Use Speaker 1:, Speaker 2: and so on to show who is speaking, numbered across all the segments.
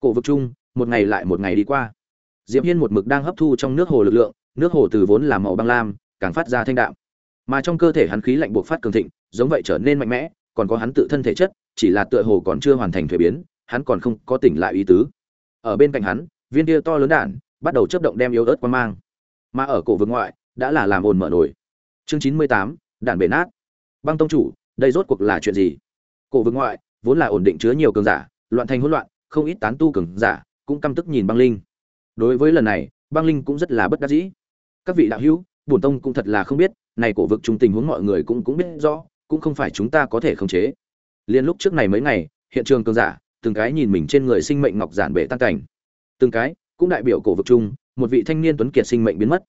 Speaker 1: cổ vực chung, một ngày lại một ngày đi qua. Diệp hiên một mực đang hấp thu trong nước hồ lực lượng, nước hồ từ vốn là màu băng lam, càng phát ra thanh đạm. Mà trong cơ thể hắn khí lạnh buộc phát cường thịnh, giống vậy trở nên mạnh mẽ, còn có hắn tự thân thể chất, chỉ là tựa hồ còn chưa hoàn thành thuế biến, hắn còn không có tỉnh lại ý tứ. Ở bên cạnh hắn, viên kia to lớn đạn bắt đầu chấp động đem yếu ớt quan mang. Mà ở cổ vực ngoại, đã là làm ồn mở nổi. Chương chín mươi tám, đạn bể nát. Băng tông chủ, đây rốt cuộc là chuyện gì? Cổ vực ngoại, vốn là ổn định chứa nhiều cường giả, loạn thành hỗn loạn không ít tán tu cường giả cũng căm tức nhìn băng linh. Đối với lần này, băng linh cũng rất là bất đắc dĩ. Các vị đạo hữu, bổn tông cũng thật là không biết, này cổ vực trung tình huống mọi người cũng cũng biết rõ, cũng không phải chúng ta có thể khống chế. Liên lúc trước này mấy ngày, hiện trường cường giả, từng cái nhìn mình trên người sinh mệnh ngọc giản bể tan cảnh. Từng cái, cũng đại biểu cổ vực chung một vị thanh niên tuấn kiệt sinh mệnh biến mất.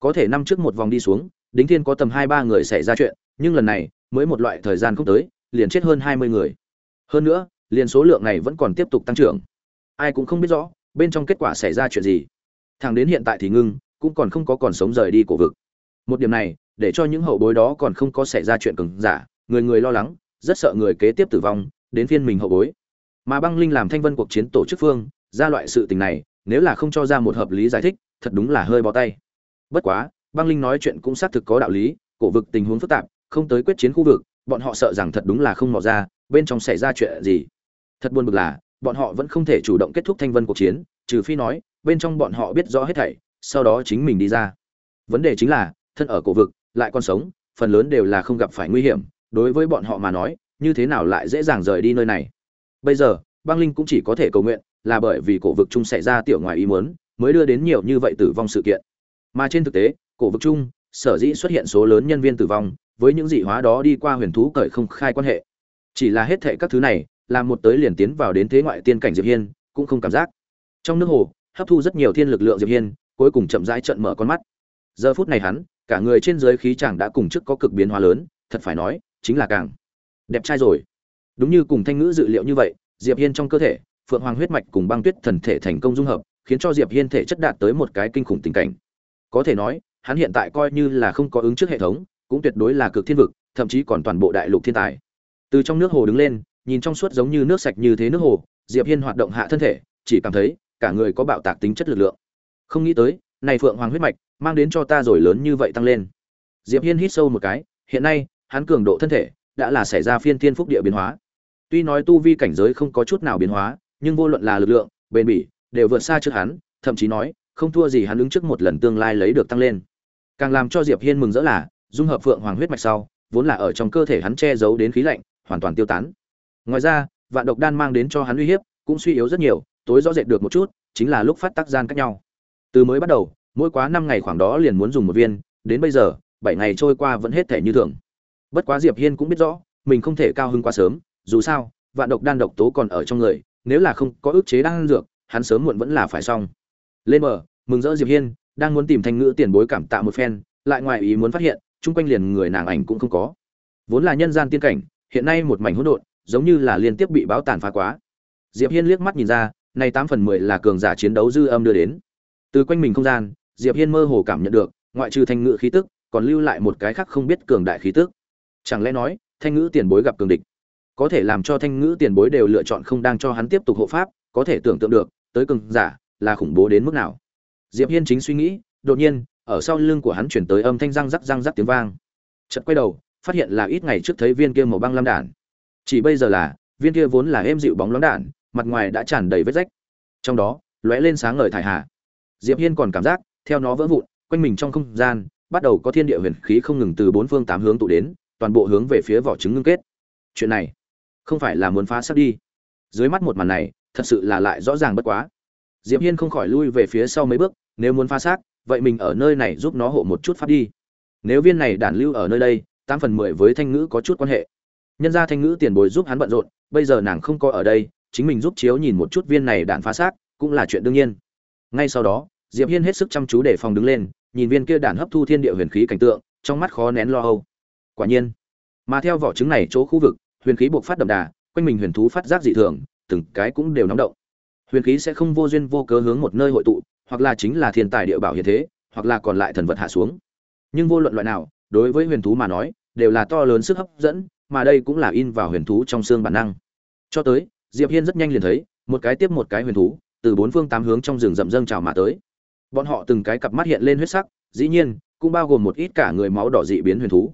Speaker 1: Có thể năm trước một vòng đi xuống, đính thiên có tầm hai ba người xảy ra chuyện, nhưng lần này, mới một loại thời gian không tới, liền chết hơn hai mươi người. Hơn nữa liền số lượng này vẫn còn tiếp tục tăng trưởng. Ai cũng không biết rõ, bên trong kết quả xảy ra chuyện gì. Thằng đến hiện tại thì ngưng, cũng còn không có còn sống rời đi cổ vực. Một điểm này, để cho những hậu bối đó còn không có xảy ra chuyện cứng, giả, người người lo lắng, rất sợ người kế tiếp tử vong, đến phiên mình hậu bối. Mà băng linh làm thanh vân cuộc chiến tổ chức phương, ra loại sự tình này, nếu là không cho ra một hợp lý giải thích, thật đúng là hơi bó tay. Bất quá, băng linh nói chuyện cũng xác thực có đạo lý, cổ vực tình huống phức tạp, không tới quyết chiến khu vực, bọn họ sợ rằng thật đúng là không mò ra, bên trong xảy ra chuyện gì thật buồn bực là, bọn họ vẫn không thể chủ động kết thúc thanh vân cuộc chiến, trừ phi nói, bên trong bọn họ biết rõ hết thảy, sau đó chính mình đi ra. Vấn đề chính là, thân ở cổ vực, lại còn sống, phần lớn đều là không gặp phải nguy hiểm, đối với bọn họ mà nói, như thế nào lại dễ dàng rời đi nơi này? Bây giờ, băng linh cũng chỉ có thể cầu nguyện, là bởi vì cổ vực chung xảy ra tiểu ngoài ý muốn, mới đưa đến nhiều như vậy tử vong sự kiện. Mà trên thực tế, cổ vực chung, sở dĩ xuất hiện số lớn nhân viên tử vong, với những dị hóa đó đi qua huyền thú cởi không khai quan hệ. Chỉ là hết thệ các thứ này làm một tới liền tiến vào đến thế ngoại tiên cảnh diệp hiên, cũng không cảm giác. Trong nước hồ, hấp thu rất nhiều thiên lực lượng diệp hiên, cuối cùng chậm rãi trợn mở con mắt. Giờ phút này hắn, cả người trên dưới khí chàng đã cùng trước có cực biến hóa lớn, thật phải nói, chính là càng đẹp trai rồi. Đúng như cùng thanh ngữ dự liệu như vậy, diệp hiên trong cơ thể, phượng hoàng huyết mạch cùng băng tuyết thần thể thành công dung hợp, khiến cho diệp hiên thể chất đạt tới một cái kinh khủng tình cảnh. Có thể nói, hắn hiện tại coi như là không có ứng trước hệ thống, cũng tuyệt đối là cực thiên vực, thậm chí còn toàn bộ đại lục thiên tài. Từ trong nước hồ đứng lên nhìn trong suốt giống như nước sạch như thế nước hồ, diệp hiên hoạt động hạ thân thể, chỉ cảm thấy cả người có bạo tạc tính chất lực lượng. Không nghĩ tới, này phượng hoàng huyết mạch mang đến cho ta rồi lớn như vậy tăng lên. Diệp hiên hít sâu một cái, hiện nay, hắn cường độ thân thể đã là xảy ra phiên thiên phúc địa biến hóa. Tuy nói tu vi cảnh giới không có chút nào biến hóa, nhưng vô luận là lực lượng, bền bỉ, đều vượt xa trước hắn, thậm chí nói, không thua gì hắn đứng trước một lần tương lai lấy được tăng lên. Càng làm cho diệp hiên mừng rỡ là, dung hợp phượng hoàng huyết mạch sau, vốn là ở trong cơ thể hắn che giấu đến khí lạnh, hoàn toàn tiêu tán ngoài ra, vạn độc đan mang đến cho hắn uy hiếp cũng suy yếu rất nhiều, tối rõ rệt được một chút, chính là lúc phát tác gian cách nhau. Từ mới bắt đầu, mỗi quá năm ngày khoảng đó liền muốn dùng một viên, đến bây giờ, bảy ngày trôi qua vẫn hết thể như thường. Bất quá diệp hiên cũng biết rõ, mình không thể cao hứng quá sớm, dù sao, vạn độc đan độc tố còn ở trong người, nếu là không có ức chế đan dược, hắn sớm muộn vẫn là phải xong. Lên mở mừng rỡ diệp hiên, đang muốn tìm thanh ngữ tiền bối cảm tạ một phen, lại ngoài ý muốn phát hiện, chung quanh liền người nàng ảnh cũng không có. Vốn là nhân gian tiên cảnh, hiện nay một mảnh hỗn độn giống như là liên tiếp bị báo tàn phá quá. Diệp hiên liếc mắt nhìn ra, này tám phần mười là cường giả chiến đấu dư âm đưa đến. Từ quanh mình không gian, diệp hiên mơ hồ cảm nhận được, ngoại trừ thanh ngữ khí tức, còn lưu lại một cái khác không biết cường đại khí tức. Chẳng lẽ nói, thanh ngữ tiền bối gặp cường địch? Có thể làm cho thanh ngữ tiền bối đều lựa chọn không đang cho hắn tiếp tục hộ pháp, có thể tưởng tượng được, tới cường giả là khủng bố đến mức nào. Diệp hiên chính suy nghĩ, đột nhiên, ở sau lưng của hắn chuyển tới âm thanh răng rắc răng rắc tiếng vang. Chợt quay đầu, phát hiện là ít ngày trước thấy viên kia màu băng lam đạn chỉ bây giờ là, viên kia vốn là êm dịu bóng loáng đạn, mặt ngoài đã tràn đầy vết rách. Trong đó, lóe lên sáng ngời thải hạ diệp hiên còn cảm giác, theo nó vỡ vụn, quanh mình trong không gian, bắt đầu có thiên địa huyền khí không ngừng từ bốn phương tám hướng tụ đến, toàn bộ hướng về phía vỏ trứng ngưng kết. Chuyện này, không phải là muốn phá sắp đi. Dưới mắt một màn này, thật sự là lại rõ ràng bất quá. Diệp hiên không khỏi lui về phía sau mấy bước, nếu muốn phá xác, vậy mình ở nơi này giúp nó hộ một chút pháp đi. Nếu viên này đản lưu ở nơi đây, tám phần mười với thanh ngữ có chút quan hệ nhân gia thanh ngữ tiền bối giúp hắn bận rộn, bây giờ nàng không có ở đây, chính mình giúp chiếu nhìn một chút viên này đạn phá xác, cũng là chuyện đương nhiên. Ngay sau đó, diệp hiên hết sức chăm chú để phòng đứng lên, nhìn viên kia đạn hấp thu thiên địa huyền khí cảnh tượng, trong mắt khó nén lo âu. Quả nhiên, mà theo vỏ trứng này chỗ khu vực, huyền khí buộc phát đậm đà, quanh mình huyền thú phát giác dị thường, từng cái cũng đều nóng động. Huyền khí sẽ không vô duyên vô cớ hướng một nơi hội tụ, hoặc là chính là thiên tài địa bảo hiện thế, hoặc là còn lại thần vật hạ xuống. Nhưng vô luận loại nào, đối với huyền thú mà nói, đều là to lớn sức hấp dẫn mà đây cũng là in vào huyền thú trong xương bản năng. Cho tới, diệp hiên rất nhanh liền thấy, một cái tiếp một cái huyền thú, từ bốn phương tám hướng trong rừng rậm dâng trào mà tới. Bọn họ từng cái cặp mắt hiện lên huyết sắc, dĩ nhiên, cũng bao gồm một ít cả người máu đỏ dị biến huyền thú.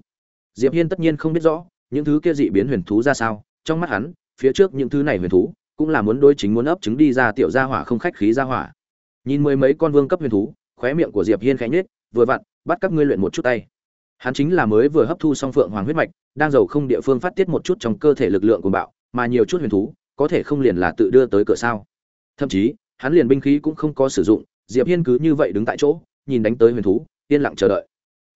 Speaker 1: Diệp hiên tất nhiên không biết rõ, những thứ kia dị biến huyền thú ra sao, trong mắt hắn, phía trước những thứ này huyền thú, cũng là muốn đối chính muốn ấp trứng đi ra tiểu gia hỏa không khách khí gia hỏa. Nhìn mười mấy con vương cấp huyền thú, khóe miệng của diệp hiên khẽ nhếch, vừa vặn, bắt các ngươi luyện một chút tay hắn chính là mới vừa hấp thu xong phượng hoàng huyết mạch, đang giàu không địa phương phát tiết một chút trong cơ thể lực lượng của bạo, mà nhiều chút huyền thú, có thể không liền là tự đưa tới cửa sao. Thậm chí, hắn liền binh khí cũng không có sử dụng, diệp hiên cứ như vậy đứng tại chỗ, nhìn đánh tới huyền thú, yên lặng chờ đợi.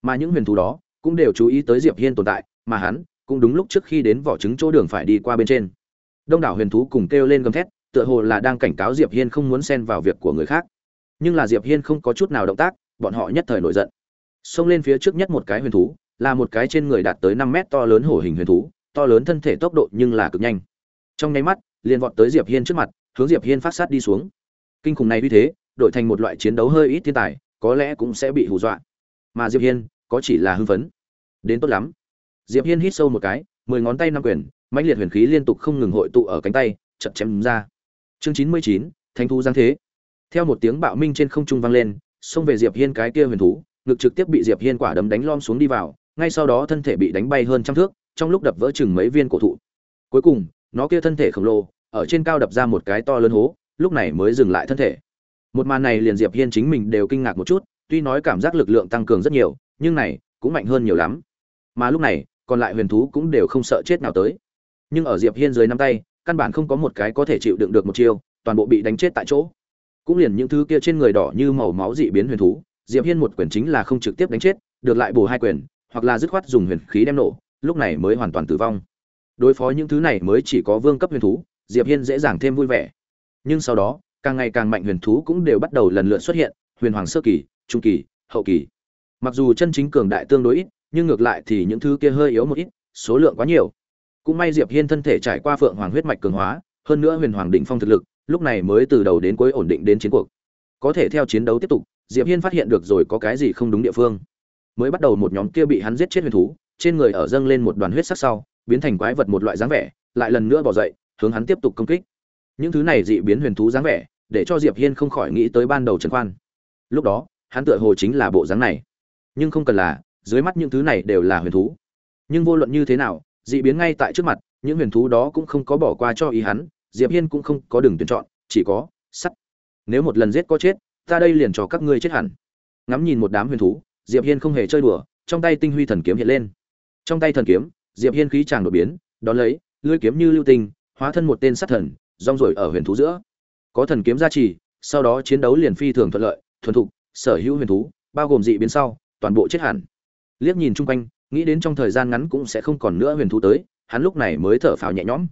Speaker 1: Mà những huyền thú đó cũng đều chú ý tới diệp hiên tồn tại, mà hắn cũng đúng lúc trước khi đến vỏ trứng chỗ đường phải đi qua bên trên. Đông đảo huyền thú cùng kêu lên gầm thét, tựa hồ là đang cảnh cáo diệp hiên không muốn xen vào việc của người khác. Nhưng là diệp hiên không có chút nào động tác, bọn họ nhất thời nổi giận xông lên phía trước nhất một cái huyền thú, là một cái trên người đạt tới năm mét to lớn hổ hình huyền thú, to lớn thân thể tốc độ nhưng là cực nhanh. Trong nháy mắt, liền vọt tới diệp hiên trước mặt, hướng diệp hiên phát sát đi xuống. Kinh khủng này như thế, đổi thành một loại chiến đấu hơi ít thiên tài, có lẽ cũng sẽ bị hù dọa. Mà diệp hiên, có chỉ là hưng phấn. Đến tốt lắm. Diệp hiên hít sâu một cái, mười ngón tay năm quyền, mãnh liệt huyền khí liên tục không ngừng hội tụ ở cánh tay, chậm chém ra. Chương chín mươi chín, thánh thú giáng thế. Theo một tiếng bạo minh trên không trung vang lên, xông về diệp hiên cái kia huyền thú ngực trực tiếp bị diệp hiên quả đấm đánh lom xuống đi vào, ngay sau đó thân thể bị đánh bay hơn trăm thước, trong lúc đập vỡ chừng mấy viên cổ thụ. Cuối cùng, nó kia thân thể khổng lồ, ở trên cao đập ra một cái to lớn hố, lúc này mới dừng lại thân thể. Một màn này liền diệp hiên chính mình đều kinh ngạc một chút, tuy nói cảm giác lực lượng tăng cường rất nhiều, nhưng này cũng mạnh hơn nhiều lắm. Mà lúc này, còn lại huyền thú cũng đều không sợ chết nào tới. Nhưng ở diệp hiên dưới năm tay, căn bản không có một cái có thể chịu đựng được một chiêu, toàn bộ bị đánh chết tại chỗ. Cũng liền những thứ kia trên người đỏ như màu máu dị biến huyền thú diệp hiên một quyền chính là không trực tiếp đánh chết, được lại bù hai quyền, hoặc là dứt khoát dùng huyền khí đem nổ, lúc này mới hoàn toàn tử vong. Đối phó những thứ này mới chỉ có vương cấp huyền thú, diệp hiên dễ dàng thêm vui vẻ. Nhưng sau đó, càng ngày càng mạnh huyền thú cũng đều bắt đầu lần lượt xuất hiện, huyền hoàng sơ kỳ, trung kỳ, hậu kỳ. Mặc dù chân chính cường đại tương đối ít, nhưng ngược lại thì những thứ kia hơi yếu một ít, số lượng quá nhiều. Cũng may diệp hiên thân thể trải qua phượng hoàng huyết mạch cường hóa, hơn nữa huyền hoàng đỉnh phong thực lực, lúc này mới từ đầu đến cuối ổn định đến chiến cuộc. Có thể theo chiến đấu tiếp tục diệp hiên phát hiện được rồi có cái gì không đúng địa phương. Mới bắt đầu một nhóm kia bị hắn giết chết huyền thú, trên người ở dâng lên một đoàn huyết sắc sau, biến thành quái vật một loại dáng vẻ, lại lần nữa bỏ dậy, hướng hắn tiếp tục công kích. Những thứ này dị biến huyền thú dáng vẻ, để cho diệp hiên không khỏi nghĩ tới ban đầu trần khoan. Lúc đó, hắn tựa hồ chính là bộ dáng này. Nhưng không cần là, dưới mắt những thứ này đều là huyền thú. Nhưng vô luận như thế nào, dị biến ngay tại trước mặt, những huyền thú đó cũng không có bỏ qua cho ý hắn, diệp hiên cũng không có đường tuyển chọn, chỉ có, sắt. Nếu một lần giết có chết ta đây liền cho các ngươi chết hẳn. Ngắm nhìn một đám huyền thú, diệp hiên không hề chơi đùa, trong tay tinh huy thần kiếm hiện lên. Trong tay thần kiếm, diệp hiên khí chàng đột biến, đón lấy, lưỡi kiếm như lưu tinh, hóa thân một tên sát thần, rong rổi ở huyền thú giữa. Có thần kiếm gia trì, sau đó chiến đấu liền phi thường thuận lợi, thuần thục, sở hữu huyền thú, bao gồm dị biến sau, toàn bộ chết hẳn. Liếc nhìn chung quanh, nghĩ đến trong thời gian ngắn cũng sẽ không còn nữa huyền thú tới, hắn lúc này mới thở phào nhẹ nhõm.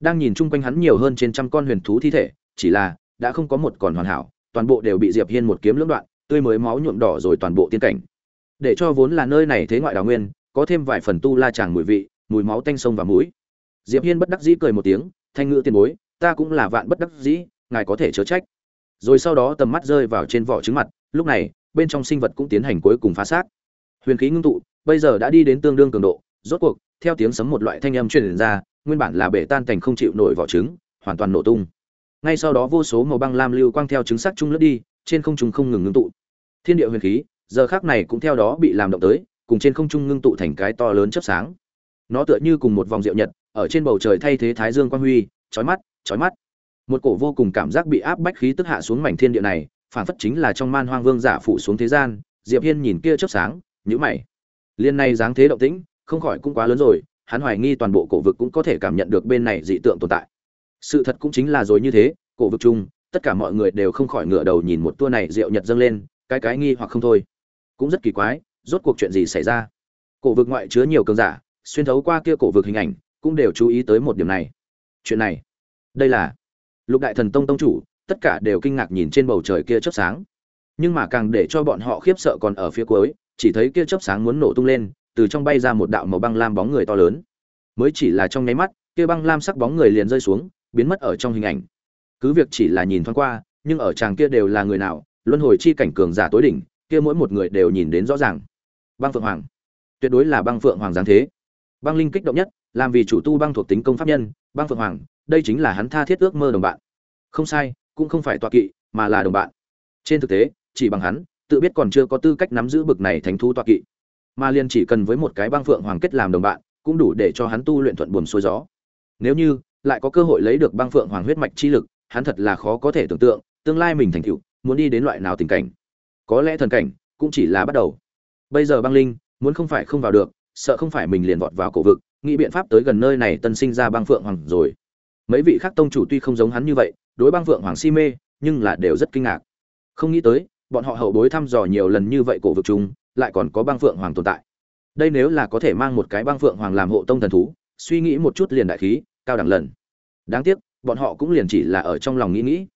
Speaker 1: Đang nhìn chung quanh hắn nhiều hơn trên trăm con huyền thú thi thể, chỉ là, đã không có một còn hoàn hảo toàn bộ đều bị diệp hiên một kiếm lưỡng đoạn, tươi mới máu nhuộm đỏ rồi toàn bộ tiên cảnh. Để cho vốn là nơi này thế ngoại đào nguyên, có thêm vài phần tu la chàng mùi vị, mùi máu tanh sông và mũi. Diệp hiên bất đắc dĩ cười một tiếng, thanh ngữ tiền bối, ta cũng là vạn bất đắc dĩ, ngài có thể chớ trách. Rồi sau đó tầm mắt rơi vào trên vỏ trứng mặt, lúc này, bên trong sinh vật cũng tiến hành cuối cùng phá xác. Huyền khí ngưng tụ, bây giờ đã đi đến tương đương cường độ, rốt cuộc, theo tiếng sấm một loại thanh âm truyền ra, nguyên bản là bể tan thành không chịu nổi vỏ trứng, hoàn toàn nổ tung ngay sau đó vô số màu băng lam lưu quang theo trứng sắc trung lướt đi, trên không trung không ngừng ngưng tụ. Thiên địa huyền khí, giờ khác này cũng theo đó bị làm động tới, cùng trên không trung ngưng tụ thành cái to lớn chớp sáng. Nó tựa như cùng một vòng rượu nhật, ở trên bầu trời thay thế thái dương quang huy, chói mắt chói mắt. Một cổ vô cùng cảm giác bị áp bách khí tức hạ xuống mảnh thiên địa này, phản phất chính là trong man hoang vương giả phủ xuống thế gian, diệp hiên nhìn kia chớp sáng, nhíu mày. Liên này dáng thế động tĩnh, không khỏi cũng quá lớn rồi, hắn hoài nghi toàn bộ cổ vực cũng có thể cảm nhận được bên này dị tượng tồn tại sự thật cũng chính là rồi như thế, cổ vực chung, tất cả mọi người đều không khỏi ngửa đầu nhìn một tua này rượu nhật dâng lên, cái cái nghi hoặc không thôi. Cũng rất kỳ quái, rốt cuộc chuyện gì xảy ra? Cổ vực ngoại chứa nhiều cường giả, xuyên thấu qua kia cổ vực hình ảnh, cũng đều chú ý tới một điểm này. Chuyện này, đây là lục đại thần tông tông chủ, tất cả đều kinh ngạc nhìn trên bầu trời kia chớp sáng. Nhưng mà càng để cho bọn họ khiếp sợ còn ở phía cuối, chỉ thấy kia chớp sáng muốn nổ tung lên, từ trong bay ra một đạo màu băng lam bóng người to lớn. Mới chỉ là trong nháy mắt, kia băng lam sắc bóng người liền rơi xuống biến mất ở trong hình ảnh. Cứ việc chỉ là nhìn thoáng qua, nhưng ở chàng kia đều là người nào, luân hồi chi cảnh cường giả tối đỉnh, kia mỗi một người đều nhìn đến rõ ràng. Băng phượng hoàng. Tuyệt đối là băng phượng hoàng giáng thế. Băng linh kích động nhất, làm vì chủ tu băng thuộc tính công pháp nhân, băng phượng hoàng, đây chính là hắn tha thiết ước mơ đồng bạn. Không sai, cũng không phải tọa kỵ, mà là đồng bạn. Trên thực tế, chỉ bằng hắn, tự biết còn chưa có tư cách nắm giữ bực này thánh thú tọa kỵ. Mà liền chỉ cần với một cái băng phượng hoàng kết làm đồng bạn, cũng đủ để cho hắn tu luyện thuận buồm xuôi gió. Nếu như lại có cơ hội lấy được băng phượng hoàng huyết mạch chi lực, hắn thật là khó có thể tưởng tượng, tương lai mình thành tựu, muốn đi đến loại nào tình cảnh. Có lẽ thần cảnh cũng chỉ là bắt đầu. Bây giờ băng linh muốn không phải không vào được, sợ không phải mình liền vọt vào cổ vực, nghĩ biện pháp tới gần nơi này tân sinh ra băng phượng hoàng rồi. Mấy vị khác tông chủ tuy không giống hắn như vậy, đối băng phượng hoàng si mê, nhưng là đều rất kinh ngạc. Không nghĩ tới, bọn họ hậu bối thăm dò nhiều lần như vậy cổ vực chúng lại còn có băng phượng hoàng tồn tại. Đây nếu là có thể mang một cái băng phượng hoàng làm hộ tông thần thú, suy nghĩ một chút liền đại khí cao đẳng lần. Đáng tiếc, bọn họ cũng liền chỉ là ở trong lòng nghĩ nghĩ.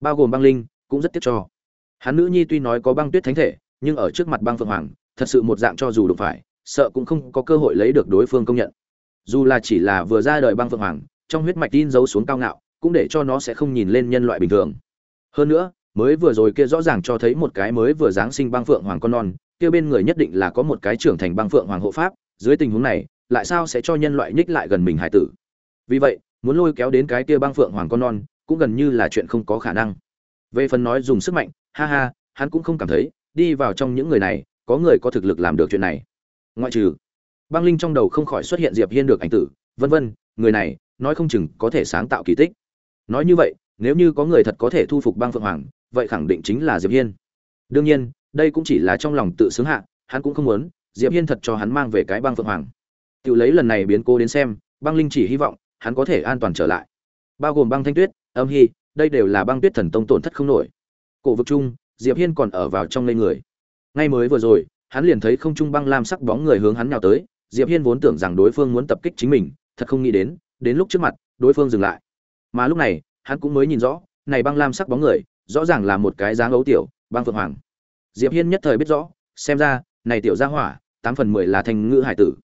Speaker 1: Bao gồm băng linh, cũng rất tiếc cho. Hắn nữ nhi tuy nói có băng tuyết thánh thể, nhưng ở trước mặt băng phượng hoàng, thật sự một dạng cho dù đụng phải, sợ cũng không có cơ hội lấy được đối phương công nhận. Dù là chỉ là vừa ra đời băng phượng hoàng, trong huyết mạch tin giấu xuống cao ngạo, cũng để cho nó sẽ không nhìn lên nhân loại bình thường. Hơn nữa, mới vừa rồi kia rõ ràng cho thấy một cái mới vừa giáng sinh băng phượng hoàng con non, kia bên người nhất định là có một cái trưởng thành băng phượng hoàng hộ pháp, dưới tình huống này, lại sao sẽ cho nhân loại nhích lại gần mình hải tử? Vì vậy, muốn lôi kéo đến cái kia băng phượng hoàng con non, cũng gần như là chuyện không có khả năng. Về phần nói dùng sức mạnh, ha ha, hắn cũng không cảm thấy, đi vào trong những người này, có người có thực lực làm được chuyện này. Ngoại trừ, băng linh trong đầu không khỏi xuất hiện diệp hiên được ảnh tử, vân vân, người này, nói không chừng có thể sáng tạo kỳ tích. Nói như vậy, nếu như có người thật có thể thu phục băng phượng hoàng, vậy khẳng định chính là diệp hiên. Đương nhiên, đây cũng chỉ là trong lòng tự sướng hạ, hắn cũng không muốn, diệp hiên thật cho hắn mang về cái băng phượng hoàng. Tự lấy lần này biến cố đến xem, băng linh chỉ hy vọng hắn có thể an toàn trở lại. Bao gồm băng thanh tuyết, âm hy, đây đều là băng tuyết thần tông tổn thất không nổi. Cổ vực chung diệp hiên còn ở vào trong ngây người. Ngay mới vừa rồi, hắn liền thấy không trung băng lam sắc bóng người hướng hắn nhào tới, diệp hiên vốn tưởng rằng đối phương muốn tập kích chính mình, thật không nghĩ đến đến lúc trước mặt, đối phương dừng lại. Mà lúc này, hắn cũng mới nhìn rõ, này băng lam sắc bóng người, rõ ràng là một cái dáng ấu tiểu, băng phượng hoàng. Diệp hiên nhất thời biết rõ, xem ra, này tiểu gia hỏa, tám phần mười là thành ngữ hải tử.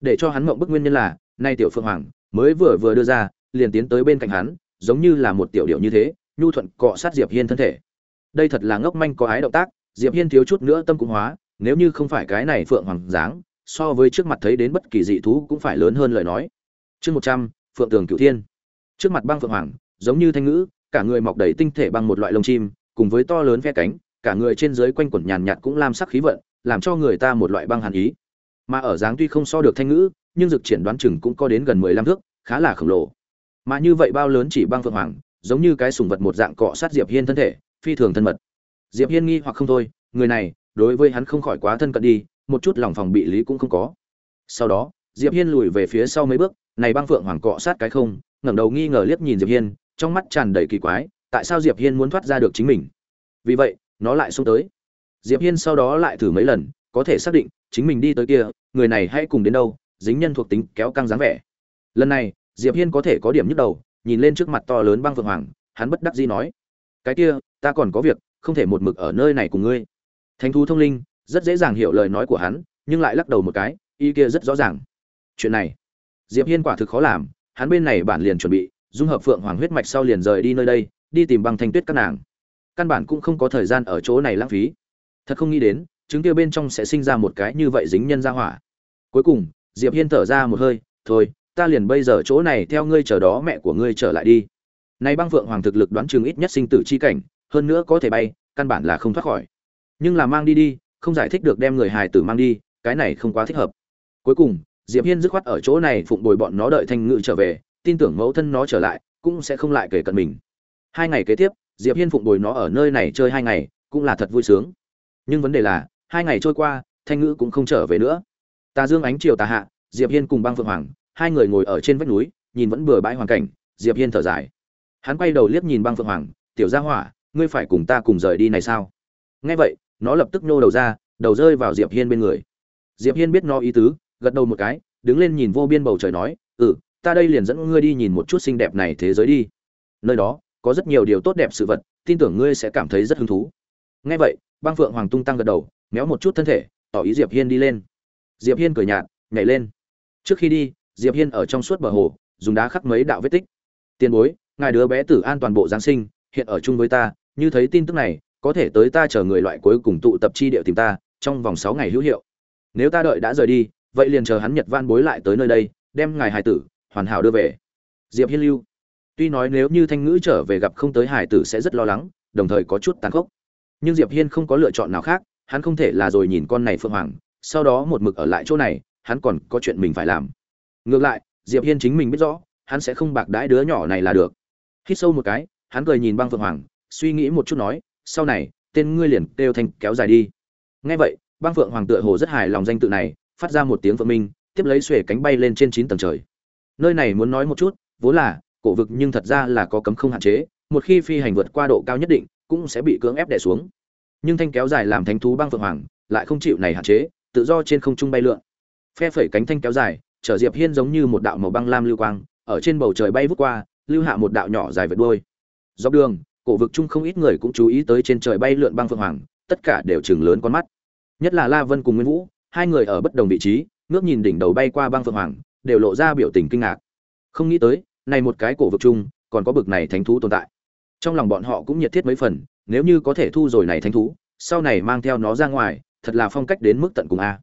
Speaker 1: Để cho hắn mộng bức nguyên nhân là nay tiểu phượng hoàng mới vừa vừa đưa ra, liền tiến tới bên cạnh hắn, giống như là một tiểu điệu như thế, nhu thuận cọ sát diệp hiên thân thể. Đây thật là ngốc manh có ái động tác, diệp hiên thiếu chút nữa tâm cũng hóa, nếu như không phải cái này phượng hoàng dáng, so với trước mặt thấy đến bất kỳ dị thú cũng phải lớn hơn lời nói. Chương một trăm, phượng tường cửu thiên. Trước mặt băng phượng hoàng, giống như thanh ngữ, cả người mọc đầy tinh thể bằng một loại lông chim, cùng với to lớn ve cánh, cả người trên dưới quanh quẩn nhàn nhạt cũng lam sắc khí vận, làm cho người ta một loại băng hàn ý. Mà ở dáng tuy không so được thanh ngữ nhưng dược triển đoán chừng cũng có đến gần mười lăm thước, khá là khổng lồ. Mà như vậy bao lớn chỉ băng phượng hoàng, giống như cái sùng vật một dạng cọ sát diệp hiên thân thể, phi thường thân mật. Diệp hiên nghi hoặc không thôi, người này, đối với hắn không khỏi quá thân cận đi, một chút lòng phòng bị lý cũng không có. Sau đó, diệp hiên lùi về phía sau mấy bước, này băng phượng hoàng cọ sát cái không, ngẩng đầu nghi ngờ liếc nhìn diệp hiên, trong mắt tràn đầy kỳ quái, tại sao diệp hiên muốn thoát ra được chính mình? Vì vậy, nó lại xuống tới. Diệp hiên sau đó lại thử mấy lần, có thể xác định, chính mình đi tới kia, người này hãy cùng đến đâu dính nhân thuộc tính kéo căng dáng vẻ. Lần này, diệp hiên có thể có điểm nhức đầu, nhìn lên trước mặt to lớn băng phượng hoàng, hắn bất đắc dĩ nói, cái kia, ta còn có việc, không thể một mực ở nơi này cùng ngươi. Thánh thú thông linh, rất dễ dàng hiểu lời nói của hắn, nhưng lại lắc đầu một cái, ý kia rất rõ ràng. Chuyện này, diệp hiên quả thực khó làm, hắn bên này bản liền chuẩn bị, dung hợp phượng hoàng huyết mạch sau liền rời đi nơi đây, đi tìm băng thanh tuyết các nàng. Căn bản cũng không có thời gian ở chỗ này lãng phí. Thật không nghĩ đến, trứng kia bên trong sẽ sinh ra một cái như vậy dính nhân ra hỏa. Cuối cùng diệp hiên thở ra một hơi, thôi, ta liền bây giờ chỗ này theo ngươi chờ đó mẹ của ngươi trở lại đi. Nay băng phượng hoàng thực lực đoán chừng ít nhất sinh tử chi cảnh, hơn nữa có thể bay, căn bản là không thoát khỏi. Nhưng là mang đi đi, không giải thích được đem người hài tử mang đi, cái này không quá thích hợp. Cuối cùng, diệp hiên dứt khoát ở chỗ này phụng bồi bọn nó đợi thanh ngự trở về, tin tưởng mẫu thân nó trở lại, cũng sẽ không lại kể cận mình. Hai ngày kế tiếp, diệp hiên phụng bồi nó ở nơi này chơi hai ngày, cũng là thật vui sướng. Nhưng vấn đề là, hai ngày trôi qua, thanh ngữ cũng không trở về nữa tà dương ánh chiều tà hạ, diệp hiên cùng băng phượng hoàng, hai người ngồi ở trên vách núi, nhìn vẫn bừa bãi hoàn cảnh, diệp hiên thở dài. Hắn quay đầu liếc nhìn băng phượng hoàng, tiểu gia hỏa, ngươi phải cùng ta cùng rời đi này sao? Nghe vậy, nó lập tức nhô đầu ra, đầu rơi vào diệp hiên bên người. Diệp hiên biết nó ý tứ, gật đầu một cái, đứng lên nhìn vô biên bầu trời nói ừ ta đây liền dẫn ngươi đi nhìn một chút xinh đẹp này thế giới đi. Nơi đó, có rất nhiều điều tốt đẹp sự vật, tin tưởng ngươi sẽ cảm thấy rất hứng thú. Nghe vậy, băng phượng hoàng tung tăng gật đầu, méo một chút thân thể, tỏ ý diệp hiên đi lên diệp hiên cười nhạt, nhảy lên. Trước khi đi, diệp hiên ở trong suốt bờ hồ, dùng đá khắc mấy đạo vết tích. Tiền bối, ngài đứa bé tử an toàn bộ giáng sinh, hiện ở chung với ta, như thấy tin tức này, có thể tới ta chờ người loại cuối cùng tụ tập chi địa tìm ta, trong vòng 6 ngày hữu hiệu. Nếu ta đợi đã rời đi, vậy liền chờ hắn nhật van bối lại tới nơi đây, đem ngài hài tử, hoàn hảo đưa về. Diệp hiên lưu. Tuy nói nếu như thanh ngữ trở về gặp không tới hải tử sẽ rất lo lắng, đồng thời có chút tàn khốc. Nhưng diệp hiên không có lựa chọn nào khác, hắn không thể là rồi nhìn con này phượng hoàng sau đó một mực ở lại chỗ này, hắn còn có chuyện mình phải làm. Ngược lại, diệp hiên chính mình biết rõ, hắn sẽ không bạc đãi đứa nhỏ này là được. Hít sâu một cái, hắn cười nhìn băng phượng hoàng, suy nghĩ một chút nói, sau này, tên ngươi liền kêu thành kéo dài đi. Nghe vậy, băng phượng hoàng tựa hồ rất hài lòng danh tự này, phát ra một tiếng phượng minh, tiếp lấy xuề cánh bay lên trên chín tầng trời. Nơi này muốn nói một chút, vốn là, cổ vực nhưng thật ra là có cấm không hạn chế, một khi phi hành vượt qua độ cao nhất định, cũng sẽ bị cưỡng ép đè xuống. Nhưng thanh kéo dài làm thánh thú băng phượng hoàng, lại không chịu này hạn chế tự do trên không trung bay lượn. Phe phẩy cánh thanh kéo dài, chở diệp hiên giống như một đạo màu băng lam lưu quang, ở trên bầu trời bay vút qua, lưu hạ một đạo nhỏ dài vượt đuôi. Dọc đường, cổ vực chung không ít người cũng chú ý tới trên trời bay lượn băng phượng hoàng, tất cả đều chừng lớn con mắt. Nhất là la vân cùng nguyên vũ, hai người ở bất đồng vị trí, ngước nhìn đỉnh đầu bay qua băng phượng hoàng, đều lộ ra biểu tình kinh ngạc. Không nghĩ tới, này một cái cổ vực chung, còn có bực này thánh thú tồn tại. Trong lòng bọn họ cũng nhiệt thiết mấy phần, nếu như có thể thu rồi này thánh thú, sau này mang theo nó ra ngoài thật là phong cách đến mức tận cùng a.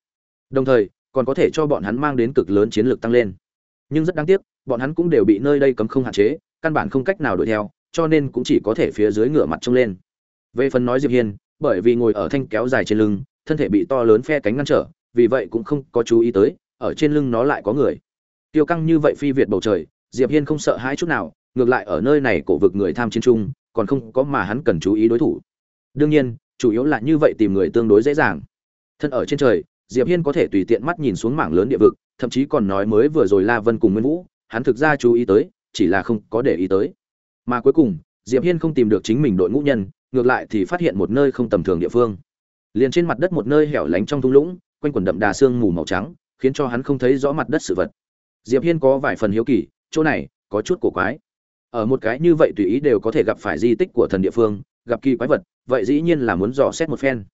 Speaker 1: Đồng thời, còn có thể cho bọn hắn mang đến cực lớn chiến lược tăng lên. Nhưng rất đáng tiếc, bọn hắn cũng đều bị nơi đây cấm không hạn chế, căn bản không cách nào đuổi theo, cho nên cũng chỉ có thể phía dưới ngựa mặt trông lên. Về phần nói diệp hiên, bởi vì ngồi ở thanh kéo dài trên lưng, thân thể bị to lớn phe cánh ngăn trở, vì vậy cũng không có chú ý tới, ở trên lưng nó lại có người. Tiêu căng như vậy phi việt bầu trời, diệp hiên không sợ hãi chút nào, ngược lại ở nơi này cổ vực người tham chiến trung còn không có mà hắn cần chú ý đối thủ. Đương nhiên chủ yếu là như vậy tìm người tương đối dễ dàng. Thân ở trên trời, diệp hiên có thể tùy tiện mắt nhìn xuống mảng lớn địa vực, thậm chí còn nói mới vừa rồi la vân cùng nguyên vũ, hắn thực ra chú ý tới, chỉ là không có để ý tới. Mà cuối cùng, diệp hiên không tìm được chính mình đội ngũ nhân, ngược lại thì phát hiện một nơi không tầm thường địa phương. Liền trên mặt đất một nơi hẻo lánh trong thung lũng, quanh quần đậm đà sương mù màu trắng, khiến cho hắn không thấy rõ mặt đất sự vật. Diệp hiên có vài phần hiếu kỳ, chỗ này có chút cổ quái. Ở một cái như vậy tùy ý đều có thể gặp phải di tích của thần địa phương gặp kỳ quái vật, vậy dĩ nhiên là muốn dò xét một phen.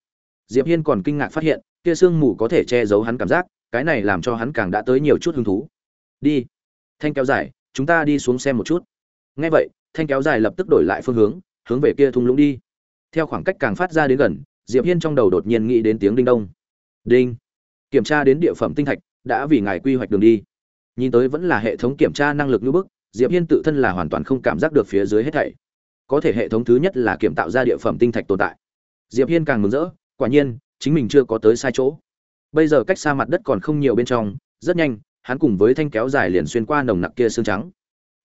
Speaker 1: Diệp hiên còn kinh ngạc phát hiện, kia sương mù có thể che giấu hắn cảm giác, cái này làm cho hắn càng đã tới nhiều chút hứng thú. Đi, thanh kéo dài, chúng ta đi xuống xem một chút. Nghe vậy, thanh kéo dài lập tức đổi lại phương hướng hướng về kia thung lũng đi. Theo khoảng cách càng phát ra đến gần, diệp hiên trong đầu đột nhiên nghĩ đến tiếng đinh đông. Đinh. Kiểm tra đến địa phẩm tinh thạch, đã vì ngài quy hoạch đường đi. Nhìn tới vẫn là hệ thống kiểm tra năng lực như bức, diệp hiên tự thân là hoàn toàn không cảm giác được phía dưới hết thảy có thể hệ thống thứ nhất là kiểm tạo ra địa phẩm tinh thạch tồn tại. Diệp hiên càng mừng rỡ, quả nhiên, chính mình chưa có tới sai chỗ. Bây giờ cách xa mặt đất còn không nhiều bên trong, rất nhanh, hắn cùng với thanh kéo dài liền xuyên qua nồng nặc kia xương trắng.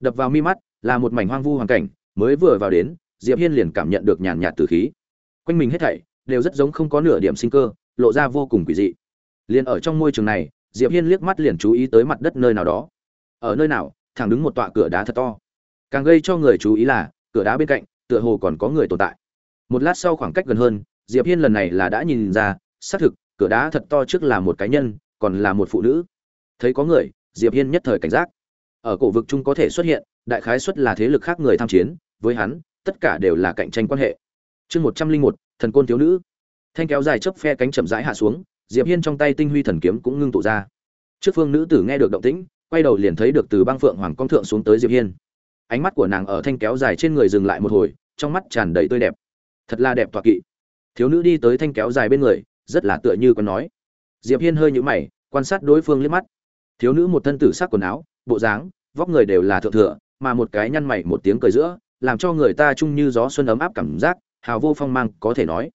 Speaker 1: Đập vào mi mắt, là một mảnh hoang vu hoàn cảnh, mới vừa vào đến, diệp hiên liền cảm nhận được nhàn nhạt từ khí. Quanh mình hết thảy, đều rất giống không có nửa điểm sinh cơ, lộ ra vô cùng quỷ dị. Liền ở trong môi trường này, diệp hiên liếc mắt liền chú ý tới mặt đất nơi nào đó. Ở nơi nào, thẳng đứng một tọa cửa đá thật to. Càng gây cho người chú ý là cửa đá bên cạnh, tựa hồ còn có người tồn tại. Một lát sau khoảng cách gần hơn, diệp hiên lần này là đã nhìn ra, xác thực, cửa đá thật to trước là một cá nhân, còn là một phụ nữ. Thấy có người, diệp hiên nhất thời cảnh giác. Ở cổ vực chung có thể xuất hiện, đại khái xuất là thế lực khác người tham chiến, với hắn, tất cả đều là cạnh tranh quan hệ. Chương một trăm linh một, thần côn thiếu nữ. Thanh kéo dài chớp phe cánh chậm rãi hạ xuống, diệp hiên trong tay tinh huy thần kiếm cũng ngưng tụ ra. Trước phương nữ tử nghe được động tĩnh, quay đầu liền thấy được từ băng phượng hoàng công thượng xuống tới diệp hiên ánh mắt của nàng ở thanh kéo dài trên người dừng lại một hồi, trong mắt tràn đầy tươi đẹp. Thật là đẹp toạc kỵ. Thiếu nữ đi tới thanh kéo dài bên người, rất là tựa như con nói. Diệp hiên hơi nhũ mày, quan sát đối phương liếc mắt. Thiếu nữ một thân tử sắc quần áo, bộ dáng, vóc người đều là thượng thừa, mà một cái nhăn mày một tiếng cười giữa, làm cho người ta chung như gió xuân ấm áp cảm giác, hào vô phong mang, có thể nói.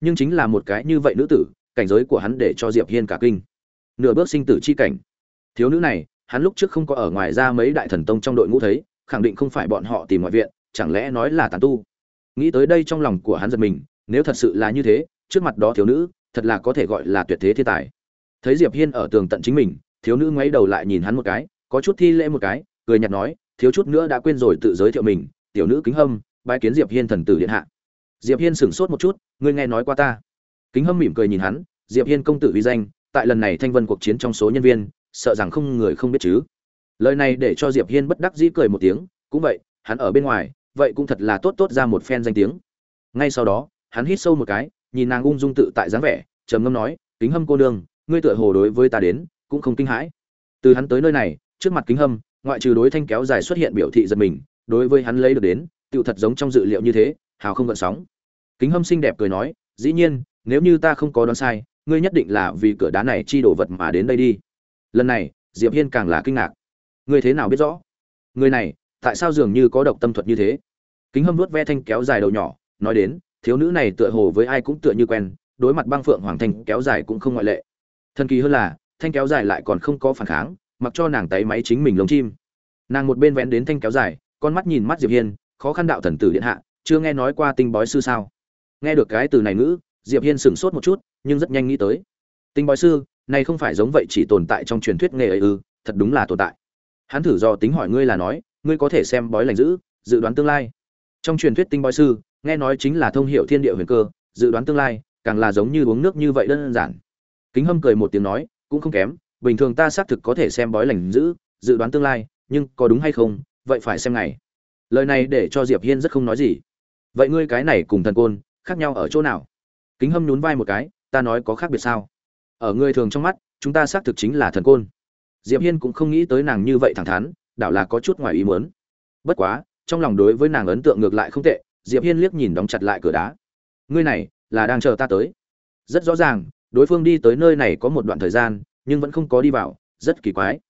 Speaker 1: Nhưng chính là một cái như vậy nữ tử, cảnh giới của hắn để cho diệp hiên cả kinh. Nửa bước sinh tử chi cảnh. Thiếu nữ này, hắn lúc trước không có ở ngoài ra mấy đại thần tông trong đội ngũ thấy khẳng định không phải bọn họ tìm ngoại viện, chẳng lẽ nói là tàn tu? Nghĩ tới đây trong lòng của hắn giật mình, nếu thật sự là như thế, trước mặt đó thiếu nữ, thật là có thể gọi là tuyệt thế thiên tài. Thấy diệp hiên ở tường tận chính mình, thiếu nữ ngoáy đầu lại nhìn hắn một cái, có chút thi lễ một cái, cười nhạt nói, thiếu chút nữa đã quên rồi tự giới thiệu mình, tiểu nữ kính hâm, bái kiến diệp hiên thần tử điện hạ. Diệp hiên sửng sốt một chút, ngươi nghe nói qua ta. Kính hâm mỉm cười nhìn hắn, diệp hiên công tử vi danh, tại lần này thanh vân cuộc chiến trong số nhân viên, sợ rằng không người không biết chứ lời này để cho diệp hiên bất đắc dĩ cười một tiếng, cũng vậy, hắn ở bên ngoài, vậy cũng thật là tốt tốt ra một phen danh tiếng. Ngay sau đó, hắn hít sâu một cái, nhìn nàng ung dung tự tại dáng vẻ, trầm ngâm nói, kính hâm cô nương, ngươi tựa hồ đối với ta đến, cũng không kinh hãi. Từ hắn tới nơi này, trước mặt kính hâm, ngoại trừ đối thanh kéo dài xuất hiện biểu thị giật mình, đối với hắn lấy được đến, tựu thật giống trong dự liệu như thế, hào không gợn sóng. Kính hâm xinh đẹp cười nói, dĩ nhiên, nếu như ta không có đoán sai, ngươi nhất định là vì cửa đá này chi đổ vật mà đến đây đi. Lần này, diệp hiên càng là kinh ngạc ngươi thế nào biết rõ? Người này, tại sao dường như có độc tâm thuật như thế? Kính hâm vuốt ve thanh kéo dài đầu nhỏ, nói đến, thiếu nữ này tựa hồ với ai cũng tựa như quen, đối mặt băng phượng hoàng thanh kéo dài cũng không ngoại lệ. Thần kỳ hơn là, thanh kéo dài lại còn không có phản kháng, mặc cho nàng tay máy chính mình lông chim. Nàng một bên vén đến thanh kéo dài, con mắt nhìn mắt diệp hiên, khó khăn đạo thần tử điện hạ, chưa nghe nói qua tinh bói sư sao? Nghe được cái từ này ngữ, diệp hiên sửng sốt một chút, nhưng rất nhanh nghĩ tới. Tinh bói sư, này không phải giống vậy chỉ tồn tại trong truyền thuyết nghề ấy ư, thật đúng là tồn tại hắn thử do tính hỏi ngươi là nói, ngươi có thể xem bói lành dữ dự đoán tương lai. Trong truyền thuyết tinh bói sư, nghe nói chính là thông hiểu thiên địa huyền cơ, dự đoán tương lai, càng là giống như uống nước như vậy đơn giản. Kính hâm cười một tiếng nói, cũng không kém, bình thường ta xác thực có thể xem bói lành dữ dự đoán tương lai, nhưng có đúng hay không, vậy phải xem ngày. Lời này để cho diệp hiên rất không nói gì. Vậy ngươi cái này cùng thần côn, khác nhau ở chỗ nào? Kính hâm nhún vai một cái, ta nói có khác biệt sao? Ở người thường trong mắt, chúng ta xác thực chính là thần côn diệp hiên cũng không nghĩ tới nàng như vậy thẳng thắn, đảo là có chút ngoài ý muốn. Bất quá, trong lòng đối với nàng ấn tượng ngược lại không tệ, diệp hiên liếc nhìn đóng chặt lại cửa đá. Ngươi này, là đang chờ ta tới. Rất rõ ràng, đối phương đi tới nơi này có một đoạn thời gian, nhưng vẫn không có đi vào, rất kỳ quái.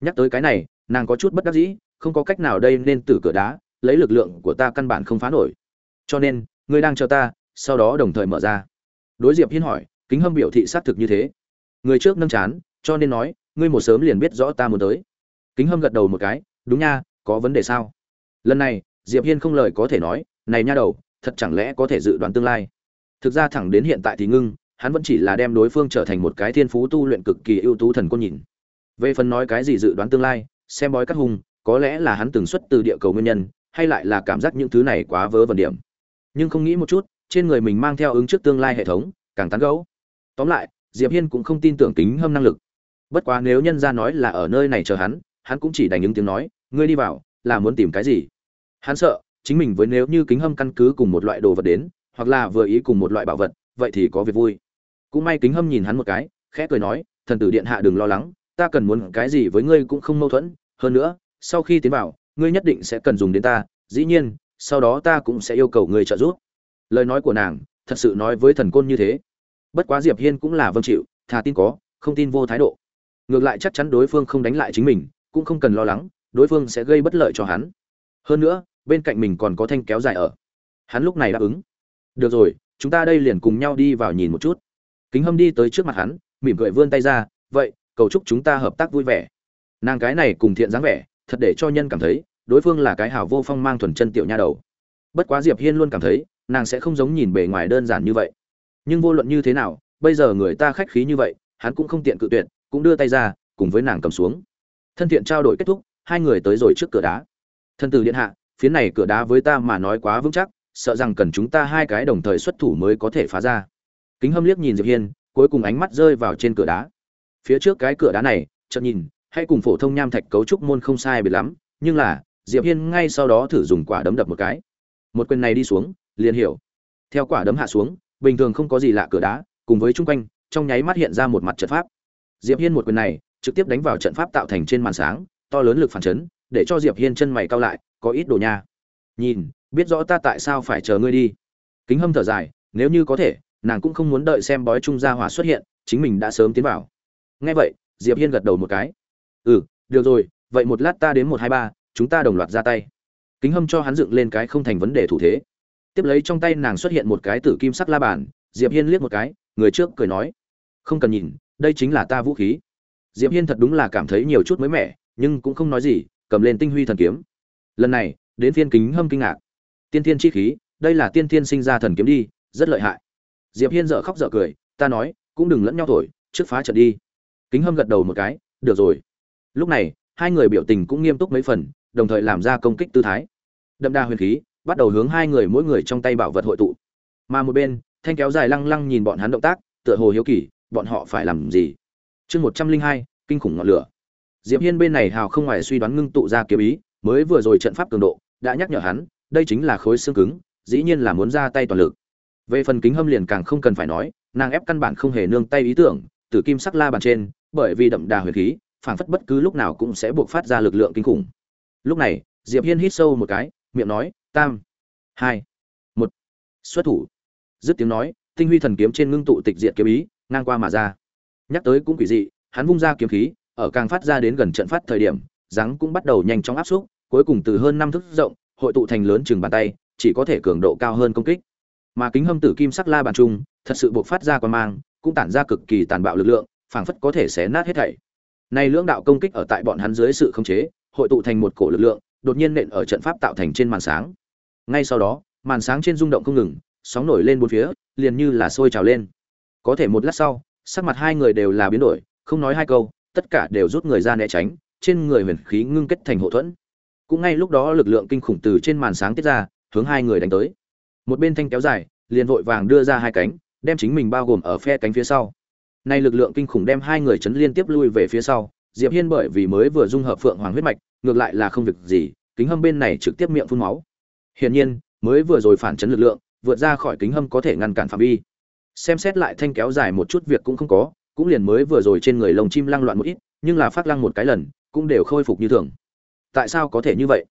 Speaker 1: Nhắc tới cái này, nàng có chút bất đắc dĩ, không có cách nào đây nên từ cửa đá, lấy lực lượng của ta căn bản không phá nổi. Cho nên, ngươi đang chờ ta, sau đó đồng thời mở ra. Đối diệp hiên hỏi, kính hâm biểu thị xác thực như thế. Người trước nâng chán, cho nên nói ngươi một sớm liền biết rõ ta muốn tới. Kính hâm gật đầu một cái, đúng nha, có vấn đề sao? Lần này, diệp hiên không lời có thể nói, này nha đầu, thật chẳng lẽ có thể dự đoán tương lai? Thực ra thẳng đến hiện tại thì ngưng, hắn vẫn chỉ là đem đối phương trở thành một cái thiên phú tu luyện cực kỳ ưu tú thần côn nhìn. Về phần nói cái gì dự đoán tương lai, xem bói cắt hung có lẽ là hắn từng xuất từ địa cầu nguyên nhân, hay lại là cảm giác những thứ này quá vớ vẩn điểm. Nhưng không nghĩ một chút, trên người mình mang theo ứng trước tương lai hệ thống, càng tán gẫu. Tóm lại, diệp hiên cũng không tin tưởng kính hâm năng lực bất quá nếu nhân gia nói là ở nơi này chờ hắn hắn cũng chỉ đành những tiếng nói, ngươi đi vào, là muốn tìm cái gì? Hắn sợ, chính mình với nếu như kính hâm căn cứ cùng một loại đồ vật đến, hoặc là vừa ý cùng một loại bảo vật, vậy thì có việc vui. Cũng may kính hâm nhìn hắn một cái, khẽ cười nói, thần tử điện hạ đừng lo lắng, ta cần muốn cái gì với ngươi cũng không mâu thuẫn, hơn nữa, sau khi tiến vào, ngươi nhất định sẽ cần dùng đến ta, dĩ nhiên, sau đó ta cũng sẽ yêu cầu ngươi trợ giúp. Lời nói của nàng, thật sự nói với thần côn như thế. Bất quá diệp hiên cũng là vâng chịu, thà tin có, không tin vô thái độ ngược lại chắc chắn đối phương không đánh lại chính mình, cũng không cần lo lắng, đối phương sẽ gây bất lợi cho hắn. Hơn nữa, bên cạnh mình còn có thanh kéo dài ở. Hắn lúc này đáp ứng. Được rồi, chúng ta đây liền cùng nhau đi vào nhìn một chút. Kính hâm đi tới trước mặt hắn, mỉm cười vươn tay ra, vậy, cầu chúc chúng ta hợp tác vui vẻ. Nàng cái này cùng thiện dáng vẻ, thật để cho nhân cảm thấy, đối phương là cái hảo vô phong mang thuần chân tiểu nha đầu. Bất quá diệp hiên luôn cảm thấy, nàng sẽ không giống nhìn bề ngoài đơn giản như vậy. Nhưng vô luận như thế nào, bây giờ người ta khách khí như vậy, hắn cũng không tiện cự tuyệt cũng đưa tay ra, cùng với nàng cầm xuống. Thân thiện trao đổi kết thúc, hai người tới rồi trước cửa đá. Thân từ điện hạ phía này cửa đá với ta mà nói quá vững chắc, sợ rằng cần chúng ta hai cái đồng thời xuất thủ mới có thể phá ra. Kính hâm liếc nhìn diệp hiên, cuối cùng ánh mắt rơi vào trên cửa đá. Phía trước cái cửa đá này, chợt nhìn, hay cùng phổ thông nham thạch cấu trúc môn không sai biệt lắm, nhưng là, diệp hiên ngay sau đó thử dùng quả đấm đập một cái. Một quyền này đi xuống, liền hiểu. Theo quả đấm hạ xuống, bình thường không có gì lạ cửa đá, cùng với chung quanh, trong nháy mắt hiện ra một mặt trận pháp diệp hiên một quyền này, trực tiếp đánh vào trận pháp tạo thành trên màn sáng, to lớn lực phản chấn, để cho diệp hiên chân mày cao lại, có ít đồ nha. Nhìn, biết rõ ta tại sao phải chờ ngươi đi. Kính hâm thở dài, nếu như có thể, nàng cũng không muốn đợi xem bói trung gia hỏa xuất hiện, chính mình đã sớm tiến vào. Nghe vậy, diệp hiên gật đầu một cái. Ừ được rồi, vậy một lát ta đến một hai ba, chúng ta đồng loạt ra tay. Kính hâm cho hắn dựng lên cái không thành vấn đề thủ thế. Tiếp lấy trong tay nàng xuất hiện một cái tử kim sắc la bàn, diệp hiên liếc một cái, người trước cười nói. Không cần nhìn đây chính là ta vũ khí. Diệp hiên thật đúng là cảm thấy nhiều chút mới mẻ, nhưng cũng không nói gì, cầm lên tinh huy thần kiếm. Lần này, đến phiên kính hâm kinh ngạc. Tiên thiên chi khí, đây là tiên thiên sinh ra thần kiếm đi, rất lợi hại. Diệp hiên dở khóc dở cười, ta nói, cũng đừng lẫn nhau thổi, trước phá trận đi. Kính hâm gật đầu một cái, được rồi. Lúc này, hai người biểu tình cũng nghiêm túc mấy phần, đồng thời làm ra công kích tư thái. Đậm đa huyền khí, bắt đầu hướng hai người mỗi người trong tay bảo vật hội tụ. Mà một bên, thanh kéo dài lăng lăng nhìn bọn hắn động tác, tựa hồ hiếu kỳ bọn họ phải làm gì? Chương một trăm linh hai, kinh khủng ngọn lửa. Diệp hiên bên này hào không ngoài suy đoán ngưng tụ ra kiếm ý, mới vừa rồi trận pháp cường độ, đã nhắc nhở hắn, đây chính là khối xương cứng, dĩ nhiên là muốn ra tay toàn lực. Về phần kính hâm liền càng không cần phải nói, nàng ép căn bản không hề nương tay ý tưởng, từ kim sắc la bàn trên, bởi vì đậm đà huyền khí, phảng phất bất cứ lúc nào cũng sẽ buộc phát ra lực lượng kinh khủng. Lúc này, diệp hiên hít sâu một cái, miệng nói, tam, hai, một, xuất thủ. Dứt tiếng nói, tinh huy thần kiếm trên ngưng tụ tịch diệt kiếm ý ngang qua mà ra. Nhắc tới cũng quỷ dị, hắn vung ra kiếm khí, ở càng phát ra đến gần trận phát thời điểm rắn cũng bắt đầu nhanh chóng áp xúc, cuối cùng từ hơn năm thước rộng, hội tụ thành lớn chừng bàn tay, chỉ có thể cường độ cao hơn công kích. Mà kính hâm tử kim sắc la bàn trung, thật sự buộc phát ra quan mang, cũng tản ra cực kỳ tàn bạo lực lượng, phảng phất có thể xé nát hết thảy. Nay lưỡng đạo công kích ở tại bọn hắn dưới sự khống chế, hội tụ thành một cổ lực lượng, đột nhiên nện ở trận pháp tạo thành trên màn sáng. Ngay sau đó, màn sáng trên rung động không ngừng, sóng nổi lên bốn phía, liền như là sôi trào lên có thể một lát sau, sắc mặt hai người đều là biến đổi, không nói hai câu, tất cả đều rút người ra né tránh, trên người huyền khí ngưng kết thành hậu thuẫn. Cũng ngay lúc đó lực lượng kinh khủng từ trên màn sáng tiết ra, hướng hai người đánh tới. Một bên thanh kéo dài, liền vội vàng đưa ra hai cánh, đem chính mình bao gồm ở phe cánh phía sau. Nay lực lượng kinh khủng đem hai người chấn liên tiếp lui về phía sau, diệp hiên bởi vì mới vừa dung hợp phượng hoàng huyết mạch, ngược lại là không việc gì, kính hâm bên này trực tiếp miệng phun máu. Hiển nhiên, mới vừa rồi phản chấn lực lượng, vượt ra khỏi kính hâm có thể ngăn cản phạm vi xem xét lại thanh kéo dài một chút việc cũng không có, cũng liền mới vừa rồi trên người lồng chim lăng loạn một ít, nhưng là phát lăng một cái lần, cũng đều khôi phục như thường. Tại sao có thể như vậy?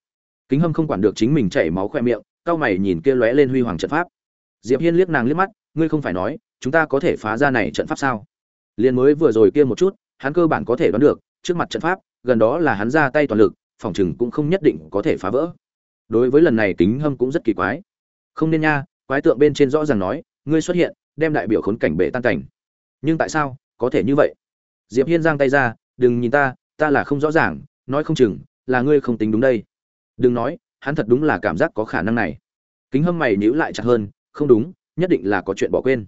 Speaker 1: Kính hâm không quản được chính mình chảy máu khoe miệng cao mày nhìn kia lóe lên huy hoàng trận pháp. Diệp hiên liếc nàng liếc mắt, ngươi không phải nói, chúng ta có thể phá ra này trận pháp sao? Liền mới vừa rồi kia một chút, hắn cơ bản có thể đoán được, trước mặt trận pháp, gần đó là hắn ra tay toàn lực, phòng chừng cũng không nhất định có thể phá vỡ. Đối với lần này, kính hâm cũng rất kỳ quái. Không nên nha, quái tượng bên trên rõ ràng nói, ngươi xuất hiện đem đại biểu khốn cảnh bể tan cảnh. Nhưng tại sao có thể như vậy? Diệp hiên giang tay ra, đừng nhìn ta ta là không rõ ràng, nói không chừng là ngươi không tính đúng đây. Đừng nói, hắn thật đúng là cảm giác có khả năng này. Kính hâm mày nhíu lại chặt hơn, không đúng, nhất định là có chuyện bỏ quên.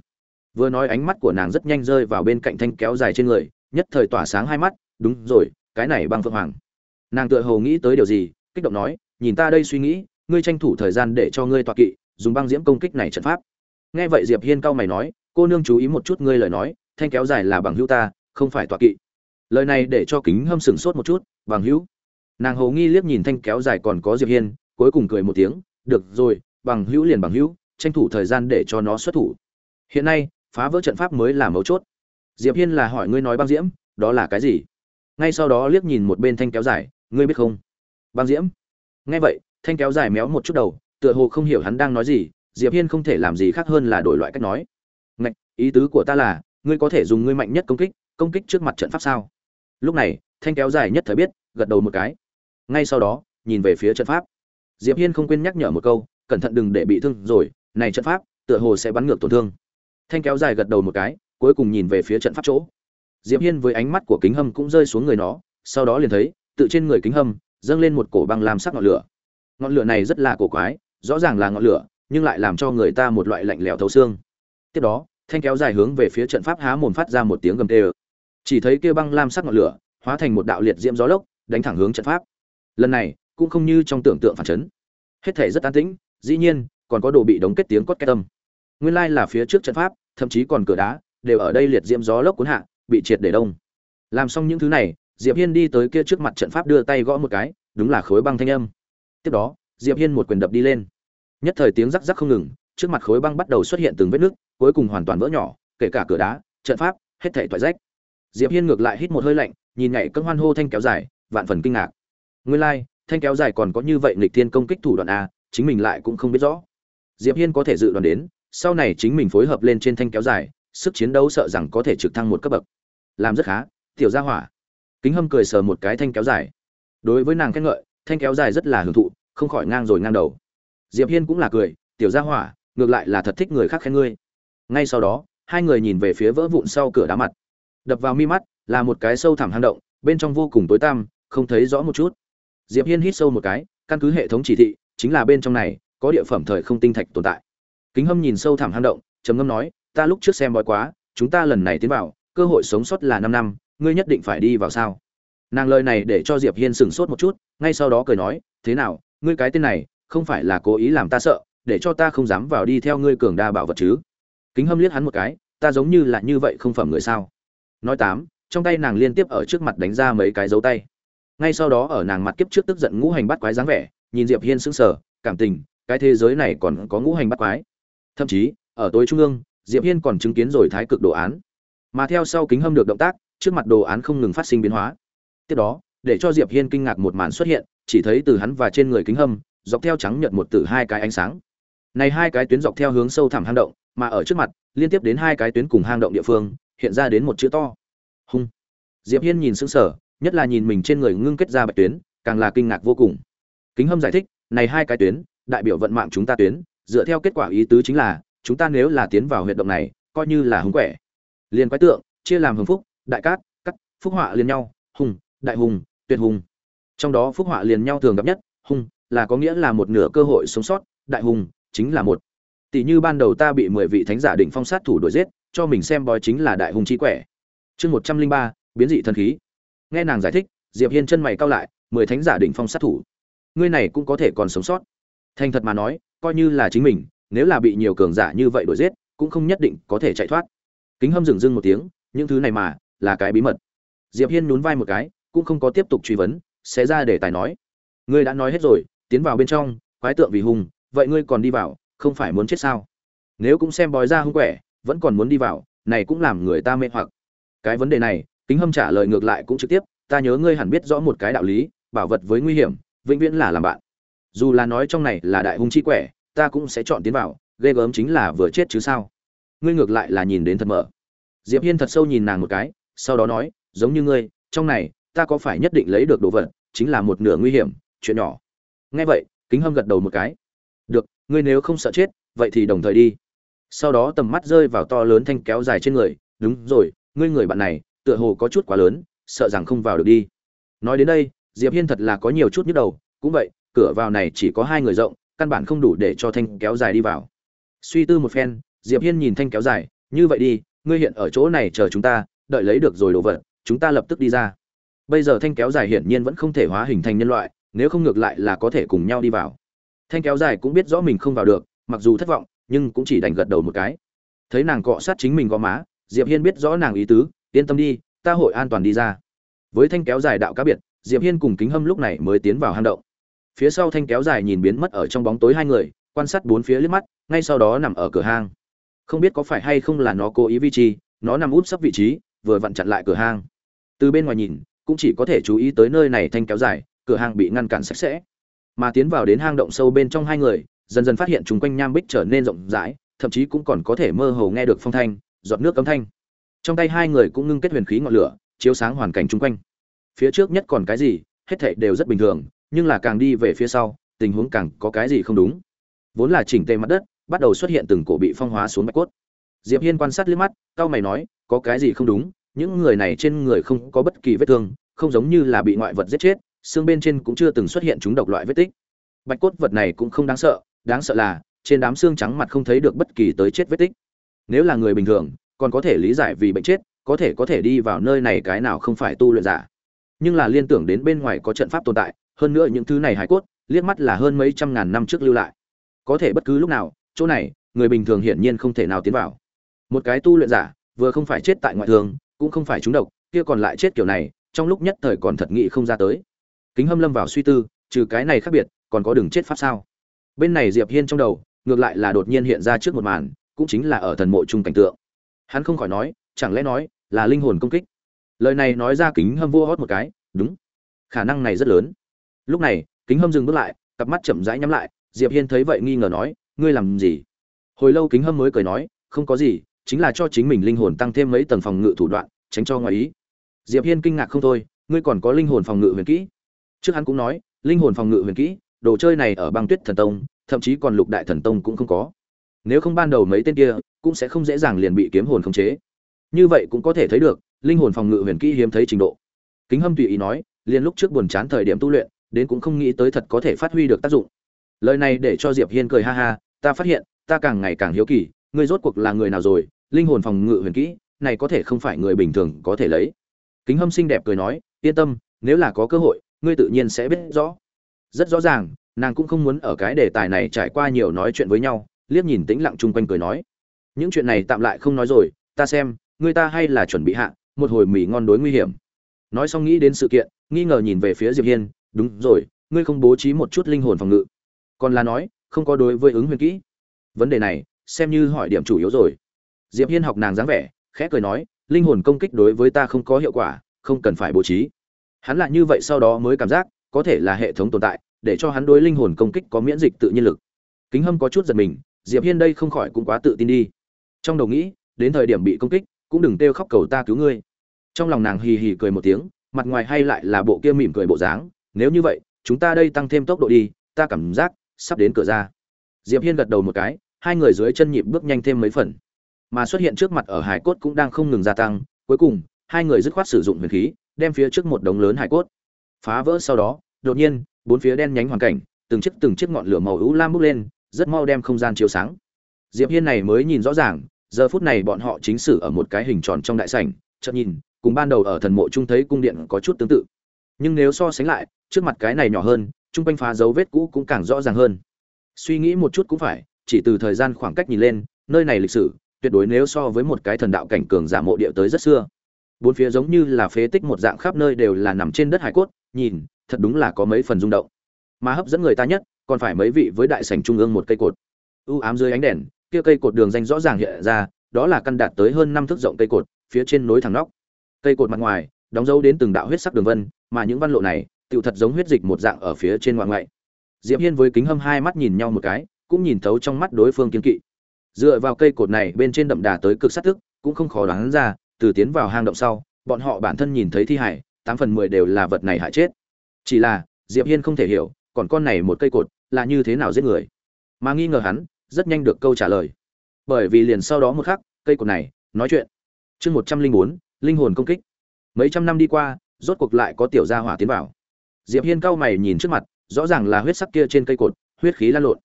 Speaker 1: Vừa nói ánh mắt của nàng rất nhanh rơi vào bên cạnh thanh kéo dài trên người, nhất thời tỏa sáng hai mắt, đúng rồi, cái này băng phượng hoàng. Nàng tựa hồ nghĩ tới điều gì, kích động nói, nhìn ta đây suy nghĩ, ngươi tranh thủ thời gian để cho ngươi tọa kỵ, dùng băng diễm công kích này trận pháp nghe vậy diệp hiên cao mày nói, cô nương chú ý một chút ngươi lời nói, thanh kéo dài là bằng hữu ta, không phải tọa kỵ. Lời này để cho kính hâm sừng sốt một chút, bằng hữu? Nàng hầu nghi liếc nhìn thanh kéo dài còn có diệp hiên, cuối cùng cười một tiếng, được rồi, bằng hữu liền bằng hữu, tranh thủ thời gian để cho nó xuất thủ. Hiện nay, phá vỡ trận pháp mới là mấu chốt. Diệp hiên là hỏi ngươi nói băng diễm, đó là cái gì? Ngay sau đó liếc nhìn một bên thanh kéo dài, ngươi biết không? Băng diễm? Nghe vậy, thanh kéo dài méo một chút đầu, tựa hồ không hiểu hắn đang nói gì diệp hiên không thể làm gì khác hơn là đổi loại cách nói. Ngạch, ý tứ của ta là, ngươi có thể dùng ngươi mạnh nhất công kích công kích trước mặt trận pháp sao? Lúc này, thanh kéo dài nhất thời biết, gật đầu một cái. Ngay sau đó, nhìn về phía trận pháp. Diệp hiên không quên nhắc nhở một câu, cẩn thận đừng để bị thương rồi, này trận pháp, tựa hồ sẽ bắn ngược tổn thương. Thanh kéo dài gật đầu một cái, cuối cùng nhìn về phía trận pháp chỗ. Diệp hiên với ánh mắt của kính hâm cũng rơi xuống người nó, sau đó liền thấy, tự trên người kính hâm, dâng lên một cổ băng làm sắc ngọn lửa. Ngọn lửa này rất là cổ quái, rõ ràng là ngọn lửa nhưng lại làm cho người ta một loại lạnh lẽo thấu xương. Tiếp đó, thanh kéo dài hướng về phía trận pháp há mồm phát ra một tiếng gầm tê ơ. Chỉ thấy kia băng lam sắc ngọn lửa hóa thành một đạo liệt diễm gió lốc, đánh thẳng hướng trận pháp. Lần này, cũng không như trong tưởng tượng phản chấn. Hết thể rất an tĩnh, dĩ nhiên, còn có đồ bị đóng kết tiếng cốt kết tâm nguyên lai là phía trước trận pháp, thậm chí còn cửa đá, đều ở đây liệt diễm gió lốc cuốn hạ, bị triệt để đông. Làm xong những thứ này, diệp hiên đi tới kia trước mặt trận pháp đưa tay gõ một cái, đúng là khối băng thanh âm. Tiếp đó, diệp hiên một quyền đập đi lên nhất thời tiếng rắc rắc không ngừng trước mặt khối băng bắt đầu xuất hiện từng vết nứt cuối cùng hoàn toàn vỡ nhỏ kể cả cửa đá trận pháp hết thảy toại rách. Diệp hiên ngược lại hít một hơi lạnh nhìn nhảy cơn hoan hô thanh kéo dài vạn phần kinh ngạc. Nguyên lai like, thanh kéo dài còn có như vậy nghịch thiên công kích thủ đoạn a chính mình lại cũng không biết rõ. Diệp hiên có thể dự đoán đến sau này chính mình phối hợp lên trên thanh kéo dài sức chiến đấu sợ rằng có thể trực thăng một cấp bậc. Làm rất khá tiểu gia hỏa. Kính hâm cười sờ một cái thanh kéo dài. Đối với nàng khen ngợi thanh kéo dài rất là hưởng thụ không khỏi ngang rồi ngang đầu diệp hiên cũng là cười, tiểu gia hỏa, ngược lại là thật thích người khác khen ngươi. Ngay sau đó, hai người nhìn về phía vỡ vụn sau cửa đá mặt. Đập vào mi mắt, là một cái sâu thẳm hang động, bên trong vô cùng tối tăm, không thấy rõ một chút. Diệp hiên hít sâu một cái, căn cứ hệ thống chỉ thị, chính là bên trong này, có địa phẩm thời không tinh thạch tồn tại. Kính hâm nhìn sâu thẳm hang động, trầm ngâm nói, ta lúc trước xem bói quá, chúng ta lần này tiến vào, cơ hội sống sót là năm năm, ngươi nhất định phải đi vào sao? Nàng lời này để cho diệp hiên sửng sốt một chút, ngay sau đó cười nói, thế nào, ngươi cái tên này không phải là cố ý làm ta sợ, để cho ta không dám vào đi theo ngươi cường đa bảo vật chứ. Kính hâm liếc hắn một cái, ta giống như là như vậy không phẩm người sao? Nói tám, trong tay nàng liên tiếp ở trước mặt đánh ra mấy cái dấu tay. Ngay sau đó ở nàng mặt kiếp trước tức giận ngũ hành bắt quái dáng vẻ, nhìn diệp hiên sững sờ, cảm tình, cái thế giới này còn có ngũ hành bắt quái. Thậm chí, ở tối trung ương, diệp hiên còn chứng kiến rồi thái cực đồ án. Mà theo sau kính hâm được động tác, trước mặt đồ án không ngừng phát sinh biến hóa. Tiếp đó, để cho diệp hiên kinh ngạc một màn xuất hiện, chỉ thấy từ hắn và trên người kính hâm dọc theo trắng nhật một từ hai cái ánh sáng. Này hai cái tuyến dọc theo hướng sâu thẳm hang động, mà ở trước mặt, liên tiếp đến hai cái tuyến cùng hang động địa phương, hiện ra đến một chữ to. Hung. Diệp hiên nhìn sững sờ, nhất là nhìn mình trên người ngưng kết ra bạch tuyến, càng là kinh ngạc vô cùng. Kính hâm giải thích, này hai cái tuyến, đại biểu vận mạng chúng ta tuyến, dựa theo kết quả ý tứ chính là, chúng ta nếu là tiến vào huyệt động này, coi như là hùng quẻ. Liên quái tượng, chia làm hưng phúc, đại cát, cắt, phúc họa liền nhau, hùng, đại hùng, tuyệt hùng. Trong đó phúc họa liền nhau thường gặp nhất, hùng là có nghĩa là một nửa cơ hội sống sót, đại hùng, chính là một. Tỷ như ban đầu ta bị mười vị thánh giả định phong sát thủ đuổi giết, cho mình xem bói chính là đại hùng chi quẻ. Chương một trăm linh ba, biến dị thần khí. Nghe nàng giải thích, diệp hiên chân mày cau lại, mười thánh giả định phong sát thủ. Ngươi này cũng có thể còn sống sót. Thành thật mà nói, coi như là chính mình, nếu là bị nhiều cường giả như vậy đuổi giết, cũng không nhất định có thể chạy thoát. Kính hâm dừng dưng một tiếng, những thứ này mà, là cái bí mật. Diệp hiên nhún vai một cái, cũng không có tiếp tục truy vấn sẽ ra để tài nói. Ngươi đã nói hết rồi tiến vào bên trong, quái tượng vì hùng, vậy ngươi còn đi vào, không phải muốn chết sao? Nếu cũng xem bói ra hung quẻ, vẫn còn muốn đi vào, này cũng làm người ta mê hoặc. Cái vấn đề này, kính hâm trả lời ngược lại cũng trực tiếp, ta nhớ ngươi hẳn biết rõ một cái đạo lý, bảo vật với nguy hiểm, vĩnh viễn là làm bạn. Dù là nói trong này là đại hung chi quẻ, ta cũng sẽ chọn tiến vào, ghê gớm chính là vừa chết chứ sao? Ngươi ngược lại là nhìn đến thật mở. Diệp hiên thật sâu nhìn nàng một cái, sau đó nói, giống như ngươi, trong này, ta có phải nhất định lấy được đồ vật, chính là một nửa nguy hiểm, chuyện nhỏ nghe vậy, kính hâm gật đầu một cái. Được, ngươi nếu không sợ chết, vậy thì đồng thời đi. Sau đó tầm mắt rơi vào to lớn thanh kéo dài trên người. Đúng rồi, ngươi người bạn này, tựa hồ có chút quá lớn, sợ rằng không vào được đi. Nói đến đây, diệp hiên thật là có nhiều chút nhức đầu. Cũng vậy, cửa vào này chỉ có hai người rộng, căn bản không đủ để cho thanh kéo dài đi vào. Suy tư một phen, diệp hiên nhìn thanh kéo dài. Như vậy đi, ngươi hiện ở chỗ này chờ chúng ta, đợi lấy được rồi đồ vật, chúng ta lập tức đi ra. Bây giờ thanh kéo dài hiển nhiên vẫn không thể hóa hình thành nhân loại nếu không ngược lại là có thể cùng nhau đi vào. Thanh kéo dài cũng biết rõ mình không vào được, mặc dù thất vọng, nhưng cũng chỉ đành gật đầu một cái. Thấy nàng cọ sát chính mình gò má, diệp hiên biết rõ nàng ý tứ, yên tâm đi, ta hội an toàn đi ra. Với thanh kéo dài đạo cá biệt, diệp hiên cùng kính hâm lúc này mới tiến vào hang động. Phía sau thanh kéo dài nhìn biến mất ở trong bóng tối hai người, quan sát bốn phía liếc mắt, ngay sau đó nằm ở cửa hang. Không biết có phải hay không là nó cố ý vi trí, nó nằm úp sấp vị trí, vừa vặn chặn lại cửa hang. Từ bên ngoài nhìn, cũng chỉ có thể chú ý tới nơi này thanh kéo dài cửa hàng bị ngăn cản sạch sẽ. Mà tiến vào đến hang động sâu bên trong hai người, dần dần phát hiện chung quanh nham bích trở nên rộng rãi, thậm chí cũng còn có thể mơ hồ nghe được phong thanh, giọt nước âm thanh. Trong tay hai người cũng ngưng kết huyền khí ngọn lửa, chiếu sáng hoàn cảnh chung quanh. Phía trước nhất còn cái gì, hết thảy đều rất bình thường, nhưng là càng đi về phía sau, tình huống càng có cái gì không đúng. Vốn là chỉnh tề mặt đất, bắt đầu xuất hiện từng cổ bị phong hóa xuống bạch cốt. Diệp hiên quan sát liếc mắt cao mày nói, có cái gì không đúng, những người này trên người không có bất kỳ vết thương, không giống như là bị ngoại vật giết chết xương bên trên cũng chưa từng xuất hiện chúng độc loại vết tích. Bạch cốt vật này cũng không đáng sợ đáng sợ là, trên đám xương trắng mặt không thấy được bất kỳ tới chết vết tích. Nếu là người bình thường, còn có thể lý giải vì bệnh chết, có thể có thể đi vào nơi này cái nào không phải tu luyện giả. Nhưng là liên tưởng đến bên ngoài có trận pháp tồn tại, hơn nữa những thứ này hải cốt, liếc mắt là hơn mấy trăm ngàn năm trước lưu lại. Có thể bất cứ lúc nào, chỗ này, người bình thường hiển nhiên không thể nào tiến vào. Một cái tu luyện giả, vừa không phải chết tại ngoại thường, cũng không phải trúng độc, kia còn lại chết kiểu này, trong lúc nhất thời còn thật nghị không ra tới kính hâm lâm vào suy tư, trừ cái này khác biệt, còn có đường chết pháp sao? Bên này diệp hiên trong đầu, ngược lại là đột nhiên hiện ra trước một màn, cũng chính là ở thần mộ trung cảnh tượng. Hắn không khỏi nói, chẳng lẽ nói là linh hồn công kích? Lời này nói ra kính hâm vua hót một cái, đúng. Khả năng này rất lớn. Lúc này, kính hâm dừng bước lại, cặp mắt chậm rãi nhắm lại, diệp hiên thấy vậy nghi ngờ nói, ngươi làm gì? Hồi lâu kính hâm mới cười nói, không có gì, chính là cho chính mình linh hồn tăng thêm mấy tầng phòng ngự thủ đoạn, tránh cho ngoài ý. Diệp hiên kinh ngạc không thôi, ngươi còn có linh hồn phòng ngự huyền kỹ? Trước hắn cũng nói, linh hồn phòng ngự huyền kỹ, đồ chơi này ở băng tuyết thần tông, thậm chí còn lục đại thần tông cũng không có. Nếu không ban đầu mấy tên kia, cũng sẽ không dễ dàng liền bị kiếm hồn khống chế. Như vậy cũng có thể thấy được, linh hồn phòng ngự huyền kỹ hiếm thấy trình độ. Kính hâm tùy ý nói, liền lúc trước buồn chán thời điểm tu luyện, đến cũng không nghĩ tới thật có thể phát huy được tác dụng. Lời này để cho diệp hiên cười ha ha, ta phát hiện, ta càng ngày càng hiếu kỳ, ngươi rốt cuộc là người nào rồi, linh hồn phòng ngự huyền kỹ, này có thể không phải người bình thường có thể lấy. Kính hâm xinh đẹp cười nói, yên tâm, nếu là có cơ hội ngươi tự nhiên sẽ biết rõ. Rất rõ ràng, nàng cũng không muốn ở cái đề tài này trải qua nhiều nói chuyện với nhau, liếc nhìn tĩnh lặng chung quanh cười nói. Những chuyện này tạm lại không nói rồi, ta xem ngươi ta hay là chuẩn bị hạ, một hồi mì ngon đối nguy hiểm. Nói xong nghĩ đến sự kiện, nghi ngờ nhìn về phía diệp hiên, đúng rồi, ngươi không bố trí một chút linh hồn phòng ngự. Còn là nói, không có đối với ứng huyền kỹ. Vấn đề này, xem như hỏi điểm chủ yếu rồi. Diệp hiên học nàng dáng vẻ, khẽ cười nói, linh hồn công kích đối với ta không có hiệu quả, không cần phải bố trí hắn là như vậy sau đó mới cảm giác, có thể là hệ thống tồn tại, để cho hắn đối linh hồn công kích có miễn dịch tự nhiên lực. Kính hâm có chút giật mình, diệp hiên đây không khỏi cũng quá tự tin đi. Trong đầu nghĩ, đến thời điểm bị công kích, cũng đừng kêu khóc cầu ta cứu ngươi. Trong lòng nàng hì hì cười một tiếng, mặt ngoài hay lại là bộ kia mỉm cười bộ dáng, nếu như vậy, chúng ta đây tăng thêm tốc độ đi, ta cảm giác sắp đến cửa ra. Diệp hiên gật đầu một cái, hai người dưới chân nhịp bước nhanh thêm mấy phần. Mà xuất hiện trước mặt ở hải cốt cũng đang không ngừng gia tăng, cuối cùng, hai người dứt khoát sử dụng huyền khí đem phía trước một đống lớn hải cốt phá vỡ sau đó, đột nhiên, bốn phía đen nhánh hoàn cảnh, từng chiếc từng chiếc ngọn lửa màu ưu lam bốc lên, rất mau đem không gian chiếu sáng. Diệp hiên này mới nhìn rõ ràng, giờ phút này bọn họ chính sử ở một cái hình tròn trong đại sảnh, chợt nhìn, cùng ban đầu ở thần mộ trung thấy cung điện có chút tương tự. Nhưng nếu so sánh lại, trước mặt cái này nhỏ hơn trung quanh phá dấu vết cũ cũng càng rõ ràng hơn. Suy nghĩ một chút cũng phải, chỉ từ thời gian khoảng cách nhìn lên, nơi này lịch sử, tuyệt đối nếu so với một cái thần đạo cảnh cường giả mộ địa tới rất xưa bốn phía giống như là phế tích một dạng khắp nơi đều là nằm trên đất hải cốt, nhìn, thật đúng là có mấy phần rung động. Mà hấp dẫn người ta nhất, còn phải mấy vị với đại sảnh trung ương một cây cột. U ám dưới ánh đèn, kia cây cột đường danh rõ ràng hiện ra, đó là căn đạt tới hơn năm thước rộng cây cột, phía trên nối thẳng nóc. Cây cột mặt ngoài, đóng dấu đến từng đạo huyết sắc đường vân, mà những văn lộ này, tựu thật giống huyết dịch một dạng ở phía trên ngoại ngoại. Diệp hiên với kính hâm hai mắt nhìn nhau một cái, cũng nhìn thấu trong mắt đối phương kiên kỵ. Dựa vào cây cột này bên trên đậm đà tới cực sát tức, cũng không khó đoán ra từ tiến vào hang động sau, bọn họ bản thân nhìn thấy thi hải, tám phần mười đều là vật này hại chết. Chỉ là, diệp hiên không thể hiểu, còn con này một cây cột là như thế nào giết người. Mà nghi ngờ hắn, rất nhanh được câu trả lời. Bởi vì liền sau đó một khắc, cây cột này, nói chuyện. Chương một trăm linh bốn, linh hồn công kích. Mấy trăm năm đi qua, rốt cuộc lại có tiểu gia hỏa tiến vào. Diệp hiên cau mày nhìn trước mặt, rõ ràng là huyết sắc kia trên cây cột, huyết khí lan lộn.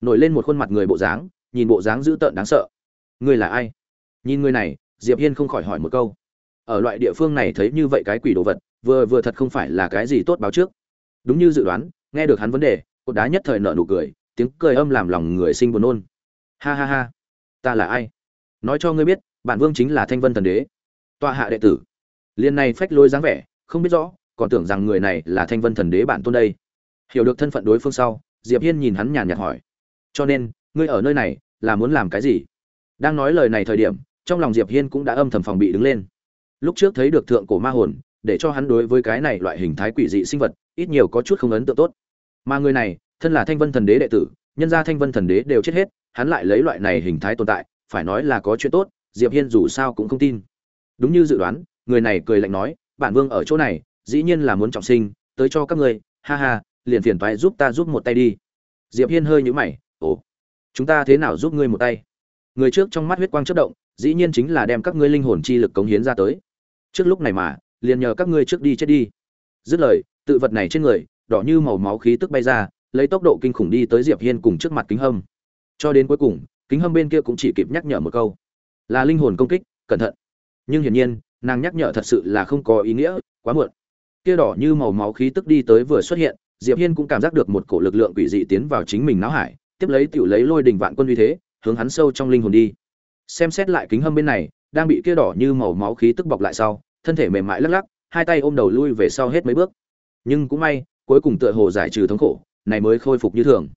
Speaker 1: Nổi lên một khuôn mặt người bộ dáng, nhìn bộ dáng dữ tợn đáng sợ. Người là ai? Nhìn người này diệp hiên không khỏi hỏi một câu. Ở loại địa phương này thấy như vậy cái quỷ đồ vật, vừa vừa thật không phải là cái gì tốt báo trước. Đúng như dự đoán, nghe được hắn vấn đề, cột đá nhất thời nợ nụ cười, tiếng cười âm làm lòng người sinh buồn nôn. Ha ha ha, ta là ai? Nói cho ngươi biết bản vương chính là thanh vân thần đế. Tọa hạ đệ tử. Liên này phách lôi dáng vẻ, không biết rõ, còn tưởng rằng người này là thanh vân thần đế bản tôn đây. Hiểu được thân phận đối phương sau, diệp hiên nhìn hắn nhàn nhạt hỏi. Cho nên, ngươi ở nơi này, là muốn làm cái gì? Đang nói lời này thời điểm trong lòng diệp hiên cũng đã âm thầm phòng bị đứng lên. Lúc trước thấy được thượng cổ ma hồn, để cho hắn đối với cái này loại hình thái quỷ dị sinh vật, ít nhiều có chút không ấn tượng tốt. Mà người này, thân là thanh vân thần đế đệ tử, nhân gia thanh vân thần đế đều chết hết, hắn lại lấy loại này hình thái tồn tại, phải nói là có chuyện tốt, diệp hiên dù sao cũng không tin. Đúng như dự đoán, người này cười lạnh nói, bản vương ở chỗ này, dĩ nhiên là muốn trọng sinh, tới cho các ngươi, ha ha, liền phiền toái giúp ta giúp một tay đi. Diệp hiên hơi nhíu mày, ồ, chúng ta thế nào giúp ngươi một tay? Người trước trong mắt huyết quang chớp động dĩ nhiên chính là đem các ngươi linh hồn chi lực cống hiến ra tới. Trước lúc này mà, liền nhờ các ngươi trước đi chết đi. Dứt lời, tự vật này trên người, đỏ như màu máu khí tức bay ra, lấy tốc độ kinh khủng đi tới diệp hiên cùng trước mặt kính hâm. Cho đến cuối cùng, kính hâm bên kia cũng chỉ kịp nhắc nhở một câu. Là linh hồn công kích, cẩn thận. Nhưng hiển nhiên, nàng nhắc nhở thật sự là không có ý nghĩa, quá muộn. Kia đỏ như màu máu khí tức đi tới vừa xuất hiện, diệp hiên cũng cảm giác được một cổ lực lượng quỷ dị tiến vào chính mình não hải, tiếp lấy tiểu lấy lôi đình vạn quân uy thế, hướng hắn sâu trong linh hồn đi xem xét lại kính hâm bên này, đang bị kia đỏ như màu máu khí tức bọc lại sau, thân thể mềm mại lắc lắc, hai tay ôm đầu lui về sau hết mấy bước. Nhưng cũng may, cuối cùng tựa hồ giải trừ thống khổ, này mới khôi phục như thường.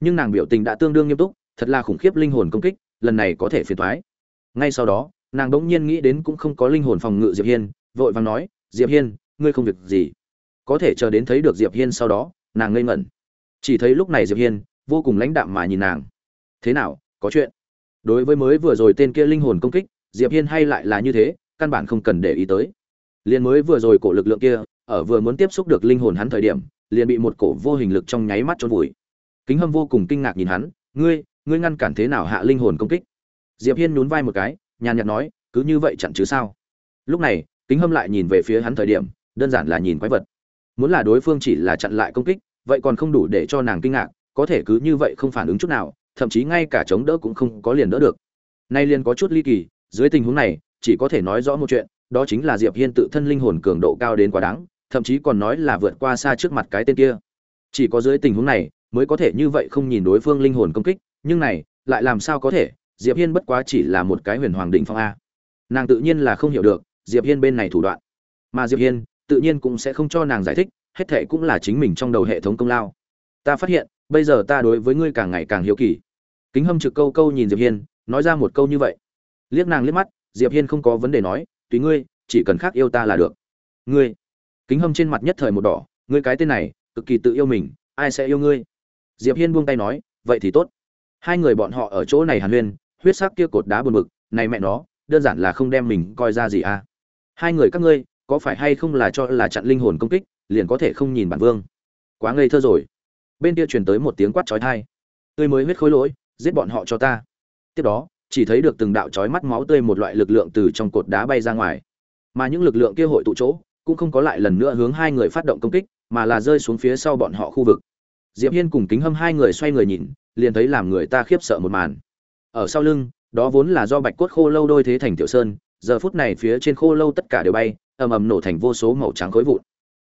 Speaker 1: Nhưng nàng biểu tình đã tương đương nghiêm túc, thật là khủng khiếp linh hồn công kích, lần này có thể phiền thoái ngay sau đó, nàng đống nhiên nghĩ đến cũng không có linh hồn phòng ngự diệp hiên, vội vàng nói, diệp hiên, ngươi không việc gì. Có thể chờ đến thấy được diệp hiên sau đó, nàng ngây ngẩn. Chỉ thấy lúc này diệp hiên vô cùng lãnh đạm mà nhìn nàng. Thế nào, có chuyện? Đối với mới vừa rồi tên kia linh hồn công kích, diệp hiên hay lại là như thế, căn bản không cần để ý tới. Liền mới vừa rồi cổ lực lượng kia, ở vừa muốn tiếp xúc được linh hồn hắn thời điểm, liền bị một cổ vô hình lực trong nháy mắt trốn vùi. Kính hâm vô cùng kinh ngạc nhìn hắn, ngươi ngươi ngăn cản thế nào hạ linh hồn công kích? Diệp hiên nhún vai một cái, nhàn nhạt nói, cứ như vậy chặn chứ sao? Lúc này, kính hâm lại nhìn về phía hắn thời điểm, đơn giản là nhìn quái vật. Muốn là đối phương chỉ là chặn lại công kích, vậy còn không đủ để cho nàng kinh ngạc, có thể cứ như vậy không phản ứng chút nào thậm chí ngay cả chống đỡ cũng không có liền đỡ được. Nay liền có chút ly kỳ, dưới tình huống này, chỉ có thể nói rõ một chuyện, đó chính là diệp hiên tự thân linh hồn cường độ cao đến quá đáng, thậm chí còn nói là vượt qua xa trước mặt cái tên kia. Chỉ có dưới tình huống này, mới có thể như vậy không nhìn đối phương linh hồn công kích, nhưng này, lại làm sao có thể, diệp hiên bất quá chỉ là một cái huyền hoàng đỉnh phong a. Nàng tự nhiên là không hiểu được, diệp hiên bên này thủ đoạn. Mà diệp hiên, tự nhiên cũng sẽ không cho nàng giải thích, hết thệ cũng là chính mình trong đầu hệ thống công lao. Ta phát hiện, bây giờ ta đối với ngươi càng ngày càng hiếu kỳ kính hâm trực câu câu nhìn diệp hiên, nói ra một câu như vậy. Liếc nàng liếc mắt, diệp hiên không có vấn đề nói, tùy ngươi, chỉ cần khác yêu ta là được. Ngươi? Kính hâm trên mặt nhất thời một đỏ, ngươi cái tên này, cực kỳ tự yêu mình, ai sẽ yêu ngươi? Diệp hiên buông tay nói, vậy thì tốt. Hai người bọn họ ở chỗ này hàn huyên, huyết sắc kia cột đá buồn bực, này mẹ nó, đơn giản là không đem mình coi ra gì à? Hai người các ngươi, có phải hay không là cho là chặn linh hồn công kích, liền có thể không nhìn bản vương? Quá ngây thơ rồi. Bên kia truyền tới một tiếng quát chói tai. Tươi mới huyết khối lỗi giết bọn họ cho ta. Tiếp đó, chỉ thấy được từng đạo chói mắt máu tươi một loại lực lượng từ trong cột đá bay ra ngoài. Mà những lực lượng kia hội tụ chỗ, cũng không có lại lần nữa hướng hai người phát động công kích, mà là rơi xuống phía sau bọn họ khu vực. Diệp hiên cùng kính hâm hai người xoay người nhìn, liền thấy làm người ta khiếp sợ một màn. Ở sau lưng, đó vốn là do bạch cốt khô lâu đôi thế thành tiểu sơn, giờ phút này phía trên khô lâu tất cả đều bay, ầm ầm nổ thành vô số màu trắng khối vụn.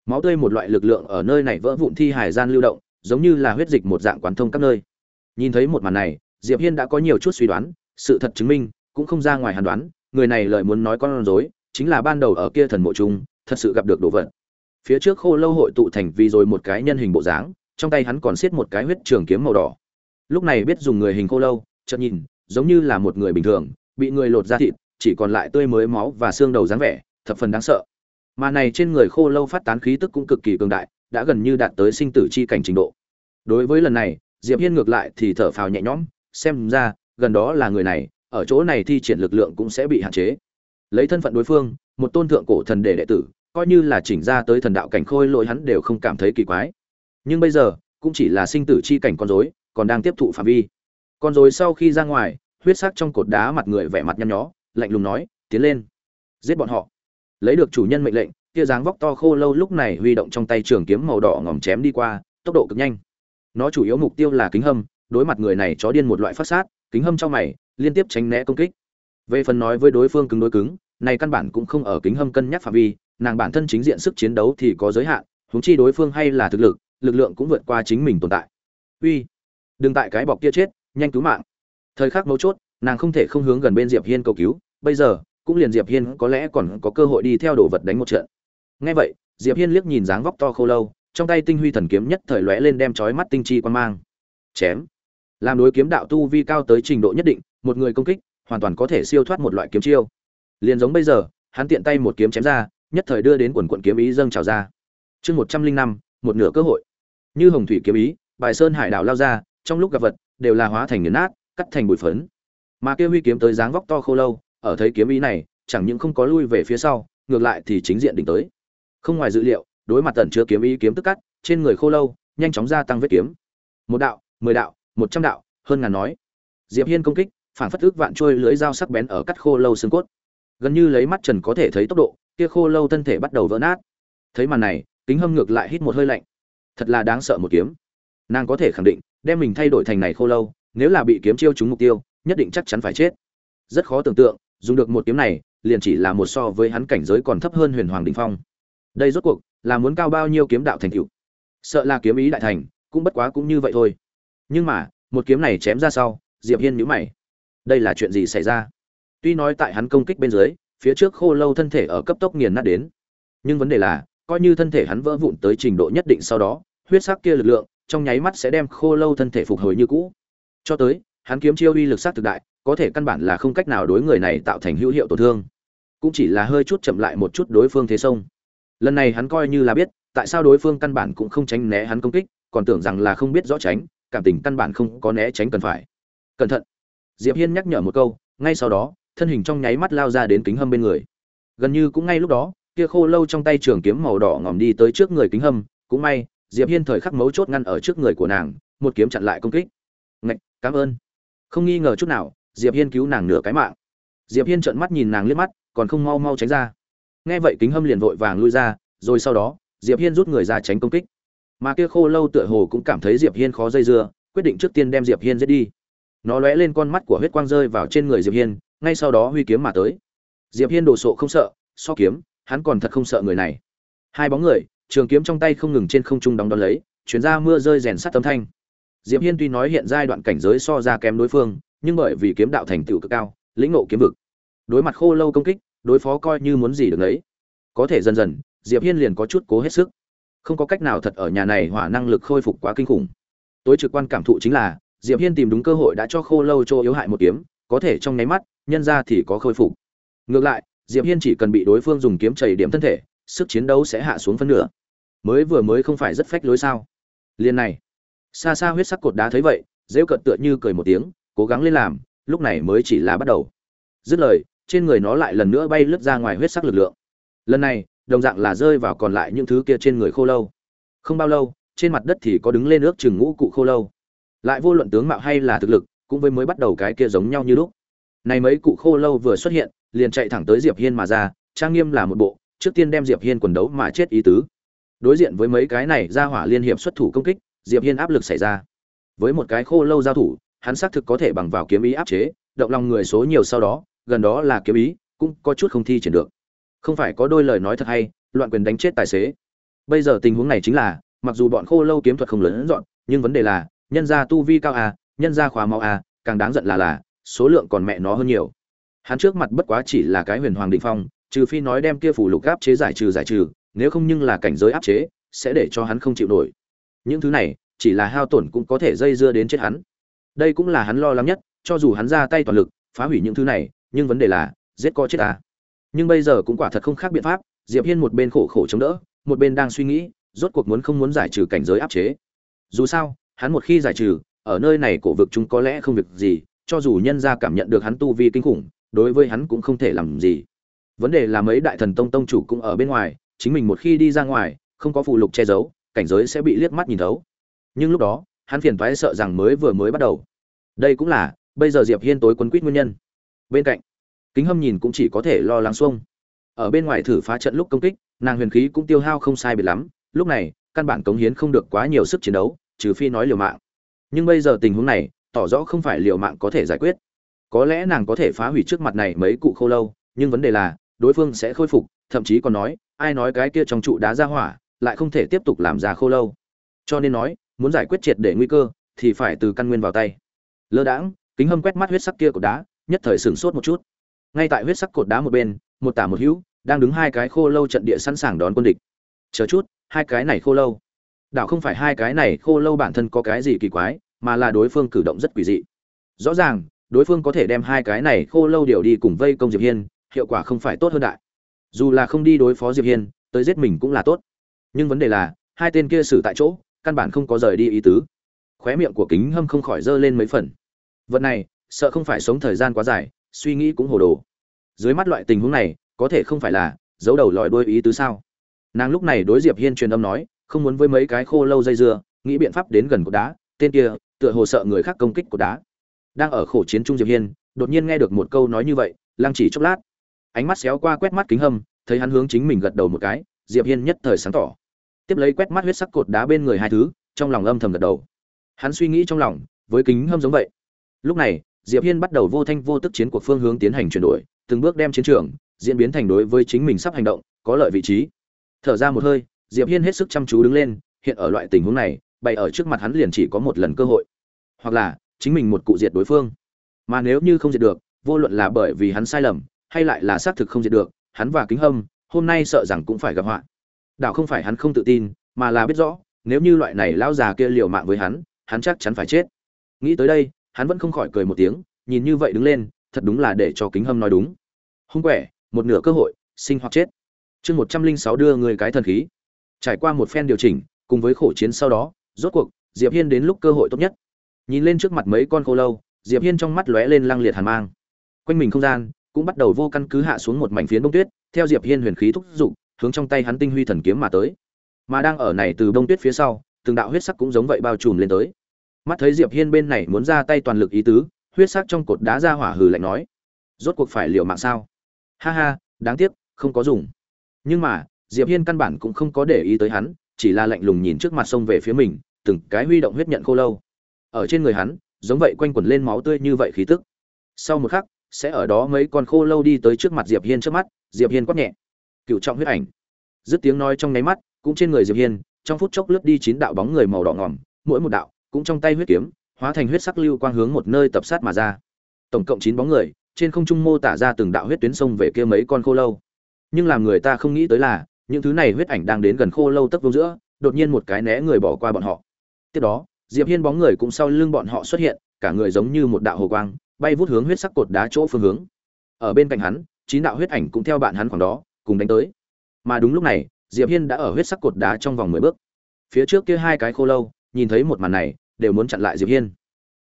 Speaker 1: Máu tươi một loại lực lượng ở nơi này vỡ vụn thi hải gian lưu động, giống như là huyết dịch một dạng quán thông các nơi nhìn thấy một màn này, diệp hiên đã có nhiều chút suy đoán, sự thật chứng minh, cũng không ra ngoài hàn đoán, người này lời muốn nói con rối, chính là ban đầu ở kia thần mộ trung, thật sự gặp được đồ vật. Phía trước khô lâu hội tụ thành vì rồi một cái nhân hình bộ dáng, trong tay hắn còn siết một cái huyết trường kiếm màu đỏ. Lúc này biết dùng người hình khô lâu, chợt nhìn, giống như là một người bình thường, bị người lột ra thịt, chỉ còn lại tươi mới máu và xương đầu dáng vẻ, thập phần đáng sợ. Mà này trên người khô lâu phát tán khí tức cũng cực kỳ cường đại, đã gần như đạt tới sinh tử chi cảnh trình độ. Đối với lần này diệp hiên ngược lại thì thở phào nhẹ nhõm, xem ra, gần đó là người này, ở chỗ này thi triển lực lượng cũng sẽ bị hạn chế. Lấy thân phận đối phương, một tôn thượng cổ thần để đệ tử, coi như là chỉnh ra tới thần đạo cảnh khôi lỗi hắn đều không cảm thấy kỳ quái. Nhưng bây giờ, cũng chỉ là sinh tử chi cảnh con rối, còn đang tiếp thụ phạm vi. Con rối sau khi ra ngoài, huyết sắc trong cột đá mặt người vẻ mặt nhăn nhó, lạnh lùng nói, tiến lên, giết bọn họ. Lấy được chủ nhân mệnh lệnh kia dáng vóc to khô lâu lúc này huy động trong tay trường kiếm màu đỏ ngòm chém đi qua, tốc độ cực nhanh nó chủ yếu mục tiêu là kính hâm, đối mặt người này chó điên một loại phát sát, kính hâm trong mày, liên tiếp tránh né công kích. Về phần nói với đối phương cứng đối cứng, này căn bản cũng không ở kính hâm cân nhắc phạm vi, nàng bản thân chính diện sức chiến đấu thì có giới hạn, huống chi đối phương hay là thực lực lực lượng cũng vượt qua chính mình tồn tại. Uy, đừng tại cái bọc kia chết, nhanh cứu mạng. Thời khắc mấu chốt, nàng không thể không hướng gần bên diệp hiên cầu cứu, bây giờ, cũng liền diệp hiên có lẽ còn có cơ hội đi theo đồ vật đánh một trận. Nghe vậy, diệp hiên liếc nhìn dáng vóc to khô lâu trong tay tinh huy thần kiếm nhất thời lóe lên đem chói mắt tinh chi quan mang. Chém. Làm đối kiếm đạo tu vi cao tới trình độ nhất định, một người công kích, hoàn toàn có thể siêu thoát một loại kiếm chiêu. Liền giống bây giờ, hắn tiện tay một kiếm chém ra, nhất thời đưa đến quần quận kiếm ý dâng trào ra. Chương một trăm linh năm, một nửa cơ hội. Như hồng thủy kiếm ý, bài sơn hải đảo lao ra, trong lúc gặp vật, đều là hóa thành nghiền nát, cắt thành bụi phấn. Mà kia huy kiếm tới dáng vóc to khô lâu, ở thấy kiếm ý này, chẳng những không có lui về phía sau, ngược lại thì chính diện đỉnh tới. Không ngoài dự liệu đối mặt tần chứa kiếm ý kiếm tức cắt, trên người khô lâu, nhanh chóng gia tăng vết kiếm. Một đạo, mười đạo, một trăm đạo, hơn ngàn nói. Diệp hiên công kích phản phất ước vạn trôi lưỡi dao sắc bén ở cắt khô lâu xương cốt. Gần như lấy mắt trần có thể thấy tốc độ, kia khô lâu thân thể bắt đầu vỡ nát. Thấy màn này, kính hâm ngược lại hít một hơi lạnh. Thật là đáng sợ một kiếm. Nàng có thể khẳng định, đem mình thay đổi thành này khô lâu, nếu là bị kiếm chiêu trúng mục tiêu, nhất định chắc chắn phải chết. Rất khó tưởng tượng, dùng được một kiếm này, liền chỉ là một so với hắn cảnh giới còn thấp hơn huyền hoàng đỉnh phong. Đây rốt cuộc là muốn cao bao nhiêu kiếm đạo thành tựu. Sợ là kiếm ý đại thành, cũng bất quá cũng như vậy thôi. Nhưng mà, một kiếm này chém ra sau, diệp hiên nhíu mày. Đây là chuyện gì xảy ra? Tuy nói tại hắn công kích bên dưới, phía trước khô lâu thân thể ở cấp tốc nghiền nát đến. Nhưng vấn đề là, coi như thân thể hắn vỡ vụn tới trình độ nhất định sau đó, huyết sắc kia lực lượng, trong nháy mắt sẽ đem khô lâu thân thể phục hồi như cũ. Cho tới, hắn kiếm chiêu uy lực sát thực đại, có thể căn bản là không cách nào đối người này tạo thành hữu hiệu tổn thương. Cũng chỉ là hơi chút chậm lại một chút đối phương thế sông lần này hắn coi như là biết, tại sao đối phương căn bản cũng không tránh né hắn công kích, còn tưởng rằng là không biết rõ tránh, cảm tình căn bản không có né tránh cần phải. Cẩn thận. Diệp hiên nhắc nhở một câu, ngay sau đó, thân hình trong nháy mắt lao ra đến kính hâm bên người. Gần như cũng ngay lúc đó, kia khô lâu trong tay trường kiếm màu đỏ ngòm đi tới trước người kính hâm, cũng may, diệp hiên thời khắc mấu chốt ngăn ở trước người của nàng, một kiếm chặn lại công kích. Ngạch, cảm ơn. Không nghi ngờ chút nào, diệp hiên cứu nàng nửa cái mạng. Diệp hiên trợn mắt nhìn nàng liếc mắt, còn không mau mau tránh ra nghe vậy kính hâm liền vội vàng lui ra, rồi sau đó, diệp hiên rút người ra tránh công kích. Mà kia khô lâu tựa hồ cũng cảm thấy diệp hiên khó dây dưa, quyết định trước tiên đem diệp hiên giết đi. Nó lóe lên con mắt của huyết quang rơi vào trên người diệp hiên, ngay sau đó huy kiếm mà tới. Diệp hiên đồ sộ không sợ, so kiếm, hắn còn thật không sợ người này. Hai bóng người, trường kiếm trong tay không ngừng trên không trung đóng đón lấy, chuyển ra mưa rơi rèn sắt tấm thanh. Diệp hiên tuy nói hiện giai đoạn cảnh giới so ra kém đối phương, nhưng bởi vì kiếm đạo thành tựu cực cao, lĩnh ngộ kiếm vực. Đối mặt khô lâu công kích đối phó coi như muốn gì được đấy có thể dần dần, diệp hiên liền có chút cố hết sức. Không có cách nào thật ở nhà này hỏa năng lực khôi phục quá kinh khủng. Tối trực quan cảm thụ chính là, diệp hiên tìm đúng cơ hội đã cho khô lâu chỗ yếu hại một kiếm, có thể trong nháy mắt, nhân ra thì có khôi phục. Ngược lại, diệp hiên chỉ cần bị đối phương dùng kiếm chảy điểm thân thể, sức chiến đấu sẽ hạ xuống phân nửa. Mới vừa mới không phải rất phách lối sao? Liên này. Xa xa huyết sắc cột đá thấy vậy dễ cợt tựa như cười một tiếng, cố gắng lên làm, lúc này mới chỉ là bắt đầu. Dứt lời trên người nó lại lần nữa bay lướt ra ngoài huyết sắc lực lượng. Lần này, đồng dạng là rơi vào còn lại những thứ kia trên người khô lâu. Không bao lâu, trên mặt đất thì có đứng lên ước chừng ngũ cụ khô lâu. Lại vô luận tướng mạo hay là thực lực, cũng với mới bắt đầu cái kia giống nhau như lúc. Này mấy cụ khô lâu vừa xuất hiện, liền chạy thẳng tới diệp hiên mà ra, trang nghiêm là một bộ, trước tiên đem diệp hiên quần đấu mà chết ý tứ. Đối diện với mấy cái này ra hỏa liên hiệp xuất thủ công kích, diệp hiên áp lực xảy ra. Với một cái khô lâu giao thủ, hắn xác thực có thể bằng vào kiếm ý áp chế, động lòng người số nhiều sau đó gần đó là kiếm ý, cũng có chút không thi triển được. Không phải có đôi lời nói thật hay, loạn quyền đánh chết tài xế. Bây giờ tình huống này chính là, mặc dù bọn khô lâu kiếm thuật không lớn dọn, nhưng vấn đề là, nhân gia tu vi cao à nhân gia khóa máu à càng đáng giận là là, số lượng còn mẹ nó hơn nhiều. Hắn trước mặt bất quá chỉ là cái huyền hoàng định phong, trừ phi nói đem kia phủ lục áp chế giải trừ giải trừ, nếu không nhưng là cảnh giới áp chế, sẽ để cho hắn không chịu nổi. Những thứ này, chỉ là hao tổn cũng có thể dây dưa đến chết hắn. Đây cũng là hắn lo lắng nhất, cho dù hắn ra tay toàn lực, phá hủy những thứ này nhưng vấn đề là, giết co chết ta nhưng bây giờ cũng quả thật không khác biện pháp, diệp hiên một bên khổ khổ chống đỡ, một bên đang suy nghĩ, rốt cuộc muốn không muốn giải trừ cảnh giới áp chế. Dù sao, hắn một khi giải trừ, ở nơi này cổ vực chúng có lẽ không việc gì, cho dù nhân gia cảm nhận được hắn tu vi kinh khủng, đối với hắn cũng không thể làm gì. Vấn đề là mấy đại thần tông tông chủ cũng ở bên ngoài, chính mình một khi đi ra ngoài, không có phụ lục che giấu, cảnh giới sẽ bị liếc mắt nhìn thấu. Nhưng lúc đó, hắn phiền toái sợ rằng mới vừa mới bắt đầu. Đây cũng là, bây giờ diệp hiên tối quấn quýt nguyên nhân bên cạnh, kính hâm nhìn cũng chỉ có thể lo lắng xuông. Ở bên ngoài thử phá trận lúc công kích, nàng huyền khí cũng tiêu hao không sai biệt lắm, lúc này, căn bản cống hiến không được quá nhiều sức chiến đấu, trừ phi nói liều mạng. Nhưng bây giờ tình huống này, tỏ rõ không phải liều mạng có thể giải quyết. Có lẽ nàng có thể phá hủy trước mặt này mấy cụ khô lâu, nhưng vấn đề là, đối phương sẽ khôi phục, thậm chí còn nói, ai nói cái kia trong trụ đá ra hỏa, lại không thể tiếp tục làm ra khô lâu. Cho nên nói, muốn giải quyết triệt để nguy cơ, thì phải từ căn nguyên vào tay. Lơ đãng, kính hâm quét mắt huyết sắc kia của đá nhất thời sửng sốt một chút. Ngay tại huyết sắc cột đá một bên, một tả một hữu đang đứng hai cái khô lâu trận địa sẵn sàng đón quân địch. Chờ chút, hai cái này khô lâu. Đảo không phải hai cái này khô lâu bản thân có cái gì kỳ quái, mà là đối phương cử động rất quỷ dị. Rõ ràng, đối phương có thể đem hai cái này khô lâu điều đi cùng vây công diệp hiên, hiệu quả không phải tốt hơn đại. Dù là không đi đối phó diệp hiên, tới giết mình cũng là tốt. Nhưng vấn đề là, hai tên kia xử tại chỗ, căn bản không có rời đi ý tứ. Khóe miệng của kính hâm không khỏi dơ lên mấy phần. Vật này sợ không phải sống thời gian quá dài, suy nghĩ cũng hồ đồ. Dưới mắt loại tình huống này, có thể không phải là giấu đầu lòi đuôi ý tứ sao? Nàng lúc này đối diệp hiên truyền âm nói, không muốn với mấy cái khô lâu dây dưa, nghĩ biện pháp đến gần cột đá, tên kia, tựa hồ sợ người khác công kích cột đá. Đang ở khổ chiến trung diệp hiên, đột nhiên nghe được một câu nói như vậy, lăng chỉ chốc lát. Ánh mắt xéo qua quét mắt kính hâm, thấy hắn hướng chính mình gật đầu một cái, diệp hiên nhất thời sáng tỏ. Tiếp lấy quét mắt huyết sắc cột đá bên người hai thứ, trong lòng âm thầm gật đầu. Hắn suy nghĩ trong lòng, với kính hâm giống vậy. Lúc này diệp hiên bắt đầu vô thanh vô tức chiến cuộc phương hướng tiến hành chuyển đổi, từng bước đem chiến trường diễn biến thành đối với chính mình sắp hành động có lợi vị trí. Thở ra một hơi, diệp hiên hết sức chăm chú đứng lên, hiện ở loại tình huống này, bày ở trước mặt hắn liền chỉ có một lần cơ hội. Hoặc là, chính mình một cụ diệt đối phương. Mà nếu như không diệt được, vô luận là bởi vì hắn sai lầm, hay lại là xác thực không diệt được, hắn và kính hâm, hôm nay sợ rằng cũng phải gặp họa. Đảo không phải hắn không tự tin, mà là biết rõ, nếu như loại này lão già kia liều mạng với hắn hắn chắc chắn phải chết. Nghĩ tới đây hắn vẫn không khỏi cười một tiếng, nhìn như vậy đứng lên, thật đúng là để cho kính hâm nói đúng. Hung quẻ, một nửa cơ hội, sinh hoặc chết. Chương một trăm linh sáu đưa người cái thần khí. Trải qua một phen điều chỉnh, cùng với khổ chiến sau đó, rốt cuộc, diệp hiên đến lúc cơ hội tốt nhất. Nhìn lên trước mặt mấy con khô lâu, diệp hiên trong mắt lóe lên lăng liệt hàn mang. Quanh mình không gian, cũng bắt đầu vô căn cứ hạ xuống một mảnh phiến bông tuyết, theo diệp hiên huyền khí thúc giục, hướng trong tay hắn tinh huy thần kiếm mà tới. Mà đang ở này từ bông tuyết phía sau, từng đạo huyết sắc cũng giống vậy bao trùm lên tới mắt thấy diệp hiên bên này muốn ra tay toàn lực ý tứ, huyết sắc trong cột đá ra hỏa hừ lạnh nói, rốt cuộc phải liều mạng sao? Ha ha, đáng tiếc, không có dùng. Nhưng mà, diệp hiên căn bản cũng không có để ý tới hắn, chỉ là lạnh lùng nhìn trước mặt sông về phía mình, từng cái huy động huyết nhận khô lâu. Ở trên người hắn, giống vậy quanh quẩn lên máu tươi như vậy khí tức. Sau một khắc, sẽ ở đó mấy con khô lâu đi tới trước mặt diệp hiên trước mắt, diệp hiên quát nhẹ. Cựu trọng huyết ảnh. Dứt tiếng nói trong nháy mắt, cũng trên người diệp hiên, trong phút chốc lướt đi chín đạo bóng người màu đỏ ngỏm mỗi một đạo cũng trong tay huyết kiếm, hóa thành huyết sắc lưu quang hướng một nơi tập sát mà ra. Tổng cộng chín bóng người, trên không trung mô tả ra từng đạo huyết tuyến sông về kia mấy con khô lâu. Nhưng làm người ta không nghĩ tới là, những thứ này huyết ảnh đang đến gần khô lâu tấp vô giữa, đột nhiên một cái né người bỏ qua bọn họ. Tiếp đó, diệp hiên bóng người cũng sau lưng bọn họ xuất hiện, cả người giống như một đạo hồ quang, bay vút hướng huyết sắc cột đá chỗ phương hướng. Ở bên cạnh hắn, chín đạo huyết ảnh cũng theo bạn hắn khoảng đó, cùng đánh tới. Mà đúng lúc này, diệp hiên đã ở huyết sắc cột đá trong vòng mười bước. Phía trước kia hai cái khô lâu nhìn thấy một màn này, đều muốn chặn lại diệp hiên.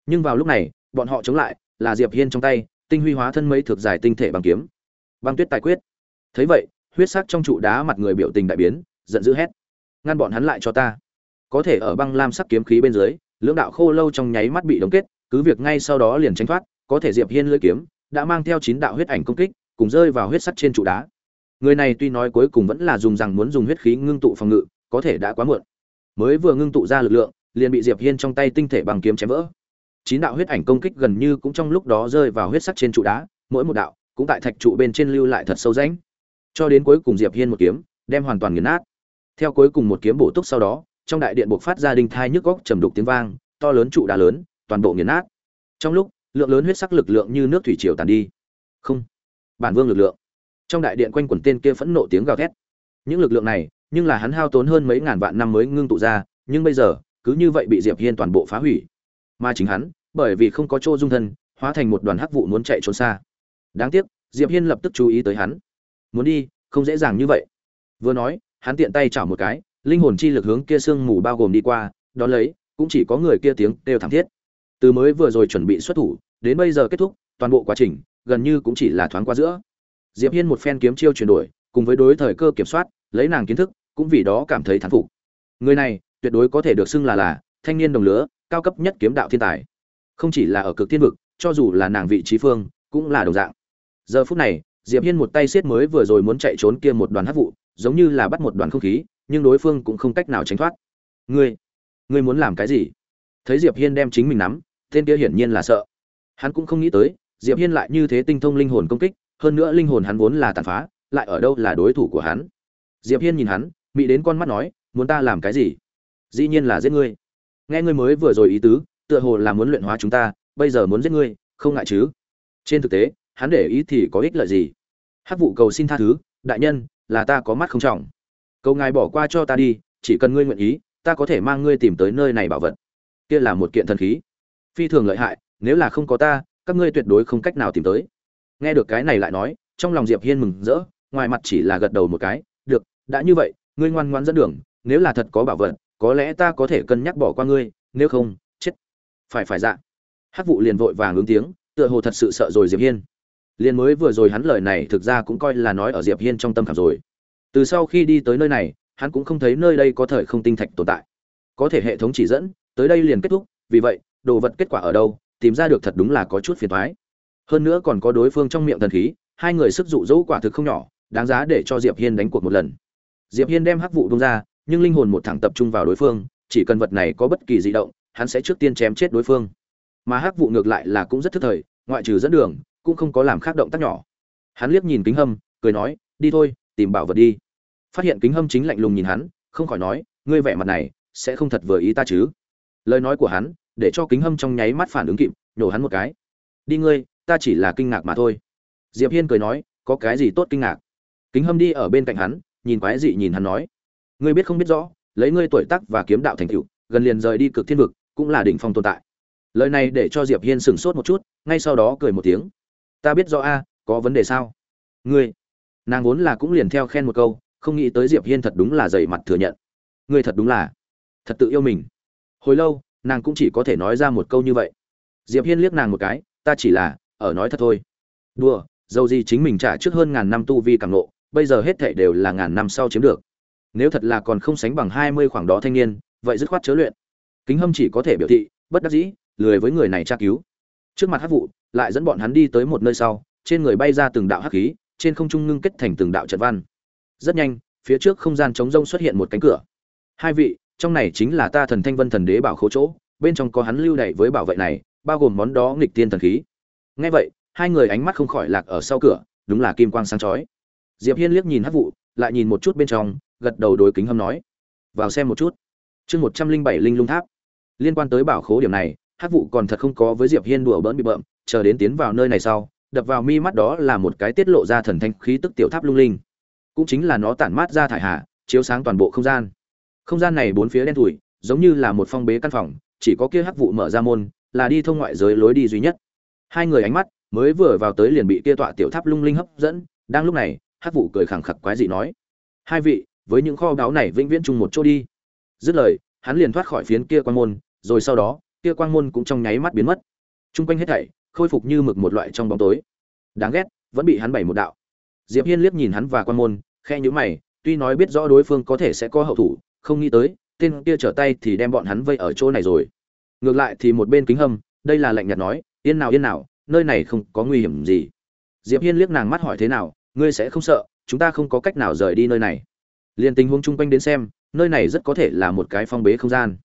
Speaker 1: Nhưng vào lúc này, bọn họ chống lại, là diệp hiên trong tay, tinh huy hóa thân mấy thực dài tinh thể bằng kiếm. Băng tuyết tài quyết. Thấy vậy, huyết sắc trong trụ đá mặt người biểu tình đại biến, giận dữ hét. Ngăn bọn hắn lại cho ta. Có thể ở băng lam sắc kiếm khí bên dưới, lưỡng đạo khô lâu trong nháy mắt bị đóng kết, cứ việc ngay sau đó liền tránh thoát, có thể diệp hiên lưỡi kiếm đã mang theo chín đạo huyết ảnh công kích, cùng rơi vào huyết sắt trên trụ đá. Người này tuy nói cuối cùng vẫn là dùng rằng muốn dùng huyết khí ngưng tụ phòng ngự, có thể đã quá muộn. Mới vừa ngưng tụ ra lực lượng liền bị diệp hiên trong tay tinh thể bằng kiếm chém vỡ. Chín đạo huyết ảnh công kích gần như cũng trong lúc đó rơi vào huyết sắc trên trụ đá, mỗi một đạo cũng tại thạch trụ bên trên lưu lại thật sâu rãnh. Cho đến cuối cùng diệp hiên một kiếm, đem hoàn toàn nghiền nát. Theo cuối cùng một kiếm bổ túc sau đó, trong đại điện buộc phát ra đinh thai nhức góc trầm đục tiếng vang, to lớn trụ đá lớn, toàn bộ nghiền nát. Trong lúc, lượng lớn huyết sắc lực lượng như nước thủy triều tàn đi. Không, bản vương lực lượng. Trong đại điện quanh quẩn tên kia phẫn nộ tiếng gào thét. Những lực lượng này, nhưng là hắn hao tốn hơn mấy ngàn vạn năm mới ngưng tụ ra, nhưng bây giờ cứ như vậy bị diệp hiên toàn bộ phá hủy. Mà chính hắn, bởi vì không có chỗ dung thân, hóa thành một đoàn hắc vụ muốn chạy trốn xa. Đáng tiếc, diệp hiên lập tức chú ý tới hắn. Muốn đi, không dễ dàng như vậy. Vừa nói, hắn tiện tay chảo một cái, linh hồn chi lực hướng kia sương mù bao gồm đi qua, đó lấy, cũng chỉ có người kia tiếng kêu thảm thiết. Từ mới vừa rồi chuẩn bị xuất thủ, đến bây giờ kết thúc, toàn bộ quá trình, gần như cũng chỉ là thoáng qua giữa. Diệp hiên một phen kiếm chiêu chuyển đổi, cùng với đối thời cơ kiểm soát, lấy nàng kiến thức, cũng vì đó cảm thấy thán phục. Người này tuyệt đối có thể được xưng là là thanh niên đồng lứa, cao cấp nhất kiếm đạo thiên tài. Không chỉ là ở cực thiên vực, cho dù là nàng vị trí phương, cũng là đồng dạng. Giờ phút này, diệp hiên một tay siết mới vừa rồi muốn chạy trốn kia một đoàn hắc vụ, giống như là bắt một đoàn không khí, nhưng đối phương cũng không cách nào tránh thoát. Ngươi ngươi muốn làm cái gì? Thấy diệp hiên đem chính mình nắm, tên kia hiển nhiên là sợ. Hắn cũng không nghĩ tới, diệp hiên lại như thế tinh thông linh hồn công kích, hơn nữa linh hồn hắn vốn là tàn phá, lại ở đâu là đối thủ của hắn. Diệp hiên nhìn hắn bị đến con mắt nói, muốn ta làm cái gì? Dĩ nhiên là giết ngươi. Nghe ngươi mới vừa rồi ý tứ, tựa hồ là muốn luyện hóa chúng ta, bây giờ muốn giết ngươi, không ngại chứ? Trên thực tế, hắn để ý thì có ích lợi gì? Hắc vụ cầu xin tha thứ, đại nhân, là ta có mắt không trọng. Cầu ngài bỏ qua cho ta đi, chỉ cần ngươi nguyện ý, ta có thể mang ngươi tìm tới nơi này bảo vật. Kia là một kiện thần khí. Phi thường lợi hại, nếu là không có ta, các ngươi tuyệt đối không cách nào tìm tới. Nghe được cái này lại nói, trong lòng diệp hiên mừng rỡ, ngoài mặt chỉ là gật đầu một cái, được, đã như vậy, ngươi ngoan ngoãn dẫn đường, nếu là thật có bảo vật có lẽ ta có thể cân nhắc bỏ qua ngươi, nếu không, chết. Phải phải dạ. Hắc vụ liền vội vàng ứng tiếng, tựa hồ thật sự sợ rồi diệp hiên. Liền mới vừa rồi hắn lời này thực ra cũng coi là nói ở diệp hiên trong tâm khảm rồi. Từ sau khi đi tới nơi này, hắn cũng không thấy nơi đây có thời không tinh thạch tồn tại. Có thể hệ thống chỉ dẫn, tới đây liền kết thúc, vì vậy, đồ vật kết quả ở đâu, tìm ra được thật đúng là có chút phiền toái. Hơn nữa còn có đối phương trong miệng thần khí, hai người sức dụ dỗ quả thực không nhỏ, đáng giá để cho diệp hiên đánh cuộc một lần. Diệp hiên đem hắc vụ bung ra nhưng linh hồn một thẳng tập trung vào đối phương, chỉ cần vật này có bất kỳ di động, hắn sẽ trước tiên chém chết đối phương. Mà hắc vụ ngược lại là cũng rất thức thời, ngoại trừ dẫn đường, cũng không có làm khác động tác nhỏ. Hắn liếc nhìn kính hâm, cười nói, đi thôi, tìm bảo vật đi. Phát hiện kính hâm chính lạnh lùng nhìn hắn, không khỏi nói, ngươi vẻ mặt này, sẽ không thật vừa ý ta chứ? Lời nói của hắn, để cho kính hâm trong nháy mắt phản ứng kịp, nhổ hắn một cái. Đi ngươi, ta chỉ là kinh ngạc mà thôi. Diệp hiên cười nói, có cái gì tốt kinh ngạc? Kính hâm đi ở bên cạnh hắn, nhìn quái dị nhìn hắn nói ngươi biết không biết rõ, lấy ngươi tuổi tác và kiếm đạo thành tựu, gần liền rời đi cực thiên vực, cũng là đỉnh phong tồn tại. Lời này để cho diệp hiên sửng sốt một chút, ngay sau đó cười một tiếng. Ta biết rõ a, có vấn đề sao? Ngươi, nàng vốn là cũng liền theo khen một câu, không nghĩ tới diệp hiên thật đúng là dày mặt thừa nhận. Ngươi thật đúng là, thật tự yêu mình. Hồi lâu, nàng cũng chỉ có thể nói ra một câu như vậy. Diệp hiên liếc nàng một cái, ta chỉ là, ở nói thật thôi. Đùa, dầu gì chính mình trả trước hơn ngàn năm tu vi càng nộ bây giờ hết thảy đều là ngàn năm sau chiếm được nếu thật là còn không sánh bằng hai mươi khoảng đó thanh niên, vậy dứt khoát chớ luyện. Kính hâm chỉ có thể biểu thị, bất đắc dĩ, lười với người này tra cứu. Trước mặt hắc vụ lại dẫn bọn hắn đi tới một nơi sau, trên người bay ra từng đạo hắc khí, trên không trung ngưng kết thành từng đạo trận văn. Rất nhanh, phía trước không gian trống rông xuất hiện một cánh cửa. Hai vị, trong này chính là ta thần thanh vân thần đế bảo khố chỗ, bên trong có hắn lưu đày với bảo vệ này, bao gồm món đó nghịch tiên thần khí. Ngay vậy, hai người ánh mắt không khỏi lạc ở sau cửa, đúng là kim quang sáng chói. Diệp hiên liếc nhìn hắc vụ lại nhìn một chút bên trong gật đầu đối kính hâm nói, vào xem một chút. Chương một trăm linh bảy linh lung tháp. Liên quan tới bảo khố điểm này, hắc vụ còn thật không có với diệp hiên đùa bỡn bị bợm, chờ đến tiến vào nơi này sau, đập vào mi mắt đó là một cái tiết lộ ra thần thanh khí tức tiểu tháp lung linh. Cũng chính là nó tản mát ra thải hạ, chiếu sáng toàn bộ không gian. Không gian này bốn phía đen thủi giống như là một phong bế căn phòng, chỉ có kia hắc vụ mở ra môn, là đi thông ngoại giới lối đi duy nhất. Hai người ánh mắt mới vừa vào tới liền bị kia tọa tiểu tháp lung linh hấp dẫn, đang lúc này, hắc vụ cười khẳng khặc quái dị nói, hai vị với những kho báu này vĩnh viễn chung một chỗ đi. Dứt lời, hắn liền thoát khỏi phiến kia quan môn, rồi sau đó, kia quang môn cũng trong nháy mắt biến mất. Trung quanh hết thảy khôi phục như mực một loại trong bóng tối. Đáng ghét, vẫn bị hắn bày một đạo. Diệp hiên liếc nhìn hắn và quan môn khe nhíu mày, tuy nói biết rõ đối phương có thể sẽ có hậu thủ, không nghĩ tới, tên kia trở tay thì đem bọn hắn vây ở chỗ này rồi. Ngược lại thì một bên kính hâm, đây là lạnh nhạt nói, yên nào yên nào, nơi này không có nguy hiểm gì. Diệp hiên liếc nàng mắt hỏi thế nào, ngươi sẽ không sợ, chúng ta không có cách nào rời đi nơi này liền tình huống chung quanh đến xem, nơi này rất có thể là một cái phong bế không gian.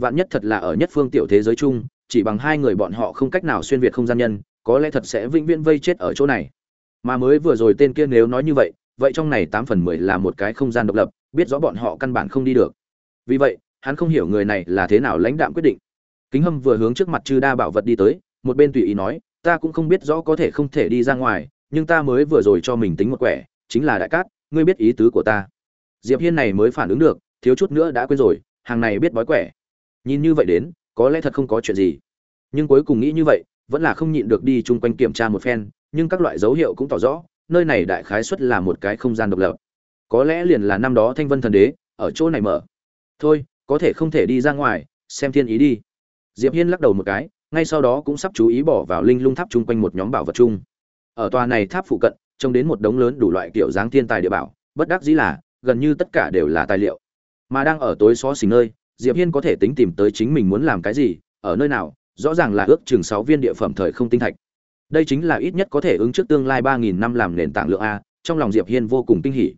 Speaker 1: Vạn nhất thật là ở nhất phương tiểu thế giới chung, chỉ bằng hai người bọn họ không cách nào xuyên việt không gian nhân, có lẽ thật sẽ vĩnh viễn vây chết ở chỗ này. Mà mới vừa rồi tên kia nếu nói như vậy vậy trong này tám phần mười là một cái không gian độc lập, biết rõ bọn họ căn bản không đi được. Vì vậy, hắn không hiểu người này là thế nào lãnh đạm quyết định. Kính hâm vừa hướng trước mặt chư đa bảo vật đi tới, một bên tùy ý nói, ta cũng không biết rõ có thể không thể đi ra ngoài, nhưng ta mới vừa rồi cho mình tính một quẻ, chính là đại cát, ngươi biết ý tứ của ta diệp hiên này mới phản ứng được, thiếu chút nữa đã quên rồi, hàng này biết bói quẻ. Nhìn như vậy đến, có lẽ thật không có chuyện gì. Nhưng cuối cùng nghĩ như vậy, vẫn là không nhịn được đi chung quanh kiểm tra một phen, nhưng các loại dấu hiệu cũng tỏ rõ, nơi này đại khái xuất là một cái không gian độc lập. Có lẽ liền là năm đó thanh vân thần đế, ở chỗ này mở. Thôi, có thể không thể đi ra ngoài, xem thiên ý đi. Diệp hiên lắc đầu một cái, ngay sau đó cũng sắp chú ý bỏ vào linh lung tháp chung quanh một nhóm bảo vật chung. Ở tòa này tháp phụ cận, trông đến một đống lớn đủ loại kiểu dáng thiên tài địa bảo, bất đắc dĩ là gần như tất cả đều là tài liệu. Mà đang ở tối xó xỉnh nơi, diệp hiên có thể tính tìm tới chính mình muốn làm cái gì, ở nơi nào, rõ ràng là ước chừng sáu viên địa phẩm thời không tinh thạch. Đây chính là ít nhất có thể ứng trước tương lai ba nghìn năm làm nền tảng lượng a, trong lòng diệp hiên vô cùng kinh hỉ.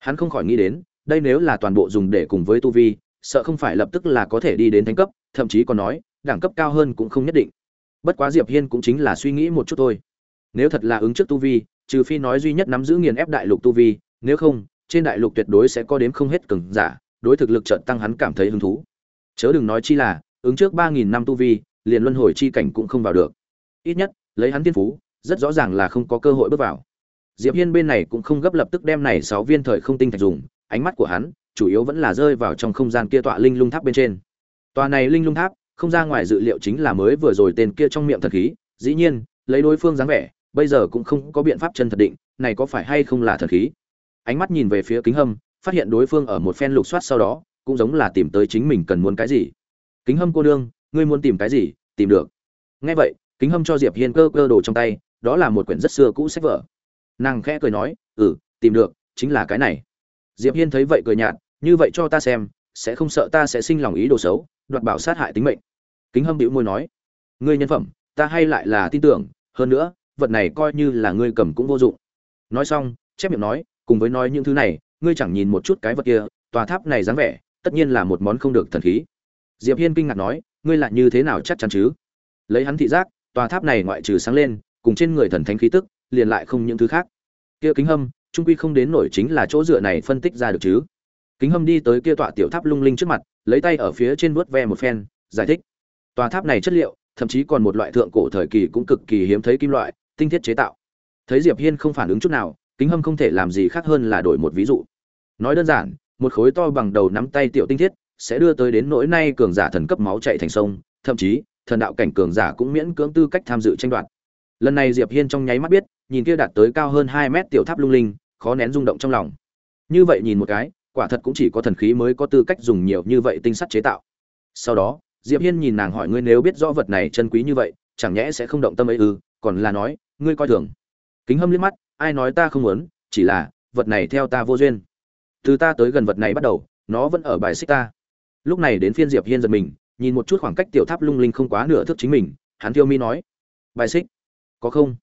Speaker 1: Hắn không khỏi nghĩ đến, đây nếu là toàn bộ dùng để cùng với tu vi, sợ không phải lập tức là có thể đi đến thánh cấp, thậm chí còn nói, đẳng cấp cao hơn cũng không nhất định. Bất quá diệp hiên cũng chính là suy nghĩ một chút thôi. Nếu thật là ứng trước tu vi, trừ phi nói duy nhất nắm giữ nghiền ép đại lục tu vi, nếu không trên đại lục tuyệt đối sẽ có đếm không hết cường giả, đối thực lực chợt tăng hắn cảm thấy hứng thú. Chớ đừng nói chi là, ứng trước ba nghìn năm tu vi, liền luân hồi chi cảnh cũng không vào được. Ít nhất, lấy hắn tiên phú, rất rõ ràng là không có cơ hội bước vào. Diệp hiên bên này cũng không gấp lập tức đem này sáu viên thời không tinh thạch dùng, ánh mắt của hắn, chủ yếu vẫn là rơi vào trong không gian kia tọa linh lung tháp bên trên. Tòa này linh lung tháp, không ra ngoài dự liệu chính là mới vừa rồi tên kia trong miệng thần khí, dĩ nhiên, lấy đối phương dáng vẻ, bây giờ cũng không có biện pháp chân thật định, này có phải hay không là thần khí? Ánh mắt nhìn về phía kính hâm, phát hiện đối phương ở một phen lục soát sau đó, cũng giống là tìm tới chính mình cần muốn cái gì. Kính hâm cô đương ngươi muốn tìm cái gì? Tìm được. Nghe vậy, kính hâm cho diệp hiên cơ cơ đồ trong tay, đó là một quyển rất xưa cũ sách vở. Nàng khẽ cười nói ừ tìm được, chính là cái này. Diệp hiên thấy vậy cười nhạt, như vậy cho ta xem, sẽ không sợ ta sẽ sinh lòng ý đồ xấu, đoạt bảo sát hại tính mệnh. Kính hâm bĩu môi nói, ngươi nhân phẩm, ta hay lại là tin tưởng, hơn nữa, vật này coi như là ngươi cầm cũng vô dụng. Nói xong, chép miệng nói cùng với nói những thứ này, ngươi chẳng nhìn một chút cái vật kia, tòa tháp này dáng vẻ, tất nhiên là một món không được thần khí. Diệp hiên kinh ngạc nói, ngươi lại như thế nào chắc chắn chứ? Lấy hắn thị giác, tòa tháp này ngoại trừ sáng lên, cùng trên người thần thánh khí tức, liền lại không những thứ khác. Kia kính hâm, trung quy không đến nổi chính là chỗ dựa này phân tích ra được chứ. Kính hâm đi tới kia tọa tiểu tháp lung linh trước mặt, lấy tay ở phía trên vuốt ve một phen, giải thích. Tòa tháp này chất liệu, thậm chí còn một loại thượng cổ thời kỳ cũng cực kỳ hiếm thấy kim loại, tinh thiết chế tạo. Thấy diệp hiên không phản ứng chút nào kính hâm không thể làm gì khác hơn là đổi một ví dụ. Nói đơn giản, một khối to bằng đầu nắm tay tiểu tinh thiết sẽ đưa tới đến nỗi nay cường giả thần cấp máu chạy thành sông, thậm chí, thần đạo cảnh cường giả cũng miễn cưỡng tư cách tham dự tranh đoạt. Lần này diệp hiên trong nháy mắt biết, nhìn kia đạt tới cao hơn 2 mét tiểu tháp lung linh, khó nén rung động trong lòng. Như vậy nhìn một cái, quả thật cũng chỉ có thần khí mới có tư cách dùng nhiều như vậy tinh sắt chế tạo. Sau đó, diệp hiên nhìn nàng hỏi ngươi nếu biết rõ vật này chân quý như vậy, chẳng nhẽ sẽ không động tâm ấy ư, còn là nói, ngươi coi thường. Kính hâm liếc mắt ai nói ta không muốn, chỉ là, vật này theo ta vô duyên. Từ ta tới gần vật này bắt đầu, nó vẫn ở bài xích ta. Lúc này đến phiên diệp hiên giật mình, nhìn một chút khoảng cách tiểu tháp lung linh không quá nửa thước chính mình, hắn thiêu mi nói, bài xích, có không?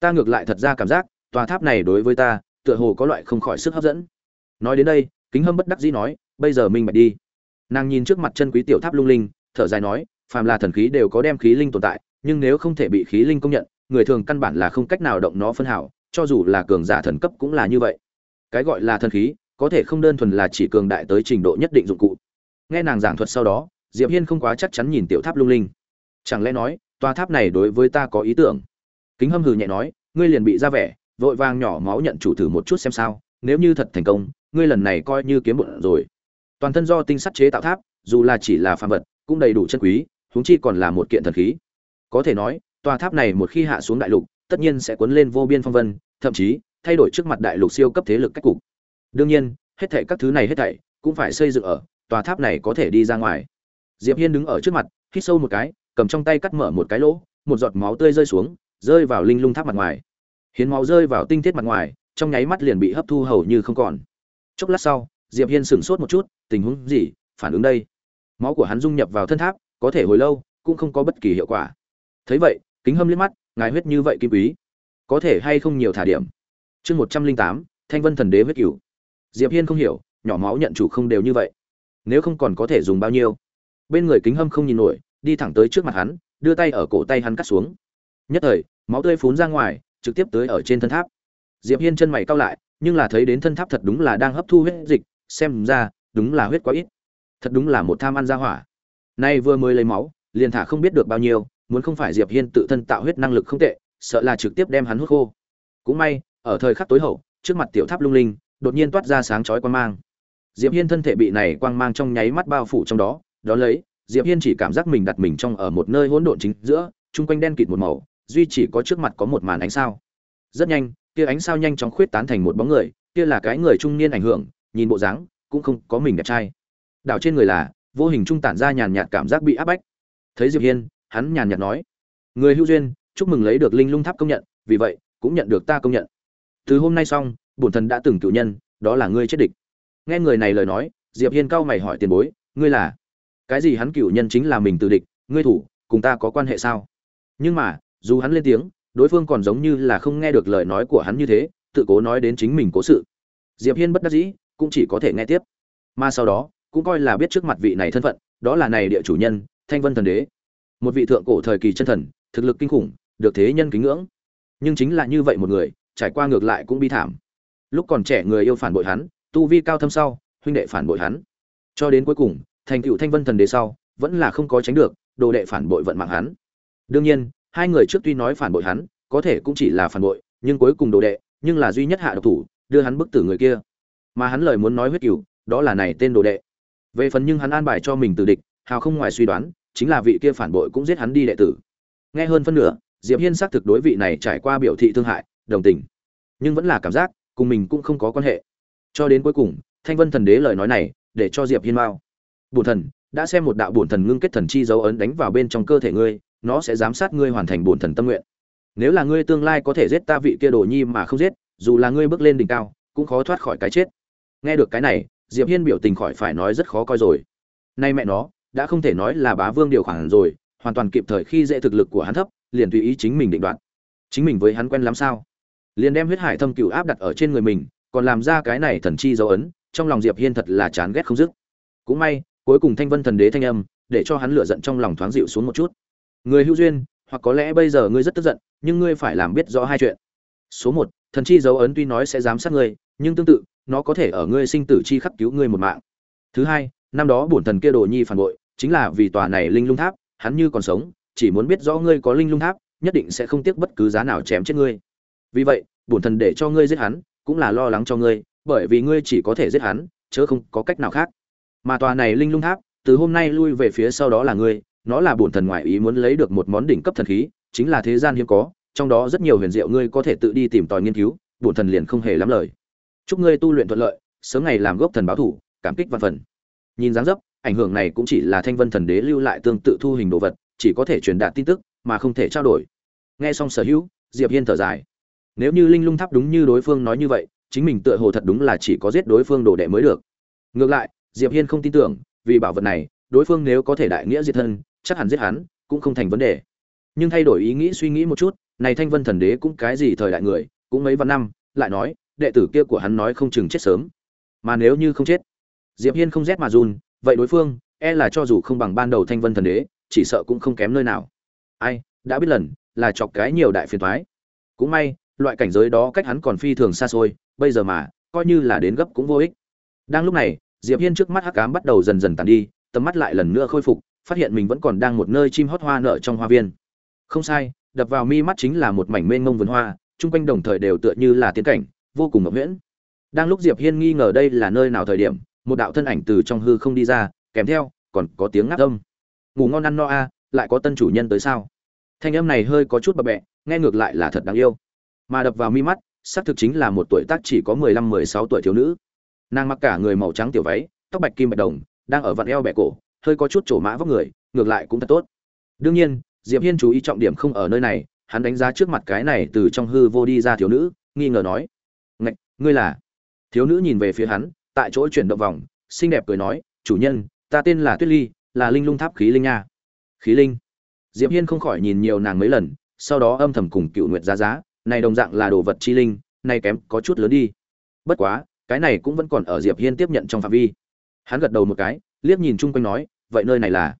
Speaker 1: Ta ngược lại thật ra cảm giác, tòa tháp này đối với ta, tựa hồ có loại không khỏi sức hấp dẫn. Nói đến đây, kính hâm bất đắc dĩ nói, bây giờ minh bạch đi. Nàng nhìn trước mặt chân quý tiểu tháp lung linh, thở dài nói, phàm là thần khí đều có đem khí linh tồn tại, nhưng nếu không thể bị khí linh công nhận, người thường căn bản là không cách nào động nó phân hảo cho dù là cường giả thần cấp cũng là như vậy. Cái gọi là thần khí, có thể không đơn thuần là chỉ cường đại tới trình độ nhất định dụng cụ. Nghe nàng giảng thuật sau đó, diệp hiên không quá chắc chắn nhìn tiểu tháp lung linh. Chẳng lẽ nói, tòa tháp này đối với ta có ý tưởng? Kính hâm hừ nhẹ nói, ngươi liền bị ra vẻ, vội vàng nhỏ máu nhận chủ thử một chút xem sao, nếu như thật thành công, ngươi lần này coi như kiếm bụng rồi. Toàn thân do tinh sắt chế tạo tháp, dù là chỉ là phàm vật, cũng đầy đủ chân quý, huống chi còn là một kiện thần khí. Có thể nói, tòa tháp này một khi hạ xuống đại lục, tất nhiên sẽ cuốn lên vô biên phong vân thậm chí thay đổi trước mặt đại lục siêu cấp thế lực cách cục. Đương nhiên, hết thảy các thứ này hết thảy cũng phải xây dựng ở tòa tháp này có thể đi ra ngoài. Diệp hiên đứng ở trước mặt, hít sâu một cái, cầm trong tay cắt mở một cái lỗ, một giọt máu tươi rơi xuống, rơi vào linh lung tháp mặt ngoài. Hiến máu rơi vào tinh thiết mặt ngoài, trong nháy mắt liền bị hấp thu hầu như không còn. Chốc lát sau, diệp hiên sửng sốt một chút, tình huống gì, phản ứng đây? Máu của hắn dung nhập vào thân tháp, có thể hồi lâu, cũng không có bất kỳ hiệu quả. Thấy vậy, kính hâm liếc mắt, ngài huyết như vậy kim quý có thể hay không nhiều thả điểm. Chương một trăm linh tám, thanh vân thần đế huyết cửu. Diệp hiên không hiểu, nhỏ máu nhận chủ không đều như vậy. Nếu không còn có thể dùng bao nhiêu? Bên người kính hâm không nhìn nổi, đi thẳng tới trước mặt hắn, đưa tay ở cổ tay hắn cắt xuống. Nhất thời, máu tươi phún ra ngoài, trực tiếp tới ở trên thân tháp. Diệp hiên chân mày cau lại, nhưng là thấy đến thân tháp thật đúng là đang hấp thu huyết dịch, xem ra, đúng là huyết quá ít. Thật đúng là một tham ăn ra hỏa. Nay vừa mới lấy máu, liền thả không biết được bao nhiêu, muốn không phải diệp hiên tự thân tạo huyết năng lực không tệ sợ là trực tiếp đem hắn hút khô. Cũng may, ở thời khắc tối hậu, trước mặt tiểu tháp lung linh, đột nhiên toát ra sáng chói quang mang. Diệp hiên thân thể bị này quang mang trong nháy mắt bao phủ trong đó đó lấy, diệp hiên chỉ cảm giác mình đặt mình trong ở một nơi hỗn độn chính giữa, chung quanh đen kịt một màu, duy chỉ có trước mặt có một màn ánh sao. Rất nhanh kia ánh sao nhanh chóng khuyết tán thành một bóng người, kia là cái người trung niên ảnh hưởng, nhìn bộ dáng, cũng không có mình đẹp trai. Đảo trên người là, vô hình trung tản ra nhàn nhạt cảm giác bị áp bách. Thấy diệp hiên, hắn nhàn nhạt nói, người hữu duyên chúc mừng lấy được linh lung tháp công nhận, vì vậy, cũng nhận được ta công nhận. Từ hôm nay xong, bổn thần đã từng cựu nhân, đó là ngươi chết địch. Nghe người này lời nói, diệp hiên cao mày hỏi tiền bối, ngươi là? Cái gì hắn cựu nhân chính là mình từ địch, ngươi thủ, cùng ta có quan hệ sao? Nhưng mà, dù hắn lên tiếng, đối phương còn giống như là không nghe được lời nói của hắn như thế, tự cố nói đến chính mình cố sự. Diệp hiên bất đắc dĩ, cũng chỉ có thể nghe tiếp. Mà sau đó, cũng coi là biết trước mặt vị này thân phận, đó là này địa chủ nhân, thanh vân thần đế. Một vị thượng cổ thời kỳ chân thần, thực lực kinh khủng được thế nhân kính ngưỡng. Nhưng chính là như vậy một người, trải qua ngược lại cũng bi thảm. Lúc còn trẻ người yêu phản bội hắn, tu vi cao thâm sau, huynh đệ phản bội hắn. Cho đến cuối cùng, thành tựu thanh vân thần đế sau, vẫn là không có tránh được, đồ đệ phản bội vận mạng hắn. Đương nhiên, hai người trước tuy nói phản bội hắn, có thể cũng chỉ là phản bội, nhưng cuối cùng đồ đệ, nhưng là duy nhất hạ độc thủ, đưa hắn bức tử người kia. Mà hắn lời muốn nói huyết cửu, đó là này tên đồ đệ. Về phần nhưng hắn an bài cho mình từ địch, hào không ngoài suy đoán, chính là vị kia phản bội cũng giết hắn đi đệ tử. Nghe hơn phân nửa diệp hiên xác thực đối vị này trải qua biểu thị thương hại, đồng tình. Nhưng vẫn là cảm giác, cùng mình cũng không có quan hệ. Cho đến cuối cùng, thanh vân thần đế lời nói này, để cho diệp hiên mau. Bổn thần, đã xem một đạo bổn thần ngưng kết thần chi dấu ấn đánh vào bên trong cơ thể ngươi, nó sẽ giám sát ngươi hoàn thành bổn thần tâm nguyện. Nếu là ngươi tương lai có thể giết ta vị kia đồ nhi mà không giết, dù là ngươi bước lên đỉnh cao, cũng khó thoát khỏi cái chết. Nghe được cái này, diệp hiên biểu tình khỏi phải nói rất khó coi rồi. Nay mẹ nó, đã không thể nói là bá vương điều khoản rồi, hoàn toàn kịp thời khi dễ thực lực của hắn thấp liền tùy ý chính mình định đoạt. Chính mình với hắn quen lắm sao? Liền đem huyết hải thâm cửu áp đặt ở trên người mình, còn làm ra cái này thần chi dấu ấn, trong lòng diệp hiên thật là chán ghét không dứt. Cũng may, cuối cùng thanh vân thần đế thanh âm, để cho hắn lửa giận trong lòng thoáng dịu xuống một chút. Người hữu duyên, hoặc có lẽ bây giờ ngươi rất tức giận, nhưng ngươi phải làm biết rõ hai chuyện. Số một, thần chi dấu ấn tuy nói sẽ giám sát ngươi, nhưng tương tự, nó có thể ở ngươi sinh tử chi khắc cứu ngươi một mạng. Thứ hai, năm đó bổn thần kia đồ nhi phản bội, chính là vì tòa này linh lung tháp, hắn như còn sống chỉ muốn biết rõ ngươi có linh lung tháp, nhất định sẽ không tiếc bất cứ giá nào chém chết ngươi. Vì vậy, bổn thần để cho ngươi giết hắn, cũng là lo lắng cho ngươi, bởi vì ngươi chỉ có thể giết hắn, chớ không có cách nào khác. Mà tòa này linh lung tháp, từ hôm nay lui về phía sau đó là ngươi, nó là bổn thần ngoại ý muốn lấy được một món đỉnh cấp thần khí, chính là thế gian hiếm có, trong đó rất nhiều huyền diệu ngươi có thể tự đi tìm tòi nghiên cứu, bổn thần liền không hề lắm lời. Chúc ngươi tu luyện thuận lợi, sớm ngày làm gốc thần báo thủ, cảm kích văn phần. Nhìn dáng dấp, ảnh hưởng này cũng chỉ là thanh vân thần đế lưu lại tương tự thu hình đồ vật chỉ có thể truyền đạt tin tức, mà không thể trao đổi. Nghe xong sở hữu, diệp hiên thở dài. Nếu như linh lung tháp đúng như đối phương nói như vậy, chính mình tựa hồ thật đúng là chỉ có giết đối phương đồ đệ mới được. Ngược lại, diệp hiên không tin tưởng, vì bảo vật này, đối phương nếu có thể đại nghĩa diệt thân, chắc hẳn giết hắn cũng không thành vấn đề. Nhưng thay đổi ý nghĩ suy nghĩ một chút, này thanh vân thần đế cũng cái gì thời đại người, cũng mấy vạn năm, lại nói, đệ tử kia của hắn nói không chừng chết sớm. Mà nếu như không chết, diệp hiên không rét mà run, vậy đối phương e là cho dù không bằng ban đầu thanh vân thần đế chỉ sợ cũng không kém nơi nào. Ai, đã biết lần, là chọc cái nhiều đại phiền toái. Cũng may, loại cảnh giới đó cách hắn còn phi thường xa xôi, bây giờ mà, coi như là đến gấp cũng vô ích. Đang lúc này, diệp hiên trước mắt hắc ám bắt đầu dần dần tàn đi, tầm mắt lại lần nữa khôi phục, phát hiện mình vẫn còn đang một nơi chim hót hoa nở trong hoa viên. Không sai, đập vào mi mắt chính là một mảnh mênh mông vườn hoa, chung quanh đồng thời đều tựa như là tiến cảnh, vô cùng ngập nghễn. Đang lúc diệp hiên nghi ngờ đây là nơi nào thời điểm, một đạo thân ảnh từ trong hư không đi ra, kèm theo, còn có tiếng ngáp âm ngủ ngon ăn no a, lại có tân chủ nhân tới sao? Thanh âm này hơi có chút bập bẹ, nghe ngược lại là thật đáng yêu. Mà đập vào mi mắt, xác thực chính là một tuổi tác chỉ có mười lăm, mười sáu tuổi thiếu nữ. Nàng mặc cả người màu trắng tiểu váy, tóc bạch kim bạch đồng, đang ở vặn eo bẹ cổ, hơi có chút trổ mã vóc người, ngược lại cũng thật tốt. Đương nhiên, diệp hiên chú ý trọng điểm không ở nơi này, hắn đánh giá trước mặt cái này từ trong hư vô đi ra thiếu nữ, nghi ngờ nói, ngạch, ngươi là? Thiếu nữ nhìn về phía hắn, tại chỗ chuyển động vòng, xinh đẹp cười nói, chủ nhân, ta tên là tuyết ly là linh lung tháp khí linh nha. Khí linh. Diệp hiên không khỏi nhìn nhiều nàng mấy lần, sau đó âm thầm cùng cựu nguyệt giá giá, này đồng dạng là đồ vật chi linh, này kém có chút lớn đi. Bất quá, cái này cũng vẫn còn ở diệp hiên tiếp nhận trong phạm vi. Hắn gật đầu một cái, liếc nhìn chung quanh nói, vậy nơi này là?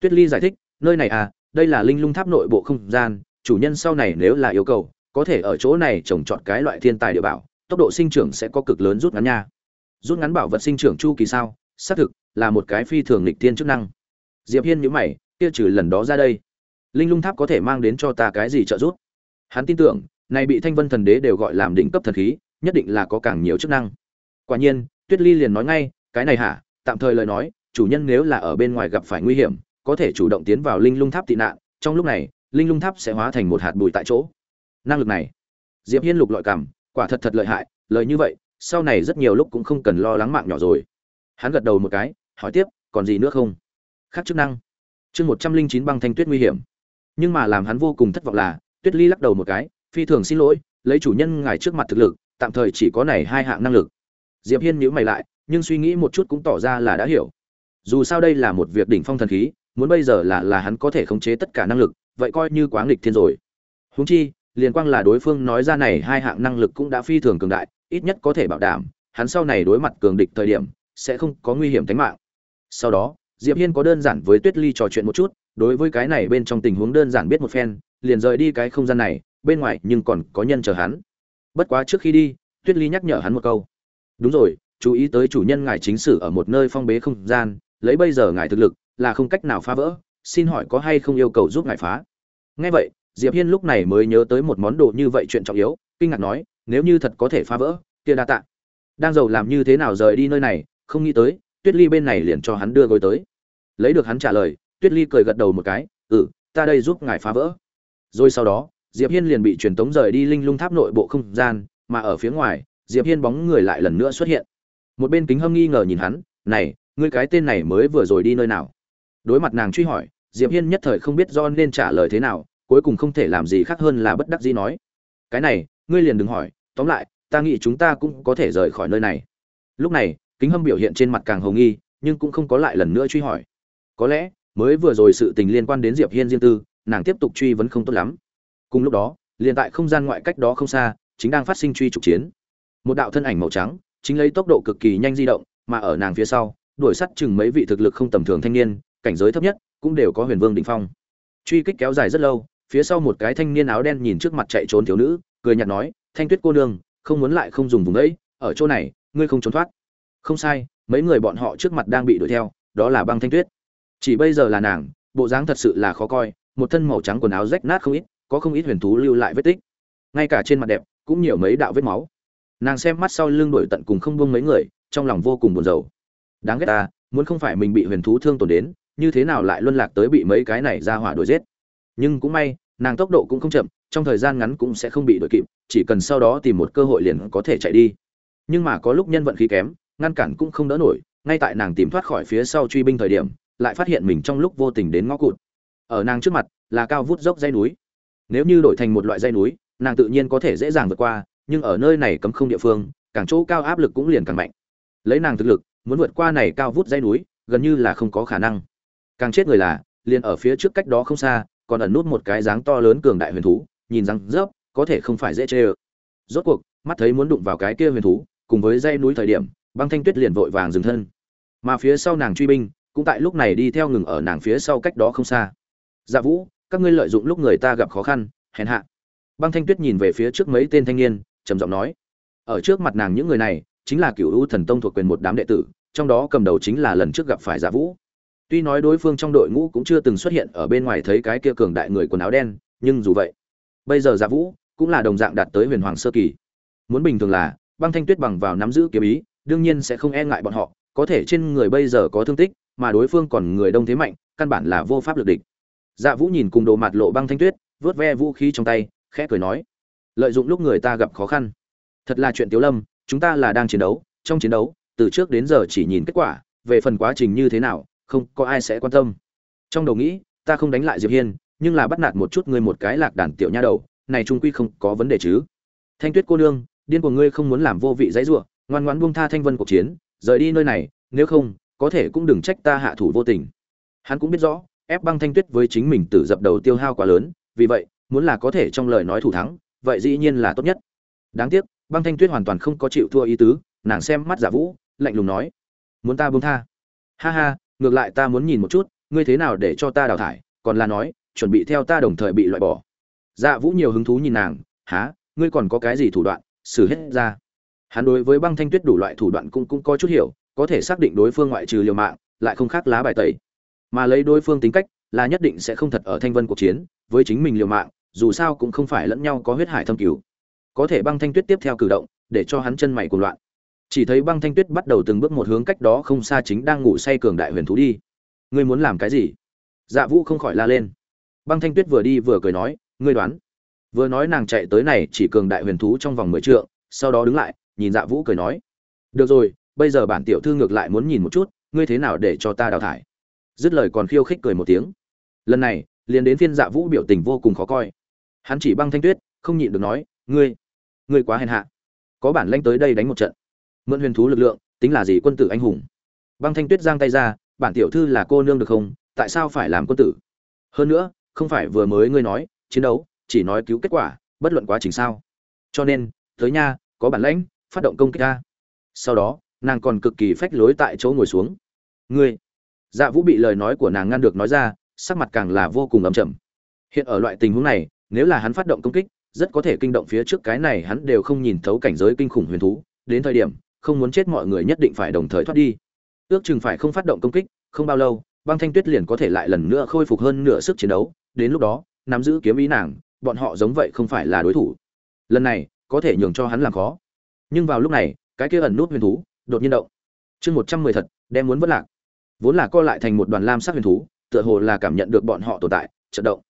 Speaker 1: Tuyết ly giải thích, nơi này à đây là linh lung tháp nội bộ không gian, chủ nhân sau này nếu là yêu cầu, có thể ở chỗ này trồng trọt cái loại thiên tài địa bảo, tốc độ sinh trưởng sẽ có cực lớn rút ngắn nha. Rút ngắn bảo vật sinh trưởng chu kỳ sao? Xác thực, là một cái phi thường lịch thiên chức năng diệp hiên nhíu mày, kia trừ lần đó ra đây, linh lung tháp có thể mang đến cho ta cái gì trợ giúp? Hắn tin tưởng, này bị thanh vân thần đế đều gọi làm đỉnh cấp thần khí, nhất định là có càng nhiều chức năng. Quả nhiên, tuyết ly liền nói ngay, cái này hả? Tạm thời lời nói, chủ nhân nếu là ở bên ngoài gặp phải nguy hiểm, có thể chủ động tiến vào linh lung tháp tị nạn, trong lúc này, linh lung tháp sẽ hóa thành một hạt bụi tại chỗ. Năng lực này, diệp hiên lục lọi cảm, quả thật thật lợi hại, lời như vậy, sau này rất nhiều lúc cũng không cần lo lắng mạng nhỏ rồi. Hắn gật đầu một cái, hỏi tiếp, còn gì nữa không? Khác chức năng. Chương một trăm linh chín băng thanh tuyết nguy hiểm. Nhưng mà làm hắn vô cùng thất vọng là, tuyết ly lắc đầu một cái, phi thường xin lỗi, lấy chủ nhân ngài trước mặt thực lực, tạm thời chỉ có này hai hạng năng lực. Diệp hiên nhíu mày lại, nhưng suy nghĩ một chút cũng tỏ ra là đã hiểu. Dù sao đây là một việc đỉnh phong thần khí, muốn bây giờ là là hắn có thể khống chế tất cả năng lực, vậy coi như quá nghịch thiên rồi. Huống chi, liền quang là đối phương nói ra này hai hạng năng lực cũng đã phi thường cường đại, ít nhất có thể bảo đảm, hắn sau này đối mặt cường địch thời điểm, sẽ không có nguy hiểm tính mạng. Sau đó diệp hiên có đơn giản với tuyết ly trò chuyện một chút, đối với cái này bên trong tình huống đơn giản biết một phen, liền rời đi cái không gian này, bên ngoài nhưng còn có nhân chờ hắn. Bất quá trước khi đi, tuyết ly nhắc nhở hắn một câu. Đúng rồi, chú ý tới chủ nhân ngài chính sử ở một nơi phong bế không gian, lấy bây giờ ngài thực lực, là không cách nào phá vỡ, xin hỏi có hay không yêu cầu giúp ngài phá? Nghe vậy, diệp hiên lúc này mới nhớ tới một món đồ như vậy chuyện trọng yếu, kinh ngạc nói, nếu như thật có thể phá vỡ, kia đa tạ. Đang giàu làm như thế nào rời đi nơi này, không nghĩ tới tuyết ly bên này liền cho hắn đưa gối tới. Lấy được hắn trả lời, tuyết ly cười gật đầu một cái ừ ta đây giúp ngài phá vỡ. Rồi sau đó, diệp hiên liền bị truyền tống rời đi linh lung tháp nội bộ không gian, mà ở phía ngoài, diệp hiên bóng người lại lần nữa xuất hiện. Một bên kính hâm nghi ngờ nhìn hắn, này, ngươi cái tên này mới vừa rồi đi nơi nào? Đối mặt nàng truy hỏi, diệp hiên nhất thời không biết do nên trả lời thế nào, cuối cùng không thể làm gì khác hơn là bất đắc dĩ nói, cái này, ngươi liền đừng hỏi, tóm lại, ta nghĩ chúng ta cũng có thể rời khỏi nơi này. Lúc này kính hâm biểu hiện trên mặt càng hồng nghi, nhưng cũng không có lại lần nữa truy hỏi. Có lẽ, mới vừa rồi sự tình liên quan đến diệp hiên riêng tư, nàng tiếp tục truy vấn không tốt lắm. Cùng lúc đó, liền tại không gian ngoại cách đó không xa, chính đang phát sinh truy trục chiến. Một đạo thân ảnh màu trắng, chính lấy tốc độ cực kỳ nhanh di động, mà ở nàng phía sau, đuổi sắt chừng mấy vị thực lực không tầm thường thanh niên, cảnh giới thấp nhất, cũng đều có huyền vương đỉnh phong. Truy kích kéo dài rất lâu, phía sau một cái thanh niên áo đen nhìn trước mặt chạy trốn thiếu nữ, cười nhạt nói, thanh tuyết cô nương, không muốn lại không dùng vùng đấy ở chỗ này, ngươi không trốn thoát không sai, mấy người bọn họ trước mặt đang bị đuổi theo, đó là băng thanh tuyết. Chỉ bây giờ là nàng, bộ dáng thật sự là khó coi, một thân màu trắng quần áo rách nát không ít, có không ít huyền thú lưu lại vết tích. Ngay cả trên mặt đẹp, cũng nhiều mấy đạo vết máu. Nàng xem mắt sau lưng đổi tận cùng không buông mấy người, trong lòng vô cùng buồn rầu. Đáng ghét ta, muốn không phải mình bị huyền thú thương tổn đến, như thế nào lại luân lạc tới bị mấy cái này ra hỏa đuổi giết. Nhưng cũng may, nàng tốc độ cũng không chậm, trong thời gian ngắn cũng sẽ không bị đuổi kịp, chỉ cần sau đó tìm một cơ hội liền có thể chạy đi. Nhưng mà có lúc nhân vận khí kém ngăn cản cũng không đỡ nổi, ngay tại nàng tìm thoát khỏi phía sau truy binh thời điểm, lại phát hiện mình trong lúc vô tình đến ngõ cụt. Ở nàng trước mặt, là cao vút dốc dây núi. Nếu như đổi thành một loại dây núi, nàng tự nhiên có thể dễ dàng vượt qua, nhưng ở nơi này cấm không địa phương, càng chỗ cao áp lực cũng liền càng mạnh. Lấy nàng thực lực, muốn vượt qua này cao vút dây núi, gần như là không có khả năng. Càng chết người là, liền ở phía trước cách đó không xa, còn ẩn nút một cái dáng to lớn cường đại huyền thú, nhìn rằng rớp có thể không phải dễ chê ơ. Rốt cuộc, mắt thấy muốn đụng vào cái kia huyền thú, cùng với dây núi thời điểm băng thanh tuyết liền vội vàng dừng thân. Mà phía sau nàng truy binh, cũng tại lúc này đi theo ngừng ở nàng phía sau cách đó không xa. Dạ vũ, các ngươi lợi dụng lúc người ta gặp khó khăn, hèn hạ. Băng thanh tuyết nhìn về phía trước mấy tên thanh niên, trầm giọng nói. Ở trước mặt nàng những người này, chính là cựu u thần tông thuộc quyền một đám đệ tử, trong đó cầm đầu chính là lần trước gặp phải dạ vũ. Tuy nói đối phương trong đội ngũ cũng chưa từng xuất hiện ở bên ngoài thấy cái kia cường đại người quần áo đen, nhưng dù vậy, bây giờ dạ vũ cũng là đồng dạng đạt tới huyền hoàng sơ kỳ. Muốn bình thường là, băng thanh tuyết bằng vào nắm giữ kiếm ý đương nhiên sẽ không e ngại bọn họ, có thể trên người bây giờ có thương tích, mà đối phương còn người đông thế mạnh, căn bản là vô pháp lực địch. Dạ vũ nhìn cùng đồ mặt lộ băng thanh tuyết, vớt ve vũ khí trong tay, khẽ cười nói, lợi dụng lúc người ta gặp khó khăn. Thật là chuyện tiếu lâm, chúng ta là đang chiến đấu, trong chiến đấu, từ trước đến giờ chỉ nhìn kết quả, về phần quá trình như thế nào, không có ai sẽ quan tâm. Trong đầu nghĩ, ta không đánh lại diệp hiên, nhưng là bắt nạt một chút ngươi một cái lạc đàn tiểu nha đầu, này trung quy không có vấn đề chứ. Thanh tuyết cô nương, điên của ngươi không muốn làm vô vị dãy rủa ngoan ngoãn buông tha thanh vân cuộc chiến, rời đi nơi này, nếu không, có thể cũng đừng trách ta hạ thủ vô tình. Hắn cũng biết rõ, ép băng thanh tuyết với chính mình tử dập đầu tiêu hao quá lớn, vì vậy, muốn là có thể trong lời nói thủ thắng, vậy dĩ nhiên là tốt nhất. Đáng tiếc, băng thanh tuyết hoàn toàn không có chịu thua ý tứ, nàng xem mắt giả vũ, lạnh lùng nói, muốn ta buông tha? Ha ha, ngược lại ta muốn nhìn một chút, ngươi thế nào để cho ta đào thải, còn là nói, chuẩn bị theo ta đồng thời bị loại bỏ. Dạ vũ nhiều hứng thú nhìn nàng há ngươi còn có cái gì thủ đoạn, xử hết ra? Hắn đối với băng thanh tuyết đủ loại thủ đoạn cũng cũng có chút hiểu, có thể xác định đối phương ngoại trừ liều mạng, lại không khác lá bài tẩy. Mà lấy đối phương tính cách, là nhất định sẽ không thật ở thanh vân cuộc chiến, với chính mình liều mạng, dù sao cũng không phải lẫn nhau có huyết hải thâm cứu có thể băng thanh tuyết tiếp theo cử động, để cho hắn chân mày cuồng loạn. Chỉ thấy băng thanh tuyết bắt đầu từng bước một hướng cách đó không xa chính đang ngủ say cường đại huyền thú đi. Ngươi muốn làm cái gì? Dạ vũ không khỏi la lên. Băng thanh tuyết vừa đi vừa cười nói, ngươi đoán. Vừa nói nàng chạy tới này chỉ cường đại huyền thú trong vòng mười trượng, sau đó đứng lại nhìn dạ vũ cười nói, được rồi, bây giờ bản tiểu thư ngược lại muốn nhìn một chút, ngươi thế nào để cho ta đào thải? Dứt lời còn khiêu khích cười một tiếng. Lần này, liền đến phiên dạ vũ biểu tình vô cùng khó coi. Hắn chỉ băng thanh tuyết, không nhịn được nói, ngươi ngươi quá hèn hạ. Có bản lanh tới đây đánh một trận. Mượn huyền thú lực lượng, tính là gì quân tử anh hùng? Băng thanh tuyết giang tay ra, bản tiểu thư là cô nương được không? Tại sao phải làm quân tử? Hơn nữa, không phải vừa mới ngươi nói, chiến đấu, chỉ nói cứu kết quả, bất luận quá trình sao. Cho nên, tới nha, có bản lãnh phát động công kích ta sau đó, nàng còn cực kỳ phách lối tại chỗ ngồi xuống. Ngươi. Dạ vũ bị lời nói của nàng ngăn được nói ra, sắc mặt càng là vô cùng ấm chậm hiện ở loại tình huống này, nếu là hắn phát động công kích, rất có thể kinh động phía trước cái này hắn đều không nhìn thấu cảnh giới kinh khủng huyền thú. Đến thời điểm, không muốn chết mọi người nhất định phải đồng thời thoát đi. Ước chừng phải không phát động công kích, không bao lâu, băng thanh tuyết liền có thể lại lần nữa khôi phục hơn nửa sức chiến đấu. Đến lúc đó, nắm giữ kiếm ý nàng, bọn họ giống vậy không phải là đối thủ. Lần này, có thể nhường cho hắn làm khó nhưng vào lúc này, cái kia ẩn nút huyền thú đột nhiên động. Chương một trăm mười thật, đem muốn vất lạc. Vốn là co lại thành một đoàn lam sắc huyền thú, tựa hồ là cảm nhận được bọn họ tồn tại trận động.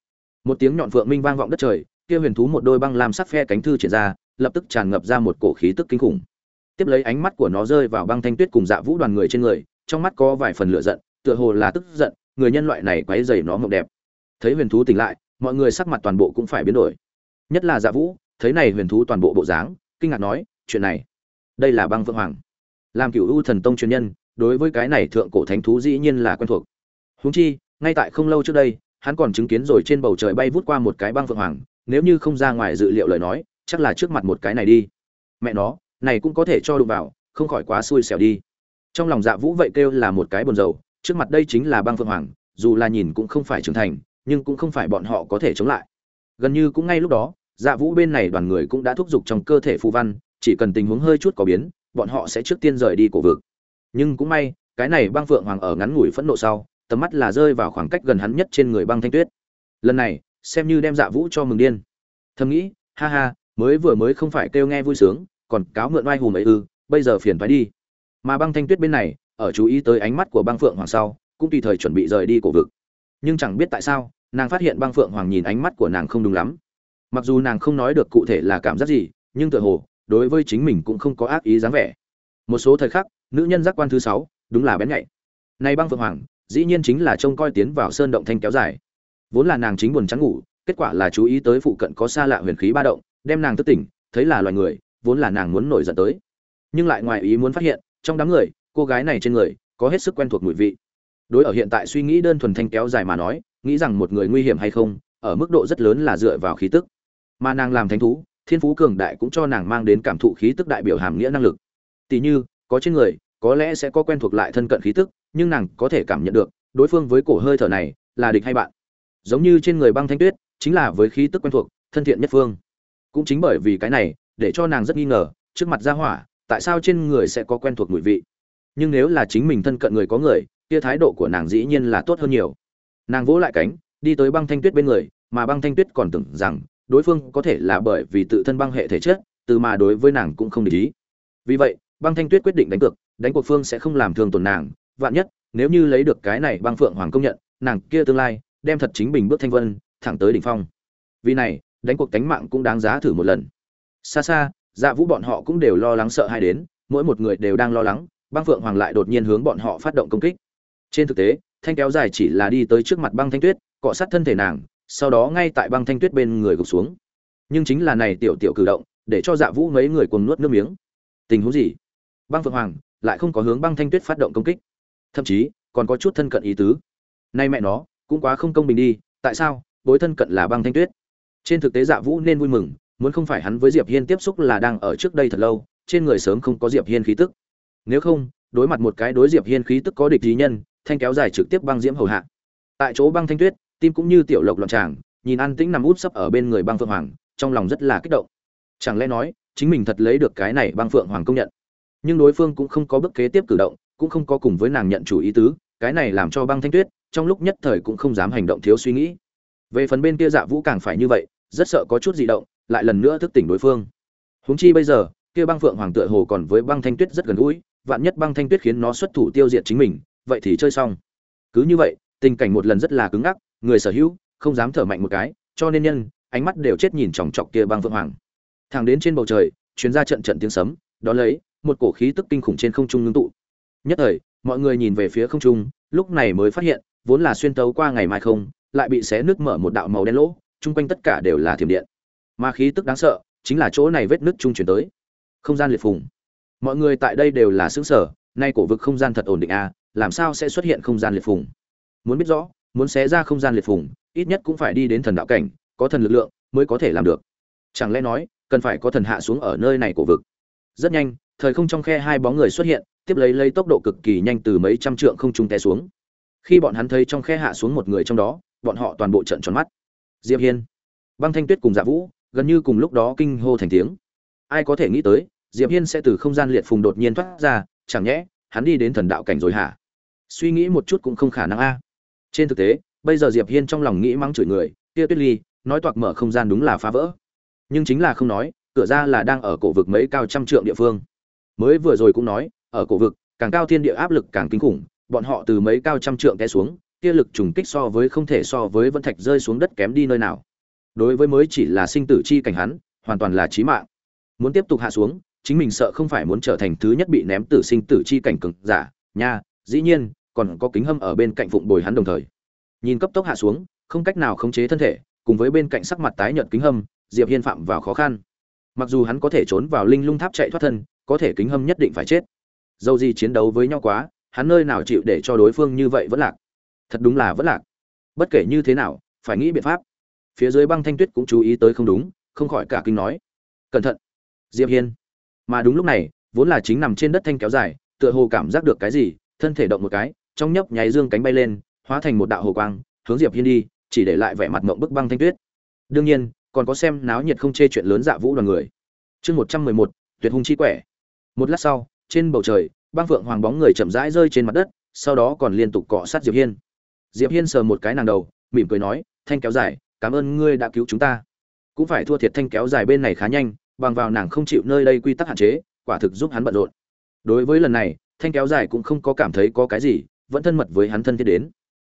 Speaker 1: Một tiếng nhọn phượng minh vang vọng đất trời, kia huyền thú một đôi băng lam sắc phe cánh thư triển ra, lập tức tràn ngập ra một cổ khí tức kinh khủng. Tiếp lấy ánh mắt của nó rơi vào băng thanh tuyết cùng dạ vũ đoàn người trên người, trong mắt có vài phần lửa giận, tựa hồ là tức giận, người nhân loại này quấy dày nó mộng đẹp. Thấy huyền thú tỉnh lại, mọi người sắc mặt toàn bộ cũng phải biến đổi. Nhất là dạ vũ, thấy này huyền thú toàn bộ bộ dáng, kinh ngạc nói chuyện này. Đây là băng vượng hoàng. Làm cựu ưu thần tông truyền nhân, đối với cái này thượng cổ thánh thú dĩ nhiên là quen thuộc. Huống chi, ngay tại không lâu trước đây, hắn còn chứng kiến rồi trên bầu trời bay vút qua một cái băng phượng hoàng, nếu như không ra ngoài dự liệu lời nói, chắc là trước mặt một cái này đi. Mẹ nó, này cũng có thể cho đụng vào, không khỏi quá xui xẻo đi. Trong lòng dạ vũ vậy kêu là một cái buồn rầu, trước mặt đây chính là băng phượng hoàng, dù là nhìn cũng không phải trưởng thành, nhưng cũng không phải bọn họ có thể chống lại. Gần như cũng ngay lúc đó dạ vũ bên này đoàn người cũng đã thúc giục trong cơ thể phù văn chỉ cần tình huống hơi chút có biến, bọn họ sẽ trước tiên rời đi cổ vực. Nhưng cũng may, cái này băng phượng hoàng ở ngắn ngủi phẫn nộ sau, tầm mắt là rơi vào khoảng cách gần hắn nhất trên người băng thanh tuyết. Lần này, xem như đem dạ vũ cho mừng điên. Thầm nghĩ, ha ha, mới vừa mới không phải kêu nghe vui sướng, còn cáo mượn oai hùng ấy ư, bây giờ phiền phải đi. Mà băng thanh tuyết bên này, ở chú ý tới ánh mắt của băng phượng hoàng sau, cũng tùy thời chuẩn bị rời đi cổ vực. Nhưng chẳng biết tại sao, nàng phát hiện băng phượng hoàng nhìn ánh mắt của nàng không đúng lắm. Mặc dù nàng không nói được cụ thể là cảm giác gì, nhưng tựa hồ đối với chính mình cũng không có ác ý dáng vẻ. Một số thời khắc, nữ nhân giác quan thứ sáu, đúng là bén nhạy. Nay băng phượng hoàng, dĩ nhiên chính là trông coi tiến vào sơn động thanh kéo dài. Vốn là nàng chính buồn trắng ngủ, kết quả là chú ý tới phụ cận có xa lạ huyền khí ba động, đem nàng thức tỉnh, thấy là loài người, vốn là nàng muốn nổi giận tới. Nhưng lại ngoài ý muốn phát hiện, trong đám người, cô gái này trên người, có hết sức quen thuộc mùi vị. Đối ở hiện tại suy nghĩ đơn thuần thanh kéo dài mà nói, nghĩ rằng một người nguy hiểm hay không, ở mức độ rất lớn là dựa vào khí tức. Mà nàng làm thánh thú thiên phú cường đại cũng cho nàng mang đến cảm thụ khí tức đại biểu hàm nghĩa năng lực. Tỷ như, có trên người, có lẽ sẽ có quen thuộc lại thân cận khí tức, nhưng nàng có thể cảm nhận được, đối phương với cổ hơi thở này, là địch hay bạn. Giống như trên người băng thanh tuyết, chính là với khí tức quen thuộc, thân thiện nhất phương. Cũng chính bởi vì cái này, để cho nàng rất nghi ngờ, trước mặt ra hỏa, tại sao trên người sẽ có quen thuộc mùi vị? Nhưng nếu là chính mình thân cận người có người, kia thái độ của nàng dĩ nhiên là tốt hơn nhiều. Nàng vỗ lại cánh, đi tới băng thanh tuyết bên người, mà băng thanh tuyết còn tưởng rằng đối phương có thể là bởi vì tự thân băng hệ thể chất, từ mà đối với nàng cũng không để ý. Vì vậy, băng thanh tuyết quyết định đánh cược, đánh cuộc phương sẽ không làm thương tổn nàng. Vạn nhất, nếu như lấy được cái này băng phượng hoàng công nhận, nàng kia tương lai, đem thật chính bình bước thanh vân, thẳng tới đỉnh phong. Vì này, đánh cuộc cánh mạng cũng đáng giá thử một lần. Xa xa dạ vũ bọn họ cũng đều lo lắng sợ hai đến, mỗi một người đều đang lo lắng, băng phượng hoàng lại đột nhiên hướng bọn họ phát động công kích. Trên thực tế, thanh kéo dài chỉ là đi tới trước mặt băng thanh tuyết, cọ sát thân thể nàng sau đó ngay tại băng thanh tuyết bên người gục xuống. Nhưng chính là này tiểu tiểu cử động, để cho dạ vũ mấy người cuồng nuốt nước miếng. Tình huống gì? Băng phượng hoàng lại không có hướng băng thanh tuyết phát động công kích. Thậm chí, còn có chút thân cận ý tứ. Nay mẹ nó, cũng quá không công bình đi, tại sao bối thân cận là băng thanh tuyết? Trên thực tế dạ vũ nên vui mừng, muốn không phải hắn với diệp hiên tiếp xúc là đang ở trước đây thật lâu, trên người sớm không có diệp hiên khí tức. Nếu không, đối mặt một cái đối diệp hiên khí tức có địch lý nhân, thanh kéo dài trực tiếp băng diễm hầu hạ. Tại chỗ băng thanh tuyết tim cũng như tiểu lộc loạn tràng, nhìn an tĩnh nằm út sấp ở bên người băng phượng hoàng, trong lòng rất là kích động. Chẳng lẽ nói, chính mình thật lấy được cái này băng phượng hoàng công nhận? Nhưng đối phương cũng không có bước kế tiếp cử động, cũng không có cùng với nàng nhận chủ ý tứ, cái này làm cho băng thanh tuyết, trong lúc nhất thời cũng không dám hành động thiếu suy nghĩ. Về phần bên kia dạ vũ càng phải như vậy, rất sợ có chút dị động, lại lần nữa thức tỉnh đối phương. Huống chi bây giờ, kia băng phượng hoàng tựa hồ còn với băng thanh tuyết rất gần gũi, vạn nhất băng thanh tuyết khiến nó xuất thủ tiêu diệt chính mình, vậy thì chơi xong. Cứ như vậy, tình cảnh một lần rất là cứng ngắc người sở hữu không dám thở mạnh một cái cho nên nhân ánh mắt đều chết nhìn chòng chọc kia băng vượng hoàng. Thẳng đến trên bầu trời chuyến ra trận trận tiếng sấm đó lấy một cổ khí tức kinh khủng trên không trung ngưng tụ. Nhất thời mọi người nhìn về phía không trung lúc này mới phát hiện vốn là xuyên tấu qua ngày mai không lại bị xé nước mở một đạo màu đen lỗ chung quanh tất cả đều là thiểm điện. Mà khí tức đáng sợ chính là chỗ này vết nứt trung chuyển tới. Không gian liệt phùng. Mọi người tại đây đều là xứng sở nay cổ vực không gian thật ổn định a à, làm sao sẽ xuất hiện không gian liệt phùng? Muốn biết rõ muốn xé ra không gian liệt phùng, ít nhất cũng phải đi đến thần đạo cảnh, có thần lực lượng mới có thể làm được. Chẳng lẽ nói, cần phải có thần hạ xuống ở nơi này cổ vực? Rất nhanh, thời không trong khe hai bóng người xuất hiện, tiếp lấy lấy tốc độ cực kỳ nhanh từ mấy trăm trượng không trung té xuống. Khi bọn hắn thấy trong khe hạ xuống một người trong đó, bọn họ toàn bộ trận tròn mắt. Diệp hiên, băng thanh tuyết cùng dạ vũ, gần như cùng lúc đó kinh hô thành tiếng. Ai có thể nghĩ tới, diệp hiên sẽ từ không gian liệt phùng đột nhiên thoát ra, chẳng nhẽ, hắn đi đến thần đạo cảnh rồi hả? Suy nghĩ một chút cũng không khả năng a trên thực tế, bây giờ diệp hiên trong lòng nghĩ mắng chửi người, kia tuyết ly, nói toạc mở không gian đúng là phá vỡ. Nhưng chính là không nói, cửa ra là đang ở cổ vực mấy cao trăm trượng địa phương. Mới vừa rồi cũng nói, ở cổ vực, càng cao thiên địa áp lực càng kinh khủng, bọn họ từ mấy cao trăm trượng té xuống, kia lực trùng kích so với không thể so với vân thạch rơi xuống đất kém đi nơi nào. Đối với mới chỉ là sinh tử chi cảnh hắn, hoàn toàn là chí mạng. Muốn tiếp tục hạ xuống, chính mình sợ không phải muốn trở thành thứ nhất bị ném tử sinh tử chi cảnh cực giả. Nha, dĩ nhiên còn có kính hâm ở bên cạnh phụng bồi hắn đồng thời. Nhìn cấp tốc hạ xuống, không cách nào khống chế thân thể, cùng với bên cạnh sắc mặt tái nhợt kính hâm, diệp hiên phạm vào khó khăn. Mặc dù hắn có thể trốn vào linh lung tháp chạy thoát thân, có thể kính hâm nhất định phải chết. Dầu gì chiến đấu với nhau quá, hắn nơi nào chịu để cho đối phương như vậy vẫn lạc? Thật đúng là vẫn lạc. Bất kể như thế nào, phải nghĩ biện pháp. Phía dưới băng thanh tuyết cũng chú ý tới không đúng, không khỏi cả kinh nói. Cẩn thận, diệp hiên. Mà đúng lúc này, vốn là chính nằm trên đất thanh kéo dài, tựa hồ cảm giác được cái gì, thân thể động một cái trong nhấp nháy dương cánh bay lên, hóa thành một đạo hồ quang, hướng diệp hiên đi, chỉ để lại vẻ mặt ngậm bức băng thanh tuyết. Đương nhiên, còn có xem náo nhiệt không chê chuyện lớn dạ vũ đoàn người. Chương một trăm mười một, tuyệt hung chi quẻ. Một lát sau, trên bầu trời, băng phượng hoàng bóng người chậm rãi rơi trên mặt đất, sau đó còn liên tục cọ sát diệp hiên. Diệp hiên sờ một cái nàng đầu, mỉm cười nói, thanh kéo dài, cảm ơn ngươi đã cứu chúng ta. Cũng phải thua thiệt thanh kéo dài bên này khá nhanh, bằng vào nàng không chịu nơi đây quy tắc hạn chế, quả thực giúp hắn bận rộn. Đối với lần này, thanh kéo dài cũng không có cảm thấy có cái gì vẫn thân mật với hắn thân thiết đến.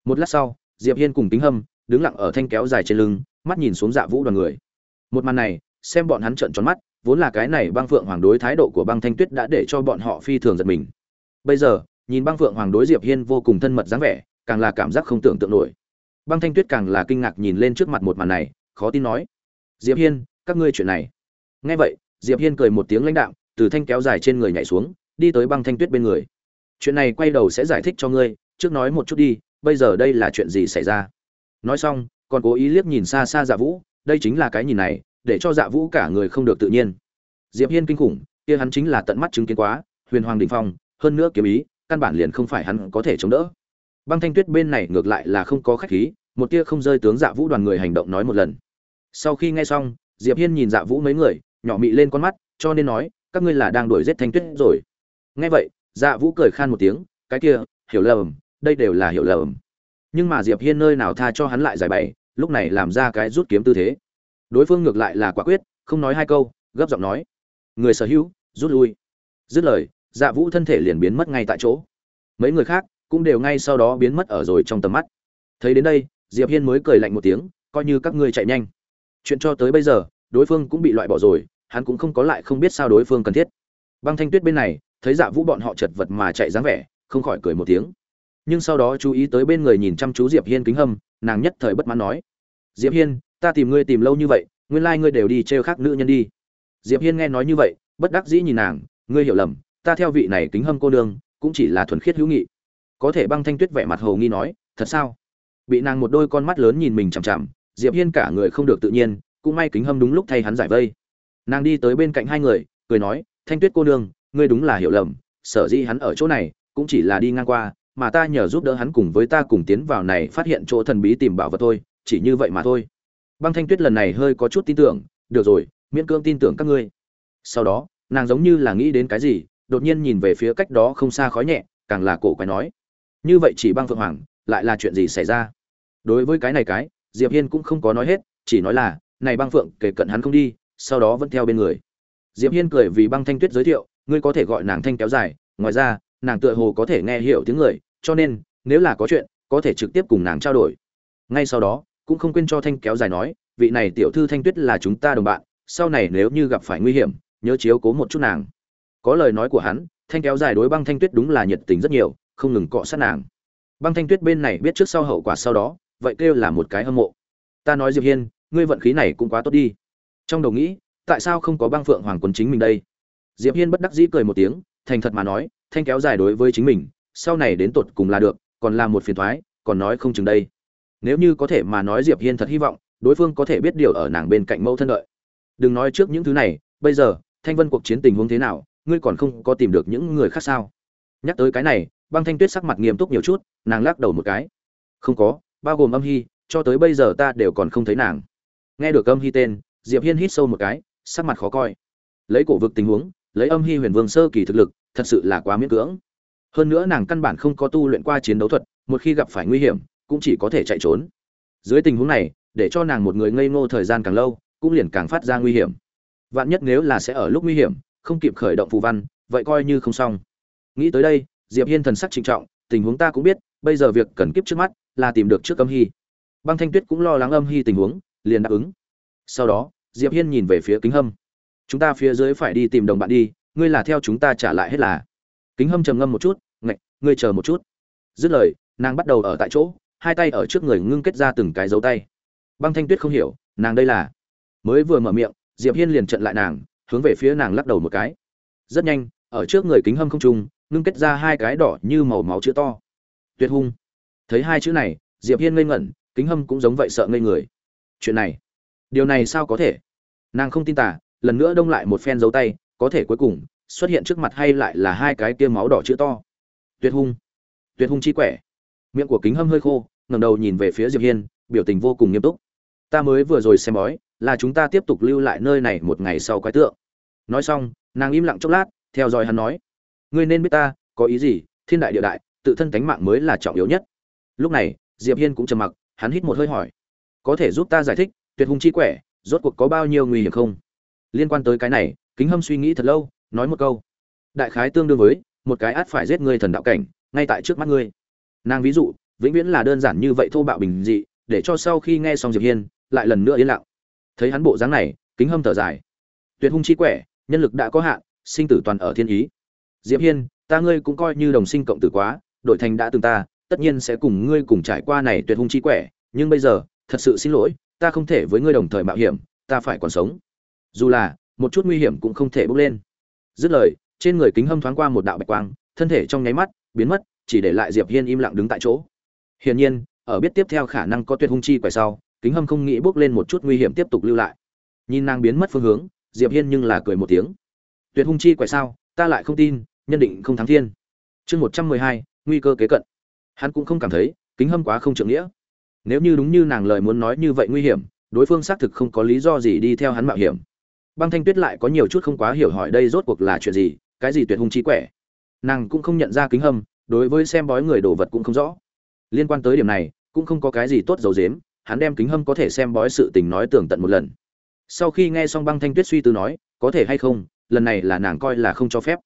Speaker 1: Một lát sau, diệp hiên cùng tính hâm đứng lặng ở thanh kéo dài trên lưng, mắt nhìn xuống dạ vũ đoàn người. Một màn này, xem bọn hắn trợn tròn mắt, vốn là cái này băng phượng hoàng đối thái độ của băng thanh tuyết đã để cho bọn họ phi thường giật mình. Bây giờ, nhìn băng phượng hoàng đối diệp hiên vô cùng thân mật dáng vẻ, càng là cảm giác không tưởng tượng nổi. Băng thanh tuyết càng là kinh ngạc nhìn lên trước mặt một màn này, khó tin nói, diệp hiên, các ngươi chuyện này. Nghe vậy, diệp hiên cười một tiếng lãnh đạm, từ thanh kéo dài trên người nhảy xuống, đi tới băng thanh tuyết bên người chuyện này quay đầu sẽ giải thích cho ngươi, trước nói một chút đi, bây giờ đây là chuyện gì xảy ra? Nói xong, còn cố ý liếc nhìn xa xa dạ vũ, đây chính là cái nhìn này, để cho dạ vũ cả người không được tự nhiên. Diệp hiên kinh khủng, kia hắn chính là tận mắt chứng kiến quá, huyền hoàng đình phong, hơn nữa kiếm ý, căn bản liền không phải hắn có thể chống đỡ. Băng thanh tuyết bên này ngược lại là không có khách khí, một tia không rơi tướng dạ vũ đoàn người hành động nói một lần. Sau khi nghe xong, diệp hiên nhìn dạ vũ mấy người, nhỏ mị lên con mắt, cho nên nói, các ngươi là đang đuổi giết thanh tuyết rồi. Nghe vậy dạ vũ cười khan một tiếng, cái kia, hiểu lầm, đây đều là hiểu lầm. Nhưng mà diệp hiên nơi nào tha cho hắn lại giải bày, lúc này làm ra cái rút kiếm tư thế. Đối phương ngược lại là quả quyết, không nói hai câu, gấp giọng nói, người sở hữu, rút lui. Dứt lời dạ vũ thân thể liền biến mất ngay tại chỗ. Mấy người khác cũng đều ngay sau đó biến mất ở rồi trong tầm mắt. Thấy đến đây, diệp hiên mới cười lạnh một tiếng, coi như các ngươi chạy nhanh. Chuyện cho tới bây giờ, đối phương cũng bị loại bỏ rồi, hắn cũng không có lại không biết sao đối phương cần thiết. Băng thanh tuyết bên này thấy dạ vũ bọn họ chật vật mà chạy dáng vẻ, không khỏi cười một tiếng. Nhưng sau đó chú ý tới bên người nhìn chăm chú diệp hiên kính hâm, nàng nhất thời bất mãn nói. Diệp hiên, ta tìm ngươi tìm lâu như vậy, nguyên lai ngươi đều đi trêu khác nữ nhân đi. Diệp hiên nghe nói như vậy, bất đắc dĩ nhìn nàng, ngươi hiểu lầm, ta theo vị này kính hâm cô nương, cũng chỉ là thuần khiết hữu nghị. Có thể băng thanh tuyết vẻ mặt hồ nghi nói, thật sao? Bị nàng một đôi con mắt lớn nhìn mình chằm chằm, diệp hiên cả người không được tự nhiên, cũng may kính hâm đúng lúc thay hắn giải vây. Nàng đi tới bên cạnh hai người, cười nói, thanh tuyết cô nương ngươi đúng là hiểu lầm, sở dĩ hắn ở chỗ này, cũng chỉ là đi ngang qua, mà ta nhờ giúp đỡ hắn cùng với ta cùng tiến vào này phát hiện chỗ thần bí tìm bảo vật thôi, chỉ như vậy mà thôi. Băng thanh tuyết lần này hơi có chút tin tưởng, được rồi, miễn cương tin tưởng các ngươi. Sau đó, nàng giống như là nghĩ đến cái gì, đột nhiên nhìn về phía cách đó không xa khói nhẹ, càng là cổ quái nói, như vậy chỉ băng phượng hoàng, lại là chuyện gì xảy ra? Đối với cái này cái, diệp hiên cũng không có nói hết, chỉ nói là, này băng phượng, kể cận hắn không đi, sau đó vẫn theo bên người. Diệp hiên cười vì băng thanh tuyết giới thiệu ngươi có thể gọi nàng thanh kéo dài, ngoài ra, nàng tựa hồ có thể nghe hiểu tiếng người, cho nên, nếu là có chuyện, có thể trực tiếp cùng nàng trao đổi. Ngay sau đó, cũng không quên cho thanh kéo dài nói, vị này tiểu thư thanh tuyết là chúng ta đồng bạn, sau này nếu như gặp phải nguy hiểm, nhớ chiếu cố một chút nàng. Có lời nói của hắn, thanh kéo dài đối băng thanh tuyết đúng là nhiệt tình rất nhiều, không ngừng cọ sát nàng. Băng thanh tuyết bên này biết trước sau hậu quả sau đó, vậy kêu là một cái hâm mộ. Ta nói diệp hiên, ngươi vận khí này cũng quá tốt đi. Trong đầu nghĩ, tại sao không có băng phượng hoàng quân chính mình đây? Diệp hiên bất đắc dĩ cười một tiếng thành thật mà nói thanh kéo dài đối với chính mình sau này đến tột cùng là được còn là một phiền toái, còn nói không chừng đây. Nếu như có thể mà nói diệp hiên thật hy vọng đối phương có thể biết điều ở nàng bên cạnh mẫu thân đợi. Đừng nói trước những thứ này bây giờ thanh vân cuộc chiến tình huống thế nào ngươi còn không có tìm được những người khác sao? Nhắc tới cái này băng thanh tuyết sắc mặt nghiêm túc nhiều chút nàng lắc đầu một cái. Không có bao gồm âm hy cho tới bây giờ ta đều còn không thấy nàng. Nghe được âm hy tên diệp hiên hít sâu một cái sắc mặt khó coi. Lấy cổ vực tình huống lấy âm hy huyền vương sơ kỳ thực lực, thật sự là quá miễn cưỡng. Hơn nữa nàng căn bản không có tu luyện qua chiến đấu thuật, một khi gặp phải nguy hiểm, cũng chỉ có thể chạy trốn. Dưới tình huống này, để cho nàng một người ngây ngô thời gian càng lâu, cũng liền càng phát ra nguy hiểm. Vạn nhất nếu là sẽ ở lúc nguy hiểm, không kịp khởi động phù văn, vậy coi như không xong. Nghĩ tới đây, diệp hiên thần sắc trịnh trọng, tình huống ta cũng biết, bây giờ việc cần kiếp trước mắt là tìm được trước âm hy. Băng thanh tuyết cũng lo lắng âm hy tình huống, liền đáp ứng. Sau đó, diệp hiên nhìn về phía kính hâm chúng ta phía dưới phải đi tìm đồng bạn đi, ngươi là theo chúng ta trả lại hết là. Kính hâm trầm ngâm một chút, ngạch, ngươi chờ một chút. Dứt lời, nàng bắt đầu ở tại chỗ, hai tay ở trước người ngưng kết ra từng cái dấu tay. Băng thanh tuyết không hiểu, nàng đây là. Mới vừa mở miệng, diệp hiên liền trận lại nàng, hướng về phía nàng lắc đầu một cái. Rất nhanh, ở trước người kính hâm không trung, ngưng kết ra hai cái đỏ như màu máu chữ to. Tuyệt hung. Thấy hai chữ này, diệp hiên ngây ngẩn, kính hâm cũng giống vậy sợ ngây người. Chuyện này, điều này sao có thể? Nàng không tin tả lần nữa đông lại một phen dấu tay, có thể cuối cùng xuất hiện trước mặt hay lại là hai cái kia máu đỏ chữ to. Tuyệt hung tuyệt hung chi quẻ. Miệng của kính hâm hơi khô, ngẩng đầu nhìn về phía diệp hiên, biểu tình vô cùng nghiêm túc. Ta mới vừa rồi xem bói, là chúng ta tiếp tục lưu lại nơi này một ngày sau quái tượng. Nói xong, nàng im lặng chốc lát, theo dõi hắn nói. Ngươi nên biết ta, có ý gì, thiên đại địa đại, tự thân cánh mạng mới là trọng yếu nhất. Lúc này, diệp hiên cũng trầm mặc, hắn hít một hơi hỏi. Có thể giúp ta giải thích, tuyệt hung chi quẻ, rốt cuộc có bao nhiêu nguy hiểm không? Liên quan tới cái này, kính hâm suy nghĩ thật lâu, nói một câu. Đại khái tương đương với, một cái át phải giết ngươi thần đạo cảnh, ngay tại trước mắt ngươi. Nàng ví dụ, vĩnh viễn là đơn giản như vậy thô bạo bình dị, để cho sau khi nghe xong diệp hiên, lại lần nữa yên lặng. Thấy hắn bộ dáng này, kính hâm thở dài. Tuyệt hung chi quẻ, nhân lực đã có hạn, sinh tử toàn ở thiên ý. Diệp hiên, ta ngươi cũng coi như đồng sinh cộng tử quá đội thành đã từng ta, tất nhiên sẽ cùng ngươi cùng trải qua này tuyệt hung chi quẻ, nhưng bây giờ, thật sự xin lỗi, ta không thể với ngươi đồng thời mạo hiểm, ta phải còn sống dù là, một chút nguy hiểm cũng không thể bốc lên. Dứt lời, trên người kính hâm thoáng qua một đạo bạch quang, thân thể trong nháy mắt biến mất, chỉ để lại diệp hiên im lặng đứng tại chỗ. Hiển nhiên, ở biết tiếp theo khả năng có tuyệt hung chi quẻ sau, kính hâm không nghĩ bước lên một chút nguy hiểm tiếp tục lưu lại. Nhìn nàng biến mất phương hướng, diệp hiên nhưng là cười một tiếng. Tuyệt hung chi quẻ sao, ta lại không tin, nhân định không thắng thiên. Chương một trăm mười hai, nguy cơ kế cận. Hắn cũng không cảm thấy, kính hâm quá không trượng nghĩa. Nếu như đúng như nàng lời muốn nói như vậy nguy hiểm, đối phương xác thực không có lý do gì đi theo hắn mạo hiểm băng thanh tuyết lại có nhiều chút không quá hiểu hỏi đây rốt cuộc là chuyện gì, cái gì tuyệt hung chi quẻ. Nàng cũng không nhận ra kính hâm, đối với xem bói người đồ vật cũng không rõ. Liên quan tới điểm này, cũng không có cái gì tốt dầu dếm hắn đem kính hâm có thể xem bói sự tình nói tường tận một lần. Sau khi nghe xong băng thanh tuyết suy tư nói, có thể hay không, lần này là nàng coi là không cho phép.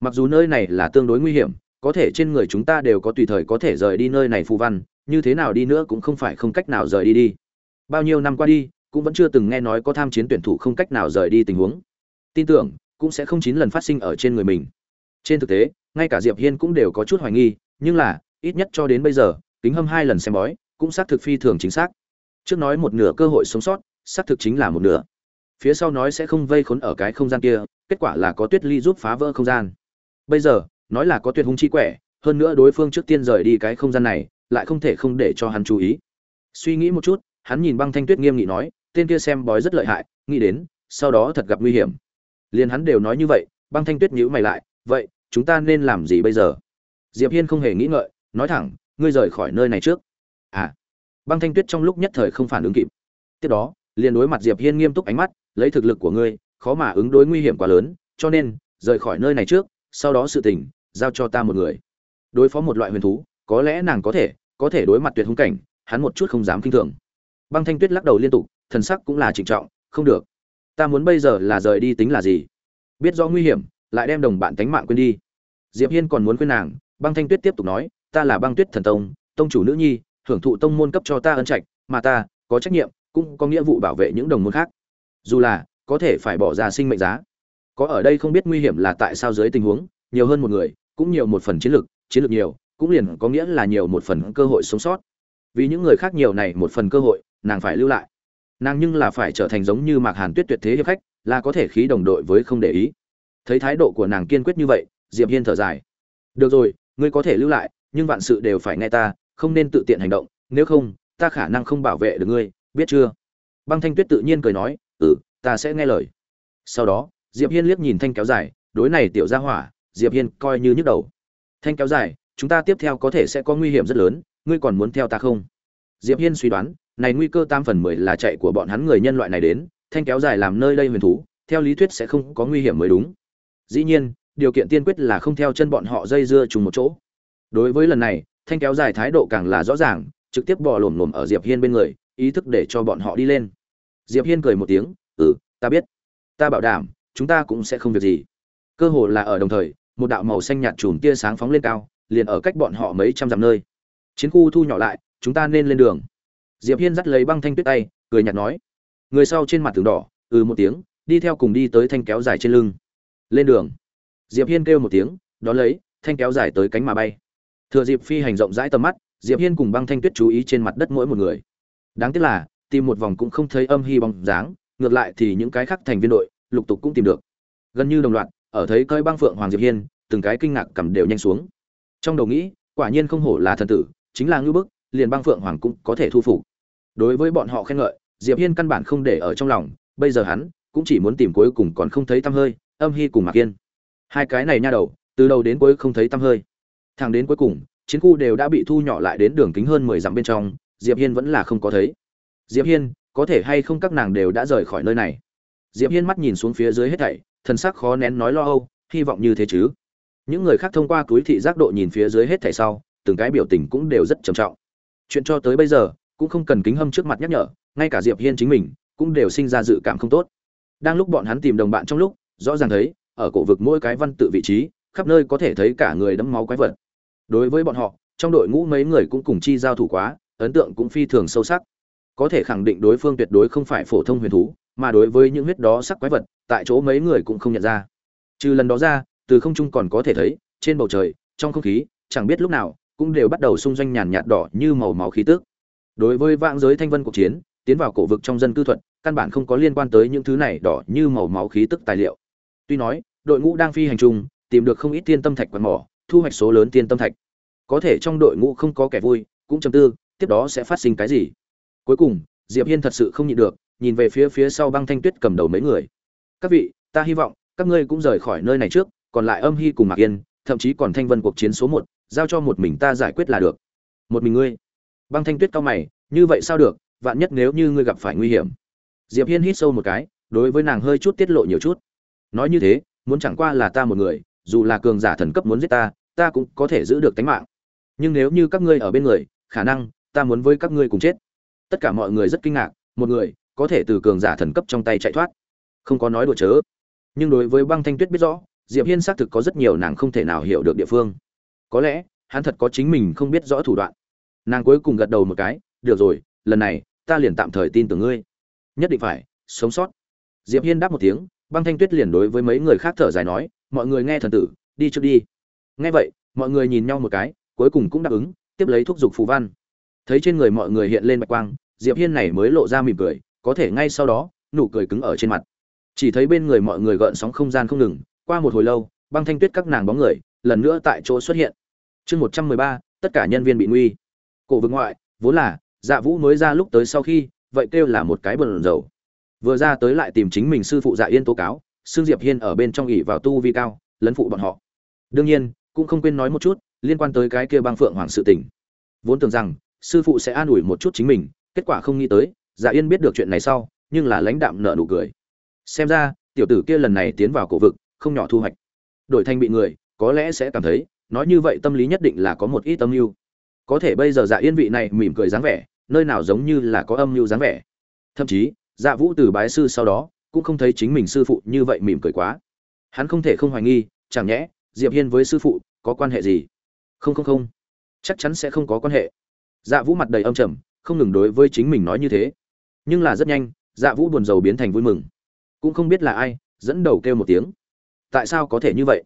Speaker 1: Mặc dù nơi này là tương đối nguy hiểm, có thể trên người chúng ta đều có tùy thời có thể rời đi nơi này phù văn, như thế nào đi nữa cũng không phải không cách nào rời đi đi. Bao nhiêu năm qua đi cũng vẫn chưa từng nghe nói có tham chiến tuyển thủ không cách nào rời đi tình huống. Tin tưởng, cũng sẽ không chín lần phát sinh ở trên người mình. Trên thực tế, ngay cả diệp hiên cũng đều có chút hoài nghi, nhưng là, ít nhất cho đến bây giờ, kính hâm hai lần xem bói, cũng xác thực phi thường chính xác. Trước nói một nửa cơ hội sống sót, xác thực chính là một nửa. Phía sau nói sẽ không vây khốn ở cái không gian kia, kết quả là có tuyết ly giúp phá vỡ không gian. Bây giờ, nói là có tuyệt hung chi quẻ, hơn nữa đối phương trước tiên rời đi cái không gian này, lại không thể không để cho hắn chú ý. Suy nghĩ một chút, hắn nhìn băng thanh tuyết nghiêm nghị nói tên kia xem bói rất lợi hại, nghĩ đến, sau đó thật gặp nguy hiểm. Liền hắn đều nói như vậy, băng thanh tuyết nhíu mày lại, vậy, chúng ta nên làm gì bây giờ? Diệp hiên không hề nghĩ ngợi, nói thẳng, ngươi rời khỏi nơi này trước. À. Băng thanh tuyết trong lúc nhất thời không phản ứng kịp. Tiếp đó, liền đối mặt diệp hiên nghiêm túc ánh mắt, lấy thực lực của ngươi, khó mà ứng đối nguy hiểm quá lớn, cho nên, rời khỏi nơi này trước, sau đó sự tình, giao cho ta một người. Đối phó một loại huyền thú, có lẽ nàng có thể có thể đối mặt tuyệt hung cảnh, hắn một chút không dám kinh thường. Băng thanh tuyết lắc đầu liên tục thần sắc cũng là trịnh trọng, không được, ta muốn bây giờ là rời đi tính là gì? Biết rõ nguy hiểm, lại đem đồng bạn tánh mạng quên đi. Diệp hiên còn muốn quên nàng, băng thanh tuyết tiếp tục nói, ta là băng tuyết thần tông tông chủ nữ nhi, hưởng thụ tông môn cấp cho ta ân trạch, mà ta có trách nhiệm, cũng có nghĩa vụ bảo vệ những đồng môn khác. Dù là, có thể phải bỏ ra sinh mệnh giá. Có ở đây không biết nguy hiểm là tại sao dưới tình huống, nhiều hơn một người, cũng nhiều một phần chiến lược chiến lược nhiều, cũng liền có nghĩa là nhiều một phần cơ hội sống sót. Vì những người khác nhiều này một phần cơ hội, nàng phải lưu lại nàng nhưng là phải trở thành giống như mạc hàn tuyết tuyệt thế hiệp khách, là có thể khí đồng đội với không để ý. Thấy thái độ của nàng kiên quyết như vậy, diệp hiên thở dài. Được rồi, ngươi có thể lưu lại, nhưng vạn sự đều phải nghe ta, không nên tự tiện hành động, nếu không, ta khả năng không bảo vệ được ngươi, biết chưa? Băng thanh tuyết tự nhiên cười nói ừ ta sẽ nghe lời. Sau đó, diệp hiên liếc nhìn thanh kéo dài, đối này tiểu gia hỏa, diệp hiên coi như nhức đầu. Thanh kéo dài, chúng ta tiếp theo có thể sẽ có nguy hiểm rất lớn, ngươi còn muốn theo ta không? Diệp hiên suy đoán này nguy cơ tam phần mười là chạy của bọn hắn người nhân loại này đến, thanh kéo dài làm nơi đây huyền thú, theo lý thuyết sẽ không có nguy hiểm mới đúng. Dĩ nhiên, điều kiện tiên quyết là không theo chân bọn họ dây dưa chung một chỗ. Đối với lần này, thanh kéo dài thái độ càng là rõ ràng, trực tiếp bò lổm lổm ở diệp hiên bên người, ý thức để cho bọn họ đi lên. Diệp hiên cười một tiếng ừ ta biết. Ta bảo đảm, chúng ta cũng sẽ không việc gì. Cơ hồ là ở đồng thời, một đạo màu xanh nhạt chùm tia sáng phóng lên cao, liền ở cách bọn họ mấy trăm dặm nơi. Chiến khu thu nhỏ lại, chúng ta nên lên đường diệp hiên dắt lấy băng thanh tuyết tay, cười nhạt nói, người sau trên mặt tường đỏ ừ một tiếng, đi theo cùng đi tới thanh kéo dài trên lưng. Lên đường. Diệp hiên kêu một tiếng đó lấy, thanh kéo dài tới cánh mà bay. Thừa dịp phi hành rộng rãi tầm mắt, diệp hiên cùng băng thanh tuyết chú ý trên mặt đất mỗi một người. Đáng tiếc là, tìm một vòng cũng không thấy âm hy bóng dáng, ngược lại thì những cái khác thành viên đội, lục tục cũng tìm được. Gần như đồng loạt, ở thấy cơi băng phượng hoàng diệp hiên, từng cái kinh ngạc cầm đều nhanh xuống. Trong đầu nghĩ, quả nhiên không hổ là thần tử, chính là ngư bức, liền băng phượng hoàng cũng có thể thu phục đối với bọn họ khen ngợi, diệp hiên căn bản không để ở trong lòng, bây giờ hắn cũng chỉ muốn tìm cuối cùng còn không thấy tăm hơi, âm hy cùng mạc yên. Hai cái này nha đầu, từ đầu đến cuối không thấy tăm hơi. Thẳng đến cuối cùng, chiến khu đều đã bị thu nhỏ lại đến đường kính hơn mười dặm bên trong, diệp hiên vẫn là không có thấy. Diệp hiên, có thể hay không các nàng đều đã rời khỏi nơi này? Diệp hiên mắt nhìn xuống phía dưới hết thảy, thần sắc khó nén nói lo âu, hy vọng như thế chứ. Những người khác thông qua túi thị giác độ nhìn phía dưới hết thảy sau, từng cái biểu tình cũng đều rất trầm trọng. Chuyện cho tới bây giờ cũng không cần kính hâm trước mặt nhắc nhở, ngay cả diệp hiên chính mình cũng đều sinh ra dự cảm không tốt. Đang lúc bọn hắn tìm đồng bạn trong lúc, rõ ràng thấy, ở cổ vực mỗi cái văn tự vị trí, khắp nơi có thể thấy cả người đẫm máu quái vật. Đối với bọn họ, trong đội ngũ mấy người cũng cùng chi giao thủ quá, ấn tượng cũng phi thường sâu sắc. Có thể khẳng định đối phương tuyệt đối không phải phổ thông huyền thú, mà đối với những huyết đó sắc quái vật, tại chỗ mấy người cũng không nhận ra. Trừ lần đó ra, từ không trung còn có thể thấy, trên bầu trời, trong không khí, chẳng biết lúc nào, cũng đều bắt đầu xung doanh nhàn nhạt đỏ như màu máu khí tức đối với vạn giới thanh vân cuộc chiến, tiến vào cổ vực trong dân cư thuật, căn bản không có liên quan tới những thứ này đỏ như màu máu khí tức tài liệu. Tuy nói, đội ngũ đang phi hành trung tìm được không ít tiên tâm thạch quạt mỏ, thu hoạch số lớn tiên tâm thạch. Có thể trong đội ngũ không có kẻ vui, cũng chầm tư, tiếp đó sẽ phát sinh cái gì? Cuối cùng, diệp hiên thật sự không nhịn được, nhìn về phía phía sau băng thanh tuyết cầm đầu mấy người. Các vị, ta hy vọng các ngươi cũng rời khỏi nơi này trước, còn lại âm hy cùng mạc yên, thậm chí còn thanh vân cuộc chiến số một, giao cho một mình ta giải quyết là được. Một mình ngươi? Băng thanh tuyết cao mày, như vậy sao được, vạn nhất nếu như ngươi gặp phải nguy hiểm? Diệp hiên hít sâu một cái, đối với nàng hơi chút tiết lộ nhiều chút. Nói như thế, muốn chẳng qua là ta một người, dù là cường giả thần cấp muốn giết ta ta cũng có thể giữ được tính mạng. Nhưng nếu như các ngươi ở bên người, khả năng ta muốn với các ngươi cùng chết. Tất cả mọi người rất kinh ngạc, một người có thể từ cường giả thần cấp trong tay chạy thoát. Không có nói đùa chớ. Nhưng đối với băng thanh tuyết biết rõ, diệp hiên xác thực có rất nhiều nàng không thể nào hiểu được địa phương. Có lẽ, hắn thật có chính mình không biết rõ thủ đoạn nàng cuối cùng gật đầu một cái, được rồi, lần này ta liền tạm thời tin tưởng ngươi. Nhất định phải, sống sót. Diệp hiên đáp một tiếng, băng thanh tuyết liền đối với mấy người khác thở dài nói, mọi người nghe thần tử, đi trước đi. Nghe vậy, mọi người nhìn nhau một cái, cuối cùng cũng đáp ứng, tiếp lấy thúc giục phù văn. Thấy trên người mọi người hiện lên bạch quang, diệp hiên này mới lộ ra mỉm cười, có thể ngay sau đó, nụ cười cứng ở trên mặt. Chỉ thấy bên người mọi người gợn sóng không gian không ngừng, qua một hồi lâu, băng thanh tuyết các nàng bóng người, lần nữa tại chỗ xuất hiện. Chương một trăm mười ba, tất cả nhân viên bị nguy cổ vực ngoại, vốn là dạ vũ mới ra lúc tới sau khi, vậy kêu là một cái bờn dầu. Vừa ra tới lại tìm chính mình sư phụ dạ yên tố cáo xương diệp hiên ở bên trong ỉ vào tu vi cao, lấn phụ bọn họ. Đương nhiên, cũng không quên nói một chút, liên quan tới cái kia băng phượng hoàng sự tình. Vốn tưởng rằng, sư phụ sẽ an ủi một chút chính mình, kết quả không nghĩ tới dạ yên biết được chuyện này sau, nhưng là lãnh đạm nợ nụ cười. Xem ra, tiểu tử kia lần này tiến vào cổ vực, không nhỏ thu hoạch. Đổi thành bị người, có lẽ sẽ cảm thấy, nói như vậy tâm lý nhất định là có một ít âm mưu có thể bây giờ dạ yên vị này mỉm cười dáng vẻ, nơi nào giống như là có âm mưu dáng vẻ. Thậm chí dạ vũ từ bái sư sau đó, cũng không thấy chính mình sư phụ như vậy mỉm cười quá. Hắn không thể không hoài nghi, chẳng nhẽ, diệp hiên với sư phụ, có quan hệ gì? Không không không. Chắc chắn sẽ không có quan hệ. Dạ vũ mặt đầy âm trầm, không ngừng đối với chính mình nói như thế. Nhưng là rất nhanh dạ vũ buồn rầu biến thành vui mừng. Cũng không biết là ai, dẫn đầu kêu một tiếng. Tại sao có thể như vậy?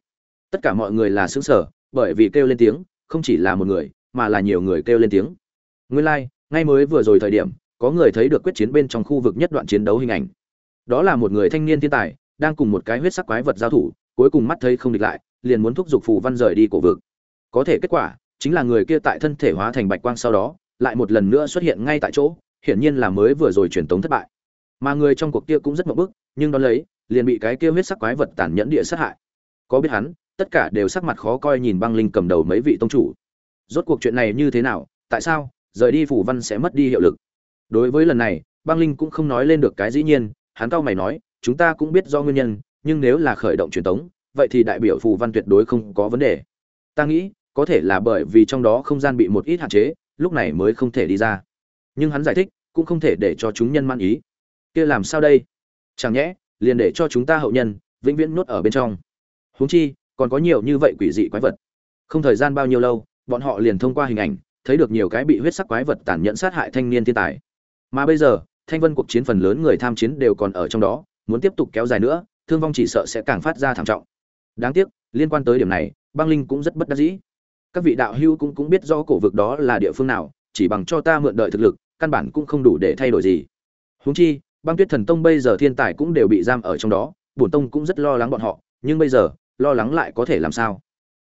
Speaker 1: Tất cả mọi người là xứng sở bởi vì kêu lên tiếng, không chỉ là một người mà là nhiều người kêu lên tiếng. Nguyên lai、like, ngay mới vừa rồi thời điểm có người thấy được quyết chiến bên trong khu vực nhất đoạn chiến đấu hình ảnh. Đó là một người thanh niên thiên tài đang cùng một cái huyết sắc quái vật giao thủ cuối cùng mắt thấy không địch lại liền muốn thúc giục phù văn rời đi cổ vực. Có thể kết quả chính là người kia tại thân thể hóa thành bạch quang sau đó lại một lần nữa xuất hiện ngay tại chỗ hiển nhiên là mới vừa rồi truyền tống thất bại. Mà người trong cuộc kia cũng rất mộng bức nhưng đón lấy liền bị cái kia huyết sắc quái vật tàn nhẫn địa sát hại. Có biết hắn tất cả đều sắc mặt khó coi nhìn băng linh cầm đầu mấy vị tông chủ rốt cuộc chuyện này như thế nào, tại sao, rời đi phủ văn sẽ mất đi hiệu lực? Đối với lần này, băng linh cũng không nói lên được cái dĩ nhiên, hắn cao mày nói, chúng ta cũng biết do nguyên nhân, nhưng nếu là khởi động truyền tống, vậy thì đại biểu phù văn tuyệt đối không có vấn đề. Ta nghĩ, có thể là bởi vì trong đó không gian bị một ít hạn chế, lúc này mới không thể đi ra. Nhưng hắn giải thích, cũng không thể để cho chúng nhân man ý. Kia làm sao đây? Chẳng nhẽ, liền để cho chúng ta hậu nhân, vĩnh viễn nuốt ở bên trong. Huống chi, còn có nhiều như vậy quỷ dị quái vật. Không thời gian bao nhiêu lâu bọn họ liền thông qua hình ảnh, thấy được nhiều cái bị huyết sắc quái vật tàn nhẫn sát hại thanh niên thiên tài. Mà bây giờ, thanh vân cuộc chiến phần lớn người tham chiến đều còn ở trong đó, muốn tiếp tục kéo dài nữa, thương vong chỉ sợ sẽ càng phát ra thảm trọng. Đáng tiếc, liên quan tới điểm này, băng linh cũng rất bất đắc dĩ. Các vị đạo hưu cũng cũng biết rõ cổ vực đó là địa phương nào, chỉ bằng cho ta mượn đợi thực lực, căn bản cũng không đủ để thay đổi gì. Huống chi, băng tuyết thần tông bây giờ thiên tài cũng đều bị giam ở trong đó, bổn tông cũng rất lo lắng bọn họ, nhưng bây giờ, lo lắng lại có thể làm sao?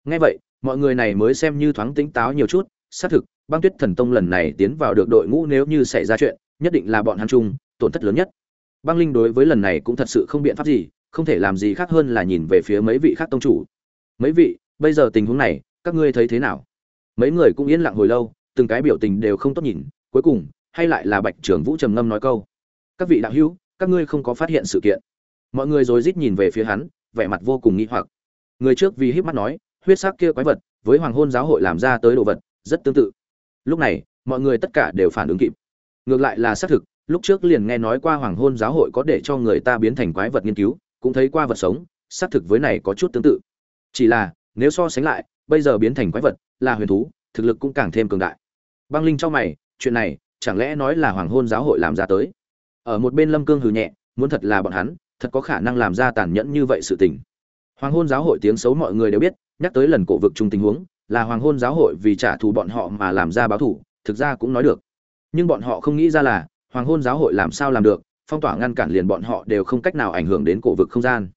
Speaker 1: Nghe vậy mọi người này mới xem như thoáng tính táo nhiều chút, xác thực, băng tuyết thần tông lần này tiến vào được đội ngũ nếu như xảy ra chuyện, nhất định là bọn hắn chung, tổn thất lớn nhất. Băng linh đối với lần này cũng thật sự không biện pháp gì, không thể làm gì khác hơn là nhìn về phía mấy vị khác tông chủ. Mấy vị, bây giờ tình huống này, các ngươi thấy thế nào? Mấy người cũng yên lặng hồi lâu, từng cái biểu tình đều không tốt nhìn, cuối cùng, hay lại là bạch trưởng vũ trầm ngâm nói câu, các vị đạo hữu, các ngươi không có phát hiện sự kiện. Mọi người rồi rít nhìn về phía hắn, vẻ mặt vô cùng nghi hoặc. Người trước vì híp mắt nói huyết sắc kia quái vật với hoàng hôn giáo hội làm ra tới đồ vật rất tương tự. Lúc này, mọi người tất cả đều phản ứng kịp. Ngược lại là xác thực, lúc trước liền nghe nói qua hoàng hôn giáo hội có để cho người ta biến thành quái vật nghiên cứu, cũng thấy qua vật sống, xác thực với này có chút tương tự. Chỉ là, nếu so sánh lại, bây giờ biến thành quái vật là huyền thú, thực lực cũng càng thêm cường đại. Băng linh cho mày, chuyện này, chẳng lẽ nói là hoàng hôn giáo hội làm ra tới? Ở một bên lâm cương hừ nhẹ, muốn thật là bọn hắn, thật có khả năng làm ra tàn nhẫn như vậy sự tình hoàng hôn giáo hội tiếng xấu mọi người đều biết, nhắc tới lần cổ vực chung tình huống, là hoàng hôn giáo hội vì trả thù bọn họ mà làm ra báo thủ thực ra cũng nói được. Nhưng bọn họ không nghĩ ra là, hoàng hôn giáo hội làm sao làm được, phong tỏa ngăn cản liền bọn họ đều không cách nào ảnh hưởng đến cổ vực không gian.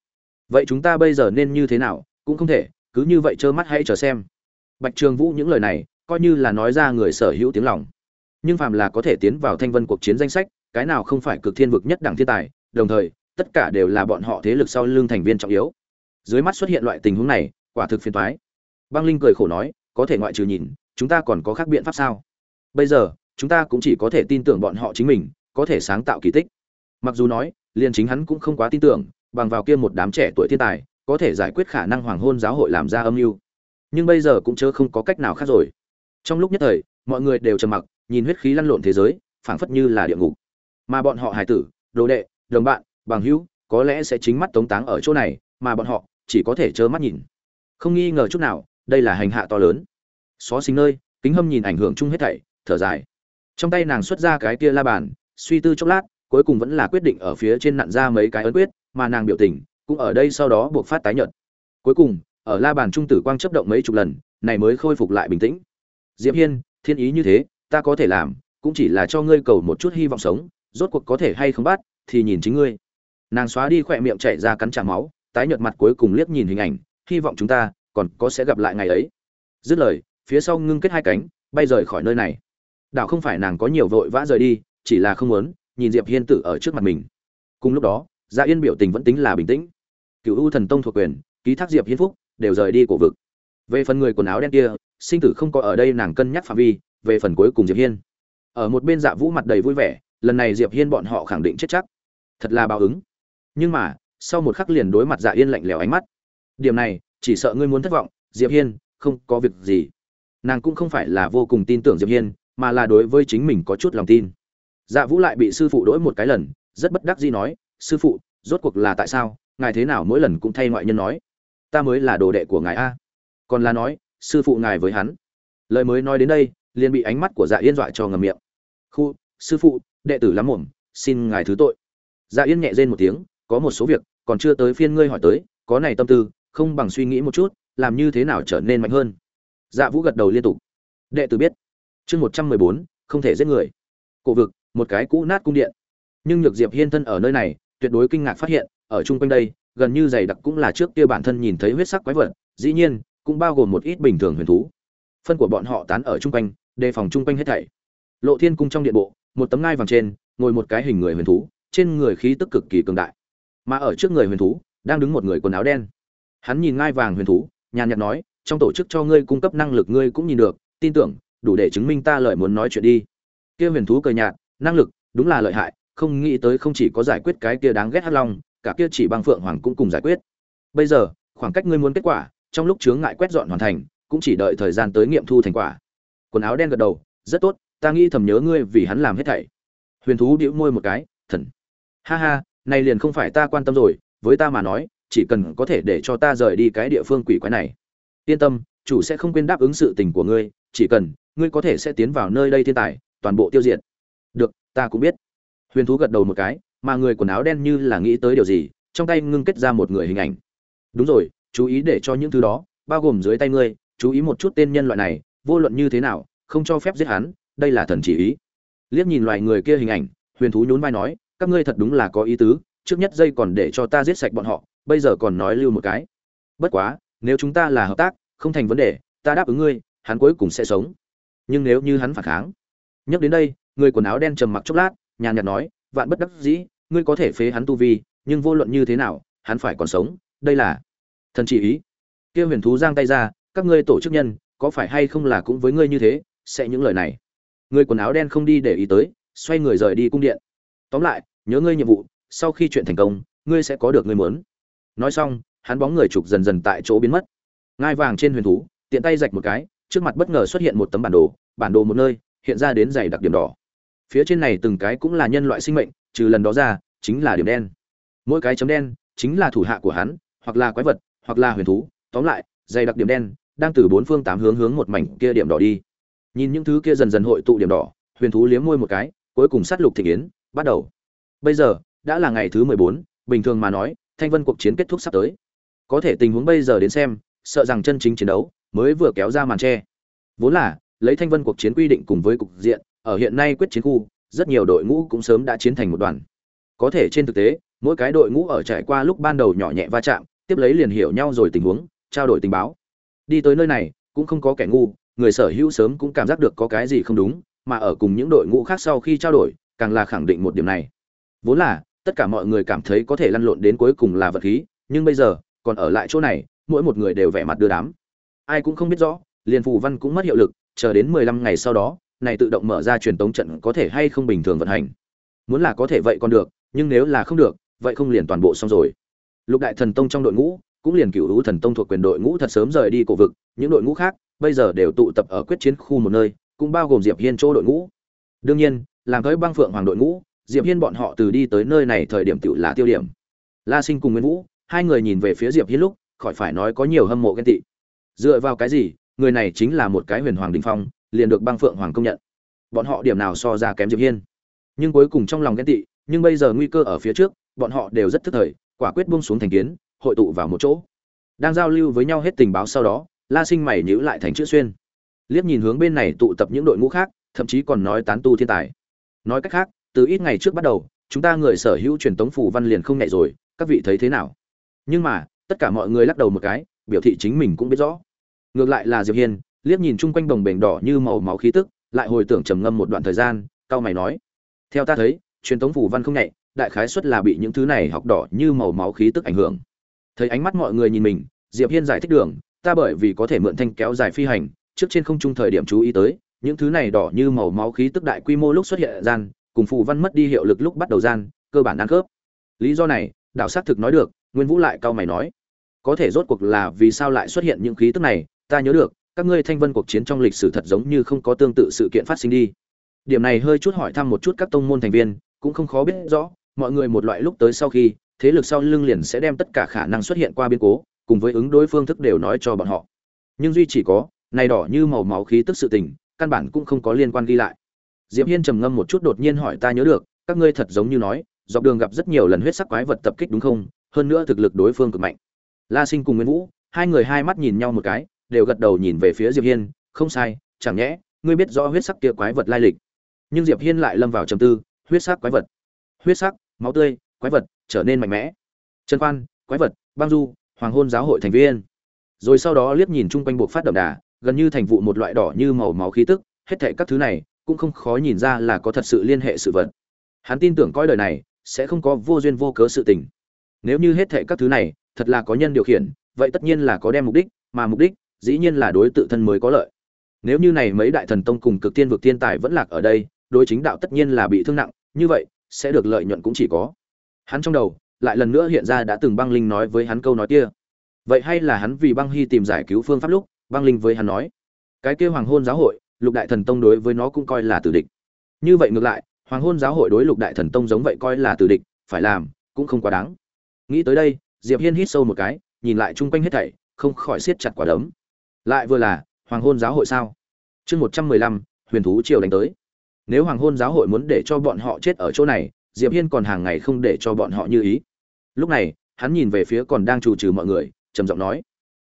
Speaker 1: Vậy chúng ta bây giờ nên như thế nào? Cũng không thể, cứ như vậy trơ mắt hãy chờ xem. Bạch trường vũ những lời này, coi như là nói ra người sở hữu tiếng lòng. Nhưng phàm là có thể tiến vào thanh vân cuộc chiến danh sách, cái nào không phải cực thiên vực nhất đẳng thiên tài, đồng thời, tất cả đều là bọn họ thế lực sau lưng thành viên trọng yếu dưới mắt xuất hiện loại tình huống này, quả thực phiền toái. Băng linh cười khổ nói, có thể ngoại trừ nhìn, chúng ta còn có khác biện pháp sao? Bây giờ, chúng ta cũng chỉ có thể tin tưởng bọn họ chính mình, có thể sáng tạo kỳ tích. Mặc dù nói, liền chính hắn cũng không quá tin tưởng, bằng vào kia một đám trẻ tuổi thiên tài, có thể giải quyết khả năng hoàng hôn giáo hội làm ra âm mưu. Nhưng bây giờ cũng chớ không có cách nào khác rồi. Trong lúc nhất thời, mọi người đều trầm mặc, nhìn huyết khí lăn lộn thế giới, phảng phất như là địa ngục. Mà bọn họ hài tử, đồ đệ, đồng bạn, bằng hữu, có lẽ sẽ chính mắt tống táng ở chỗ này, mà bọn họ chỉ có thể trơ mắt nhìn. Không nghi ngờ chút nào, đây là hành hạ to lớn. Xó xính nơi, kính hâm nhìn ảnh hưởng chung hết thảy, thở dài. Trong tay nàng xuất ra cái kia la bàn, suy tư chốc lát, cuối cùng vẫn là quyết định ở phía trên nặn ra mấy cái ấn quyết, mà nàng biểu tình cũng ở đây sau đó buộc phát tái nhợt. Cuối cùng, ở la bàn trung tử quang chấp động mấy chục lần, này mới khôi phục lại bình tĩnh. Diệp hiên, thiên ý như thế, ta có thể làm, cũng chỉ là cho ngươi cầu một chút hy vọng sống, rốt cuộc có thể hay không bắt, thì nhìn chính ngươi. Nàng xóa đi khỏe miệng chảy ra cắn trả máu tái nhợt mặt cuối cùng liếc nhìn hình ảnh, hy vọng chúng ta còn có sẽ gặp lại ngày ấy. Dứt lời, phía sau ngưng kết hai cánh, bay rời khỏi nơi này. Đảo không phải nàng có nhiều vội vã rời đi, chỉ là không muốn nhìn diệp hiên tử ở trước mặt mình. Cùng lúc đó dạ yên biểu tình vẫn tính là bình tĩnh. Cựu u thần tông thuộc quyền, ký thác diệp hiên phúc, đều rời đi cổ vực. Về phần người quần áo đen kia, sinh tử không có ở đây nàng cân nhắc phạm vi, về phần cuối cùng diệp hiên. Ở một bên dạ vũ mặt đầy vui vẻ, lần này diệp hiên bọn họ khẳng định chết chắc. Thật là báo ứng. Nhưng mà sau một khắc liền đối mặt dạ yên lạnh lẽo ánh mắt. Điểm này, chỉ sợ ngươi muốn thất vọng, diệp hiên, không có việc gì. Nàng cũng không phải là vô cùng tin tưởng diệp hiên, mà là đối với chính mình có chút lòng tin. Dạ vũ lại bị sư phụ đỗi một cái lần, rất bất đắc dĩ nói, sư phụ, rốt cuộc là tại sao? Ngài thế nào mỗi lần cũng thay ngoại nhân nói, ta mới là đồ đệ của ngài a còn là nói, sư phụ ngài với hắn. Lời mới nói đến đây, liền bị ánh mắt của dạ yên dọa cho ngầm miệng. Khu, sư phụ, đệ tử lắm mồm xin ngài thứ tội. Dạ yên nhẹ rên một tiếng, có một số việc còn chưa tới phiên ngươi hỏi tới, có này tâm tư, không bằng suy nghĩ một chút, làm như thế nào trở nên mạnh hơn. Dạ vũ gật đầu liên tục. Đệ tử biết. Chương một trăm mười bốn, không thể giết người. Cổ vực, một cái cũ nát cung điện. Nhưng nhược diệp hiên thân ở nơi này, tuyệt đối kinh ngạc phát hiện, ở chung quanh đây, gần như dày đặc cũng là trước kia bản thân nhìn thấy huyết sắc quái vật, dĩ nhiên, cũng bao gồm một ít bình thường huyền thú. Phân của bọn họ tán ở chung quanh, đề phòng chung quanh hết thảy. Lộ thiên cung trong điện bộ, một tấm ngai vàng trên, ngồi một cái hình người huyền thú, trên người khí tức cực kỳ cường đại mà ở trước người huyền thú, đang đứng một người quần áo đen. Hắn nhìn ngai vàng huyền thú, nhàn nhạt nói, trong tổ chức cho ngươi cung cấp năng lực ngươi cũng nhìn được, tin tưởng, đủ để chứng minh ta lời muốn nói chuyện đi. Kia huyền thú cười nhạt, năng lực, đúng là lợi hại, không nghĩ tới không chỉ có giải quyết cái kia đáng ghét hắc long, cả kia chỉ bằng phượng hoàng cũng cùng giải quyết. Bây giờ, khoảng cách ngươi muốn kết quả, trong lúc chướng ngại quét dọn hoàn thành, cũng chỉ đợi thời gian tới nghiệm thu thành quả. Quần áo đen gật đầu, rất tốt, ta nghĩ thầm nhớ ngươi vì hắn làm hết thảy. Huyền thú đĩu môi một cái, thần. Ha ha này liền không phải ta quan tâm rồi, với ta mà nói, chỉ cần có thể để cho ta rời đi cái địa phương quỷ quái này. Yên tâm, chủ sẽ không quên đáp ứng sự tình của ngươi, chỉ cần ngươi có thể sẽ tiến vào nơi đây thiên tài, toàn bộ tiêu diệt. Được, ta cũng biết. Huyền thú gật đầu một cái, mà người quần áo đen như là nghĩ tới điều gì, trong tay ngưng kết ra một người hình ảnh. Đúng rồi, chú ý để cho những thứ đó, bao gồm dưới tay ngươi, chú ý một chút tên nhân loại này, vô luận như thế nào, không cho phép giết hắn, đây là thần chỉ ý. Liếc nhìn loài người kia hình ảnh, huyền thú nhún vai nói các ngươi thật đúng là có ý tứ, trước nhất dây còn để cho ta giết sạch bọn họ, bây giờ còn nói lưu một cái. Bất quá, nếu chúng ta là hợp tác, không thành vấn đề, ta đáp ứng ngươi, hắn cuối cùng sẽ sống. Nhưng nếu như hắn phản kháng, nhắc đến đây, người quần áo đen trầm mặc chốc lát, nhàn nhạt nói, vạn bất đắc dĩ, ngươi có thể phế hắn tu vi, nhưng vô luận như thế nào, hắn phải còn sống. Đây là thần chỉ ý. Kia huyền thú giang tay ra, các ngươi tổ chức nhân, có phải hay không là cũng với ngươi như thế? Sẽ những lời này. Người quần áo đen không đi để ý tới, xoay người rời đi cung điện tóm lại, nhớ ngươi nhiệm vụ, sau khi chuyện thành công, ngươi sẽ có được ngươi muốn. Nói xong, hắn bóng người chụp dần dần tại chỗ biến mất. Ngai vàng trên huyền thú, tiện tay rạch một cái, trước mặt bất ngờ xuất hiện một tấm bản đồ bản đồ một nơi, hiện ra đến dày đặc điểm đỏ. Phía trên này từng cái cũng là nhân loại sinh mệnh, trừ lần đó ra, chính là điểm đen. Mỗi cái chấm đen, chính là thủ hạ của hắn, hoặc là quái vật, hoặc là huyền thú, tóm lại, dày đặc điểm đen, đang từ bốn phương tám hướng hướng một mảnh kia điểm đỏ đi. Nhìn những thứ kia dần dần hội tụ điểm đỏ, huyền thú liếm môi một cái, cuối cùng sát lục thị yến bắt đầu. Bây giờ, đã là ngày thứ mười bốn, bình thường mà nói, thanh vân cuộc chiến kết thúc sắp tới. Có thể tình huống bây giờ đến xem, sợ rằng chân chính chiến đấu mới vừa kéo ra màn tre vốn là, lấy thanh vân cuộc chiến quy định cùng với cục diện, ở hiện nay quyết chiến khu, rất nhiều đội ngũ cũng sớm đã chiến thành một đoàn. Có thể trên thực tế, mỗi cái đội ngũ ở trải qua lúc ban đầu nhỏ nhẹ va chạm, tiếp lấy liền hiểu nhau rồi tình huống, trao đổi tình báo. Đi tới nơi này, cũng không có kẻ ngu, người sở hữu sớm cũng cảm giác được có cái gì không đúng, mà ở cùng những đội ngũ khác sau khi trao đổi càng là khẳng định một điểm này. Vốn là, tất cả mọi người cảm thấy có thể lăn lộn đến cuối cùng là vật khí, nhưng bây giờ, còn ở lại chỗ này, mỗi một người đều vẻ mặt đưa đám. Ai cũng không biết rõ, liền phù văn cũng mất hiệu lực, chờ đến mười lăm ngày sau đó, này tự động mở ra truyền tống trận có thể hay không bình thường vận hành. Muốn là có thể vậy còn được, nhưng nếu là không được, vậy không liền toàn bộ xong rồi. Lục đại thần tông trong đội ngũ, cũng liền cựu hữu thần tông thuộc quyền đội ngũ thật sớm rời đi cổ vực, những đội ngũ khác, bây giờ đều tụ tập ở quyết chiến khu một nơi, cũng bao gồm diệp hiên chỗ đội ngũ. Đương nhiên làm tới băng phượng hoàng đội ngũ, diệp hiên bọn họ từ đi tới nơi này thời điểm tự là tiêu điểm. La sinh cùng nguyễn vũ, hai người nhìn về phía diệp hiên lúc, khỏi phải nói có nhiều hâm mộ ghen tị. Dựa vào cái gì, người này chính là một cái huyền hoàng đình phong, liền được băng phượng hoàng công nhận. Bọn họ điểm nào so ra kém diệp hiên. Nhưng cuối cùng trong lòng ghen tị, nhưng bây giờ nguy cơ ở phía trước, bọn họ đều rất thức thời, quả quyết buông xuống thành kiến, hội tụ vào một chỗ. Đang giao lưu với nhau hết tình báo sau đó, la sinh mày nhữ lại thành chữ xuyên. Liếc nhìn hướng bên này tụ tập những đội ngũ khác, thậm chí còn nói tán tu thiên tài nói cách khác từ ít ngày trước bắt đầu chúng ta người sở hữu truyền tống phủ văn liền không nhẹ rồi các vị thấy thế nào? Nhưng mà tất cả mọi người lắc đầu một cái biểu thị chính mình cũng biết rõ. Ngược lại là diệp hiên liếc nhìn chung quanh đồng bềnh đỏ như màu máu khí tức lại hồi tưởng trầm ngâm một đoạn thời gian cao mày nói theo ta thấy truyền thống phủ văn không nhẹ, đại khái suất là bị những thứ này học đỏ như màu máu khí tức ảnh hưởng. Thấy ánh mắt mọi người nhìn mình diệp hiên giải thích đường ta bởi vì có thể mượn thanh kéo dài phi hành trước trên không trung thời điểm chú ý tới những thứ này đỏ như màu máu khí tức đại quy mô lúc xuất hiện gian, cùng phù văn mất đi hiệu lực lúc bắt đầu gian, cơ bản ăn khớp. Lý do này đạo xác thực nói được, nguyên vũ lại cao mày nói. Có thể rốt cuộc là vì sao lại xuất hiện những khí tức này, ta nhớ được, các ngươi thanh vân cuộc chiến trong lịch sử thật giống như không có tương tự sự kiện phát sinh đi. Điểm này hơi chút hỏi thăm một chút các tông môn thành viên, cũng không khó biết rõ, mọi người một loại lúc tới sau khi, thế lực sau lưng liền sẽ đem tất cả khả năng xuất hiện qua biến cố, cùng với ứng đối phương thức đều nói cho bọn họ. Nhưng duy chỉ có, này đỏ như màu máu khí tức sự tình căn bản cũng không có liên quan ghi lại. Diệp hiên trầm ngâm một chút đột nhiên hỏi ta nhớ được, các ngươi thật giống như nói, dọc đường gặp rất nhiều lần huyết sắc quái vật tập kích đúng không? Hơn nữa thực lực đối phương cực mạnh. La sinh cùng nguyên vũ, hai người hai mắt nhìn nhau một cái, đều gật đầu nhìn về phía diệp hiên, không sai, chẳng nhẽ, ngươi biết rõ huyết sắc kia quái vật lai lịch. Nhưng diệp hiên lại lâm vào trầm tư, huyết sắc quái vật. Huyết sắc, máu tươi, quái vật, trở nên mạnh mẽ. Trần quan, quái vật, băng du, hoàng hôn giáo hội thành viên. Rồi sau đó liếc nhìn chung quanh buộc phát đậm đà gần như thành vụ một loại đỏ như màu máu khí tức, hết thảy các thứ này cũng không khó nhìn ra là có thật sự liên hệ sự vật. Hắn tin tưởng coi đời này sẽ không có vô duyên vô cớ sự tình. Nếu như hết thảy các thứ này thật là có nhân điều khiển, vậy tất nhiên là có đem mục đích, mà mục đích dĩ nhiên là đối tự thân mới có lợi. Nếu như này mấy đại thần tông cùng cực tiên vực tiên tài vẫn lạc ở đây, đối chính đạo tất nhiên là bị thương nặng, như vậy sẽ được lợi nhuận cũng chỉ có. Hắn trong đầu lại lần nữa hiện ra đã từng băng linh nói với hắn câu nói kia. Vậy hay là hắn vì băng hy tìm giải cứu phương pháp lúc băng linh với hắn nói, cái kia hoàng hôn giáo hội, lục đại thần tông đối với nó cũng coi là tử địch. Như vậy ngược lại, hoàng hôn giáo hội đối lục đại thần tông giống vậy coi là tử địch, phải làm cũng không quá đáng. Nghĩ tới đây, diệp hiên hít sâu một cái, nhìn lại chung quanh hết thảy, không khỏi siết chặt quả đấm. Lại vừa là, hoàng hôn giáo hội sao? Chương một trăm mười lăm, huyền thú triều đánh tới. Nếu hoàng hôn giáo hội muốn để cho bọn họ chết ở chỗ này, diệp hiên còn hàng ngày không để cho bọn họ như ý. Lúc này, hắn nhìn về phía còn đang chủ trừ mọi người, trầm giọng nói,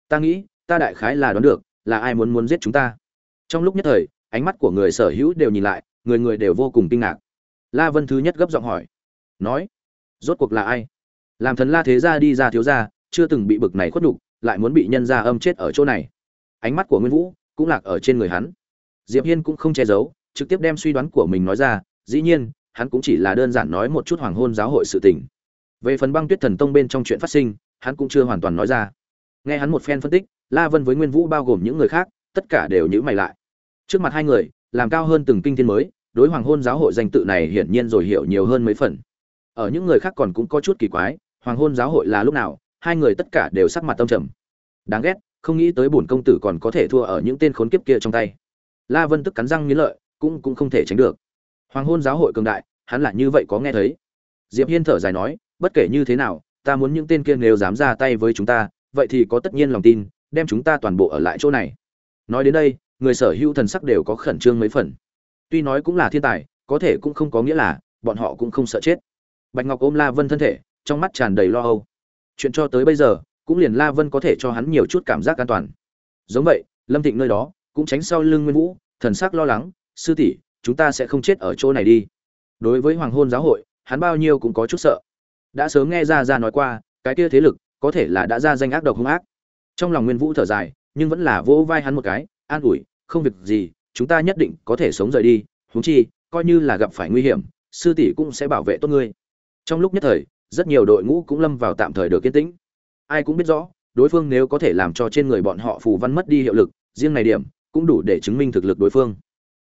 Speaker 1: ta nghĩ ta đại khái là đoán được, là ai muốn muốn giết chúng ta. Trong lúc nhất thời, ánh mắt của người sở hữu đều nhìn lại, người người đều vô cùng kinh ngạc. La vân thứ nhất gấp giọng hỏi, nói, rốt cuộc là ai? Làm thần la thế gia đi ra thiếu gia, chưa từng bị bực này khuất nhục, lại muốn bị nhân gia âm chết ở chỗ này. Ánh mắt của nguyên vũ cũng lạc ở trên người hắn. Diệp hiên cũng không che giấu, trực tiếp đem suy đoán của mình nói ra, dĩ nhiên, hắn cũng chỉ là đơn giản nói một chút hoàng hôn giáo hội sự tình. Về phần băng tuyết thần tông bên trong chuyện phát sinh, hắn cũng chưa hoàn toàn nói ra. Nghe hắn một phen phân tích la vân với nguyên vũ bao gồm những người khác, tất cả đều nhữ mày lại. Trước mặt hai người, làm cao hơn từng kinh thiên mới, đối hoàng hôn giáo hội danh tự này hiển nhiên rồi hiểu nhiều hơn mấy phần. Ở những người khác còn cũng có chút kỳ quái, hoàng hôn giáo hội là lúc nào, hai người tất cả đều sắc mặt tâm trầm. Đáng ghét, không nghĩ tới bổn công tử còn có thể thua ở những tên khốn kiếp kia trong tay. La vân tức cắn răng nghĩ lợi, cũng cũng không thể tránh được. Hoàng hôn giáo hội cường đại, hắn là như vậy có nghe thấy. Diệp hiên thở dài nói, bất kể như thế nào, ta muốn những tên kia nếu dám ra tay với chúng ta, vậy thì có tất nhiên lòng tin đem chúng ta toàn bộ ở lại chỗ này. Nói đến đây, người sở hữu thần sắc đều có khẩn trương mấy phần. Tuy nói cũng là thiên tài, có thể cũng không có nghĩa là bọn họ cũng không sợ chết. Bạch ngọc ôm la vân thân thể, trong mắt tràn đầy lo âu. Chuyện cho tới bây giờ, cũng liền la vân có thể cho hắn nhiều chút cảm giác an toàn. Giống vậy, lâm thịnh nơi đó, cũng tránh sau lưng nguyên vũ, thần sắc lo lắng, sư tỷ, chúng ta sẽ không chết ở chỗ này đi. Đối với hoàng hôn giáo hội, hắn bao nhiêu cũng có chút sợ. Đã sớm nghe ra ra nói qua, cái kia thế lực, có thể là đã ra danh ác độc hung ác trong lòng nguyên vũ thở dài, nhưng vẫn là vỗ vai hắn một cái, an ủi, không việc gì, chúng ta nhất định có thể sống rời đi, huống chi, coi như là gặp phải nguy hiểm, sư tỷ cũng sẽ bảo vệ tốt ngươi. Trong lúc nhất thời, rất nhiều đội ngũ cũng lâm vào tạm thời được kiên tĩnh. Ai cũng biết rõ, đối phương nếu có thể làm cho trên người bọn họ phù văn mất đi hiệu lực, riêng này điểm cũng đủ để chứng minh thực lực đối phương.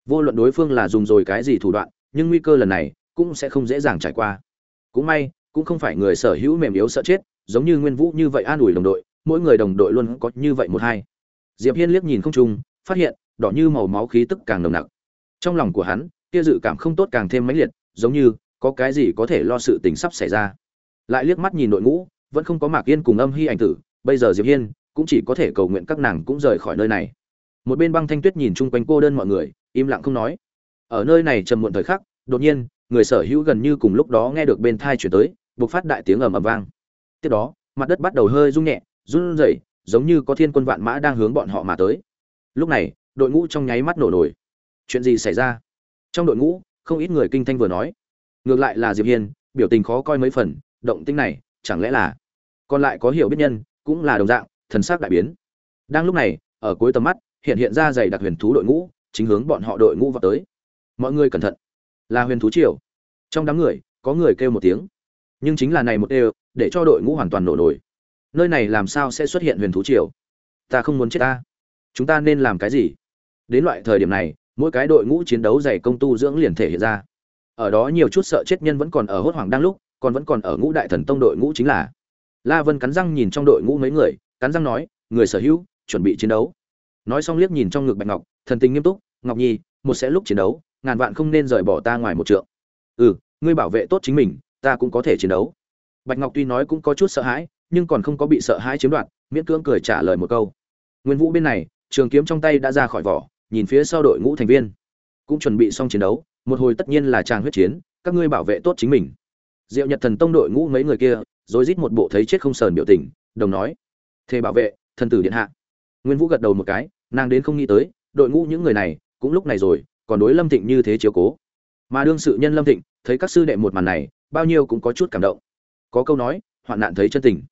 Speaker 1: Vô luận đối phương là dùng rồi cái gì thủ đoạn, nhưng nguy cơ lần này cũng sẽ không dễ dàng trải qua. Cũng may, cũng không phải người sở hữu mềm yếu sợ chết, giống như nguyên vũ như vậy an ủi đồng đội mỗi người đồng đội luôn có như vậy một hai. Diệp hiên liếc nhìn không trung, phát hiện, đỏ như màu máu khí tức càng nồng nặc. Trong lòng của hắn, kia dự cảm không tốt càng thêm mãnh liệt, giống như, có cái gì có thể lo sự tình sắp xảy ra. Lại liếc mắt nhìn đội ngũ, vẫn không có mạc yên cùng âm hy ảnh tử, bây giờ diệp hiên, cũng chỉ có thể cầu nguyện các nàng cũng rời khỏi nơi này. Một bên băng thanh tuyết nhìn chung quanh cô đơn mọi người, im lặng không nói. Ở nơi này trầm muộn thời khắc, đột nhiên, người sở hữu gần như cùng lúc đó nghe được bên thai chuyển tới, bộc phát đại tiếng ầm ầm vang. Tiếp đó, mặt đất bắt đầu hơi rung nhẹ run rẩy, giống như có thiên quân vạn mã đang hướng bọn họ mà tới. Lúc này, đội ngũ trong nháy mắt nổ nổi chuyện gì xảy ra? Trong đội ngũ, không ít người kinh thanh vừa nói. Ngược lại là diệp hiên, biểu tình khó coi mấy phần, động tĩnh này, chẳng lẽ là? Còn lại có hiểu biết nhân, cũng là đồng dạng, thần sắc đại biến. Đang lúc này, ở cuối tầm mắt, hiện hiện ra dày đặc huyền thú đội ngũ, chính hướng bọn họ đội ngũ vào tới. Mọi người cẩn thận. Là huyền thú triều. Trong đám người, có người kêu một tiếng. Nhưng chính là này một đều, để cho đội ngũ hoàn toàn nổ nổi nơi này làm sao sẽ xuất hiện huyền thú triều? Ta không muốn chết ta. Chúng ta nên làm cái gì? Đến loại thời điểm này, mỗi cái đội ngũ chiến đấu dày công tu dưỡng liền thể hiện ra. Ở đó nhiều chút sợ chết nhân vẫn còn ở hốt hoảng đang lúc, còn vẫn còn ở ngũ đại thần tông đội ngũ chính là. La vân cắn răng nhìn trong đội ngũ mấy người, cắn răng nói, người sở hữu, chuẩn bị chiến đấu. Nói xong liếc nhìn trong ngực bạch ngọc, thần tình nghiêm túc, ngọc nhi, một sẽ lúc chiến đấu, ngàn vạn không nên rời bỏ ta ngoài một trượng. Ừ ngươi bảo vệ tốt chính mình, ta cũng có thể chiến đấu. Bạch ngọc tuy nói cũng có chút sợ hãi nhưng còn không có bị sợ hãi chiếm đoạt, miễn cưỡng cười trả lời một câu. Nguyên vũ bên này, trường kiếm trong tay đã ra khỏi vỏ, nhìn phía sau đội ngũ thành viên. Cũng chuẩn bị xong chiến đấu, một hồi tất nhiên là tràng huyết chiến, các ngươi bảo vệ tốt chính mình. Diệu nhật thần tông đội ngũ mấy người kia rồi rít một bộ thấy chết không sờn biểu tình, đồng nói, thề bảo vệ, thần tử điện hạ. Nguyên vũ gật đầu một cái, nàng đến không nghĩ tới, đội ngũ những người này, cũng lúc này rồi, còn đối lâm thịnh như thế chiếu cố. Mà đương sự nhân lâm thịnh, thấy các sư đệ một màn này, bao nhiêu cũng có chút cảm động. Có câu nói, hoạn nạn thấy chân tình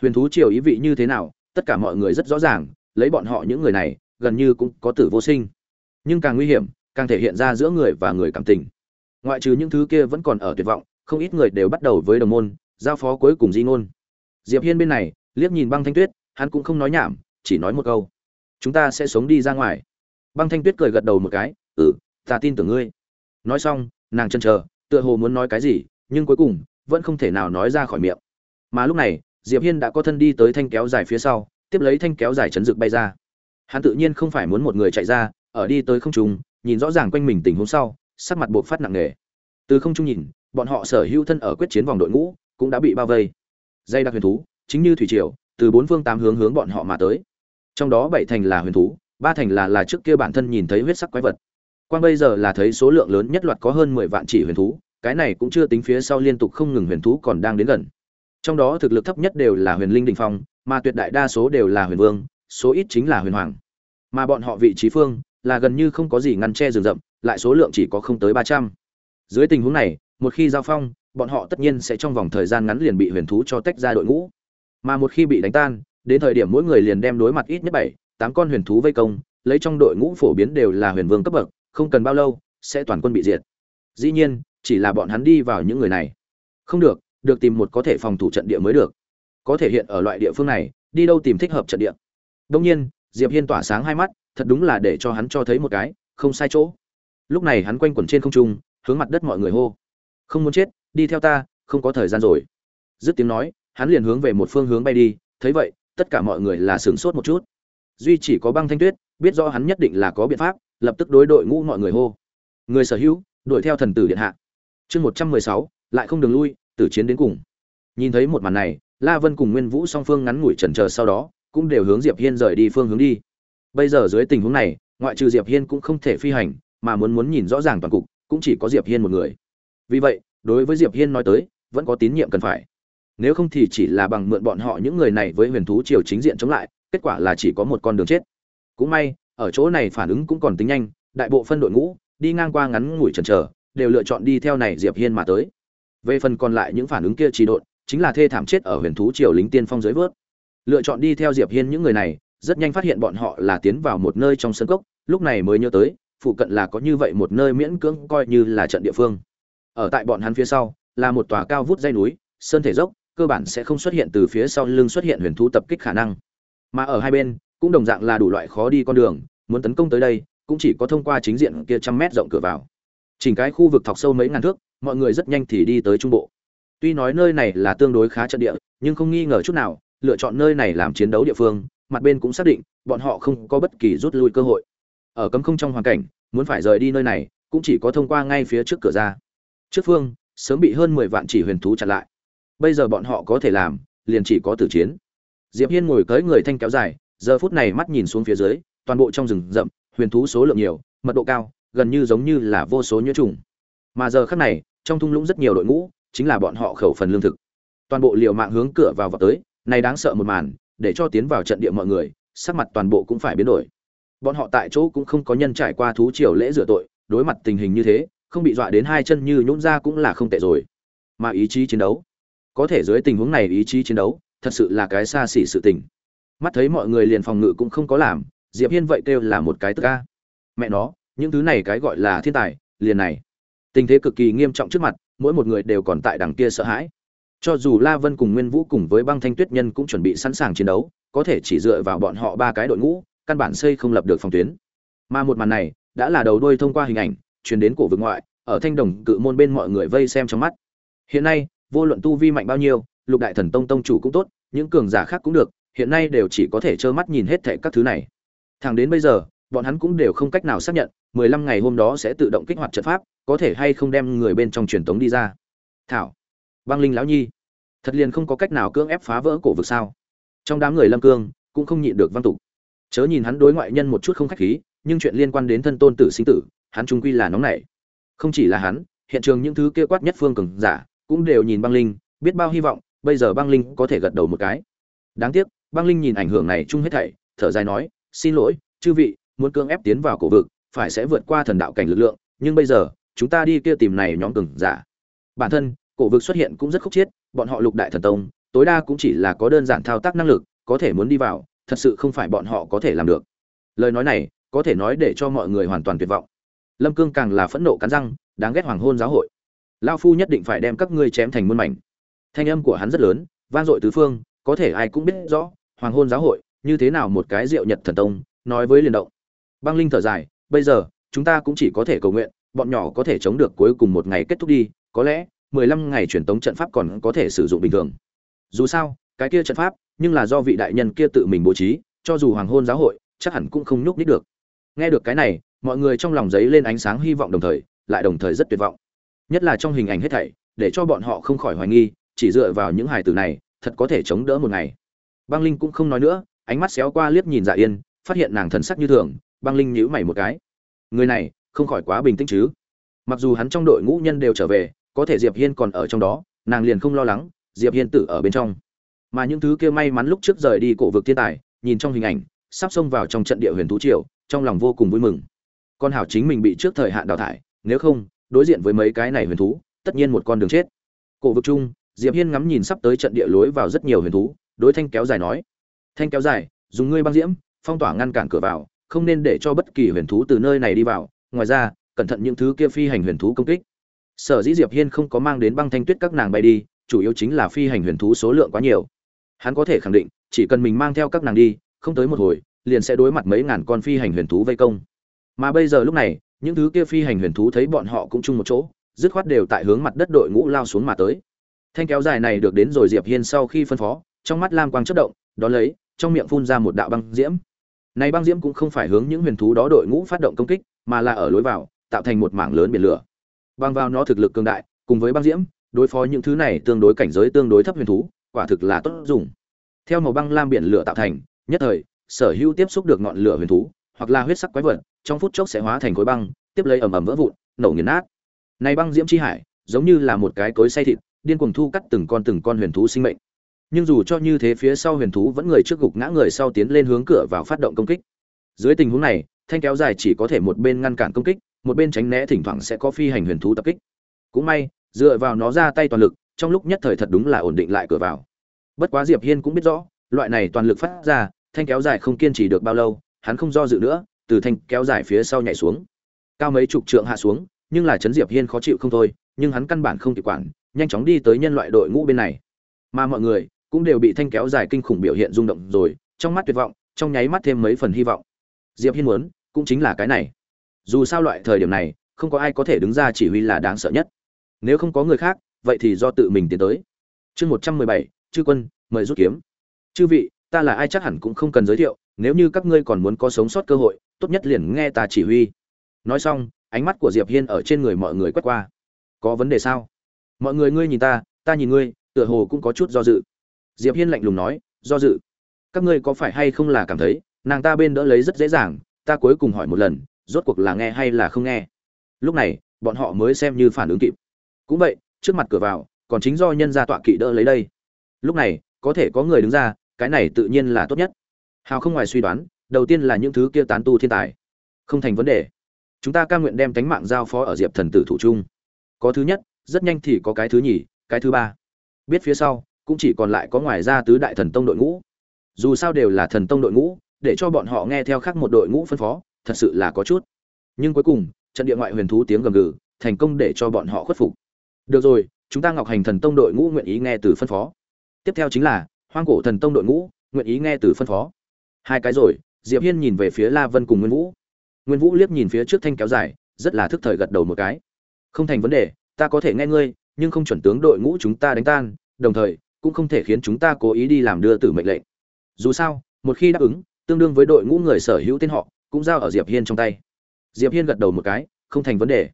Speaker 1: huyền thú triều ý vị như thế nào, tất cả mọi người rất rõ ràng, lấy bọn họ những người này, gần như cũng có tử vô sinh. Nhưng càng nguy hiểm, càng thể hiện ra giữa người và người cảm tình. Ngoại trừ những thứ kia vẫn còn ở tuyệt vọng, không ít người đều bắt đầu với đồng môn, giao phó cuối cùng di ngôn. Diệp hiên bên này, liếc nhìn băng thanh tuyết, hắn cũng không nói nhảm, chỉ nói một câu. Chúng ta sẽ sống đi ra ngoài. Băng thanh tuyết cười gật đầu một cái ừ ta tin tưởng ngươi. Nói xong, nàng chân chờ, tựa hồ muốn nói cái gì, nhưng cuối cùng vẫn không thể nào nói ra khỏi miệng. Mà lúc này diệp hiên đã có thân đi tới thanh kéo dài phía sau, tiếp lấy thanh kéo dài chấn dược bay ra. Hắn tự nhiên không phải muốn một người chạy ra, ở đi tới không trung, nhìn rõ ràng quanh mình tình huống sau, sắc mặt buộc phát nặng nề. Từ không trung nhìn, bọn họ sở hữu thân ở quyết chiến vòng đội ngũ, cũng đã bị bao vây. Dây đặc huyền thú, chính như thủy triều, từ bốn phương tám hướng hướng bọn họ mà tới. Trong đó bảy thành là huyền thú, ba thành là là trước kia bản thân nhìn thấy huyết sắc quái vật. Quan bây giờ là thấy số lượng lớn nhất loạt có hơn mười vạn chỉ huyền thú, cái này cũng chưa tính phía sau liên tục không ngừng huyền thú còn đang đến gần trong đó thực lực thấp nhất đều là huyền linh đình phong, mà tuyệt đại đa số đều là huyền vương, số ít chính là huyền hoàng. Mà bọn họ vị trí phương là gần như không có gì ngăn che rừng rậm, lại số lượng chỉ có không tới ba trăm. Dưới tình huống này, một khi giao phong, bọn họ tất nhiên sẽ trong vòng thời gian ngắn liền bị huyền thú cho tách ra đội ngũ. Mà một khi bị đánh tan, đến thời điểm mỗi người liền đem đối mặt ít nhất bảy, tám con huyền thú vây công, lấy trong đội ngũ phổ biến đều là huyền vương cấp bậc, không cần bao lâu, sẽ toàn quân bị diệt. Dĩ nhiên, chỉ là bọn hắn đi vào những người này. Không được được tìm một có thể phòng thủ trận địa mới được. Có thể hiện ở loại địa phương này, đi đâu tìm thích hợp trận địa. Đông nhiên, diệp hiên tỏa sáng hai mắt, thật đúng là để cho hắn cho thấy một cái, không sai chỗ. Lúc này hắn quanh quẩn trên không trung, hướng mặt đất mọi người hô. Không muốn chết, đi theo ta, không có thời gian rồi. Dứt tiếng nói, hắn liền hướng về một phương hướng bay đi, thấy vậy, tất cả mọi người là sửng sốt một chút. Duy chỉ có băng thanh tuyết, biết rõ hắn nhất định là có biện pháp, lập tức đối đội ngũ mọi người hô. Người sở hữu, đuổi theo thần tử điện hạ. Chương một trăm mười sáu, lại không đường lui tử chiến đến cùng. Nhìn thấy một màn này, la vân cùng nguyên vũ song phương ngắn ngủi chần chờ sau đó, cũng đều hướng diệp hiên rời đi phương hướng đi. Bây giờ dưới tình huống này, ngoại trừ diệp hiên cũng không thể phi hành, mà muốn muốn nhìn rõ ràng toàn cục, cũng chỉ có diệp hiên một người. Vì vậy, đối với diệp hiên nói tới, vẫn có tín nhiệm cần phải. Nếu không thì chỉ là bằng mượn bọn họ những người này với huyền thú triều chính diện chống lại, kết quả là chỉ có một con đường chết. Cũng may, ở chỗ này phản ứng cũng còn tính nhanh, đại bộ phân đội ngũ, đi ngang qua ngắn ngủi chần chờ, đều lựa chọn đi theo này diệp hiên mà tới về phần còn lại những phản ứng kia trì độn, chính là thê thảm chết ở huyền thú triều lính tiên phong dưới vớt. Lựa chọn đi theo diệp hiên những người này, rất nhanh phát hiện bọn họ là tiến vào một nơi trong sân cốc, lúc này mới nhớ tới, phụ cận là có như vậy một nơi miễn cưỡng coi như là trận địa phương. Ở tại bọn hắn phía sau, là một tòa cao vút dây núi, sơn thể dốc, cơ bản sẽ không xuất hiện từ phía sau lưng xuất hiện huyền thú tập kích khả năng. Mà ở hai bên, cũng đồng dạng là đủ loại khó đi con đường, muốn tấn công tới đây, cũng chỉ có thông qua chính diện kia trăm mét rộng cửa vào. Chỉnh cái khu vực thọc sâu mấy ngàn thước mọi người rất nhanh thì đi tới trung bộ. Tuy nói nơi này là tương đối khá trận địa, nhưng không nghi ngờ chút nào, lựa chọn nơi này làm chiến đấu địa phương, mặt bên cũng xác định, bọn họ không có bất kỳ rút lui cơ hội. Ở cấm không trong hoàn cảnh, muốn phải rời đi nơi này, cũng chỉ có thông qua ngay phía trước cửa ra. Trước phương, sớm bị hơn mười vạn chỉ huyền thú chặn lại. Bây giờ bọn họ có thể làm, liền chỉ có tử chiến. Diệp hiên ngồi cưỡi người thanh kéo dài, giờ phút này mắt nhìn xuống phía dưới, toàn bộ trong rừng rậm, huyền thú số lượng nhiều, mật độ cao, gần như giống như là vô số nhiễu trùng mà giờ khắc này, trong thung lũng rất nhiều đội ngũ, chính là bọn họ khẩu phần lương thực. Toàn bộ liều mạng hướng cửa vào vào tới, này đáng sợ một màn, để cho tiến vào trận địa mọi người, sắc mặt toàn bộ cũng phải biến đổi. Bọn họ tại chỗ cũng không có nhân trải qua thú triều lễ rửa tội, đối mặt tình hình như thế, không bị dọa đến hai chân như nhũn ra cũng là không tệ rồi. Mà ý chí chiến đấu, có thể dưới tình huống này ý chí chiến đấu, thật sự là cái xa xỉ sự tình. Mắt thấy mọi người liền phòng ngự cũng không có làm, diệp hiên vậy kêu là một cái tức ca. Mẹ nó, những thứ này cái gọi là thiên tài, liền này tình thế cực kỳ nghiêm trọng trước mặt, mỗi một người đều còn tại đằng kia sợ hãi. Cho dù la vân cùng nguyên vũ cùng với băng thanh tuyết nhân cũng chuẩn bị sẵn sàng chiến đấu, có thể chỉ dựa vào bọn họ ba cái đội ngũ, căn bản xây không lập được phòng tuyến. Mà một màn này, đã là đầu đuôi thông qua hình ảnh, truyền đến cổ vực ngoại, ở thanh đồng cự môn bên mọi người vây xem trong mắt. Hiện nay, vô luận tu vi mạnh bao nhiêu, lục đại thần tông tông chủ cũng tốt, những cường giả khác cũng được, hiện nay đều chỉ có thể trơ mắt nhìn hết thệ các thứ này. Thẳng đến bây giờ, bọn hắn cũng đều không cách nào xác nhận 15 ngày hôm đó sẽ tự động kích hoạt trận pháp có thể hay không đem người bên trong truyền tống đi ra? Thảo, băng linh lão nhi, thật liền không có cách nào cưỡng ép phá vỡ cổ vực sao? Trong đám người lâm cương cũng không nhịn được văn tục. Chớ nhìn hắn đối ngoại nhân một chút không khách khí, nhưng chuyện liên quan đến thân tôn tử sinh tử, hắn trung quy là nóng nảy. Không chỉ là hắn, hiện trường những thứ kia quát nhất phương cường giả cũng đều nhìn băng linh, biết bao hy vọng, bây giờ băng linh có thể gật đầu một cái. Đáng tiếc, băng linh nhìn ảnh hưởng này chung hết thảy, thở dài nói, xin lỗi, chư vị, muốn cưỡng ép tiến vào cổ vực, phải sẽ vượt qua thần đạo cảnh lực lượng, nhưng bây giờ chúng ta đi kia tìm này nhóm cường giả. Bản thân, cổ vực xuất hiện cũng rất khúc chiết, bọn họ lục đại thần tông, tối đa cũng chỉ là có đơn giản thao tác năng lực, có thể muốn đi vào, thật sự không phải bọn họ có thể làm được. Lời nói này, có thể nói để cho mọi người hoàn toàn tuyệt vọng. Lâm cương càng là phẫn nộ cắn răng, đáng ghét hoàng hôn giáo hội. Lão phu nhất định phải đem các ngươi chém thành muôn mảnh. Thanh âm của hắn rất lớn, vang dội tứ phương, có thể ai cũng biết rõ, hoàng hôn giáo hội, như thế nào một cái diệu nhật thần tông, nói với liền động. Băng linh thở dài, bây giờ, chúng ta cũng chỉ có thể cầu nguyện bọn nhỏ có thể chống được cuối cùng một ngày kết thúc đi, có lẽ, mười lăm ngày truyền tống trận pháp còn có thể sử dụng bình thường. Dù sao, cái kia trận pháp, nhưng là do vị đại nhân kia tự mình bố trí, cho dù hoàng hôn giáo hội, chắc hẳn cũng không nhúc nít được. Nghe được cái này, mọi người trong lòng giấy lên ánh sáng hy vọng đồng thời, lại đồng thời rất tuyệt vọng. Nhất là trong hình ảnh hết thảy, để cho bọn họ không khỏi hoài nghi, chỉ dựa vào những hài tử này, thật có thể chống đỡ một ngày. Băng linh cũng không nói nữa, ánh mắt xéo qua liếc nhìn dạ yên, phát hiện nàng thần sắc như thường, băng linh nhíu mày một cái. Người này không khỏi quá bình tĩnh chứ. Mặc dù hắn trong đội ngũ nhân đều trở về, có thể diệp hiên còn ở trong đó, nàng liền không lo lắng, diệp hiên tử ở bên trong. Mà những thứ kia may mắn lúc trước rời đi cổ vực thiên tài, nhìn trong hình ảnh, sắp xông vào trong trận địa huyền thú triều, trong lòng vô cùng vui mừng. Con hảo chính mình bị trước thời hạn đào thải, nếu không, đối diện với mấy cái này huyền thú, tất nhiên một con đường chết. Cổ vực chung, diệp hiên ngắm nhìn sắp tới trận địa lối vào rất nhiều huyền thú, đối thanh kéo dài nói, thanh kéo dài, dùng ngươi băng diễm, phong tỏa ngăn cản cửa vào, không nên để cho bất kỳ huyền thú từ nơi này đi vào ngoài ra, cẩn thận những thứ kia phi hành huyền thú công kích. Sở dĩ diệp hiên không có mang đến băng thanh tuyết các nàng bay đi, chủ yếu chính là phi hành huyền thú số lượng quá nhiều. Hắn có thể khẳng định, chỉ cần mình mang theo các nàng đi, không tới một hồi, liền sẽ đối mặt mấy ngàn con phi hành huyền thú vây công. Mà bây giờ lúc này, những thứ kia phi hành huyền thú thấy bọn họ cũng chung một chỗ, dứt khoát đều tại hướng mặt đất đội ngũ lao xuống mà tới. Thanh kéo dài này được đến rồi diệp hiên sau khi phân phó, trong mắt lam quang chất động, đó lấy, trong miệng phun ra một đạo băng diễm. Này băng diễm cũng không phải hướng những huyền thú đó đội ngũ phát động công kích mà là ở lối vào, tạo thành một mảng lớn biển lửa. Băng vào nó thực lực cường đại, cùng với băng diễm, đối phó những thứ này tương đối cảnh giới tương đối thấp huyền thú, quả thực là tốt dùng. Theo màu băng lam biển lửa tạo thành, nhất thời, sở hữu tiếp xúc được ngọn lửa huyền thú, hoặc là huyết sắc quái vật, trong phút chốc sẽ hóa thành khối băng, tiếp lấy ầm ầm vỡ vụn, nổ nghiền nát. Này băng diễm chi hải, giống như là một cái cối xay thịt, điên cuồng thu cắt từng con từng con huyền thú sinh mệnh. Nhưng dù cho như thế phía sau huyền thú vẫn người trước gục ngã người sau tiến lên hướng cửa vào phát động công kích. Dưới tình huống này thanh kéo dài chỉ có thể một bên ngăn cản công kích, một bên tránh né thỉnh thoảng sẽ có phi hành huyền thú tập kích. Cũng may, dựa vào nó ra tay toàn lực, trong lúc nhất thời thật đúng là ổn định lại cửa vào. Bất quá diệp hiên cũng biết rõ, loại này toàn lực phát ra, thanh kéo dài không kiên trì được bao lâu, hắn không do dự nữa, từ thanh kéo dài phía sau nhảy xuống. Cao mấy chục trượng hạ xuống, nhưng là chấn diệp hiên khó chịu không thôi, nhưng hắn căn bản không kịp quản, nhanh chóng đi tới nhân loại đội ngũ bên này. Mà mọi người cũng đều bị thanh kéo dài kinh khủng biểu hiện rung động rồi, trong mắt tuyệt vọng, trong nháy mắt thêm mấy phần hy vọng. Diệp hiên muốn cũng chính là cái này. Dù sao loại thời điểm này, không có ai có thể đứng ra chỉ huy là đáng sợ nhất. Nếu không có người khác, vậy thì do tự mình tiến tới. Chương một trăm mười bảy, chư quân, mời rút kiếm. Chư vị, ta là ai chắc hẳn cũng không cần giới thiệu, nếu như các ngươi còn muốn có sống sót cơ hội, tốt nhất liền nghe ta chỉ huy. Nói xong, ánh mắt của diệp hiên ở trên người mọi người quét qua. Có vấn đề sao? Mọi người ngươi nhìn ta ta nhìn ngươi, tựa hồ cũng có chút do dự. Diệp hiên lạnh lùng nói, do dự. Các ngươi có phải hay không là cảm thấy, nàng ta bên đỡ lấy rất dễ dàng ta cuối cùng hỏi một lần, rốt cuộc là nghe hay là không nghe? Lúc này, bọn họ mới xem như phản ứng kịp. Cũng vậy, trước mặt cửa vào, còn chính do nhân gia tọa kỵ đỡ lấy đây. Lúc này, có thể có người đứng ra, cái này tự nhiên là tốt nhất. Hào không ngoài suy đoán, đầu tiên là những thứ kia tán tu thiên tài. Không thành vấn đề. Chúng ta ca nguyện đem tánh mạng giao phó ở diệp thần tử thủ trung. Có thứ nhất, rất nhanh thì có cái thứ nhì, cái thứ ba. Biết phía sau, cũng chỉ còn lại có ngoài ra tứ đại thần tông đội ngũ. Dù sao đều là thần tông đội ngũ để cho bọn họ nghe theo khác một đội ngũ phân phó, thật sự là có chút. Nhưng cuối cùng, trận địa ngoại huyền thú tiếng gầm gừ, thành công để cho bọn họ khuất phục. Được rồi, chúng ta ngọc hành thần tông đội ngũ nguyện ý nghe từ phân phó. Tiếp theo chính là, hoang cổ thần tông đội ngũ nguyện ý nghe từ phân phó. Hai cái rồi, diệp hiên nhìn về phía la vân cùng nguyên vũ. Nguyên vũ liếc nhìn phía trước thanh kéo dài, rất là thức thời gật đầu một cái. Không thành vấn đề, ta có thể nghe ngươi, nhưng không chuẩn tướng đội ngũ chúng ta đánh tan, đồng thời, cũng không thể khiến chúng ta cố ý đi làm đưa tử mệnh lệnh. Dù sao, một khi đáp ứng tương đương với đội ngũ người sở hữu tên họ, cũng giao ở diệp hiên trong tay. Diệp hiên gật đầu một cái, không thành vấn đề.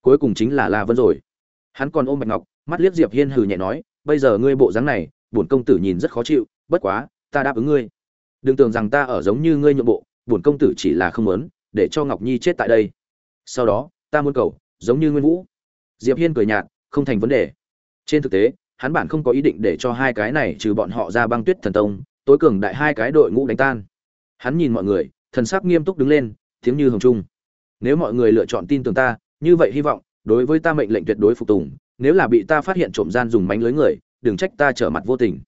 Speaker 1: Cuối cùng chính là la vân rồi. Hắn còn ôm bạch ngọc, mắt liếc diệp hiên hừ nhẹ nói, bây giờ ngươi bộ dáng này, bổn công tử nhìn rất khó chịu, bất quá, ta đáp ứng ngươi. Đừng tưởng rằng ta ở giống như ngươi nhượng bộ, bổn công tử chỉ là không muốn, để cho ngọc nhi chết tại đây. Sau đó, ta muốn cầu, giống như nguyên vũ. Diệp hiên cười nhạt, không thành vấn đề. Trên thực tế, hắn bản không có ý định để cho hai cái này trừ bọn họ ra băng tuyết thần tông, tối cường đại hai cái đội ngũ đánh tan hắn nhìn mọi người, thần sắc nghiêm túc đứng lên, tiếng như hồng trung. Nếu mọi người lựa chọn tin tưởng ta, như vậy hy vọng, đối với ta mệnh lệnh tuyệt đối phục tùng, nếu là bị ta phát hiện trộm gian dùng mánh lưới người, đừng trách ta trở mặt vô tình.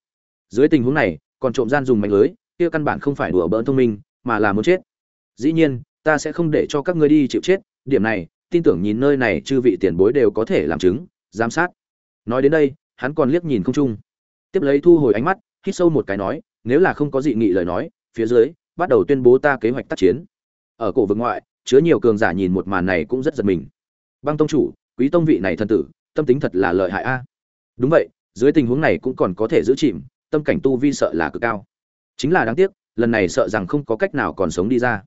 Speaker 1: Dưới tình huống này, còn trộm gian dùng mánh lưới, kia căn bản không phải đùa bỡn thông minh, mà là muốn chết. Dĩ nhiên, ta sẽ không để cho các ngươi đi chịu chết, điểm này, tin tưởng nhìn nơi này chư vị tiền bối đều có thể làm chứng, giám sát. Nói đến đây, hắn còn liếc nhìn không trung. Tiếp lấy thu hồi ánh mắt, hít sâu một cái nói, nếu là không có dị nghị lời nói, phía dưới bắt đầu tuyên bố ta kế hoạch tác chiến. Ở cổ vực ngoại, chứa nhiều cường giả nhìn một màn này cũng rất giật mình. Băng tông chủ, quý tông vị này thân tử, tâm tính thật là lợi hại a. Đúng vậy, dưới tình huống này cũng còn có thể giữ chìm, tâm cảnh tu vi sợ là cực cao. Chính là đáng tiếc, lần này sợ rằng không có cách nào còn sống đi ra.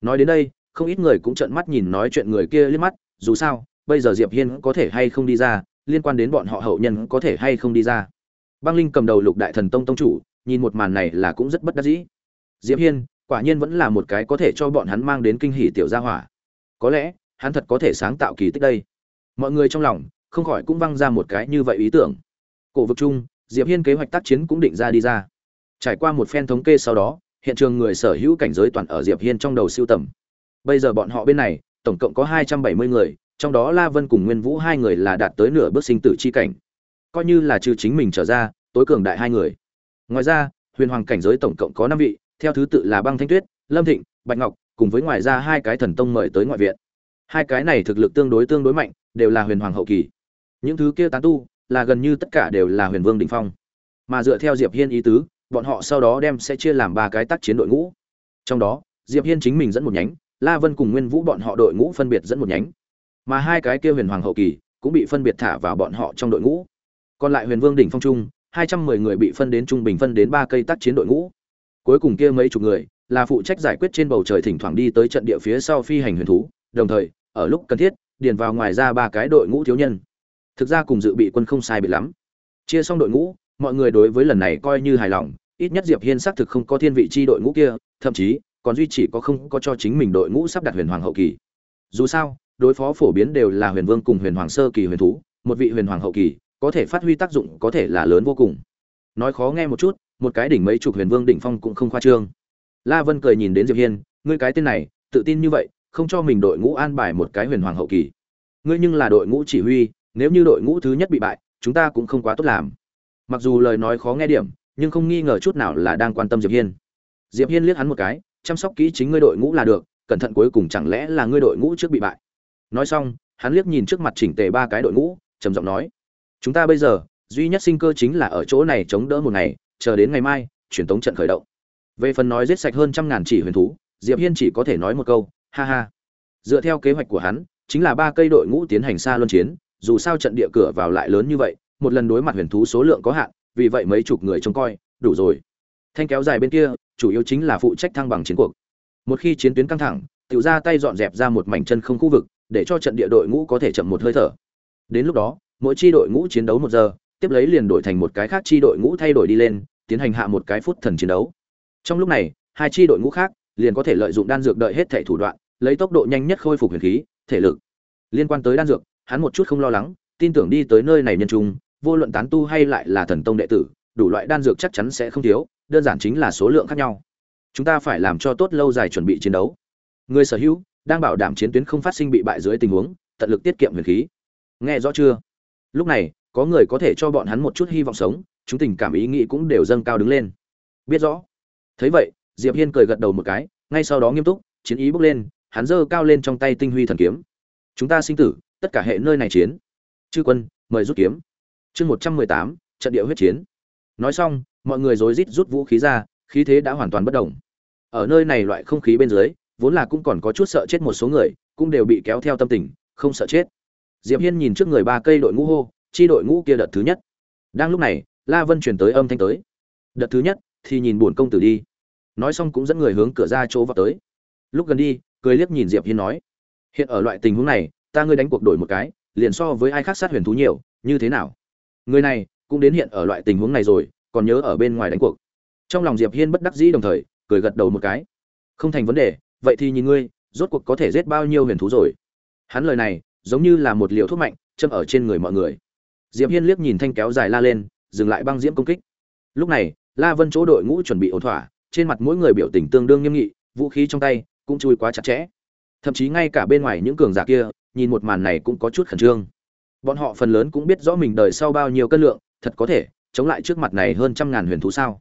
Speaker 1: Nói đến đây, không ít người cũng trợn mắt nhìn nói chuyện người kia liếc mắt, dù sao, bây giờ diệp hiên có thể hay không đi ra, liên quan đến bọn họ hậu nhân có thể hay không đi ra. Băng linh cầm đầu lục đại thần tông tông chủ, nhìn một màn này là cũng rất bất đắc dĩ. Diệp hiên quả nhiên vẫn là một cái có thể cho bọn hắn mang đến kinh hỉ tiểu gia hỏa. Có lẽ, hắn thật có thể sáng tạo kỳ tích đây. Mọi người trong lòng, không khỏi cũng văng ra một cái như vậy ý tưởng. Cổ vực chung, diệp hiên kế hoạch tác chiến cũng định ra đi ra. Trải qua một phen thống kê sau đó, hiện trường người sở hữu cảnh giới toàn ở diệp hiên trong đầu siêu tầm. Bây giờ bọn họ bên này, tổng cộng có 270 người, trong đó la vân cùng nguyên vũ hai người là đạt tới nửa bước sinh tử chi cảnh. Coi như là trừ chính mình trở ra, tối cường đại hai người. Ngoài ra, huyền hoàng cảnh giới tổng cộng có năm vị theo thứ tự là băng thanh tuyết, lâm thịnh, bạch ngọc, cùng với ngoài ra hai cái thần tông mời tới ngoại viện. Hai cái này thực lực tương đối tương đối mạnh, đều là huyền hoàng hậu kỳ. Những thứ kia tán tu, là gần như tất cả đều là huyền vương đỉnh phong. Mà dựa theo diệp hiên ý tứ, bọn họ sau đó đem sẽ chia làm ba cái tác chiến đội ngũ. Trong đó, diệp hiên chính mình dẫn một nhánh, la vân cùng nguyên vũ bọn họ đội ngũ phân biệt dẫn một nhánh. Mà hai cái kia huyền hoàng hậu kỳ cũng bị phân biệt thả vào bọn họ trong đội ngũ. Còn lại huyền vương đỉnh phong trung hai trăm mười người bị phân đến trung bình phân đến ba cây tác chiến đội ngũ cuối cùng kia mấy chục người là phụ trách giải quyết trên bầu trời thỉnh thoảng đi tới trận địa phía sau phi hành huyền thú, đồng thời, ở lúc cần thiết, điền vào ngoài ra ba cái đội ngũ thiếu nhân. Thực ra cùng dự bị quân không sai bị lắm. Chia xong đội ngũ, mọi người đối với lần này coi như hài lòng, ít nhất diệp hiên xác thực không có thiên vị chi đội ngũ kia, thậm chí, còn duy chỉ có không có cho chính mình đội ngũ sắp đặt huyền hoàng hậu kỳ. Dù sao, đối phó phổ biến đều là huyền vương cùng huyền hoàng sơ kỳ huyền thú, một vị huyền hoàng hậu kỳ, có thể phát huy tác dụng có thể là lớn vô cùng. Nói khó nghe một chút một cái đỉnh mấy chục huyền vương đỉnh phong cũng không khoa trương. La vân cười nhìn đến diệp hiên, ngươi cái tên này, tự tin như vậy, không cho mình đội ngũ an bài một cái huyền hoàng hậu kỳ. Ngươi nhưng là đội ngũ chỉ huy, nếu như đội ngũ thứ nhất bị bại, chúng ta cũng không quá tốt làm. Mặc dù lời nói khó nghe điểm, nhưng không nghi ngờ chút nào là đang quan tâm diệp hiên. Diệp hiên liếc hắn một cái, chăm sóc kỹ chính ngươi đội ngũ là được, cẩn thận cuối cùng chẳng lẽ là ngươi đội ngũ trước bị bại? Nói xong, hắn liếc nhìn trước mặt chỉnh tề ba cái đội ngũ, trầm giọng nói, chúng ta bây giờ, duy nhất sinh cơ chính là ở chỗ này chống đỡ một ngày chờ đến ngày mai, truyền tống trận khởi động. Về phần nói giết sạch hơn trăm ngàn chỉ huyền thú, diệp hiên chỉ có thể nói một câu, ha ha. Dựa theo kế hoạch của hắn, chính là ba cây đội ngũ tiến hành xa luân chiến, dù sao trận địa cửa vào lại lớn như vậy, một lần đối mặt huyền thú số lượng có hạn, vì vậy mấy chục người trông coi, đủ rồi. Thanh kéo dài bên kia, chủ yếu chính là phụ trách thăng bằng chiến cuộc. Một khi chiến tuyến căng thẳng tự ra tay dọn dẹp ra một mảnh chân không khu vực, để cho trận địa đội ngũ có thể chậm một hơi thở. Đến lúc đó, mỗi chi đội ngũ chiến đấu một giờ tiếp lấy liền đổi thành một cái khác chi đội ngũ thay đổi đi lên, tiến hành hạ một cái phút thần chiến đấu. Trong lúc này, hai chi đội ngũ khác liền có thể lợi dụng đan dược đợi hết thể thủ đoạn, lấy tốc độ nhanh nhất khôi phục huyền khí, thể lực. Liên quan tới đan dược, hắn một chút không lo lắng, tin tưởng đi tới nơi này nhân trung, vô luận tán tu hay lại là thần tông đệ tử, đủ loại đan dược chắc chắn sẽ không thiếu, đơn giản chính là số lượng khác nhau. Chúng ta phải làm cho tốt lâu dài chuẩn bị chiến đấu. Người sở hữu đang bảo đảm chiến tuyến không phát sinh bị bại dưới tình huống, tận lực tiết kiệm huyền khí. Nghe rõ chưa? Lúc này có người có thể cho bọn hắn một chút hy vọng sống, chúng tình cảm ý nghĩ cũng đều dâng cao đứng lên. Biết rõ. Thấy vậy, diệp hiên cười gật đầu một cái, ngay sau đó nghiêm túc, chiến ý bước lên, hắn giơ cao lên trong tay tinh huy thần kiếm. Chúng ta sinh tử, tất cả hệ nơi này chiến. Chư quân, mời rút kiếm. Chương một trăm mười tám, trận địa huyết chiến. Nói xong, mọi người rối rít rút vũ khí ra, khí thế đã hoàn toàn bất động. Ở nơi này loại không khí bên dưới, vốn là cũng còn có chút sợ chết một số người, cũng đều bị kéo theo tâm tình, không sợ chết. Diệp hiên nhìn trước người ba cây đội ngũ hô chi đội ngũ kia đợt thứ nhất. Đang lúc này, la vân chuyển tới âm thanh tới. Đợt thứ nhất, thì nhìn buồn công tử đi. Nói xong cũng dẫn người hướng cửa ra chỗ vào tới. Lúc gần đi, cười liếc nhìn diệp hiên nói, hiện ở loại tình huống này, ta ngươi đánh cuộc đổi một cái, liền so với ai khác sát huyền thú nhiều, như thế nào? Người này cũng đến hiện ở loại tình huống này rồi, còn nhớ ở bên ngoài đánh cuộc. Trong lòng diệp hiên bất đắc dĩ đồng thời, cười gật đầu một cái. Không thành vấn đề, vậy thì nhìn ngươi, rốt cuộc có thể giết bao nhiêu huyền thú rồi? Hắn lời này giống như là một liều thuốc mạnh, châm ở trên người mọi người diệp hiên liếc nhìn thanh kéo dài la lên, dừng lại băng diễm công kích. Lúc này, la vân chỗ đội ngũ chuẩn bị ổn thỏa, trên mặt mỗi người biểu tình tương đương nghiêm nghị, vũ khí trong tay cũng chui quá chặt chẽ. Thậm chí ngay cả bên ngoài những cường giả kia, nhìn một màn này cũng có chút khẩn trương. Bọn họ phần lớn cũng biết rõ mình đời sau bao nhiêu cân lượng, thật có thể chống lại trước mặt này hơn trăm ngàn huyền thú sao?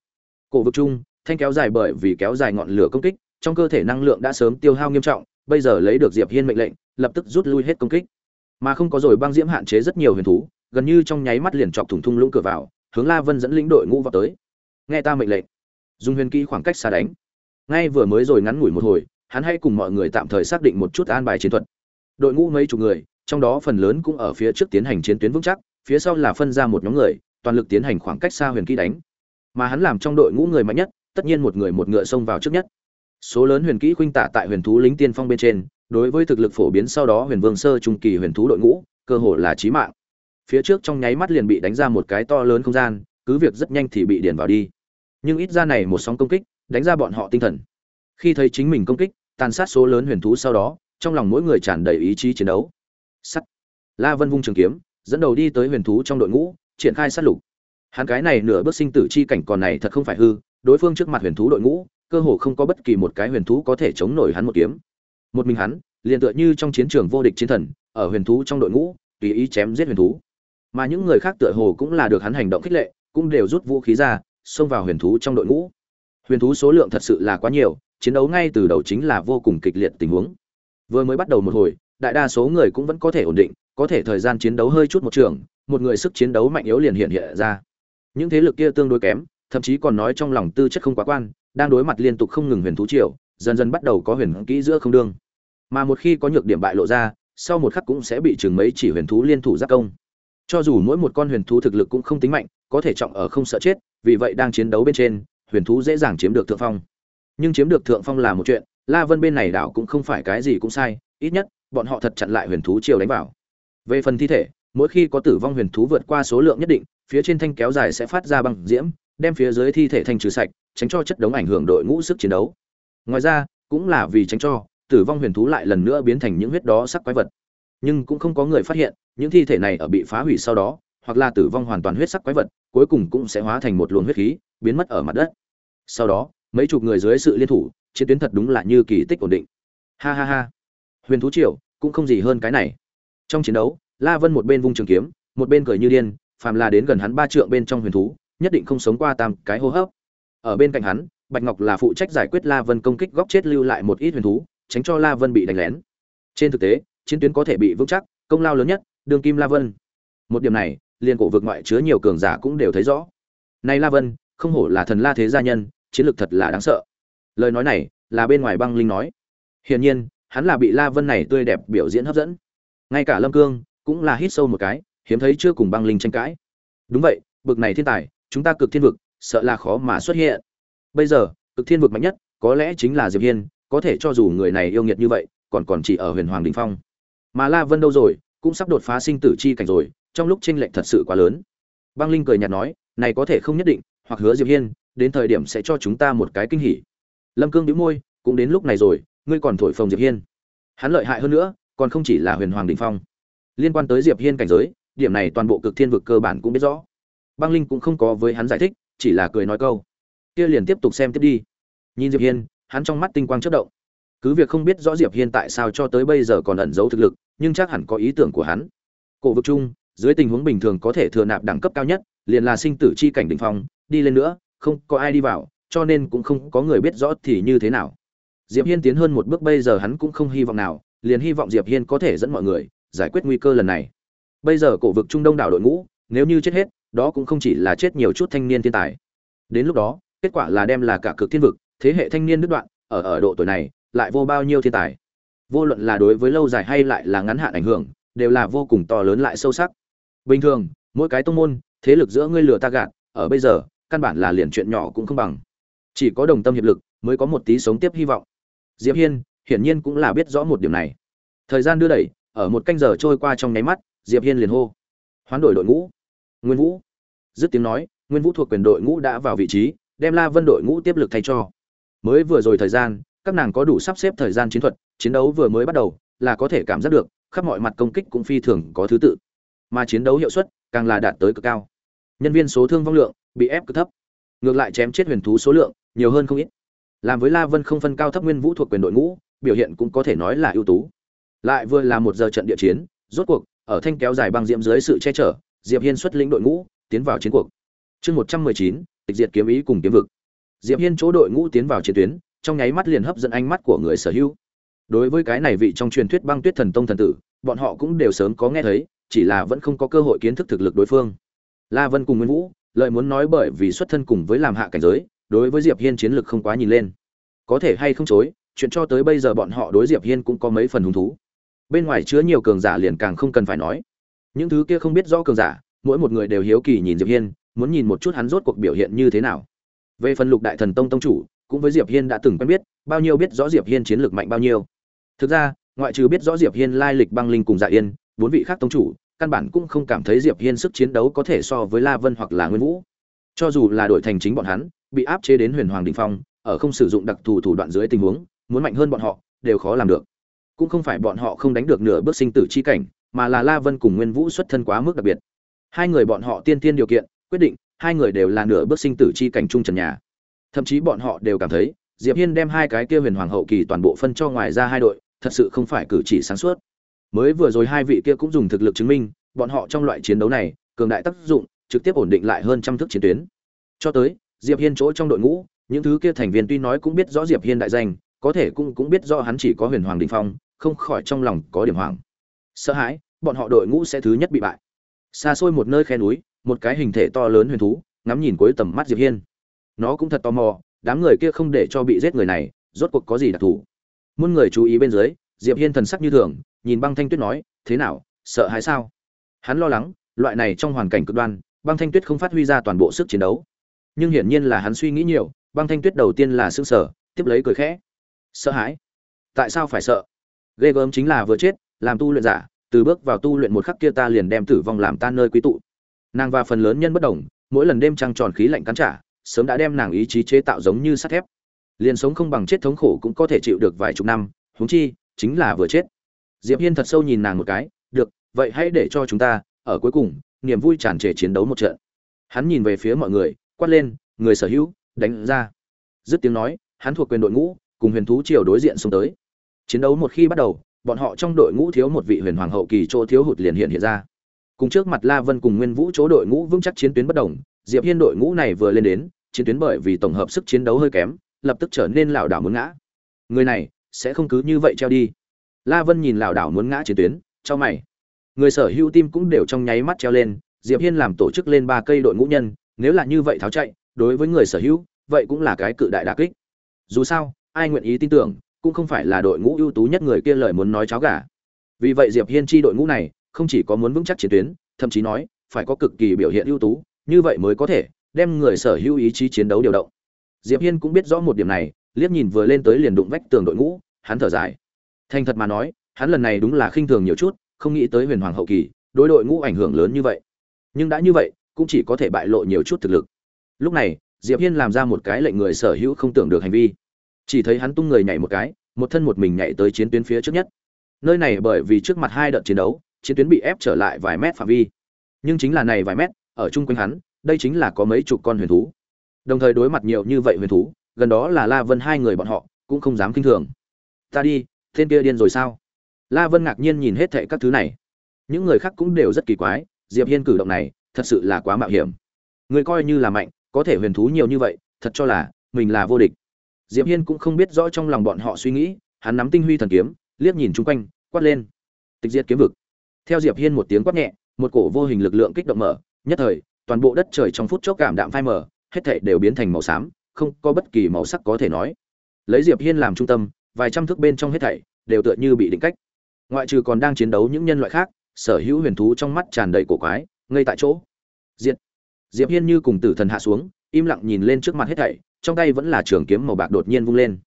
Speaker 1: Cổ vực chung, thanh kéo dài bởi vì kéo dài ngọn lửa công kích, trong cơ thể năng lượng đã sớm tiêu hao nghiêm trọng, bây giờ lấy được diệp hiên mệnh lệnh, lập tức rút lui hết công kích. Mà không có rồi băng diễm hạn chế rất nhiều huyền thú gần như trong nháy mắt liền chọc thủng thung lũng cửa vào, hướng la vân dẫn lĩnh đội ngũ vào tới. Nghe ta mệnh lệnh, dùng huyền kỹ khoảng cách xa đánh. Ngay vừa mới rồi ngắn ngủi một hồi, hắn hãy cùng mọi người tạm thời xác định một chút an bài chiến thuật. Đội ngũ mấy chục người, trong đó phần lớn cũng ở phía trước tiến hành chiến tuyến vững chắc, phía sau là phân ra một nhóm người, toàn lực tiến hành khoảng cách xa huyền kỹ đánh. Mà hắn làm trong đội ngũ người mạnh nhất, tất nhiên một người một ngựa xông vào trước nhất. Số lớn huyền kỹ khuynh tạ tại huyền thú lính tiên phong bên trên, đối với thực lực phổ biến sau đó huyền vương sơ trung kỳ huyền thú đội ngũ, cơ hội là chí mạng phía trước trong nháy mắt liền bị đánh ra một cái to lớn không gian, cứ việc rất nhanh thì bị điền vào đi. Nhưng ít ra này một sóng công kích, đánh ra bọn họ tinh thần. Khi thấy chính mình công kích, tàn sát số lớn huyền thú sau đó, trong lòng mỗi người tràn đầy ý chí chiến đấu. Sắt. La vân vung trường kiếm, dẫn đầu đi tới huyền thú trong đội ngũ, triển khai sát lục. Hắn cái này nửa bước sinh tử chi cảnh còn này thật không phải hư, đối phương trước mặt huyền thú đội ngũ, cơ hồ không có bất kỳ một cái huyền thú có thể chống nổi hắn một kiếm. Một mình hắn, liền tựa như trong chiến trường vô địch chiến thần, ở huyền thú trong đội ngũ, tùy ý chém giết huyền thú mà những người khác tựa hồ cũng là được hắn hành động khích lệ, cũng đều rút vũ khí ra, xông vào huyền thú trong đội ngũ. Huyền thú số lượng thật sự là quá nhiều, chiến đấu ngay từ đầu chính là vô cùng kịch liệt tình huống. Vừa mới bắt đầu một hồi, đại đa số người cũng vẫn có thể ổn định, có thể thời gian chiến đấu hơi chút một trường, một người sức chiến đấu mạnh yếu liền hiện hiện ra. Những thế lực kia tương đối kém, thậm chí còn nói trong lòng tư chất không quá quan, đang đối mặt liên tục không ngừng huyền thú triều, dần dần bắt đầu có huyền kỹ giữa không đương. Mà một khi có nhược điểm bại lộ ra, sau một khắc cũng sẽ bị chừng mấy chỉ huyền thú liên thủ giác công cho dù mỗi một con huyền thú thực lực cũng không tính mạnh, có thể trọng ở không sợ chết, vì vậy đang chiến đấu bên trên, huyền thú dễ dàng chiếm được thượng phong. Nhưng chiếm được thượng phong là một chuyện, la vân bên này đảo cũng không phải cái gì cũng sai, ít nhất, bọn họ thật chặn lại huyền thú chiều đánh vào. Về phần thi thể, mỗi khi có tử vong huyền thú vượt qua số lượng nhất định, phía trên thanh kéo dài sẽ phát ra băng diễm, đem phía dưới thi thể thanh trừ sạch, tránh cho chất đống ảnh hưởng đội ngũ sức chiến đấu. Ngoài ra, cũng là vì tránh cho, tử vong huyền thú lại lần nữa biến thành những huyết đó sắc quái vật nhưng cũng không có người phát hiện, những thi thể này ở bị phá hủy sau đó, hoặc là tử vong hoàn toàn huyết sắc quái vật, cuối cùng cũng sẽ hóa thành một luồng huyết khí, biến mất ở mặt đất. Sau đó, mấy chục người dưới sự liên thủ, chiến tuyến thật đúng là như kỳ tích ổn định. Ha ha ha. Huyền thú triều, cũng không gì hơn cái này. Trong chiến đấu, la vân một bên vung trường kiếm, một bên cười như điên, phàm là đến gần hắn ba trượng bên trong huyền thú, nhất định không sống qua tam cái hô hấp. Ở bên cạnh hắn, bạch ngọc là phụ trách giải quyết la vân công kích góc chết lưu lại một ít huyền thú, tránh cho la vân bị đánh lén. Trên thực tế chiến tuyến có thể bị vững chắc, công lao lớn nhất đường kim la vân. Một điểm này, liền cổ vực ngoại chứa nhiều cường giả cũng đều thấy rõ. Này la vân, không hổ là thần la thế gia nhân, chiến lược thật là đáng sợ. Lời nói này, là bên ngoài băng linh nói. Hiển nhiên, hắn là bị la vân này tươi đẹp biểu diễn hấp dẫn. Ngay cả lâm cương, cũng là hít sâu một cái, hiếm thấy chưa cùng băng linh tranh cãi. Đúng vậy, bực này thiên tài, chúng ta cực thiên vực, sợ là khó mà xuất hiện. Bây giờ, cực thiên vực mạnh nhất, có lẽ chính là diệp hiên, có thể cho dù người này yêu nghiệt như vậy, còn còn chỉ ở huyền hoàng đình phong mà la vân đâu rồi, cũng sắp đột phá sinh tử chi cảnh rồi, trong lúc tranh lệch thật sự quá lớn. Băng linh cười nhạt nói, này có thể không nhất định, hoặc hứa diệp hiên, đến thời điểm sẽ cho chúng ta một cái kinh hỉ. Lâm cương đĩu môi, cũng đến lúc này rồi, ngươi còn thổi phồng diệp hiên. Hắn lợi hại hơn nữa, còn không chỉ là huyền hoàng đình phong. Liên quan tới diệp hiên cảnh giới, điểm này toàn bộ cực thiên vực cơ bản cũng biết rõ. Băng linh cũng không có với hắn giải thích, chỉ là cười nói câu. Kia liền tiếp tục xem tiếp đi. Nhìn diệp hiên, hắn trong mắt tinh quang chớp động cứ việc không biết rõ diệp hiên tại sao cho tới bây giờ còn ẩn giấu thực lực, nhưng chắc hẳn có ý tưởng của hắn. Cổ vực chung, dưới tình huống bình thường có thể thừa nạp đẳng cấp cao nhất, liền là sinh tử chi cảnh đỉnh phong, đi lên nữa, không có ai đi vào, cho nên cũng không có người biết rõ thì như thế nào. Diệp hiên tiến hơn một bước bây giờ hắn cũng không hy vọng nào, liền hy vọng diệp hiên có thể dẫn mọi người, giải quyết nguy cơ lần này. Bây giờ cổ vực trung đông đảo đội ngũ, nếu như chết hết, đó cũng không chỉ là chết nhiều chút thanh niên thiên tài. Đến lúc đó, kết quả là đem là cả cực thiên vực, thế hệ thanh niên đứt đoạn, ở ở độ tuổi này lại vô bao nhiêu thiên tài. Vô luận là đối với lâu dài hay lại là ngắn hạn ảnh hưởng, đều là vô cùng to lớn lại sâu sắc. Bình thường, mỗi cái tông môn, thế lực giữa ngươi lừa ta gạt, ở bây giờ, căn bản là liền chuyện nhỏ cũng không bằng. Chỉ có đồng tâm hiệp lực, mới có một tí sống tiếp hy vọng. Diệp hiên, hiển nhiên cũng là biết rõ một điểm này. Thời gian đưa đẩy, ở một canh giờ trôi qua trong nháy mắt, diệp hiên liền hô. Hoán đổi đội ngũ. Nguyên vũ. Dứt tiếng nói, nguyên vũ thuộc quyền đội ngũ đã vào vị trí, đem la vân đội ngũ tiếp lực thay cho. Mới vừa rồi thời gian các nàng có đủ sắp xếp thời gian chiến thuật, chiến đấu vừa mới bắt đầu, là có thể cảm giác được, khắp mọi mặt công kích cũng phi thường có thứ tự. Mà chiến đấu hiệu suất càng là đạt tới cực cao. Nhân viên số thương vong lượng bị ép cực thấp. Ngược lại chém chết huyền thú số lượng nhiều hơn không ít. Làm với la vân không phân cao thấp nguyên vũ thuộc quyền đội ngũ, biểu hiện cũng có thể nói là ưu tú. Lại vừa là một giờ trận địa chiến, rốt cuộc, ở thanh kéo dài băng diễm dưới sự che chở, diệp hiên xuất lĩnh đội ngũ, tiến vào chiến cuộc. Chương một trăm mười chín, tịch diệt kiếm ý cùng kiếm vực. Diệp hiên chỗ đội ngũ tiến vào chiến tuyến trong nháy mắt liền hấp dẫn ánh mắt của người sở hữu. Đối với cái này vị trong truyền thuyết băng tuyết thần tông thần tử, bọn họ cũng đều sớm có nghe thấy, chỉ là vẫn không có cơ hội kiến thức thực lực đối phương. La vân cùng nguyên vũ, lợi muốn nói bởi vì xuất thân cùng với làm hạ cảnh giới, đối với diệp hiên chiến lực không quá nhìn lên. Có thể hay không chối, chuyện cho tới bây giờ bọn họ đối diệp hiên cũng có mấy phần hứng thú. Bên ngoài chứa nhiều cường giả liền càng không cần phải nói. Những thứ kia không biết rõ cường giả, mỗi một người đều hiếu kỳ nhìn diệp hiên, muốn nhìn một chút hắn rốt cuộc biểu hiện như thế nào. Về phần lục đại thần tông tông chủ cũng với diệp hiên đã từng quen biết, bao nhiêu biết rõ diệp hiên chiến lược mạnh bao nhiêu. Thực ra, ngoại trừ biết rõ diệp hiên lai lịch băng linh cùng dạ yên, bốn vị khác tông chủ, căn bản cũng không cảm thấy diệp hiên sức chiến đấu có thể so với la vân hoặc là nguyên vũ. Cho dù là đội thành chính bọn hắn, bị áp chế đến huyền hoàng đỉnh phong, ở không sử dụng đặc thù thủ đoạn dưới tình huống, muốn mạnh hơn bọn họ, đều khó làm được. Cũng không phải bọn họ không đánh được nửa bước sinh tử chi cảnh, mà là la vân cùng nguyên vũ xuất thân quá mức đặc biệt. Hai người bọn họ tiên tiên điều kiện, quyết định, hai người đều là nửa bước sinh tử chi cảnh trung trần nhà thậm chí bọn họ đều cảm thấy, diệp hiên đem hai cái kia huyền hoàng hậu kỳ toàn bộ phân cho ngoài ra hai đội, thật sự không phải cử chỉ sáng suốt. Mới vừa rồi hai vị kia cũng dùng thực lực chứng minh, bọn họ trong loại chiến đấu này, cường đại tác dụng, trực tiếp ổn định lại hơn trăm thước chiến tuyến. Cho tới, diệp hiên chỗ trong đội ngũ, những thứ kia thành viên tuy nói cũng biết rõ diệp hiên đại danh, có thể cũng cũng biết rõ hắn chỉ có huyền hoàng đỉnh phong, không khỏi trong lòng có điểm hoàng sợ hãi, bọn họ đội ngũ sẽ thứ nhất bị bại. Xa xôi một nơi khe núi, một cái hình thể to lớn huyền thú, ngắm nhìn cuối tầm mắt diệp hiên nó cũng thật tò mò, đám người kia không để cho bị giết người này, rốt cuộc có gì đặc thù? Muôn người chú ý bên dưới, diệp hiên thần sắc như thường, nhìn băng thanh tuyết nói, thế nào, sợ hãi sao? Hắn lo lắng, loại này trong hoàn cảnh cực đoan, băng thanh tuyết không phát huy ra toàn bộ sức chiến đấu. Nhưng hiển nhiên là hắn suy nghĩ nhiều, băng thanh tuyết đầu tiên là sững sờ, tiếp lấy cười khẽ. Sợ hãi? Tại sao phải sợ? Ghê gớm chính là vừa chết, làm tu luyện giả, từ bước vào tu luyện một khắc kia ta liền đem tử vong làm tan nơi quý tụ. Nàng và phần lớn nhân bất đồng, mỗi lần đêm trăng tròn khí lạnh cắn trả sớm đã đem nàng ý chí chế tạo giống như sắt thép. Liền sống không bằng chết thống khổ cũng có thể chịu được vài chục năm, huống chi, chính là vừa chết. Diệp hiên thật sâu nhìn nàng một cái, được, vậy hãy để cho chúng ta, ở cuối cùng, niềm vui tràn trề chiến đấu một trận. Hắn nhìn về phía mọi người, quát lên, người sở hữu, đánh ra. Dứt tiếng nói, hắn thuộc quyền đội ngũ, cùng huyền thú triều đối diện xuống tới. Chiến đấu một khi bắt đầu, bọn họ trong đội ngũ thiếu một vị huyền hoàng hậu kỳ chỗ thiếu hụt liền hiện hiện ra. Cùng trước mặt la vân cùng nguyên vũ chỗ đội ngũ vững chắc chiến tuyến bất đồng diệp hiên đội ngũ này vừa lên đến, chiến tuyến bởi vì tổng hợp sức chiến đấu hơi kém, lập tức trở nên lảo đảo muốn ngã. Người này sẽ không cứ như vậy treo đi. La vân nhìn lảo đảo muốn ngã chiến tuyến, cho mày. Người sở hữu tim cũng đều trong nháy mắt treo lên, diệp hiên làm tổ chức lên ba cây đội ngũ nhân, nếu là như vậy tháo chạy, đối với người sở hữu, vậy cũng là cái cự đại đả kích. Dù sao, ai nguyện ý tin tưởng, cũng không phải là đội ngũ ưu tú nhất người kia lời muốn nói cháo gà. Vì vậy diệp hiên chi đội ngũ này không chỉ có muốn vững chắc chiến tuyến, thậm chí nói, phải có cực kỳ biểu hiện ưu tú như vậy mới có thể đem người sở hữu ý chí chiến đấu điều động. Diệp hiên cũng biết rõ một điểm này, liếc nhìn vừa lên tới liền đụng vách tường đội ngũ, hắn thở dài. Thành thật mà nói, hắn lần này đúng là khinh thường nhiều chút, không nghĩ tới huyền hoàng hậu kỳ, đối đội ngũ ảnh hưởng lớn như vậy. Nhưng đã như vậy, cũng chỉ có thể bại lộ nhiều chút thực lực. Lúc này, diệp hiên làm ra một cái lệnh người sở hữu không tưởng được hành vi. Chỉ thấy hắn tung người nhảy một cái, một thân một mình nhảy tới chiến tuyến phía trước nhất. Nơi này bởi vì trước mặt hai đợt chiến đấu, chiến tuyến bị ép trở lại vài mét phạm vi. Nhưng chính là này vài mét ở chung quanh hắn, đây chính là có mấy chục con huyền thú. Đồng thời đối mặt nhiều như vậy huyền thú, gần đó là la vân hai người bọn họ, cũng không dám kinh thường. Ta đi, tên kia điên rồi sao? La vân ngạc nhiên nhìn hết thệ các thứ này. Những người khác cũng đều rất kỳ quái, diệp hiên cử động này, thật sự là quá mạo hiểm. Người coi như là mạnh, có thể huyền thú nhiều như vậy, thật cho là mình là vô địch. Diệp hiên cũng không biết rõ trong lòng bọn họ suy nghĩ, hắn nắm tinh huy thần kiếm, liếc nhìn chung quanh, quát lên. Tịch diệt kiếm vực. Theo diệp hiên một tiếng quát nhẹ, một cổ vô hình lực lượng kích động mở nhất thời toàn bộ đất trời trong phút chốc cảm đạm phai mờ, hết thảy đều biến thành màu xám không có bất kỳ màu sắc có thể nói. Lấy diệp hiên làm trung tâm vài trăm thước bên trong hết thảy đều tựa như bị định cách. Ngoại trừ còn đang chiến đấu những nhân loại khác sở hữu huyền thú trong mắt tràn đầy cổ quái ngay tại chỗ. Diệt. Diệp hiên như cùng tử thần hạ xuống im lặng nhìn lên trước mặt hết thảy trong tay vẫn là trường kiếm màu bạc đột nhiên vung lên.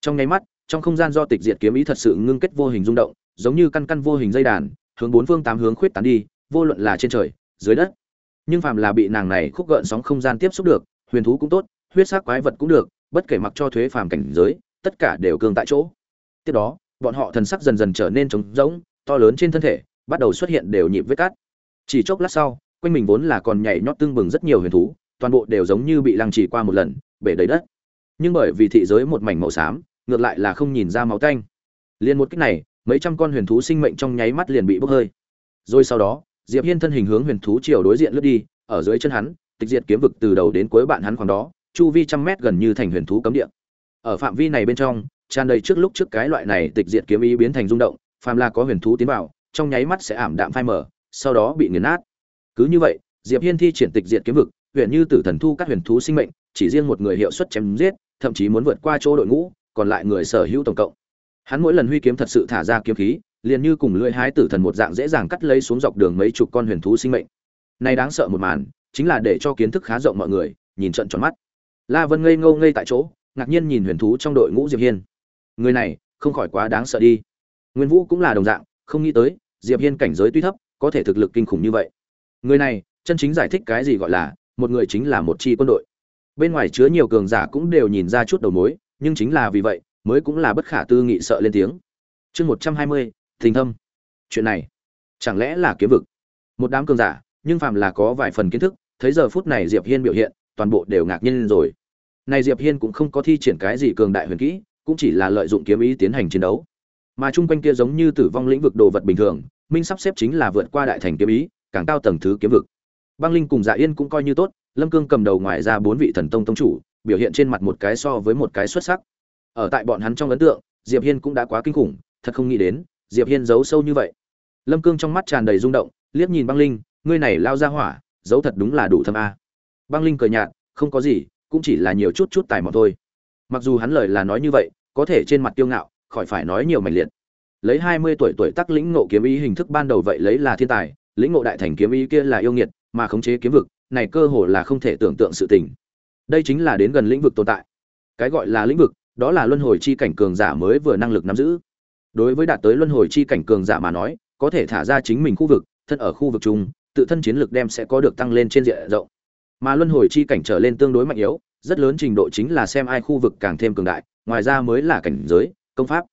Speaker 1: Trong nháy mắt trong không gian do tịch diệt kiếm ý thật sự ngưng kết vô hình rung động giống như căn căn vô hình dây đàn hướng bốn phương tám hướng khuyết tán đi vô luận là trên trời dưới đất nhưng phàm là bị nàng này khúc gợn sóng không gian tiếp xúc được, huyền thú cũng tốt, huyết sắc quái vật cũng được, bất kể mặc cho thuế phàm cảnh giới, tất cả đều cương tại chỗ. Tiếp đó, bọn họ thần sắc dần dần trở nên trống rỗng, to lớn trên thân thể, bắt đầu xuất hiện đều nhịp vết cắt. Chỉ chốc lát sau, quanh mình vốn là còn nhảy nhót tương bừng rất nhiều huyền thú, toàn bộ đều giống như bị lăng trì qua một lần, bể đầy đất. Nhưng bởi vì thị giới một mảnh màu xám, ngược lại là không nhìn ra máu tanh. Liền một cách này, mấy trăm con huyền thú sinh mệnh trong nháy mắt liền bị bốc hơi. Rồi sau đó diệp hiên thân hình hướng huyền thú triều đối diện lướt đi, ở dưới chân hắn, tịch diệt kiếm vực từ đầu đến cuối bạn hắn khoảng đó, chu vi trăm mét gần như thành huyền thú cấm địa. Ở phạm vi này bên trong, tràn đầy trước lúc trước cái loại này tịch diệt kiếm ý biến thành rung động, phàm là có huyền thú tiến vào, trong nháy mắt sẽ ảm đạm phai mở sau đó bị nghiền nát. Cứ như vậy, diệp hiên thi triển tịch diệt kiếm vực huyền như tử thần thu các huyền thú sinh mệnh, chỉ riêng một người hiệu suất chém giết, thậm chí muốn vượt qua chỗ đội ngũ, còn lại người sở hữu tổng cộng. Hắn mỗi lần huy kiếm thật sự thả ra kiếm khí liền như cùng lưỡi hái tử thần một dạng dễ dàng cắt lấy xuống dọc đường mấy chục con huyền thú sinh mệnh. Này đáng sợ một màn, chính là để cho kiến thức khá rộng mọi người, nhìn trận tròn mắt. La vân ngây ngô ngây tại chỗ, ngạc nhiên nhìn huyền thú trong đội ngũ diệp hiên. Người này, không khỏi quá đáng sợ đi. Nguyên vũ cũng là đồng dạng, không nghĩ tới, diệp hiên cảnh giới tuy thấp, có thể thực lực kinh khủng như vậy. Người này, chân chính giải thích cái gì gọi là, một người chính là một chi quân đội. Bên ngoài chứa nhiều cường giả cũng đều nhìn ra chút đầu mối, nhưng chính là vì vậy, mới cũng là bất khả tư nghị sợ lên tiếng. Chương một trăm hai mươi thình thâm. Chuyện này, chẳng lẽ là kiếm vực? Một đám cường giả, nhưng phàm là có vài phần kiến thức, thấy giờ phút này diệp hiên biểu hiện, toàn bộ đều ngạc nhiên rồi. Này diệp hiên cũng không có thi triển cái gì cường đại huyền kỹ, cũng chỉ là lợi dụng kiếm ý tiến hành chiến đấu. Mà chung quanh kia giống như tử vong lĩnh vực đồ vật bình thường, minh sắp xếp chính là vượt qua đại thành kiếm ý, càng cao tầng thứ kiếm vực. Băng linh cùng dạ yên cũng coi như tốt, lâm cương cầm đầu ngoài ra bốn vị thần tông tông chủ, biểu hiện trên mặt một cái so với một cái xuất sắc. Ở tại bọn hắn trong ấn tượng, diệp hiên cũng đã quá kinh khủng, thật không nghĩ đến diệp hiên giấu sâu như vậy. Lâm cương trong mắt tràn đầy rung động, liếc nhìn băng linh, ngươi này lao ra hỏa, giấu thật đúng là đủ thâm a. Băng linh cười nhạt, không có gì, cũng chỉ là nhiều chút chút tài mọn thôi. Mặc dù hắn lời là nói như vậy, có thể trên mặt tiêu ngạo, khỏi phải nói nhiều mảnh liệt. Lấy hai mươi tuổi tuổi tác lĩnh ngộ kiếm ý hình thức ban đầu vậy lấy là thiên tài, lĩnh ngộ đại thành kiếm ý kia là yêu nghiệt, mà khống chế kiếm vực, này cơ hồ là không thể tưởng tượng sự tình. Đây chính là đến gần lĩnh vực tồn tại. Cái gọi là lĩnh vực, đó là luân hồi chi cảnh cường giả mới vừa năng lực nắm giữ đối với đạt tới luân hồi chi cảnh cường giả mà nói, có thể thả ra chính mình khu vực, thân ở khu vực chung, tự thân chiến lược đem sẽ có được tăng lên trên diện rộng. Mà luân hồi chi cảnh trở lên tương đối mạnh yếu, rất lớn trình độ chính là xem ai khu vực càng thêm cường đại, ngoài ra mới là cảnh giới, công pháp.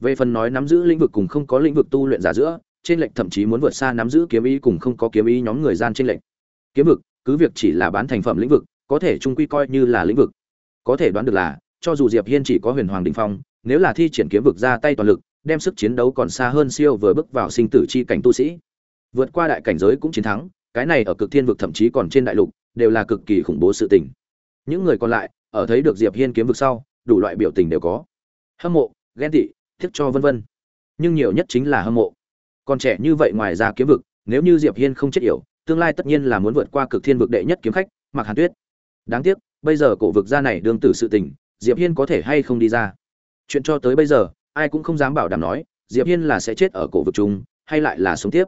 Speaker 1: Về phần nói nắm giữ lĩnh vực cùng không có lĩnh vực tu luyện giả giữa, trên lệnh thậm chí muốn vượt xa nắm giữ kiếm ý cùng không có kiếm ý nhóm người gian trên lệnh kiếm vực, cứ việc chỉ là bán thành phẩm lĩnh vực, có thể trung quy coi như là lĩnh vực. Có thể đoán được là, cho dù diệp hiên chỉ có huyền hoàng đỉnh phong, nếu là thi triển kiếm vực ra tay toàn lực đem sức chiến đấu còn xa hơn siêu vừa bước vào sinh tử chi cảnh tu sĩ. Vượt qua đại cảnh giới cũng chiến thắng, cái này ở cực thiên vực thậm chí còn trên đại lục, đều là cực kỳ khủng bố sự tình. Những người còn lại, ở thấy được diệp hiên kiếm vực sau, đủ loại biểu tình đều có. Hâm mộ, ghen tị tiếc cho vân vân. Nhưng nhiều nhất chính là hâm mộ. Còn trẻ như vậy ngoài ra kiếm vực, nếu như diệp hiên không chết yểu, tương lai tất nhiên là muốn vượt qua cực thiên vực đệ nhất kiếm khách, mạc hàn tuyết. Đáng tiếc, bây giờ cổ vực gia này đương tử sự tình, diệp hiên có thể hay không đi ra. Chuyện cho tới bây giờ ai cũng không dám bảo đảm nói, diệp hiên là sẽ chết ở cổ vực chung, hay lại là sống tiếp.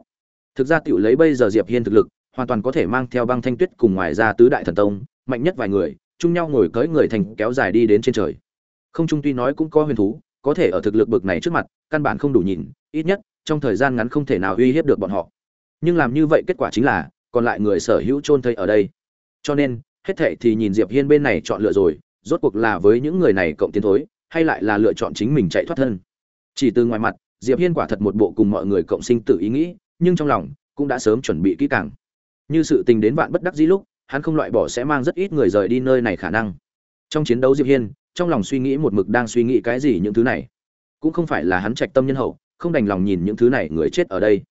Speaker 1: Thực ra tiểu lấy bây giờ diệp hiên thực lực, hoàn toàn có thể mang theo băng thanh tuyết cùng ngoài ra tứ đại thần tông, mạnh nhất vài người, chung nhau ngồi cưỡi người thành kéo dài đi đến trên trời. Không trung tuy nói cũng có huyền thú, có thể ở thực lực bực này trước mặt, căn bản không đủ nhìn, ít nhất, trong thời gian ngắn không thể nào uy hiếp được bọn họ. Nhưng làm như vậy kết quả chính là, còn lại người sở hữu chôn thây ở đây. Cho nên, hết thệ thì nhìn diệp hiên bên này chọn lựa rồi, rốt cuộc là với những người này cộng tiến thối hay lại là lựa chọn chính mình chạy thoát thân. Chỉ từ ngoài mặt, diệp hiên quả thật một bộ cùng mọi người cộng sinh tự ý nghĩ, nhưng trong lòng cũng đã sớm chuẩn bị kỹ càng. Như sự tình đến vạn bất đắc dĩ lúc, hắn không loại bỏ sẽ mang rất ít người rời đi nơi này khả năng. Trong chiến đấu diệp hiên, trong lòng suy nghĩ một mực đang suy nghĩ cái gì những thứ này. Cũng không phải là hắn trạch tâm nhân hậu, không đành lòng nhìn những thứ này người chết ở đây.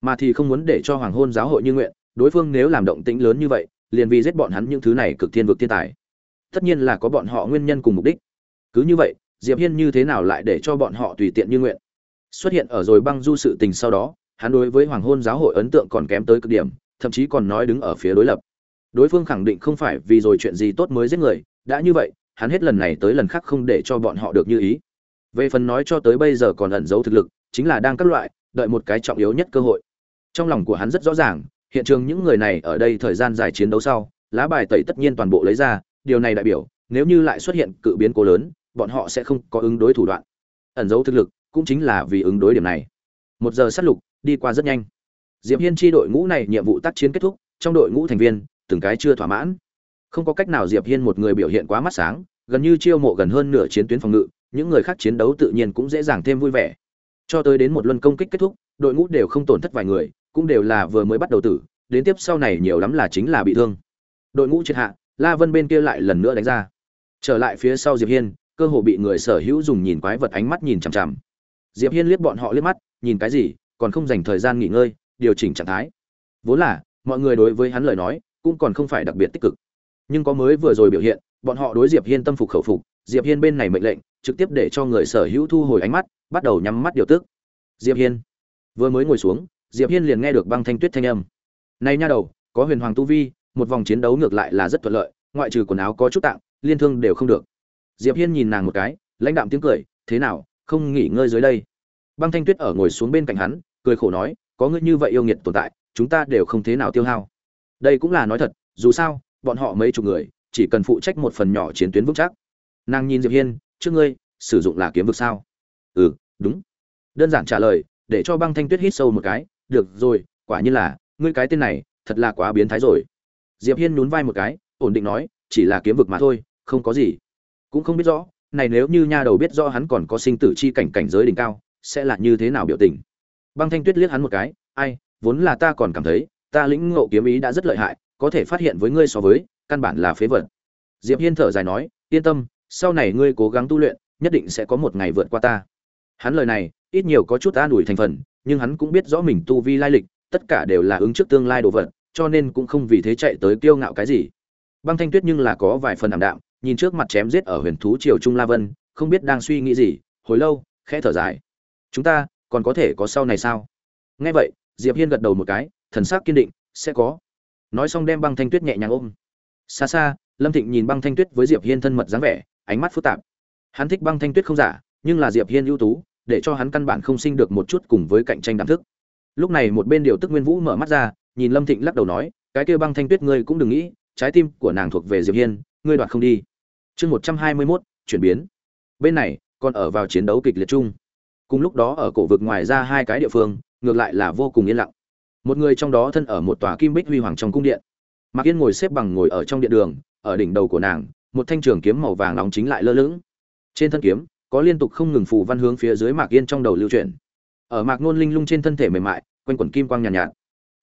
Speaker 1: Mà thì không muốn để cho hoàng hôn giáo hội như nguyện, đối phương nếu làm động tĩnh lớn như vậy, liền vì giết bọn hắn những thứ này cực thiên vực thiên tài. Tất nhiên là có bọn họ nguyên nhân cùng mục đích. Cứ như vậy diệp hiên như thế nào lại để cho bọn họ tùy tiện như nguyện? Xuất hiện ở rồi băng du sự tình sau đó, hắn đối với hoàng hôn giáo hội ấn tượng còn kém tới cực điểm, thậm chí còn nói đứng ở phía đối lập. Đối phương khẳng định không phải vì rồi chuyện gì tốt mới giết người, đã như vậy, hắn hết lần này tới lần khác không để cho bọn họ được như ý. Về phần nói cho tới bây giờ còn ẩn giấu thực lực, chính là đang các loại, đợi một cái trọng yếu nhất cơ hội. Trong lòng của hắn rất rõ ràng, hiện trường những người này ở đây thời gian dài chiến đấu sau, lá bài tẩy tất nhiên toàn bộ lấy ra, điều này đại biểu, nếu như lại xuất hiện cự biến cố lớn bọn họ sẽ không có ứng đối thủ đoạn. Ẩn giấu thực lực cũng chính là vì ứng đối điểm này. Một giờ sát lục, đi qua rất nhanh. Diệp hiên chi đội ngũ này nhiệm vụ tác chiến kết thúc, trong đội ngũ thành viên, từng cái chưa thỏa mãn. Không có cách nào diệp hiên một người biểu hiện quá mắt sáng, gần như chiêu mộ gần hơn nửa chiến tuyến phòng ngự, những người khác chiến đấu tự nhiên cũng dễ dàng thêm vui vẻ. Cho tới đến một luân công kích kết thúc, đội ngũ đều không tổn thất vài người, cũng đều là vừa mới bắt đầu tử, đến tiếp sau này nhiều lắm là chính là bị thương. Đội ngũ triệt hạ, la vân bên kia lại lần nữa đánh ra. Trở lại phía sau diệp hiên cơ hồ bị người sở hữu dùng nhìn quái vật ánh mắt nhìn chằm chằm. Diệp hiên liếc bọn họ liếc mắt, nhìn cái gì, còn không dành thời gian nghỉ ngơi, điều chỉnh trạng thái. Vốn là, mọi người đối với hắn lời nói, cũng còn không phải đặc biệt tích cực. Nhưng có mới vừa rồi biểu hiện, bọn họ đối diệp hiên tâm phục khẩu phục, diệp hiên bên này mệnh lệnh, trực tiếp để cho người sở hữu thu hồi ánh mắt, bắt đầu nhắm mắt điều tức. Diệp hiên. Vừa mới ngồi xuống, diệp hiên liền nghe được băng thanh tuyết thanh âm. Này nha đầu, có huyền hoàng tu vi, một vòng chiến đấu ngược lại là rất thuận lợi, ngoại trừ quần áo có chút tạng, liên thương đều không được diệp hiên nhìn nàng một cái, lãnh đạm tiếng cười, thế nào, không nghỉ ngơi dưới đây? Băng thanh tuyết ở ngồi xuống bên cạnh hắn, cười khổ nói, có ngươi như vậy yêu nghiệt tồn tại, chúng ta đều không thế nào tiêu hao. Đây cũng là nói thật, dù sao, bọn họ mấy chục người, chỉ cần phụ trách một phần nhỏ chiến tuyến vững chắc. Nàng nhìn diệp hiên, trước ngươi, sử dụng là kiếm vực sao? Ừ đúng. Đơn giản trả lời, để cho băng thanh tuyết hít sâu một cái, được rồi, quả nhiên là, ngươi cái tên này, thật là quá biến thái rồi. Diệp hiên nhún vai một cái, ổn định nói, chỉ là kiếm vực mà thôi, không có gì cũng không biết rõ, này nếu như nha đầu biết rõ hắn còn có sinh tử chi cảnh cảnh giới đỉnh cao, sẽ là như thế nào biểu tình. Băng thanh tuyết liếc hắn một cái, ai, vốn là ta còn cảm thấy, ta lĩnh ngộ kiếm ý đã rất lợi hại, có thể phát hiện với ngươi so với, căn bản là phế vật. Diệp hiên thở dài nói, yên tâm, sau này ngươi cố gắng tu luyện, nhất định sẽ có một ngày vượt qua ta. Hắn lời này, ít nhiều có chút an ủi thành phần, nhưng hắn cũng biết rõ mình tu vi lai lịch, tất cả đều là ứng trước tương lai đồ vật, cho nên cũng không vì thế chạy tới kiêu ngạo cái gì. Băng thanh tuyết nhưng là có vài phần ảm đạm nhìn trước mặt chém giết ở huyền thú triều trung la vân, không biết đang suy nghĩ gì, hồi lâu, khẽ thở dài. Chúng ta, còn có thể có sau này sao? Nghe vậy, diệp hiên gật đầu một cái, thần sắc kiên định, sẽ có. Nói xong đem băng thanh tuyết nhẹ nhàng ôm. Xa xa, lâm thịnh nhìn băng thanh tuyết với diệp hiên thân mật dáng vẻ, ánh mắt phức tạp. Hắn thích băng thanh tuyết không giả, nhưng là diệp hiên ưu tú, để cho hắn căn bản không sinh được một chút cùng với cạnh tranh đẳng thức. Lúc này một bên điều tức nguyên vũ mở mắt ra, nhìn lâm thịnh lắc đầu nói, cái kia băng thanh tuyết ngươi cũng đừng nghĩ, trái tim của nàng thuộc về diệp hiên, ngươi đoạt không đi chương một trăm hai mươi 121, chuyển biến. Bên này còn ở vào chiến đấu kịch liệt chung. Cùng lúc đó ở cổ vực ngoài ra hai cái địa phương ngược lại là vô cùng yên lặng. Một người trong đó thân ở một tòa kim bích huy hoàng trong cung điện. Mạc yên ngồi xếp bằng ngồi ở trong điện đường ở đỉnh đầu của nàng một thanh trường kiếm màu vàng nóng chính lại lơ lửng. Trên thân kiếm có liên tục không ngừng phù văn hướng phía dưới mạc yên trong đầu lưu chuyển. Ở mạc nôn linh lung trên thân thể mềm mại quanh quẩn kim quang nhàn nhạt, nhạt.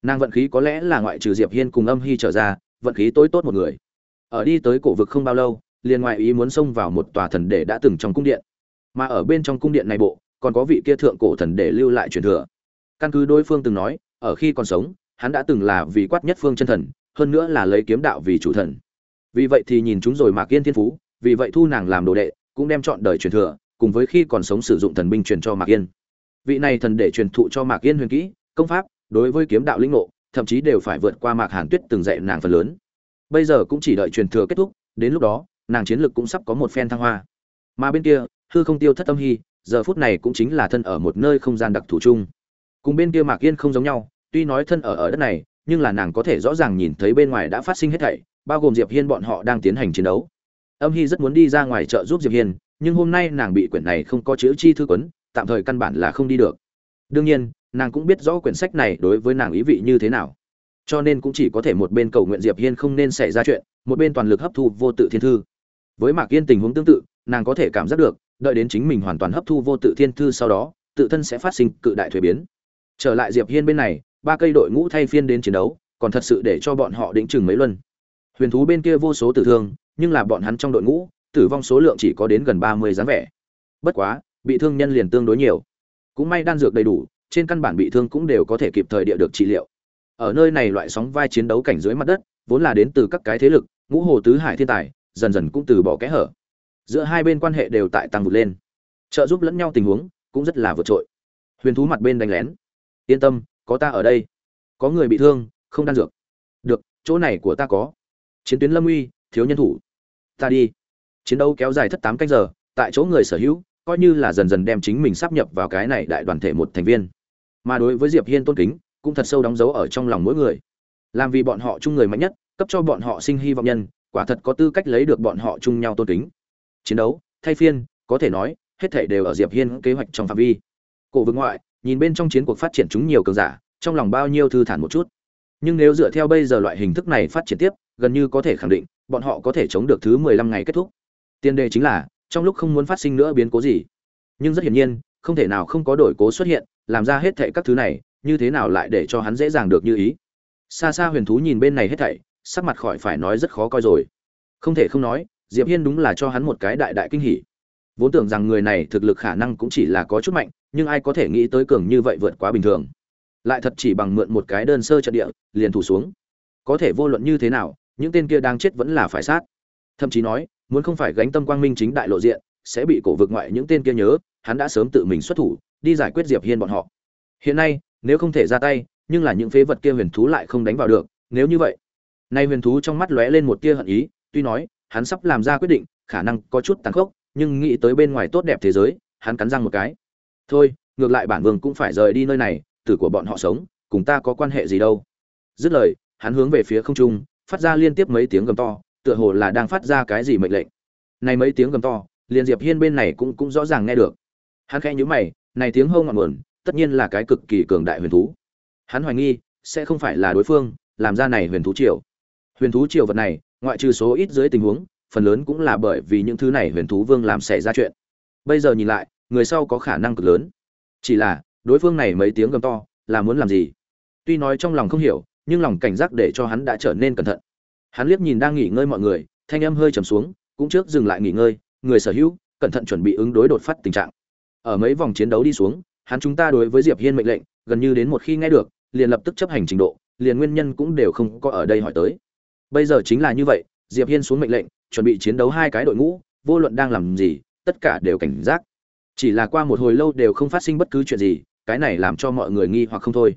Speaker 1: Nàng vận khí có lẽ là ngoại trừ diệp hiên cùng âm hy trở ra vận khí tối tốt một người. Ở đi tới cổ vực không bao lâu liền ngoại ý muốn xông vào một tòa thần để đã từng trong cung điện. Mà ở bên trong cung điện này bộ, còn có vị kia thượng cổ thần để lưu lại truyền thừa. Căn cứ đối phương từng nói, ở khi còn sống, hắn đã từng là vì quát nhất phương chân thần, hơn nữa là lấy kiếm đạo vì chủ thần. Vì vậy thì nhìn chúng rồi mạc yên thiên phú, vì vậy thu nàng làm đồ đệ, cũng đem chọn đời truyền thừa, cùng với khi còn sống sử dụng thần binh truyền cho mạc yên. Vị này thần để truyền thụ cho mạc yên huyền kỹ, công pháp, đối với kiếm đạo linh ngộ, thậm chí đều phải vượt qua mạc hàn tuyết từng dạy nàng phần lớn. Bây giờ cũng chỉ đợi truyền thừa kết thúc, đến lúc đó nàng chiến lực cũng sắp có một phen thăng hoa. Mà bên kia, hư không tiêu thất âm hy, giờ phút này cũng chính là thân ở một nơi không gian đặc thù chung. Cùng bên kia mạc yên không giống nhau, tuy nói thân ở ở đất này, nhưng là nàng có thể rõ ràng nhìn thấy bên ngoài đã phát sinh hết thảy, bao gồm diệp hiên bọn họ đang tiến hành chiến đấu. Âm hy rất muốn đi ra ngoài chợ giúp diệp hiên, nhưng hôm nay nàng bị quyển này không có chữ chi thư quấn tạm thời căn bản là không đi được. Đương nhiên, nàng cũng biết rõ quyển sách này đối với nàng ý vị như thế nào. Cho nên cũng chỉ có thể một bên cầu nguyện diệp hiên không nên xảy ra chuyện, một bên toàn lực hấp thu vô tự thiên thư với mạc yên tình huống tương tự, nàng có thể cảm giác được, đợi đến chính mình hoàn toàn hấp thu vô tự thiên thư sau đó, tự thân sẽ phát sinh cự đại thuế biến. Trở lại diệp hiên bên này, ba cây đội ngũ thay phiên đến chiến đấu, còn thật sự để cho bọn họ đĩnh chừng mấy luân. Huyền thú bên kia vô số tử thương, nhưng là bọn hắn trong đội ngũ, tử vong số lượng chỉ có đến gần ba mươi dáng vẻ. Bất quá, bị thương nhân liền tương đối nhiều. Cũng may đan dược đầy đủ, trên căn bản bị thương cũng đều có thể kịp thời địa được trị liệu. Ở nơi này loại sóng vai chiến đấu cảnh dưới mặt đất, vốn là đến từ các cái thế lực, ngũ hồ tứ hải thiên tài dần dần cũng từ bỏ kẽ hở. Giữa hai bên quan hệ đều tại tăng vụt lên. Trợ giúp lẫn nhau tình huống cũng rất là vượt trội. Huyền thú mặt bên đánh lén. Yên tâm, có ta ở đây. Có người bị thương, không đan dược. Được, chỗ này của ta có. Chiến tuyến lâm uy, thiếu nhân thủ. Ta đi. Chiến đấu kéo dài thất tám canh giờ, tại chỗ người sở hữu, coi như là dần dần đem chính mình sắp nhập vào cái này đại đoàn thể một thành viên. Mà đối với diệp hiên tôn kính, cũng thật sâu đóng dấu ở trong lòng mỗi người. Làm vì bọn họ chung người mạnh nhất, cấp cho bọn họ sinh hy vọng nhân quả thật có tư cách lấy được bọn họ chung nhau tôn kính. Chiến đấu, thay phiên, có thể nói, hết thảy đều ở diệp hiên kế hoạch trong phạm vi. Cổ vực ngoại, nhìn bên trong chiến cuộc phát triển chúng nhiều cường giả, trong lòng bao nhiêu thư thản một chút. Nhưng nếu dựa theo bây giờ loại hình thức này phát triển tiếp, gần như có thể khẳng định, bọn họ có thể chống được thứ 15 ngày kết thúc. Tiên đề chính là, trong lúc không muốn phát sinh nữa biến cố gì. Nhưng rất hiển nhiên, không thể nào không có đổi cố xuất hiện, làm ra hết thảy các thứ này, như thế nào lại để cho hắn dễ dàng được như ý? Xa xa huyền thú nhìn bên này hết thảy sắc mặt khỏi phải nói rất khó coi rồi. Không thể không nói, diệp hiên đúng là cho hắn một cái đại đại kinh hỉ. Vốn tưởng rằng người này thực lực khả năng cũng chỉ là có chút mạnh, nhưng ai có thể nghĩ tới cường như vậy vượt quá bình thường. Lại thật chỉ bằng mượn một cái đơn sơ trận địa, liền thủ xuống. Có thể vô luận như thế nào, những tên kia đang chết vẫn là phải sát. Thậm chí nói, muốn không phải gánh tâm quang minh chính đại lộ diện, sẽ bị cổ vực ngoại những tên kia nhớ, hắn đã sớm tự mình xuất thủ, đi giải quyết diệp hiên bọn họ. Hiện nay, nếu không thể ra tay, nhưng là những phế vật kia huyền thú lại không đánh vào được, nếu như vậy nay huyền thú trong mắt lóe lên một tia hận ý, tuy nói, hắn sắp làm ra quyết định, khả năng có chút tàn khốc, nhưng nghĩ tới bên ngoài tốt đẹp thế giới, hắn cắn răng một cái. Thôi, ngược lại bản vương cũng phải rời đi nơi này, tử của bọn họ sống, cùng ta có quan hệ gì đâu. Dứt lời, hắn hướng về phía không trung, phát ra liên tiếp mấy tiếng gầm to, tựa hồ là đang phát ra cái gì mệnh lệnh. Này mấy tiếng gầm to liền diệp hiên bên này cũng cũng rõ ràng nghe được. Hắn khẽ nhíu mày, này tiếng hô ngọn nguồn, tất nhiên là cái cực kỳ cường đại huyền thú. Hắn hoài nghi, sẽ không phải là đối phương, làm ra này huyền thú triều huyền thú triều vật này, ngoại trừ số ít dưới tình huống, phần lớn cũng là bởi vì những thứ này huyền thú vương làm xảy ra chuyện. Bây giờ nhìn lại, người sau có khả năng cực lớn. Chỉ là, đối phương này mấy tiếng gầm to, là muốn làm gì? Tuy nói trong lòng không hiểu, nhưng lòng cảnh giác để cho hắn đã trở nên cẩn thận. Hắn liếc nhìn đang nghỉ ngơi mọi người, thanh âm hơi trầm xuống, cũng trước dừng lại nghỉ ngơi, người sở hữu, cẩn thận chuẩn bị ứng đối đột phát tình trạng. Ở mấy vòng chiến đấu đi xuống, hắn chúng ta đối với diệp hiên mệnh lệnh, gần như đến một khi nghe được, liền lập tức chấp hành trình độ, liền nguyên nhân cũng đều không có ở đây hỏi tới bây giờ chính là như vậy, diệp hiên xuống mệnh lệnh, chuẩn bị chiến đấu hai cái đội ngũ, vô luận đang làm gì, tất cả đều cảnh giác. Chỉ là qua một hồi lâu đều không phát sinh bất cứ chuyện gì, cái này làm cho mọi người nghi hoặc không thôi.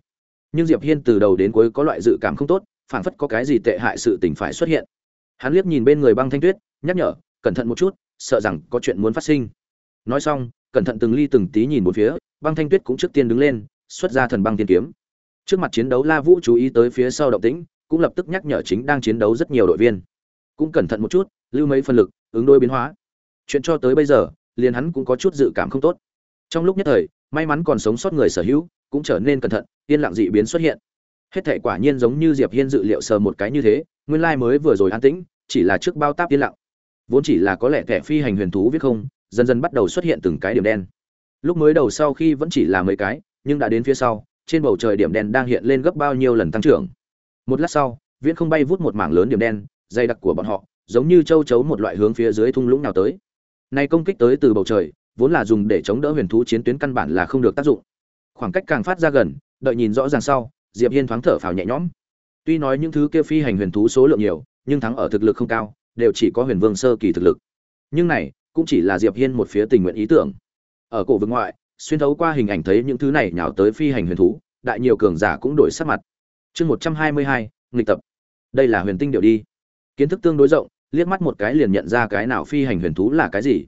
Speaker 1: Nhưng diệp hiên từ đầu đến cuối có loại dự cảm không tốt, phảng phất có cái gì tệ hại sự tình phải xuất hiện. Hắn liếc nhìn bên người băng thanh tuyết, nhắc nhở, cẩn thận một chút, sợ rằng có chuyện muốn phát sinh. Nói xong, cẩn thận từng ly từng tí nhìn một phía, băng thanh tuyết cũng trước tiên đứng lên, xuất ra thần băng tiên kiếm. Trước mặt chiến đấu la vũ chú ý tới phía sau động tĩnh cũng lập tức nhắc nhở chính đang chiến đấu rất nhiều đội viên. Cũng cẩn thận một chút, lưu mấy phân lực, ứng đôi biến hóa. Chuyện cho tới bây giờ, liền hắn cũng có chút dự cảm không tốt. Trong lúc nhất thời, may mắn còn sống sót người sở hữu, cũng trở nên cẩn thận, yên lặng dị biến xuất hiện. Hết thể quả nhiên giống như diệp hiên dự liệu sờ một cái như thế, nguyên lai mới vừa rồi an tĩnh, chỉ là trước bao táp yên lặng. Vốn chỉ là có lẽ kẻ phi hành huyền thú viết không, dần dần bắt đầu xuất hiện từng cái điểm đen. Lúc mới đầu sau khi vẫn chỉ là mấy cái, nhưng đã đến phía sau, trên bầu trời điểm đen đang hiện lên gấp bao nhiêu lần tăng trưởng một lát sau, viễn không bay vút một mảng lớn điểm đen, dày đặc của bọn họ, giống như châu chấu một loại hướng phía dưới thung lũng nào tới. Nay công kích tới từ bầu trời, vốn là dùng để chống đỡ huyền thú chiến tuyến căn bản là không được tác dụng. Khoảng cách càng phát ra gần, đợi nhìn rõ ràng sau, diệp hiên thoáng thở phào nhẹ nhõm. Tuy nói những thứ kia phi hành huyền thú số lượng nhiều, nhưng thắng ở thực lực không cao, đều chỉ có huyền vương sơ kỳ thực lực. Nhưng này, cũng chỉ là diệp hiên một phía tình nguyện ý tưởng. Ở cổ vực ngoại, xuyên thấu qua hình ảnh thấy những thứ này nhào tới phi hành huyền thú, đại nhiều cường giả cũng đổi sắc mặt chương một trăm hai mươi hai, nghịch tập. Đây là huyền tinh điệu đi. Kiến thức tương đối rộng, liếc mắt một cái liền nhận ra cái nào phi hành huyền thú là cái gì.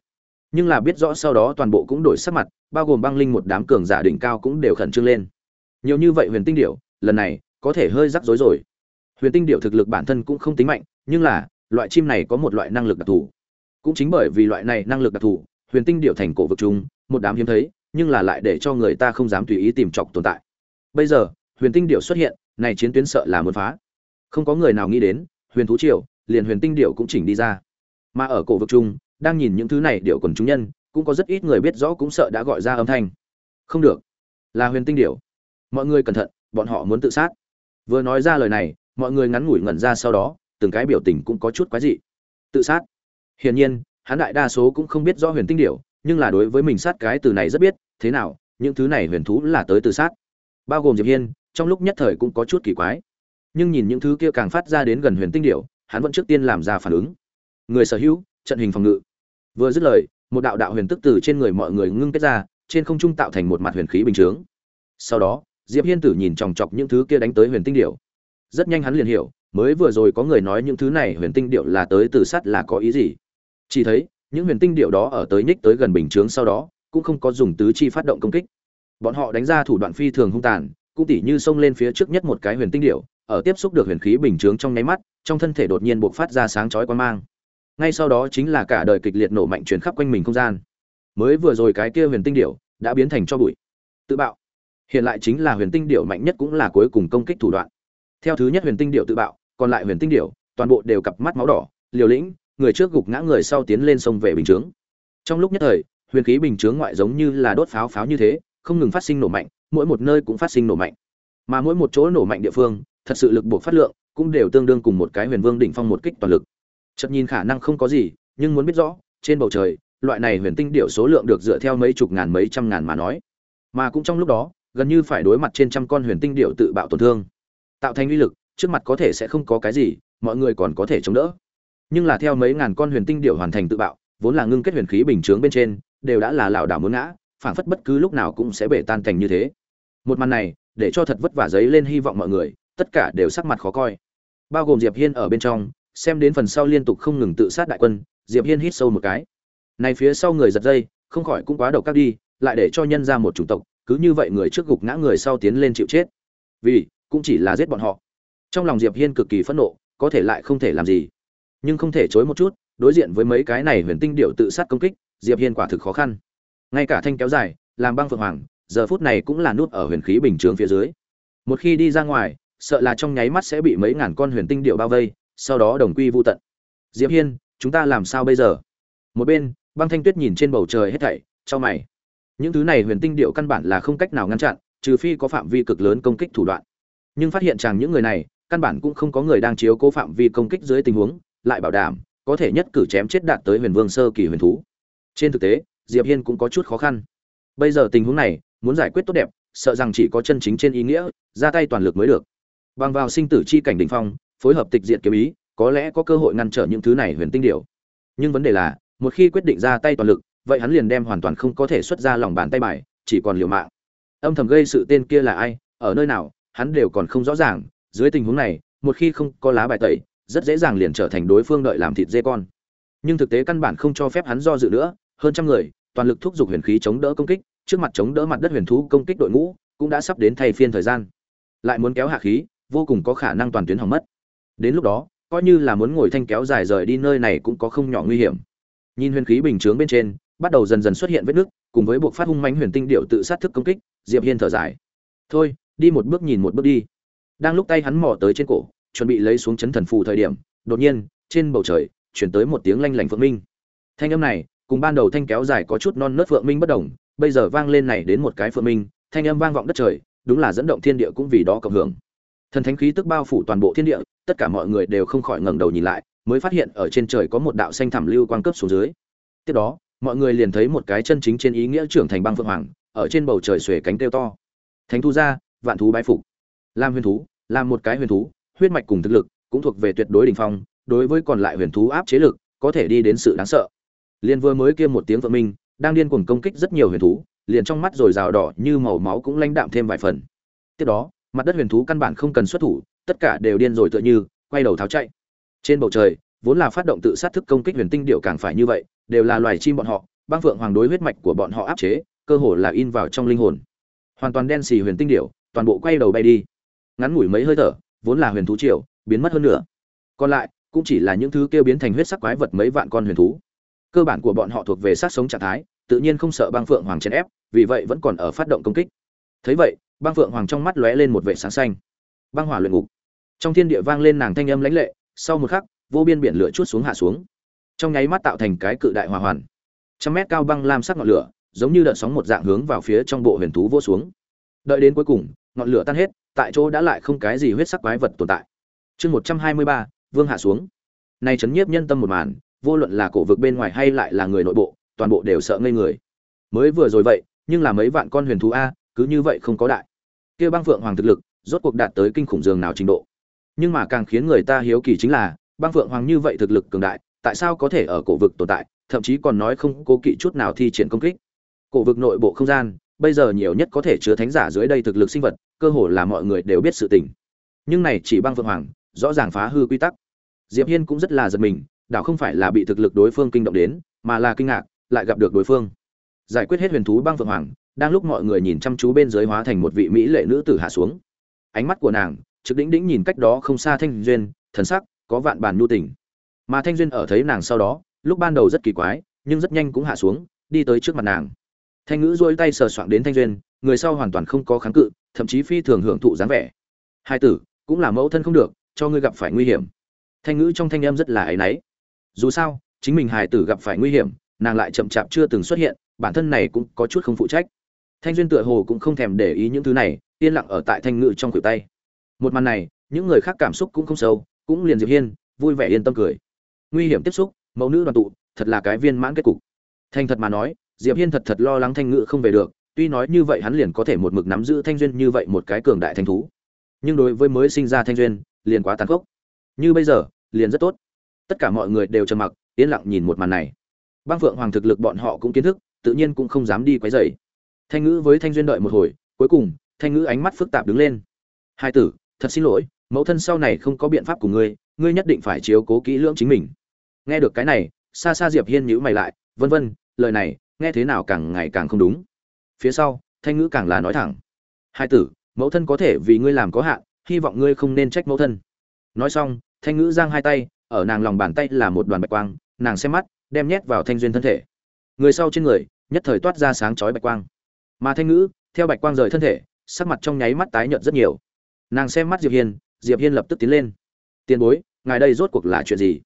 Speaker 1: Nhưng là biết rõ sau đó toàn bộ cũng đổi sắc mặt, bao gồm băng linh một đám cường giả đỉnh cao cũng đều khẩn trương lên. Nhiều như vậy huyền tinh điệu, lần này, có thể hơi rắc rối rồi. Huyền tinh điệu thực lực bản thân cũng không tính mạnh, nhưng là, loại chim này có một loại năng lực đặc thù. Cũng chính bởi vì loại này năng lực đặc thù, huyền tinh điệu thành cổ vực trung một đám hiếm thấy, nhưng là lại để cho người ta không dám tùy ý tìm chọc tồn tại. Bây giờ, huyền tinh điệu xuất hiện này chiến tuyến sợ là muốn phá. Không có người nào nghĩ đến, huyền thú triều, liền huyền tinh điệu cũng chỉnh đi ra. Mà ở cổ vực chung đang nhìn những thứ này điệu quần chúng nhân, cũng có rất ít người biết rõ cũng sợ đã gọi ra âm thanh. Không được. Là huyền tinh điệu mọi người cẩn thận, bọn họ muốn tự sát. Vừa nói ra lời này, mọi người ngắn ngủi ngẩn ra sau đó, từng cái biểu tình cũng có chút quái dị. Tự sát. Hiển nhiên, hắn đại đa số cũng không biết rõ huyền tinh điệu nhưng là đối với mình sát cái từ này rất biết, thế nào, những thứ này huyền thú là tới tự sát. Bao gồm diệp hiên trong lúc nhất thời cũng có chút kỳ quái. Nhưng nhìn những thứ kia càng phát ra đến gần huyền tinh điệu hắn vẫn trước tiên làm ra phản ứng. Người sở hữu, trận hình phòng ngự. Vừa dứt lời, một đạo đạo huyền tức từ trên người mọi người ngưng kết ra, trên không trung tạo thành một mặt huyền khí bình chướng. Sau đó, diệp hiên tử nhìn chòng chọc những thứ kia đánh tới huyền tinh điểu. Rất nhanh hắn liền hiểu, mới vừa rồi có người nói những thứ này huyền tinh điệu là tới từ sắt là có ý gì. Chỉ thấy, những huyền tinh điệu đó ở tới nhích tới gần bình chướng sau đó, cũng không có dùng tứ chi phát động công kích. Bọn họ đánh ra thủ đoạn phi thường hung tàn cũng tỉ như xông lên phía trước nhất một cái huyền tinh điểu, ở tiếp xúc được huyền khí bình chướng trong nháy mắt trong thân thể đột nhiên bộc phát ra sáng chói quan mang. Ngay sau đó chính là cả đời kịch liệt nổ mạnh chuyển khắp quanh mình không gian. Mới vừa rồi cái kia huyền tinh điểu đã biến thành cho bụi. Tự bạo. Hiện lại chính là huyền tinh điểu mạnh nhất cũng là cuối cùng công kích thủ đoạn. Theo thứ nhất huyền tinh điểu tự bạo còn lại huyền tinh điểu, toàn bộ đều cặp mắt máu đỏ liều lĩnh người trước gục ngã người sau tiến lên sông về bình chướng. Trong lúc nhất thời huyền khí bình chướng ngoại giống như là đốt pháo pháo như thế không ngừng phát sinh nổ mạnh mỗi một nơi cũng phát sinh nổ mạnh. Mà mỗi một chỗ nổ mạnh địa phương, thật sự lực buộc phát lượng cũng đều tương đương cùng một cái huyền vương đỉnh phong một kích toàn lực. Chợt nhìn khả năng không có gì, nhưng muốn biết rõ, trên bầu trời, loại này huyền tinh điệu số lượng được dựa theo mấy chục ngàn mấy trăm ngàn mà nói. Mà cũng trong lúc đó, gần như phải đối mặt trên trăm con huyền tinh điệu tự bạo tổn thương. Tạo thành uy lực, trước mặt có thể sẽ không có cái gì, mọi người còn có thể chống đỡ. Nhưng là theo mấy ngàn con huyền tinh điệu hoàn thành tự bạo, vốn là ngưng kết huyền khí bình chướng bên trên, đều đã là lảo đảo muốn ngã phảng phất bất cứ lúc nào cũng sẽ bể tan thành như thế. Một màn này, để cho thật vất vả giấy lên hy vọng mọi người, tất cả đều sắc mặt khó coi. Bao gồm diệp hiên ở bên trong, xem đến phần sau liên tục không ngừng tự sát đại quân, diệp hiên hít sâu một cái. Này phía sau người giật dây, không khỏi cũng quá độc các đi, lại để cho nhân ra một chủng tộc, cứ như vậy người trước gục ngã người sau tiến lên chịu chết. Vì, cũng chỉ là giết bọn họ. Trong lòng diệp hiên cực kỳ phẫn nộ, có thể lại không thể làm gì. Nhưng không thể chối một chút, đối diện với mấy cái này huyền tinh điệu tự sát công kích, diệp hiên quả thực khó khăn ngay cả thanh kéo dài, làm băng phượng hoàng, giờ phút này cũng là nút ở huyền khí bình chướng phía dưới. Một khi đi ra ngoài, sợ là trong nháy mắt sẽ bị mấy ngàn con huyền tinh điệu bao vây, sau đó đồng quy vô tận. Diệp hiên, chúng ta làm sao bây giờ? Một bên, băng thanh tuyết nhìn trên bầu trời hết thảy cho mày. Những thứ này huyền tinh điệu căn bản là không cách nào ngăn chặn, trừ phi có phạm vi cực lớn công kích thủ đoạn. Nhưng phát hiện rằng những người này, căn bản cũng không có người đang chiếu cố phạm vi công kích dưới tình huống, lại bảo đảm, có thể nhất cử chém chết đạt tới huyền vương sơ kỳ huyền thú. Trên thực tế diệp hiên cũng có chút khó khăn. Bây giờ tình huống này, muốn giải quyết tốt đẹp, sợ rằng chỉ có chân chính trên ý nghĩa, ra tay toàn lực mới được. Bằng vào sinh tử chi cảnh đỉnh phong, phối hợp tịch diệt kiếm ý, có lẽ có cơ hội ngăn trở những thứ này huyền tinh điểu. Nhưng vấn đề là, một khi quyết định ra tay toàn lực, vậy hắn liền đem hoàn toàn không có thể xuất ra lòng bàn tay bài, chỉ còn liều mạng. Âm thầm gây sự tên kia là ai, ở nơi nào, hắn đều còn không rõ ràng. Dưới tình huống này, một khi không có lá bài tẩy, rất dễ dàng liền trở thành đối phương đợi làm thịt dê con. Nhưng thực tế căn bản không cho phép hắn do dự nữa, hơn trăm người toàn lực thúc giục huyền khí chống đỡ công kích, trước mặt chống đỡ mặt đất huyền thú công kích đội ngũ cũng đã sắp đến thay phiên thời gian. Lại muốn kéo hạ khí, vô cùng có khả năng toàn tuyến hỏng mất. Đến lúc đó, coi như là muốn ngồi thanh kéo dài rời đi nơi này cũng có không nhỏ nguy hiểm. Nhìn huyền khí bình chướng bên trên, bắt đầu dần dần xuất hiện vết nứt, cùng với buộc phát hung mãnh huyền tinh điệu tự sát thức công kích, diệp hiên thở dài. Thôi, đi một bước nhìn một bước đi. Đang lúc tay hắn mò tới trên cổ, chuẩn bị lấy xuống chấn thần phù thời điểm, đột nhiên, trên bầu trời, chuyển tới một tiếng lanh lảnh phượng minh. Thanh âm này cùng ban đầu thanh kéo dài có chút non nớt phượng minh bất đồng, bây giờ vang lên này đến một cái phượng minh, thanh âm vang vọng đất trời, đúng là dẫn động thiên địa cũng vì đó cộng hưởng. Thần thánh khí tức bao phủ toàn bộ thiên địa, tất cả mọi người đều không khỏi ngẩng đầu nhìn lại, mới phát hiện ở trên trời có một đạo xanh thảm lưu quang cấp xuống dưới. Tiếp đó, mọi người liền thấy một cái chân chính trên ý nghĩa trưởng thành băng phượng hoàng, ở trên bầu trời xuề cánh kêu to. Thánh thu ra, vạn thú bái phục. Làm huyền thú làm một cái huyền thú, huyết mạch cùng thực lực cũng thuộc về tuyệt đối đỉnh phong, đối với còn lại huyền thú áp chế lực, có thể đi đến sự đáng sợ liền vừa mới kia một tiếng vợ minh, đang điên cuồng công kích rất nhiều huyền thú, liền trong mắt rồi rào đỏ như màu máu cũng lãnh đạm thêm vài phần. Tiếp đó, mặt đất huyền thú căn bản không cần xuất thủ, tất cả đều điên rồi tựa như, quay đầu tháo chạy. Trên bầu trời, vốn là phát động tự sát thức công kích huyền tinh điệu càng phải như vậy, đều là loài chim bọn họ, băng phượng hoàng đối huyết mạch của bọn họ áp chế, cơ hồ là in vào trong linh hồn. Hoàn toàn đen xì huyền tinh điệu, toàn bộ quay đầu bay đi. Ngắn ngủi mấy hơi thở, vốn là huyền thú triều, biến mất hơn nữa còn lại, cũng chỉ là những thứ kêu biến thành huyết sắc quái vật mấy vạn con huyền thú cơ bản của bọn họ thuộc về sát sống trạng thái, tự nhiên không sợ băng phượng hoàng chèn ép, vì vậy vẫn còn ở phát động công kích. Thấy vậy, băng phượng hoàng trong mắt lóe lên một vệ sáng xanh. Băng hỏa luyện ngục. Trong thiên địa vang lên nàng thanh âm lãnh lệ, sau một khắc, vô biên biển lửa chút xuống hạ xuống. Trong nháy mắt tạo thành cái cự đại hòa hoàn. Trăm mét cao băng lam sắc ngọn lửa, giống như đợt sóng một dạng hướng vào phía trong bộ huyền thú vô xuống. Đợi đến cuối cùng, ngọn lửa tan hết, tại chỗ đã lại không cái gì huyết sắc quái vật tồn tại. Chương một trăm hai mươi ba, vương hạ xuống. Nay chấn nhiếp nhân tâm một màn vô luận là cổ vực bên ngoài hay lại là người nội bộ, toàn bộ đều sợ ngây người. Mới vừa rồi vậy, nhưng là mấy vạn con huyền thú a, cứ như vậy không có đại. Kia băng phượng hoàng thực lực, rốt cuộc đạt tới kinh khủng dường nào trình độ. Nhưng mà càng khiến người ta hiếu kỳ chính là, băng phượng hoàng như vậy thực lực cường đại, tại sao có thể ở cổ vực tồn tại, thậm chí còn nói không cố kỵ chút nào thi triển công kích. Cổ vực nội bộ không gian, bây giờ nhiều nhất có thể chứa thánh giả dưới đây thực lực sinh vật, cơ hồ là mọi người đều biết sự tình. Nhưng này chỉ băng phượng hoàng, rõ ràng phá hư quy tắc. Diệp hiên cũng rất là giật mình đảo không phải là bị thực lực đối phương kinh động đến, mà là kinh ngạc, lại gặp được đối phương. Giải quyết hết huyền thú băng phượng hoàng, đang lúc mọi người nhìn chăm chú bên dưới hóa thành một vị mỹ lệ nữ tử hạ xuống. Ánh mắt của nàng, trực đĩnh đĩnh nhìn cách đó không xa thanh duyên, thần sắc có vạn bản nhu tình. Mà thanh duyên ở thấy nàng sau đó, lúc ban đầu rất kỳ quái, nhưng rất nhanh cũng hạ xuống, đi tới trước mặt nàng. Thanh ngữ dỗi tay sờ soạng đến thanh duyên, người sau hoàn toàn không có kháng cự, thậm chí phi thường hưởng thụ dáng vẻ. Hai tử, cũng là mẫu thân không được, cho ngươi gặp phải nguy hiểm. Thanh ngữ trong thanh âm rất là áy náy dù sao, chính mình hài tử gặp phải nguy hiểm, nàng lại chậm chạp chưa từng xuất hiện, bản thân này cũng có chút không phụ trách. Thanh duyên tựa hồ cũng không thèm để ý những thứ này, yên lặng ở tại thanh ngự trong khuỷu tay. Một màn này, những người khác cảm xúc cũng không sâu, cũng liền diệp hiên, vui vẻ yên tâm cười. Nguy hiểm tiếp xúc, mẫu nữ đoàn tụ, thật là cái viên mãn kết cục. Thành thật mà nói, diệp hiên thật thật lo lắng thanh ngự không về được, tuy nói như vậy hắn liền có thể một mực nắm giữ thanh duyên như vậy một cái cường đại thanh thú. Nhưng đối với mới sinh ra thanh duyên, liền quá tàn khốc. Như bây giờ, liền rất tốt tất cả mọi người đều trầm mặc, yên lặng nhìn một màn này. Băng phượng hoàng thực lực bọn họ cũng kiến thức, tự nhiên cũng không dám đi quấy rầy. Thanh ngữ với thanh duyên đợi một hồi, cuối cùng, thanh ngữ ánh mắt phức tạp đứng lên. Hai tử, thật xin lỗi, mẫu thân sau này không có biện pháp của ngươi ngươi nhất định phải chiếu cố kỹ lưỡng chính mình. Nghe được cái này xa xa diệp hiên nhíu mày lại, vân vân, lời này nghe thế nào càng ngày càng không đúng. Phía sau, thanh ngữ càng là nói thẳng, hai tử, mẫu thân có thể vì ngươi làm có hạn, hy vọng ngươi không nên trách mẫu thân. Nói xong, thanh ngữ giang hai tay ở nàng lòng bàn tay là một đoàn bạch quang, nàng xem mắt, đem nhét vào thanh duyên thân thể. Người sau trên người, nhất thời toát ra sáng chói bạch quang. Mà thanh ngữ, theo bạch quang rời thân thể, sắc mặt trong nháy mắt tái nhợt rất nhiều. Nàng xem mắt diệp hiên diệp hiên lập tức tiến lên. Tiền bối, ngài đây rốt cuộc là chuyện gì?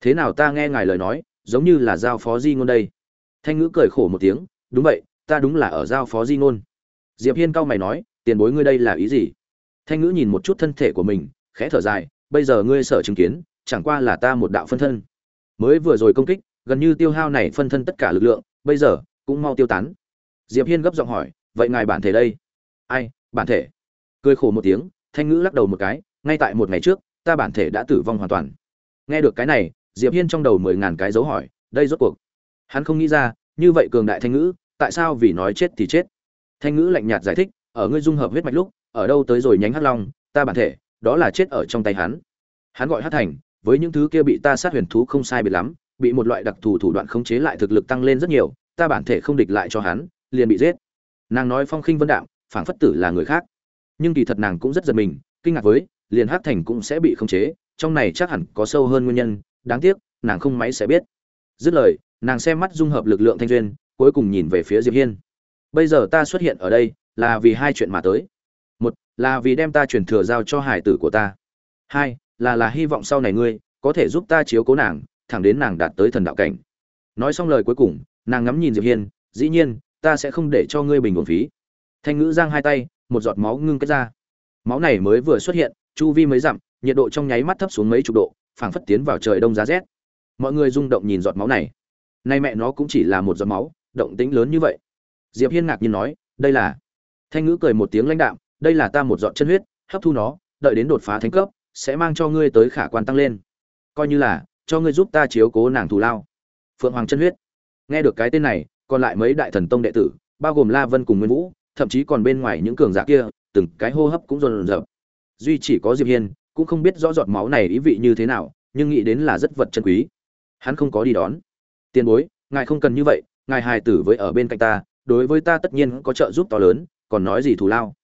Speaker 1: Thế nào ta nghe ngài lời nói, giống như là giao phó di ngôn đây? Thanh ngữ cười khổ một tiếng, đúng vậy, ta đúng là ở giao phó di ngôn. Diệp hiên cau mày nói, tiền bối ngươi đây là ý gì? Thanh ngữ nhìn một chút thân thể của mình, khẽ thở dài, bây giờ ngươi sợ chứng kiến chẳng qua là ta một đạo phân thân. Mới vừa rồi công kích, gần như tiêu hao này phân thân tất cả lực lượng, bây giờ, cũng mau tiêu tán. Diệp hiên gấp giọng hỏi, vậy ngài bản thể đây? Ai, bản thể? Cười khổ một tiếng, thanh ngữ lắc đầu một cái, ngay tại một ngày trước, ta bản thể đã tử vong hoàn toàn. Nghe được cái này, diệp hiên trong đầu mười ngàn cái dấu hỏi, đây rốt cuộc? Hắn không nghĩ ra, như vậy cường đại thanh ngữ, tại sao vì nói chết thì chết? Thanh ngữ lạnh nhạt giải thích, ở ngươi dung hợp huyết mạch lúc, ở đâu tới rồi nhánh hắc long, ta bản thể, đó là chết ở trong tay hắn. Hắn gọi hắc thành với những thứ kia bị ta sát huyền thú không sai biệt lắm, bị một loại đặc thù thủ đoạn khống chế lại thực lực tăng lên rất nhiều, ta bản thể không địch lại cho hắn, liền bị giết. Nàng nói phong khinh vân đạo phảng phất tử là người khác. Nhưng kỳ thật nàng cũng rất giật mình, kinh ngạc với, liền hắc thành cũng sẽ bị khống chế, trong này chắc hẳn có sâu hơn nguyên nhân, đáng tiếc, nàng không máy sẽ biết. Dứt lời, nàng xem mắt dung hợp lực lượng thanh duyên, cuối cùng nhìn về phía diệp hiên. Bây giờ ta xuất hiện ở đây, là vì hai chuyện mà tới. Một, là vì đem ta truyền thừa giao cho hải tử của ta. Hai là là hy vọng sau này ngươi có thể giúp ta chiếu cố nàng, thẳng đến nàng đạt tới thần đạo cảnh. Nói xong lời cuối cùng, nàng ngắm nhìn diệp hiên, dĩ nhiên, ta sẽ không để cho ngươi bình ổn phí. Thanh ngữ giang hai tay, một giọt máu ngưng kết ra. Máu này mới vừa xuất hiện, chu vi mới dặm, nhiệt độ trong nháy mắt thấp xuống mấy chục độ, phảng phất tiến vào trời đông giá rét. Mọi người rung động nhìn giọt máu này. Nay mẹ nó cũng chỉ là một giọt máu, động tĩnh lớn như vậy. Diệp hiên ngạc nhiên nói, đây là thanh ngữ cười một tiếng lãnh đạm, đây là ta một giọt chân huyết, hấp thu nó, đợi đến đột phá thánh cấp sẽ mang cho ngươi tới khả quan tăng lên. Coi như là, cho ngươi giúp ta chiếu cố nàng thù lao. Phượng hoàng chân huyết. Nghe được cái tên này, còn lại mấy đại thần tông đệ tử, bao gồm la vân cùng nguyên vũ, thậm chí còn bên ngoài những cường giả kia, từng cái hô hấp cũng rồn rập. Duy chỉ có diệp hiên, cũng không biết rõ giọt máu này ý vị như thế nào, nhưng nghĩ đến là rất vật chân quý. Hắn không có đi đón. Tiền bối, ngài không cần như vậy, ngài hài tử với ở bên cạnh ta, đối với ta tất nhiên có trợ giúp to lớn, còn nói gì thù lao?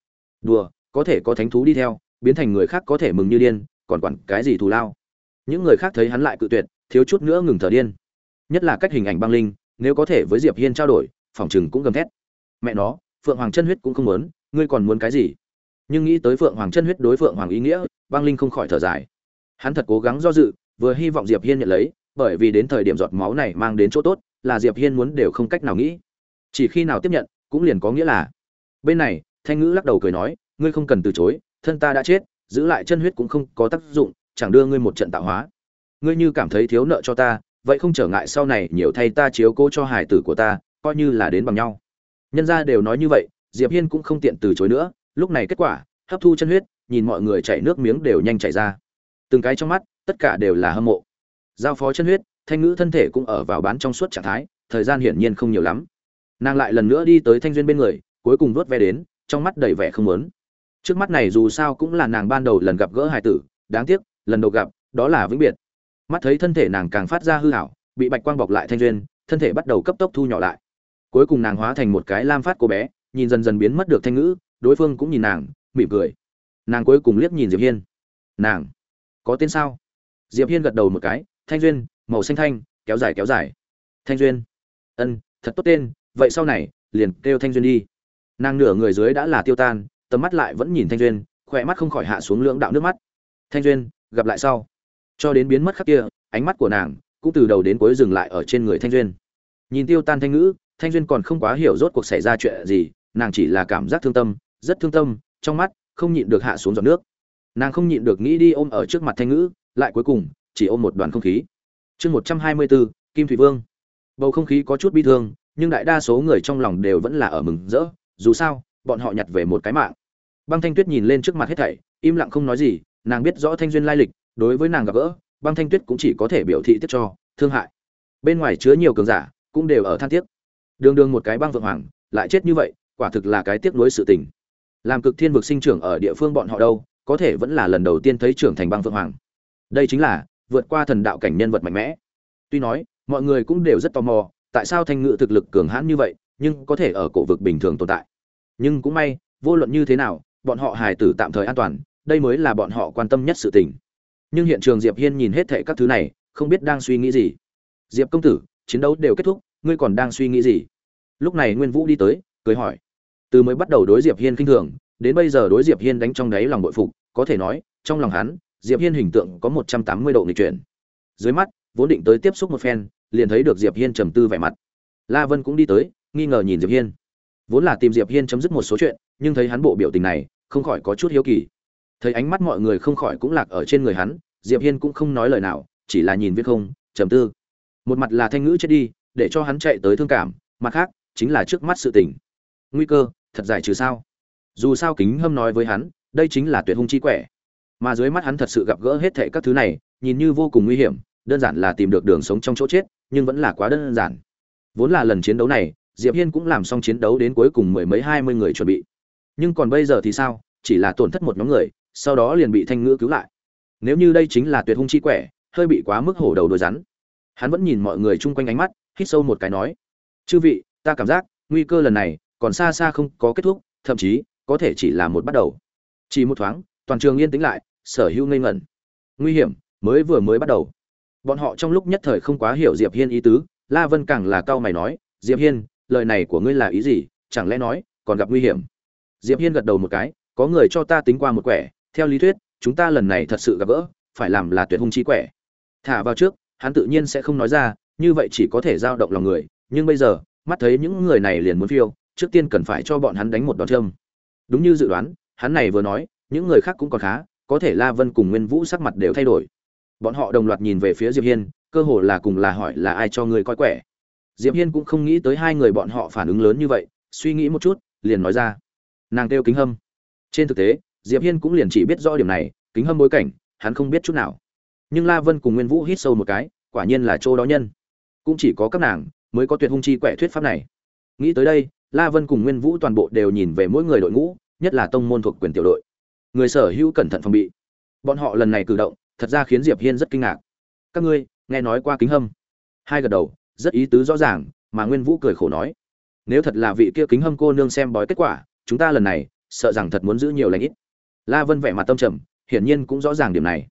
Speaker 1: Đùa, có thể có thánh thú đi theo biến thành người khác có thể mừng như điên, còn quản cái gì thù lao. Những người khác thấy hắn lại cự tuyệt, thiếu chút nữa ngừng thở điên. Nhất là cách hình ảnh băng linh, nếu có thể với diệp hiên trao đổi, phòng chừng cũng gầm thét. Mẹ nó, phượng hoàng chân huyết cũng không muốn, ngươi còn muốn cái gì? Nhưng nghĩ tới phượng hoàng chân huyết đối phượng hoàng ý nghĩa, băng linh không khỏi thở dài. Hắn thật cố gắng do dự, vừa hy vọng diệp hiên nhận lấy, bởi vì đến thời điểm giọt máu này mang đến chỗ tốt, là diệp hiên muốn đều không cách nào nghĩ. Chỉ khi nào tiếp nhận, cũng liền có nghĩa là. Bên này, thanh ngữ lắc đầu cười nói, ngươi không cần từ chối thân ta đã chết, giữ lại chân huyết cũng không có tác dụng, chẳng đưa ngươi một trận tạo hóa. Ngươi như cảm thấy thiếu nợ cho ta, vậy không trở ngại sau này nhiều thay ta chiếu cố cho hải tử của ta, coi như là đến bằng nhau. Nhân gia đều nói như vậy, diệp hiên cũng không tiện từ chối nữa, lúc này kết quả, hấp thu chân huyết, nhìn mọi người chảy nước miếng đều nhanh chảy ra. Từng cái trong mắt, tất cả đều là hâm mộ. Giao phó chân huyết, thanh ngữ thân thể cũng ở vào bán trong suốt trạng thái, thời gian hiển nhiên không nhiều lắm. Nàng lại lần nữa đi tới thanh duyên bên người, cuối cùng vớt ve đến, trong mắt đầy vẻ không lớn trước mắt này dù sao cũng là nàng ban đầu lần gặp gỡ hải tử, đáng tiếc, lần đầu gặp, đó là vĩnh biệt. Mắt thấy thân thể nàng càng phát ra hư hảo bị bạch quang bọc lại thanh duyên, thân thể bắt đầu cấp tốc thu nhỏ lại. Cuối cùng nàng hóa thành một cái lam phát cô bé, nhìn dần dần biến mất được thanh ngữ, đối phương cũng nhìn nàng, mỉm cười. Nàng cuối cùng liếc nhìn diệp hiên. Nàng, có tên sao? Diệp hiên gật đầu một cái, thanh duyên, màu xanh thanh, kéo dài kéo dài. Thanh duyên. Ân, thật tốt tên, vậy sau này, liền kêu thanh duyên đi. Nàng nửa người dưới đã là tiêu tan tầm mắt lại vẫn nhìn thanh duyên, khỏe mắt không khỏi hạ xuống lưỡng đạo nước mắt. Thanh duyên, gặp lại sau. Cho đến biến mất khắc kia, ánh mắt của nàng cũng từ đầu đến cuối dừng lại ở trên người thanh duyên. Nhìn tiêu tan thanh ngữ, thanh duyên còn không quá hiểu rốt cuộc xảy ra chuyện gì, nàng chỉ là cảm giác thương tâm, rất thương tâm, trong mắt không nhịn được hạ xuống giọt nước. Nàng không nhịn được nghĩ đi ôm ở trước mặt thanh ngữ, lại cuối cùng chỉ ôm một đoàn không khí. Chương một trăm hai mươi bốn kim thủy vương. Bầu không khí có chút bi thương, nhưng đại đa số người trong lòng đều vẫn là ở mừng rỡ, dù sao bọn họ nhặt về một cái mạng. Băng thanh tuyết nhìn lên trước mặt hết thảy, im lặng không nói gì, nàng biết rõ thanh duyên lai lịch, đối với nàng gặp gỡ, băng thanh tuyết cũng chỉ có thể biểu thị tiếc cho, thương hại. Bên ngoài chứa nhiều cường giả, cũng đều ở than tiếc. Đường đường một cái băng vượng hoàng, lại chết như vậy, quả thực là cái tiếc nuối sự tình. Làm cực thiên vực sinh trưởng ở địa phương bọn họ đâu, có thể vẫn là lần đầu tiên thấy trưởng thành băng vượng hoàng. Đây chính là, vượt qua thần đạo cảnh nhân vật mạnh mẽ. Tuy nói, mọi người cũng đều rất tò mò, tại sao thanh ngự thực lực cường hãn như vậy, nhưng có thể ở cổ vực bình thường tồn tại nhưng cũng may, vô luận như thế nào, bọn họ hài tử tạm thời an toàn, đây mới là bọn họ quan tâm nhất sự tình. Nhưng hiện trường diệp hiên nhìn hết thệ các thứ này, không biết đang suy nghĩ gì. Diệp công tử, chiến đấu đều kết thúc, ngươi còn đang suy nghĩ gì? Lúc này nguyên vũ đi tới, cười hỏi. Từ mới bắt đầu đối diệp hiên kinh thường, đến bây giờ đối diệp hiên đánh trong đáy lòng bội phục, có thể nói, trong lòng hắn, diệp hiên hình tượng có 180 độ nghịch chuyển. Dưới mắt, vốn định tới tiếp xúc một phen, liền thấy được diệp hiên trầm tư vẻ mặt. La vân cũng đi tới, nghi ngờ nhìn diệp hiên vốn là tìm diệp hiên chấm dứt một số chuyện, nhưng thấy hắn bộ biểu tình này, không khỏi có chút hiếu kỳ. Thấy ánh mắt mọi người không khỏi cũng lạc ở trên người hắn, diệp hiên cũng không nói lời nào, chỉ là nhìn viết không, trầm tư. Một mặt là thanh ngữ chết đi, để cho hắn chạy tới thương cảm, mặt khác, chính là trước mắt sự tình. Nguy cơ, thật giải trừ sao? Dù sao kính hâm nói với hắn, đây chính là tuyệt hung chi quẻ. Mà dưới mắt hắn thật sự gặp gỡ hết thảy các thứ này, nhìn như vô cùng nguy hiểm, đơn giản là tìm được đường sống trong chỗ chết, nhưng vẫn là quá đơn giản. Vốn là lần chiến đấu này diệp hiên cũng làm xong chiến đấu đến cuối cùng mười mấy hai mươi người chuẩn bị. Nhưng còn bây giờ thì sao? Chỉ là tổn thất một nhóm người, sau đó liền bị thanh ngữ cứu lại. Nếu như đây chính là tuyệt hung chi quẻ, hơi bị quá mức hổ đầu đôi rắn. Hắn vẫn nhìn mọi người chung quanh ánh mắt, hít sâu một cái nói, chư vị, ta cảm giác, nguy cơ lần này, còn xa xa không có kết thúc, thậm chí, có thể chỉ là một bắt đầu. Chỉ một thoáng, toàn trường yên tĩnh lại, sở hữu ngây ngẩn. Nguy hiểm, mới vừa mới bắt đầu. Bọn họ trong lúc nhất thời không quá hiểu diệp hiên ý tứ, la vân càng là cao mày nói, diệp hiên lời này của ngươi là ý gì? Chẳng lẽ nói, còn gặp nguy hiểm? Diệp hiên gật đầu một cái, có người cho ta tính qua một quẻ. Theo lý thuyết, chúng ta lần này thật sự gặp gỡ, phải làm là tuyệt hung chi quẻ. Thả vào trước, hắn tự nhiên sẽ không nói ra, như vậy chỉ có thể giao động lòng người. Nhưng bây giờ, mắt thấy những người này liền muốn phiêu, trước tiên cần phải cho bọn hắn đánh một đòn châm. Đúng như dự đoán, hắn này vừa nói, những người khác cũng còn khá, có thể la vân cùng nguyên vũ sắc mặt đều thay đổi. Bọn họ đồng loạt nhìn về phía diệp hiên, cơ hồ là cùng là hỏi là ai cho ngươi coi quẻ diệp hiên cũng không nghĩ tới hai người bọn họ phản ứng lớn như vậy, suy nghĩ một chút, liền nói ra. Nàng kêu kính hâm. Trên thực tế, diệp hiên cũng liền chỉ biết rõ điểm này, kính hâm bối cảnh, hắn không biết chút nào. Nhưng la vân cùng nguyên vũ hít sâu một cái, quả nhiên là chỗ đó nhân. Cũng chỉ có các nàng mới có tuyệt hung chi quẻ thuyết pháp này. Nghĩ tới đây, la vân cùng nguyên vũ toàn bộ đều nhìn về mỗi người đội ngũ, nhất là tông môn thuộc quyền tiểu đội. Người sở hữu cẩn thận phòng bị. Bọn họ lần này cử động, thật ra khiến diệp hiên rất kinh ngạc. Các ngươi, nghe nói qua kính hâm. Hai gật đầu rất ý tứ rõ ràng, mà nguyên vũ cười khổ nói, nếu thật là vị kia kính hâm cô nương xem bói kết quả, chúng ta lần này, sợ rằng thật muốn giữ nhiều lãnh ít. La vân vẻ mặt tâm trầm, hiển nhiên cũng rõ ràng điểm này.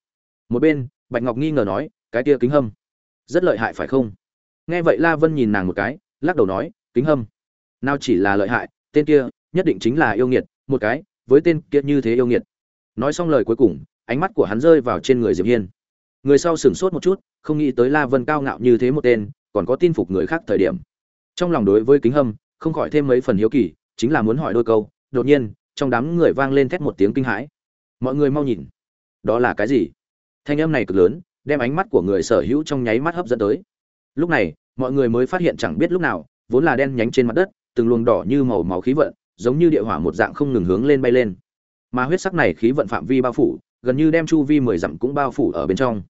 Speaker 1: Một bên, bạch ngọc nghi ngờ nói, cái kia kính hâm, rất lợi hại phải không? Nghe vậy la vân nhìn nàng một cái, lắc đầu nói, kính hâm, nào chỉ là lợi hại, tên kia nhất định chính là yêu nghiệt, một cái, với tên kia như thế yêu nghiệt. Nói xong lời cuối cùng, ánh mắt của hắn rơi vào trên người diệp hiên. Người sau sửng sốt một chút, không nghĩ tới la vân cao ngạo như thế một tên còn có tin phục người khác thời điểm. Trong lòng đối với kính hâm, không khỏi thêm mấy phần hiếu kỳ, chính là muốn hỏi đôi câu, đột nhiên, trong đám người vang lên thét một tiếng kinh hãi. Mọi người mau nhìn. Đó là cái gì? Thanh âm này cực lớn, đem ánh mắt của người sở hữu trong nháy mắt hấp dẫn tới. Lúc này, mọi người mới phát hiện chẳng biết lúc nào, vốn là đen nhánh trên mặt đất, từng luồng đỏ như màu máu khí vận, giống như địa hỏa một dạng không ngừng hướng lên bay lên. Mà huyết sắc này khí vận phạm vi bao phủ, gần như đem chu vi mười dặm cũng bao phủ ở bên trong.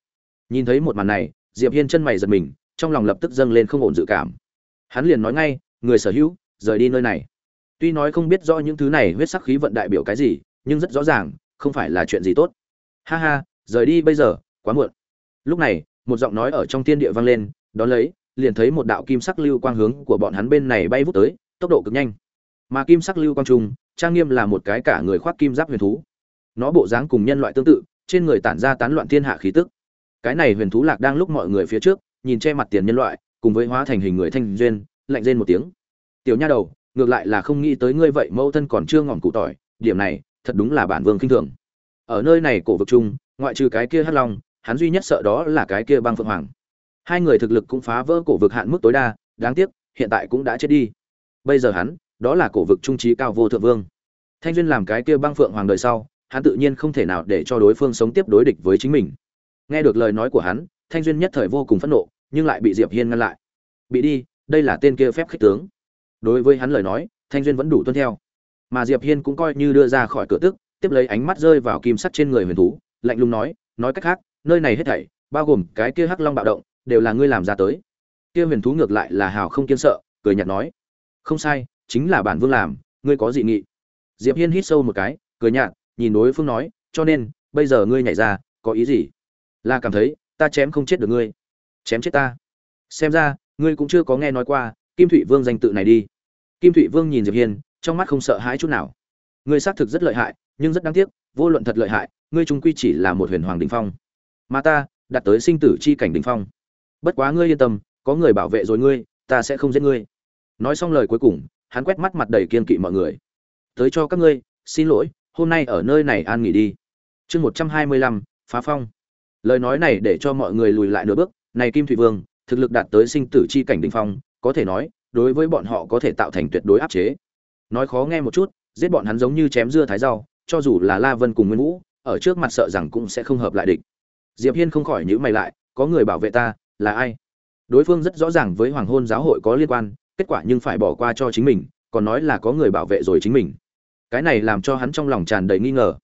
Speaker 1: Nhìn thấy một màn này, diệp hiên chân mày giật mình trong lòng lập tức dâng lên không ổn dự cảm. Hắn liền nói ngay, người sở hữu, rời đi nơi này. Tuy nói không biết rõ những thứ này huyết sắc khí vận đại biểu cái gì, nhưng rất rõ ràng, không phải là chuyện gì tốt. Ha ha, rời đi bây giờ, quá muộn. Lúc này, một giọng nói ở trong thiên địa vang lên, đón lấy, liền thấy một đạo kim sắc lưu quang hướng của bọn hắn bên này bay vút tới, tốc độ cực nhanh. Mà kim sắc lưu quang trung, trang nghiêm là một cái cả người khoác kim giáp huyền thú. Nó bộ dáng cùng nhân loại tương tự, trên người tản ra tán loạn thiên hạ khí tức. Cái này huyền thú lạc đang lúc mọi người phía trước nhìn che mặt tiền nhân loại, cùng với hóa thành hình người thanh duyên, lạnh rên một tiếng. Tiểu nha đầu, ngược lại là không nghĩ tới ngươi vậy, mẫu thân còn chưa ngọn cụ tỏi, điểm này, thật đúng là bản vương kinh thường. Ở nơi này cổ vực chung, ngoại trừ cái kia hắc long, hắn duy nhất sợ đó là cái kia băng phượng hoàng. Hai người thực lực cũng phá vỡ cổ vực hạn mức tối đa, đáng tiếc, hiện tại cũng đã chết đi. Bây giờ hắn, đó là cổ vực trung trí cao vô thượng vương. Thanh duyên làm cái kia băng phượng hoàng đời sau, hắn tự nhiên không thể nào để cho đối phương sống tiếp đối địch với chính mình. Nghe được lời nói của hắn thanh duyên nhất thời vô cùng phẫn nộ, nhưng lại bị diệp hiên ngăn lại. Bị đi, đây là tên kia phép khích tướng. Đối với hắn lời nói, thanh duyên vẫn đủ tuân theo. Mà diệp hiên cũng coi như đưa ra khỏi cửa tức, tiếp lấy ánh mắt rơi vào kim sắt trên người huyền thú, lạnh lùng nói nói cách khác, nơi này hết thảy, bao gồm cái kia hắc long bạo động, đều là ngươi làm ra tới. Kia huyền thú ngược lại là hào không kiên sợ, cười nhạt nói, không sai, chính là bản vương làm, ngươi có dị nghị. Diệp hiên hít sâu một cái, cười nhạt, nhìn đối phương nói, cho nên, bây giờ ngươi nhảy ra, có ý gì? Là cảm thấy ta chém không chết được ngươi. Chém chết ta. Xem ra, ngươi cũng chưa có nghe nói qua, kim thụy vương danh tự này đi. Kim thụy vương nhìn diệp hiên, trong mắt không sợ hãi chút nào. Ngươi xác thực rất lợi hại, nhưng rất đáng tiếc, vô luận thật lợi hại, ngươi trung quy chỉ là một huyền hoàng đỉnh phong. Mà ta, đạt tới sinh tử chi cảnh đỉnh phong. Bất quá ngươi yên tâm, có người bảo vệ rồi ngươi, ta sẽ không giết ngươi. Nói xong lời cuối cùng, hắn quét mắt mặt đầy kiên kỵ mọi người. Tới cho các ngươi, xin lỗi, hôm nay ở nơi này an nghỉ đi. Chương một trăm hai mươi lăm, phá phong lời nói này để cho mọi người lùi lại nửa bước, này kim thủy vương, thực lực đạt tới sinh tử chi cảnh đỉnh phong, có thể nói, đối với bọn họ có thể tạo thành tuyệt đối áp chế. Nói khó nghe một chút, giết bọn hắn giống như chém dưa thái rau, cho dù là la vân cùng nguyên vũ, ở trước mặt sợ rằng cũng sẽ không hợp lại địch. Diệp hiên không khỏi nhíu mày lại, có người bảo vệ ta, là ai? Đối phương rất rõ ràng với hoàng hôn giáo hội có liên quan, kết quả nhưng phải bỏ qua cho chính mình, còn nói là có người bảo vệ rồi chính mình. Cái này làm cho hắn trong lòng tràn đầy nghi ngờ.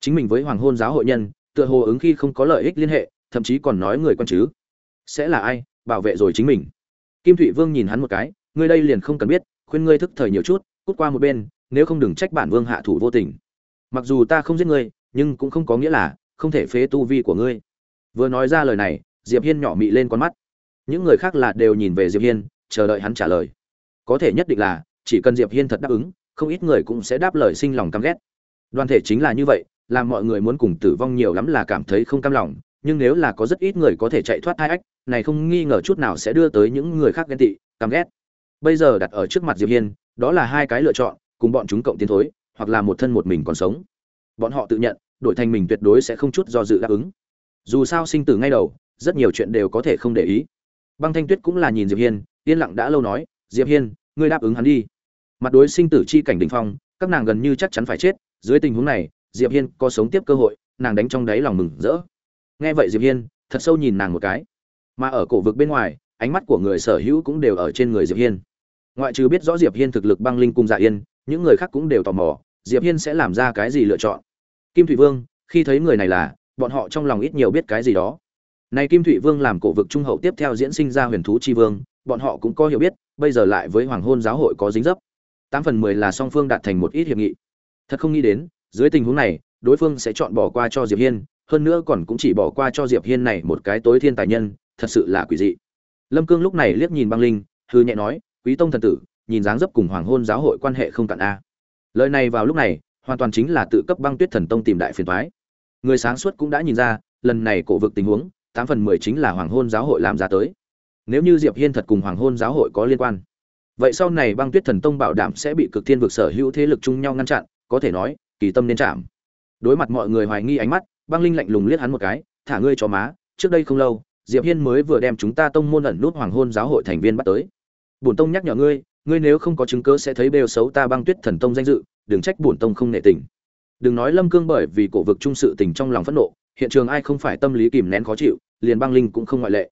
Speaker 1: Chính mình với hoàng hôn giáo hội nhân tựa hồ ứng khi không có lợi ích liên hệ, thậm chí còn nói người quan chứ. Sẽ là ai, bảo vệ rồi chính mình. Kim thụy vương nhìn hắn một cái, ngươi đây liền không cần biết, khuyên ngươi thức thời nhiều chút, cút qua một bên, nếu không đừng trách bản vương hạ thủ vô tình. Mặc dù ta không giết ngươi, nhưng cũng không có nghĩa là không thể phế tu vi của ngươi. Vừa nói ra lời này, diệp hiên nhỏ mị lên con mắt. Những người khác là đều nhìn về diệp hiên, chờ đợi hắn trả lời. Có thể nhất định là, chỉ cần diệp hiên thật đáp ứng, không ít người cũng sẽ đáp lời sinh lòng căm ghét. Đoàn thể chính là như vậy làm mọi người muốn cùng tử vong nhiều lắm là cảm thấy không cam lòng, nhưng nếu là có rất ít người có thể chạy thoát hai ách, này không nghi ngờ chút nào sẽ đưa tới những người khác ghen tị, căm ghét. Bây giờ đặt ở trước mặt diệp hiên, đó là hai cái lựa chọn, cùng bọn chúng cộng tiến thối, hoặc là một thân một mình còn sống. Bọn họ tự nhận, đổi thành mình tuyệt đối sẽ không chút do dự đáp ứng. Dù sao sinh tử ngay đầu, rất nhiều chuyện đều có thể không để ý. Băng thanh tuyết cũng là nhìn diệp hiên, yên lặng đã lâu nói, diệp hiên, ngươi đáp ứng hắn đi. Mặt đối sinh tử chi cảnh đỉnh phong, các nàng gần như chắc chắn phải chết, dưới tình huống này diệp hiên có sống tiếp cơ hội, nàng đánh trong đáy lòng mừng rỡ. Nghe vậy diệp hiên, thật sâu nhìn nàng một cái. Mà ở cổ vực bên ngoài, ánh mắt của người sở hữu cũng đều ở trên người diệp hiên. Ngoại trừ biết rõ diệp hiên thực lực băng linh cung dạ yên, những người khác cũng đều tò mò, diệp hiên sẽ làm ra cái gì lựa chọn. Kim thủy vương, khi thấy người này là, bọn họ trong lòng ít nhiều biết cái gì đó. Này kim thủy vương làm cổ vực trung hậu tiếp theo diễn sinh ra huyền thú chi vương, bọn họ cũng có hiểu biết, bây giờ lại với hoàng hôn giáo hội có dính dấp. Tám phần mười là song phương đạt thành một ít hiệp nghị. Thật không nghĩ đến dưới tình huống này, đối phương sẽ chọn bỏ qua cho diệp hiên, hơn nữa còn cũng chỉ bỏ qua cho diệp hiên này một cái tối thiên tài nhân, thật sự là quỷ dị. Lâm cương lúc này liếc nhìn băng linh, hư nhẹ nói, quý tông thần tử, nhìn dáng dấp cùng hoàng hôn giáo hội quan hệ không cạn a. Lời này vào lúc này, hoàn toàn chính là tự cấp băng tuyết thần tông tìm đại phiền toái. Người sáng suốt cũng đã nhìn ra, lần này cổ vực tình huống, tám phần mười chính là hoàng hôn giáo hội làm ra tới. Nếu như diệp hiên thật cùng hoàng hôn giáo hội có liên quan, vậy sau này băng tuyết thần tông bảo đảm sẽ bị cực thiên vực sở hữu thế lực chung nhau ngăn chặn, có thể nói kỳ tâm nên chạm. Đối mặt mọi người hoài nghi ánh mắt, băng linh lạnh lùng liếc hắn một cái, thả ngươi cho má, trước đây không lâu, diệp hiên mới vừa đem chúng ta tông môn ẩn nút hoàng hôn giáo hội thành viên bắt tới. Bổn tông nhắc nhở ngươi ngươi nếu không có chứng cứ sẽ thấy bêu xấu ta băng tuyết thần tông danh dự, đừng trách bổn tông không nể tình. Đừng nói lâm cương bởi vì cổ vực trung sự tình trong lòng phẫn nộ, hiện trường ai không phải tâm lý kìm nén khó chịu, liền băng linh cũng không ngoại lệ.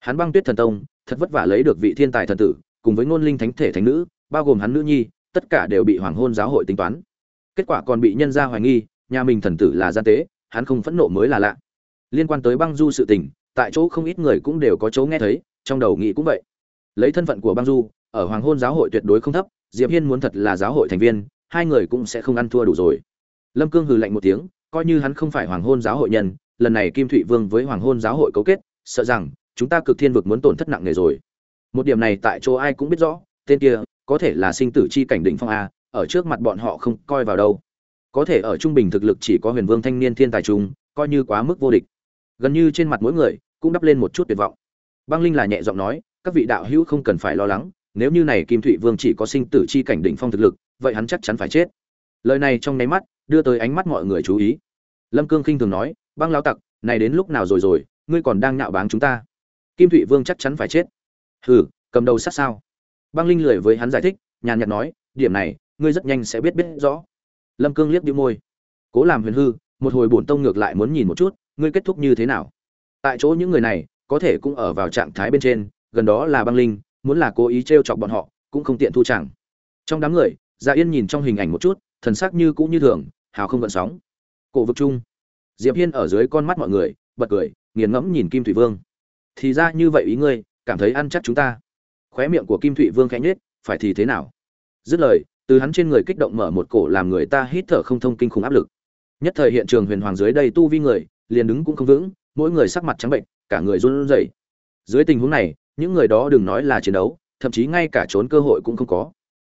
Speaker 1: Hắn băng tuyết thần tông, thật vất vả lấy được vị thiên tài thần tử, cùng với ngôn linh thánh thể thánh nữ, bao gồm hắn nữ nhi, tất cả đều bị hoàng hôn giáo hội tính toán kết quả còn bị nhân gia hoài nghi, nhà mình thần tử là gian tế, hắn không phẫn nộ mới là lạ. Liên quan tới băng du sự tình, tại chỗ không ít người cũng đều có chỗ nghe thấy, trong đầu nghĩ cũng vậy. Lấy thân phận của băng du, ở hoàng hôn giáo hội tuyệt đối không thấp, diệp hiên muốn thật là giáo hội thành viên, hai người cũng sẽ không ăn thua đủ rồi. Lâm cương hừ lạnh một tiếng, coi như hắn không phải hoàng hôn giáo hội nhân, lần này kim thụy vương với hoàng hôn giáo hội cấu kết, sợ rằng, chúng ta cực thiên vực muốn tổn thất nặng nề rồi. Một điểm này tại chỗ ai cũng biết rõ, tên kia, có thể là sinh tử chi cảnh đỉnh phong a ở trước mặt bọn họ không coi vào đâu. Có thể ở trung bình thực lực chỉ có huyền vương thanh niên thiên tài trung, coi như quá mức vô địch. Gần như trên mặt mỗi người cũng đắp lên một chút tuyệt vọng. Băng linh là nhẹ giọng nói, các vị đạo hữu không cần phải lo lắng, nếu như này kim thụy vương chỉ có sinh tử chi cảnh đỉnh phong thực lực, vậy hắn chắc chắn phải chết. Lời này trong nháy mắt đưa tới ánh mắt mọi người chú ý. Lâm cương khinh thường nói, băng lão tặc, này đến lúc nào rồi rồi, ngươi còn đang nhạo báng chúng ta. Kim thụy vương chắc chắn phải chết. Hừ, cầm đầu sát sao? Băng linh lười với hắn giải thích, nhàn nhạt nói, điểm này ngươi rất nhanh sẽ biết biết rõ. Lâm cương liếc đi môi. Cố làm huyền hư, một hồi bổn tông ngược lại muốn nhìn một chút, ngươi kết thúc như thế nào? Tại chỗ những người này, có thể cũng ở vào trạng thái bên trên, gần đó là băng linh, muốn là cố ý t chọc bọn họ, cũng không tiện thu chẳng. Trong đám người dạ yên nhìn trong hình ảnh một chút, thần sắc như cũ như thường, hào không gợn sóng. Cổ vực chung diệp hiên ở dưới con mắt mọi người, bật cười, nghiền ngẫm nhìn kim thủy vương. Thì ra như vậy ý ngươi, cảm thấy ăn chắc chúng ta. Khóe miệng của kim thụy vương khẽ nhếch, phải thì thế nào? Dứt lời từ hắn trên người kích động mở một cổ làm người ta hít thở không thông kinh khủng áp lực. Nhất thời hiện trường huyền hoàng dưới đây tu vi người, liền đứng cũng không vững, mỗi người sắc mặt trắng bệnh, cả người run rẩy. Dưới tình huống này, những người đó đừng nói là chiến đấu, thậm chí ngay cả trốn cơ hội cũng không có.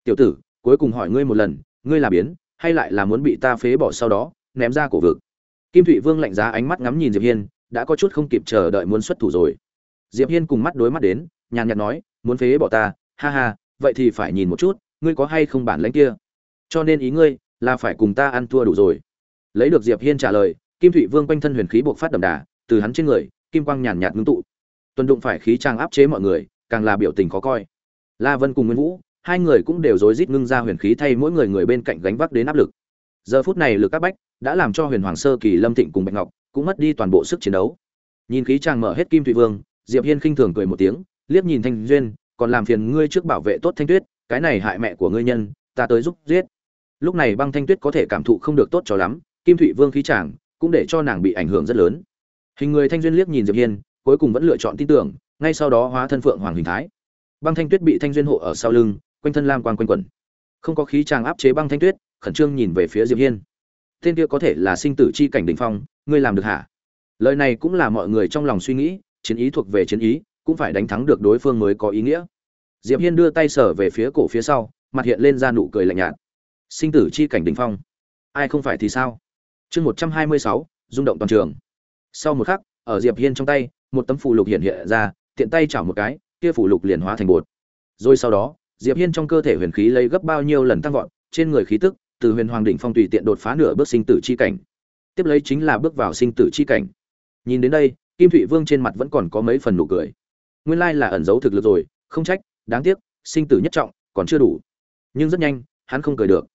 Speaker 1: Tiểu tử, cuối cùng hỏi ngươi một lần, ngươi là biến, hay lại là muốn bị ta phế bỏ sau đó, ném ra cổ vực? Kim thụy vương lạnh giá ánh mắt ngắm nhìn diệp hiên, đã có chút không kịp chờ đợi muốn xuất thủ rồi. Diệp hiên cùng mắt đối mắt đến, nhàn nhạt nói, muốn phế bỏ ta, ha ha, vậy thì phải nhìn một chút ngươi có hay không bản lãnh kia? Cho nên ý ngươi là phải cùng ta ăn thua đủ rồi. Lấy được diệp hiên trả lời, kim thụy vương quanh thân huyền khí buộc phát đậm đà, từ hắn trên người, kim quang nhàn nhạt ngưng tụ. Tuần đụng phải khí trang áp chế mọi người, càng là biểu tình khó coi. La vân cùng nguyên vũ, hai người cũng đều rối rít ngưng ra huyền khí thay mỗi người người bên cạnh gánh vác đến áp lực. Giờ phút này lực các bách đã làm cho huyền hoàng sơ kỳ lâm thịnh cùng bạch ngọc cũng mất đi toàn bộ sức chiến đấu. Nhìn khí trang mở hết kim thụy vương, diệp hiên khinh thường cười một tiếng, liếc nhìn thanh duyên, còn làm phiền ngươi trước bảo vệ tốt thanh tuyết cái này hại mẹ của ngươi nhân, ta tới giúp giết. Lúc này băng thanh tuyết có thể cảm thụ không được tốt cho lắm, kim thụy vương khí chàng cũng để cho nàng bị ảnh hưởng rất lớn. Hình người thanh duyên liếc nhìn diệp hiên, cuối cùng vẫn lựa chọn tin tưởng, ngay sau đó hóa thân phượng hoàng hình thái. Băng thanh tuyết bị thanh duyên hộ ở sau lưng, quanh thân lam quang quanh quẩn. Không có khí chàng áp chế băng thanh tuyết, khẩn trương nhìn về phía diệp hiên. Tên kia có thể là sinh tử chi cảnh đỉnh phong, ngươi làm được hả? Lời này cũng là mọi người trong lòng suy nghĩ, chiến ý thuộc về chiến ý, cũng phải đánh thắng được đối phương mới có ý nghĩa diệp hiên đưa tay sở về phía cổ phía sau, mặt hiện lên ra nụ cười lạnh nhạt. Sinh tử chi cảnh đỉnh phong. Ai không phải thì sao? Chương một trăm hai mươi sáu, rung động toàn trường. Sau một khắc, ở diệp hiên trong tay, một tấm phù lục hiện hiện ra, tiện tay chảo một cái, kia phù lục liền hóa thành bột. Rồi sau đó, diệp hiên trong cơ thể huyền khí lấy gấp bao nhiêu lần tăng vọt, trên người khí tức, từ huyền hoàng đỉnh phong tùy tiện đột phá nửa bước sinh tử chi cảnh. Tiếp lấy chính là bước vào sinh tử chi cảnh. Nhìn đến đây, kim thụy vương trên mặt vẫn còn có mấy phần nụ cười. Nguyên lai là ẩn giấu thực lực rồi, không trách đáng tiếc, sinh tử nhất trọng, còn chưa đủ. Nhưng rất nhanh, hắn không cười được.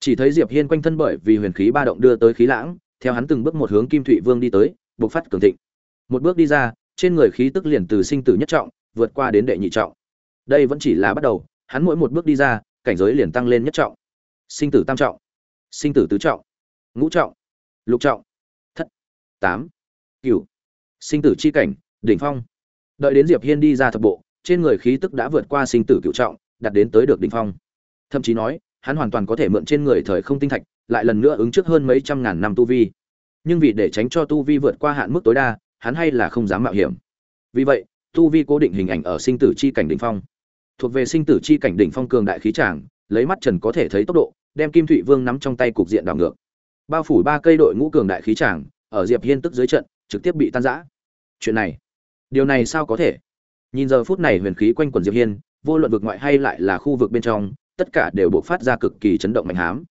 Speaker 1: Chỉ thấy diệp hiên quanh thân bởi vì huyền khí ba động đưa tới khí lãng, theo hắn từng bước một hướng kim thụy vương đi tới, bộc phát cường thịnh. Một bước đi ra, trên người khí tức liền từ sinh tử nhất trọng, vượt qua đến đệ nhị trọng. Đây vẫn chỉ là bắt đầu, hắn mỗi một bước đi ra, cảnh giới liền tăng lên nhất trọng. Sinh tử tam trọng, sinh tử tứ trọng, ngũ trọng, lục trọng, thất, tám, cửu. Sinh tử chi cảnh, đỉnh phong. Đợi đến diệp hiên đi ra thập bộ trên người khí tức đã vượt qua sinh tử cựu trọng, đạt đến tới được đỉnh phong. Thậm chí nói, hắn hoàn toàn có thể mượn trên người thời không tinh thạch, lại lần nữa ứng trước hơn mấy trăm ngàn năm tu vi. Nhưng vì để tránh cho tu vi vượt qua hạn mức tối đa, hắn hay là không dám mạo hiểm. Vì vậy, tu vi cố định hình ảnh ở sinh tử chi cảnh đỉnh phong. Thuộc về sinh tử chi cảnh đỉnh phong cường đại khí tràng, lấy mắt trần có thể thấy tốc độ, đem kim thụy vương nắm trong tay cục diện đảo ngược. Bao phủ ba cây đội ngũ cường đại khí tràng, ở diệp hiên tức dưới trận, trực tiếp bị tan rã. Chuyện này, điều này sao có thể? Nhìn giờ phút này huyền khí quanh quần diệp hiên, vô luận vực ngoại hay lại là khu vực bên trong, tất cả đều buộc phát ra cực kỳ chấn động mạnh hám.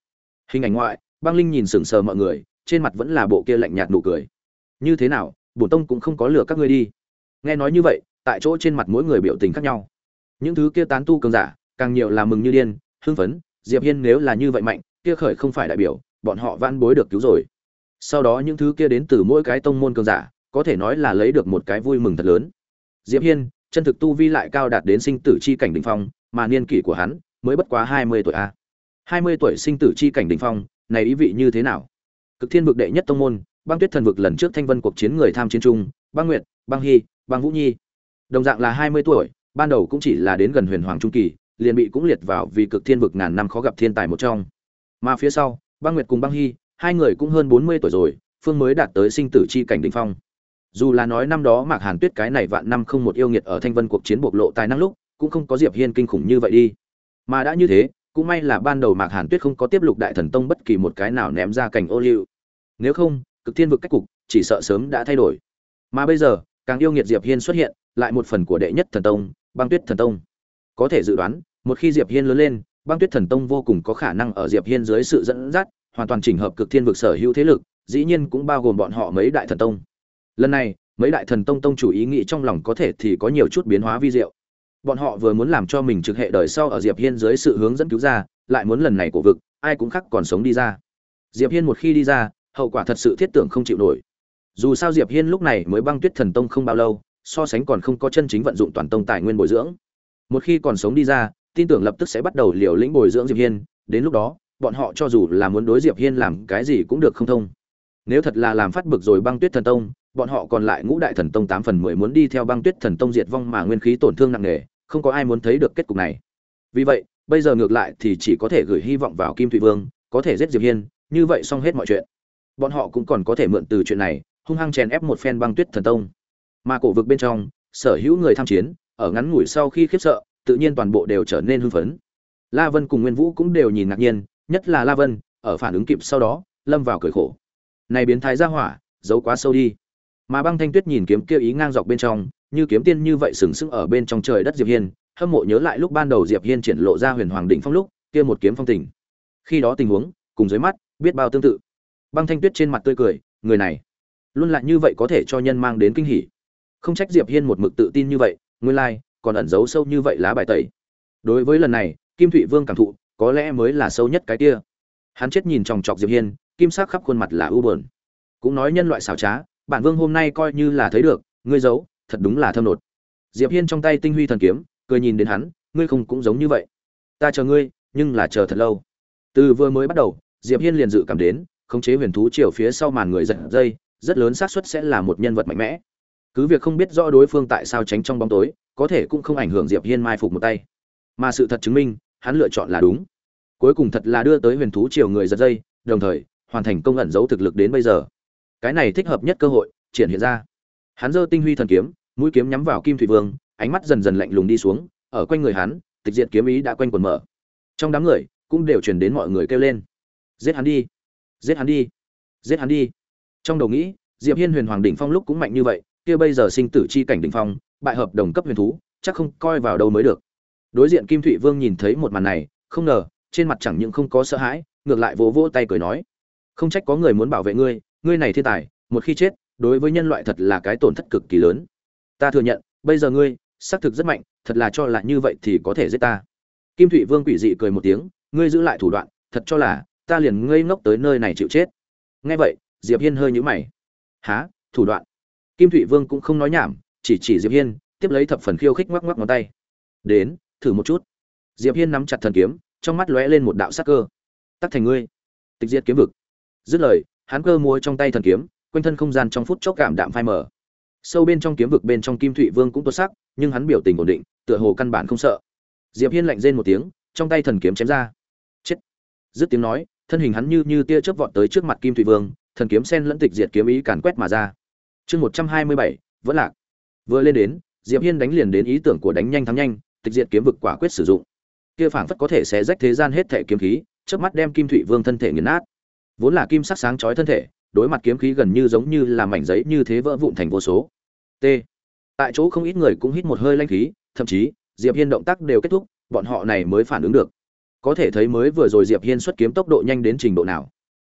Speaker 1: Hình ảnh ngoại, băng linh nhìn sững sờ mọi người, trên mặt vẫn là bộ kia lạnh nhạt nụ cười. Như thế nào bổn tông cũng không có lừa các ngươi đi? Nghe nói như vậy, tại chỗ trên mặt mỗi người biểu tình khác nhau. Những thứ kia tán tu cường giả, càng nhiều là mừng như điên, hưng phấn, diệp hiên nếu là như vậy mạnh, kia khởi không phải đại biểu, bọn họ van bối được cứu rồi. Sau đó những thứ kia đến từ mỗi cái tông môn cường giả, có thể nói là lấy được một cái vui mừng thật lớn. Diệp hiên chân thực tu vi lại cao đạt đến sinh tử chi cảnh đỉnh phong, mà niên kỷ của hắn mới bất quá 20 tuổi a. 20 tuổi sinh tử chi cảnh đỉnh phong, này ý vị như thế nào? Cực thiên vực đệ nhất tông môn, băng tuyết thần vực lần trước thanh vân cuộc chiến người tham chiến trung băng nguyệt, băng hy, băng vũ nhi. Đồng dạng là hai mươi tuổi, ban đầu cũng chỉ là đến gần huyền hoàng trung kỳ, liền bị cũng liệt vào vì cực thiên vực ngàn năm khó gặp thiên tài một trong. Mà phía sau, băng nguyệt cùng băng hy, hai người cũng hơn bốn mươi tuổi rồi, phương mới đạt tới sinh tử chi cảnh đỉnh phong dù là nói năm đó mạc hàn tuyết cái này vạn năm không một yêu nghiệt ở thanh vân cuộc chiến bộc lộ tài năng lúc, cũng không có diệp hiên kinh khủng như vậy đi. Mà đã như thế, cũng may là ban đầu mạc hàn tuyết không có tiếp lục đại thần tông bất kỳ một cái nào ném ra cảnh ô liu. Nếu không, cực thiên vực cách cục, chỉ sợ sớm đã thay đổi. Mà bây giờ, càng yêu nghiệt diệp hiên xuất hiện, lại một phần của đệ nhất thần tông, băng tuyết thần tông. Có thể dự đoán, một khi diệp hiên lớn lên, băng tuyết thần tông vô cùng có khả năng ở diệp hiên dưới sự dẫn dắt, hoàn toàn chỉnh hợp cực thiên vực sở hữu thế lực, dĩ nhiên cũng bao gồm bọn họ mấy đại thần tông lần này, mấy đại thần tông tông chủ ý nghĩ trong lòng có thể thì có nhiều chút biến hóa vi diệu. Bọn họ vừa muốn làm cho mình trực hệ đời sau ở diệp hiên dưới sự hướng dẫn cứu ra, lại muốn lần này của vực, ai cũng khắc còn sống đi ra. Diệp hiên một khi đi ra, hậu quả thật sự thiết tưởng không chịu nổi. Dù sao diệp hiên lúc này mới băng tuyết thần tông không bao lâu, so sánh còn không có chân chính vận dụng toàn tông tài nguyên bồi dưỡng. Một khi còn sống đi ra, tin tưởng lập tức sẽ bắt đầu liều lĩnh bồi dưỡng diệp hiên, đến lúc đó, bọn họ cho dù là muốn đối diệp hiên làm cái gì cũng được không thông nếu thật là làm phát bực rồi băng tuyết thần tông, bọn họ còn lại ngũ đại thần tông tám phần mười muốn đi theo băng tuyết thần tông diệt vong mà nguyên khí tổn thương nặng nề, không có ai muốn thấy được kết cục này. Vì vậy, bây giờ ngược lại thì chỉ có thể gửi hy vọng vào kim thụy vương, có thể giết diệp hiên, như vậy xong hết mọi chuyện. Bọn họ cũng còn có thể mượn từ chuyện này, hung hăng chèn ép một phen băng tuyết thần tông. Mà cổ vực bên trong, sở hữu người tham chiến, ở ngắn ngủi sau khi khiếp sợ, tự nhiên toàn bộ đều trở nên hưng phấn. La vân cùng nguyên vũ cũng đều nhìn ngạc nhiên, nhất là la vân, ở phản ứng kịp sau đó, lâm vào cười khổ này biến thái ra hỏa giấu quá sâu đi. Mà băng thanh tuyết nhìn kiếm kia ý ngang dọc bên trong như kiếm tiên như vậy sừng sững ở bên trong trời đất diệp hiên hâm mộ nhớ lại lúc ban đầu diệp hiên triển lộ ra huyền hoàng đỉnh phong lúc kia một kiếm phong tình. Khi đó tình huống cùng dưới mắt biết bao tương tự. Băng thanh tuyết trên mặt tươi cười người này luôn lại như vậy có thể cho nhân mang đến kinh hỉ. Không trách diệp hiên một mực tự tin như vậy nguyên lai like, còn ẩn giấu sâu như vậy lá bài tẩy. Đối với lần này kim thụy vương cảm thụ có lẽ mới là sâu nhất cái kia. Hắn chết nhìn chòng chọc diệp hiên kim sắc khắp khuôn mặt là ưu buồn. Cũng nói nhân loại xảo trá, bản vương hôm nay coi như là thấy được, ngươi giấu, thật đúng là thâm nột. Diệp hiên trong tay tinh huy thần kiếm, cười nhìn đến hắn, ngươi không cũng giống như vậy. Ta chờ ngươi, nhưng là chờ thật lâu. Từ vừa mới bắt đầu, diệp hiên liền dự cảm đến, khống chế huyền thú chiều phía sau màn người giật dây, rất lớn xác suất sẽ là một nhân vật mạnh mẽ. Cứ việc không biết rõ đối phương tại sao tránh trong bóng tối, có thể cũng không ảnh hưởng diệp hiên mai phục một tay. Mà sự thật chứng minh, hắn lựa chọn là đúng. Cuối cùng thật là đưa tới huyền thú chiều người giật dây, đồng thời hoàn thành công ẩn giấu thực lực đến bây giờ. Cái này thích hợp nhất cơ hội, triển hiện ra. Hắn giơ tinh huy thần kiếm, mũi kiếm nhắm vào kim thủy vương, ánh mắt dần dần lạnh lùng đi xuống, ở quanh người hắn, tịch diện kiếm ý đã quanh quần mở. Trong đám người, cũng đều truyền đến mọi người kêu lên. Giết hắn đi, giết hắn đi, giết hắn đi. Trong đầu nghĩ, diệp hiên huyền hoàng đỉnh phong lúc cũng mạnh như vậy, kia bây giờ sinh tử chi cảnh đỉnh phong, bại hợp đồng cấp huyền thú, chắc không coi vào đâu mới được. Đối diện kim thụy vương nhìn thấy một màn này, không ngờ, trên mặt chẳng những không có sợ hãi, ngược lại vỗ vỗ tay cười nói không trách có người muốn bảo vệ ngươi ngươi này thiên tài, một khi chết, đối với nhân loại thật là cái tổn thất cực kỳ lớn. Ta thừa nhận, bây giờ ngươi, xác thực rất mạnh, thật là cho là như vậy thì có thể giết ta. Kim thụy vương quỷ dị cười một tiếng, ngươi giữ lại thủ đoạn, thật cho là, ta liền ngây ngốc tới nơi này chịu chết. Nghe vậy, diệp hiên hơi nhũ mày. Há thủ đoạn? Kim thụy vương cũng không nói nhảm, chỉ chỉ diệp hiên, tiếp lấy thập phần khiêu khích ngoắc ngoắc ngón tay. Đến, thử một chút. Diệp hiên nắm chặt thần kiếm, trong mắt lóe lên một đạo sắc cơ. Tắt thành ngươi. Tịch diệt kiếm vực dứt lời, hắn cơ múa trong tay thần kiếm, quanh thân không gian trong phút chốc cảm đạm phai mờ. Sâu bên trong kiếm vực bên trong kim thụy vương cũng tốt sắc, nhưng hắn biểu tình ổn định, tựa hồ căn bản không sợ. Diệp hiên lạnh rên một tiếng, trong tay thần kiếm chém ra. Chết. Dứt tiếng nói, thân hình hắn như như tia chớp vọt tới trước mặt kim thụy vương, thần kiếm sen lẫn tịch diệt kiếm ý càn quét mà ra. Chương một trăm hai mươi bảy, vẫn lạc. Vừa lên đến, diệp hiên đánh liền đến ý tưởng của đánh nhanh thắng nhanh, tịch diệt kiếm vực quả quyết sử dụng. Kia phảng phất có thể xé rách thế gian hết thể kiếm khí, chớp mắt đem kim thụy vương thân thể nghiền nát vốn là kim sắc sáng chói thân thể, đối mặt kiếm khí gần như giống như là mảnh giấy như thế vỡ vụn thành vô số. T. Tại chỗ không ít người cũng hít một hơi lanh khí, thậm chí, diệp hiên động tác đều kết thúc, bọn họ này mới phản ứng được. Có thể thấy mới vừa rồi diệp hiên xuất kiếm tốc độ nhanh đến trình độ nào.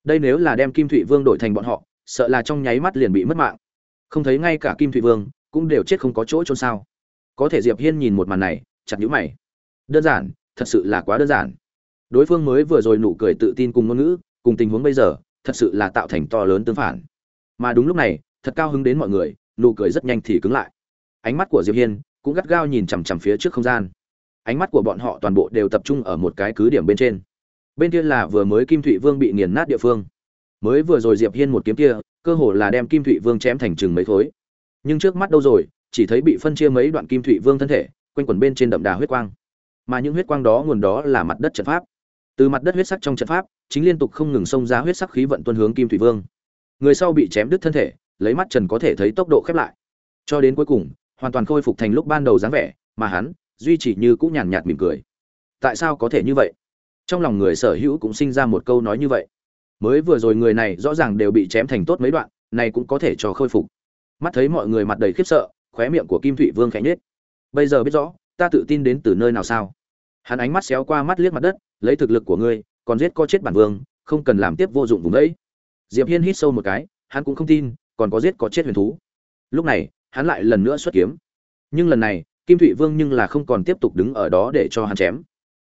Speaker 1: Đây nếu là đem kim thụy vương đổi thành bọn họ, sợ là trong nháy mắt liền bị mất mạng. Không thấy ngay cả kim thụy vương, cũng đều chết không có chỗ trôn sao. Có thể diệp hiên nhìn một màn này, chặt nhũ mày. Đơn giản, thật sự là quá đơn giản. Đối phương mới vừa rồi nụ cười tự tin cùng ngôn ngữ cùng tình huống bây giờ, thật sự là tạo thành to lớn tương phản. Mà đúng lúc này, thật cao hứng đến mọi người, nụ cười rất nhanh thì cứng lại. Ánh mắt của diệp hiên cũng gắt gao nhìn chằm chằm phía trước không gian. Ánh mắt của bọn họ toàn bộ đều tập trung ở một cái cứ điểm bên trên. Bên kia là vừa mới kim thụy vương bị nghiền nát địa phương. Mới vừa rồi diệp hiên một kiếm kia, cơ hồ là đem kim thụy vương chém thành chừng mấy thối nhưng trước mắt đâu rồi, chỉ thấy bị phân chia mấy đoạn kim thụy vương thân thể, quanh quẩn bên trên đậm đà huyết quang. Mà những huyết quang đó nguồn đó là mặt đất trận pháp từ mặt đất huyết sắc trong trận pháp, chính liên tục không ngừng xông ra huyết sắc khí vận tuân hướng kim thủy vương. Người sau bị chém đứt thân thể, lấy mắt trần có thể thấy tốc độ khép lại. Cho đến cuối cùng, hoàn toàn khôi phục thành lúc ban đầu dáng vẻ, mà hắn, duy trì như cũng nhàn nhạt mỉm cười. Tại sao có thể như vậy? Trong lòng người sở hữu cũng sinh ra một câu nói như vậy. Mới vừa rồi người này rõ ràng đều bị chém thành tốt mấy đoạn, này cũng có thể cho khôi phục. Mắt thấy mọi người mặt đầy khiếp sợ, khóe miệng của kim thụy vương khẽ nhết bây giờ biết rõ, ta tự tin đến từ nơi nào sao? Hắn ánh mắt xéo qua mắt liếc mặt đất, lấy thực lực của ngươi, còn giết có chết bản vương, không cần làm tiếp vô dụng vùng đấy. Diệp hiên hít sâu một cái, hắn cũng không tin, còn có giết có chết huyền thú. Lúc này, hắn lại lần nữa xuất kiếm. Nhưng lần này, kim thụy vương nhưng là không còn tiếp tục đứng ở đó để cho hắn chém.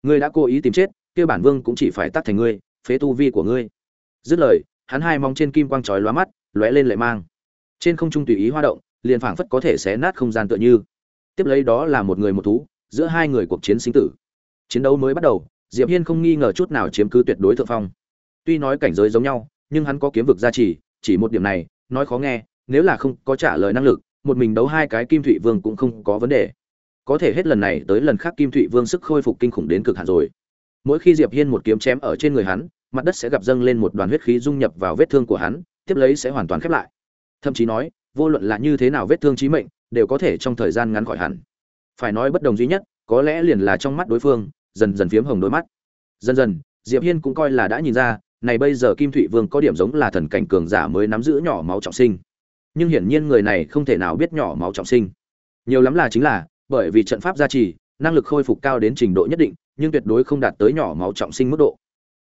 Speaker 1: Ngươi đã cố ý tìm chết, kia bản vương cũng chỉ phải tắt thành ngươi, phế tu vi của ngươi. Dứt lời, hắn hai mong trên kim quang chói lóa mắt, lóe lên lại mang. Trên không trung tùy ý hoa động, liền phảng phất có thể xé nát không gian tựa như. Tiếp lấy đó là một người một thú, giữa hai người cuộc chiến sinh tử chiến đấu mới bắt đầu, diệp hiên không nghi ngờ chút nào chiếm cứ tuyệt đối thượng phong. Tuy nói cảnh giới giống nhau, nhưng hắn có kiếm vực gia trì, chỉ một điểm này, nói khó nghe, nếu là không có trả lời năng lực, một mình đấu hai cái kim thụy vương cũng không có vấn đề. Có thể hết lần này tới lần khác kim thụy vương sức khôi phục kinh khủng đến cực hạn rồi. Mỗi khi diệp hiên một kiếm chém ở trên người hắn, mặt đất sẽ gặp dâng lên một đoàn huyết khí dung nhập vào vết thương của hắn, tiếp lấy sẽ hoàn toàn khép lại. Thậm chí nói, vô luận là như thế nào vết thương chí mệnh, đều có thể trong thời gian ngắn khỏi hẳn. Phải nói bất đồng duy nhất, có lẽ liền là trong mắt đối phương dần dần phiếm hồng đôi mắt. Dần dần, diệp hiên cũng coi là đã nhìn ra, này bây giờ kim thụy vương có điểm giống là thần cảnh cường giả mới nắm giữ nhỏ máu trọng sinh. Nhưng hiển nhiên người này không thể nào biết nhỏ máu trọng sinh. Nhiều lắm là chính là, bởi vì trận pháp gia trì, năng lực khôi phục cao đến trình độ nhất định, nhưng tuyệt đối không đạt tới nhỏ máu trọng sinh mức độ.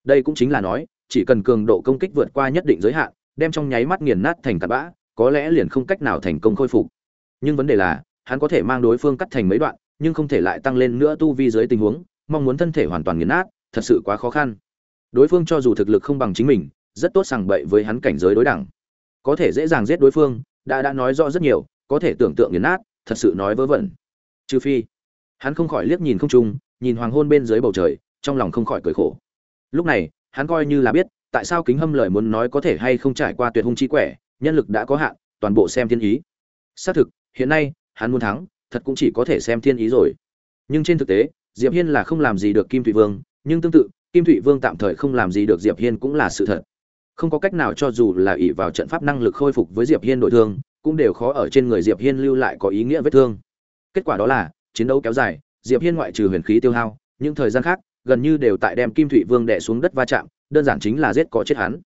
Speaker 1: Đây cũng chính là nói, chỉ cần cường độ công kích vượt qua nhất định giới hạn, đem trong nháy mắt nghiền nát thành tạt bã, có lẽ liền không cách nào thành công khôi phục. Nhưng vấn đề là, hắn có thể mang đối phương cắt thành mấy đoạn, nhưng không thể lại tăng lên nữa tu vi dưới tình huống mong muốn thân thể hoàn toàn nghiền nát, thật sự quá khó khăn. Đối phương cho dù thực lực không bằng chính mình, rất tốt sàng bậy với hắn cảnh giới đối đẳng. Có thể dễ dàng giết đối phương, đã đã nói rõ rất nhiều, có thể tưởng tượng nghiền nát, thật sự nói vớ vẩn. Trừ phi, hắn không khỏi liếc nhìn không trung, nhìn hoàng hôn bên dưới bầu trời, trong lòng không khỏi cười khổ. Lúc này, hắn coi như là biết, tại sao kính hâm lời muốn nói có thể hay không trải qua tuyệt hung chi quẻ, nhân lực đã có hạn, toàn bộ xem thiên ý. Xác thực, hiện nay, hắn muốn thắng, thật cũng chỉ có thể xem thiên ý rồi. Nhưng trên thực tế diệp hiên là không làm gì được kim thụy vương, nhưng tương tự, kim thụy vương tạm thời không làm gì được diệp hiên cũng là sự thật. Không có cách nào cho dù là ỷ vào trận pháp năng lực khôi phục với diệp hiên nội thương, cũng đều khó ở trên người diệp hiên lưu lại có ý nghĩa vết thương. Kết quả đó là, chiến đấu kéo dài, diệp hiên ngoại trừ huyền khí tiêu hao, những thời gian khác, gần như đều tại đem kim thụy vương đè xuống đất va chạm, đơn giản chính là giết có chết hắn.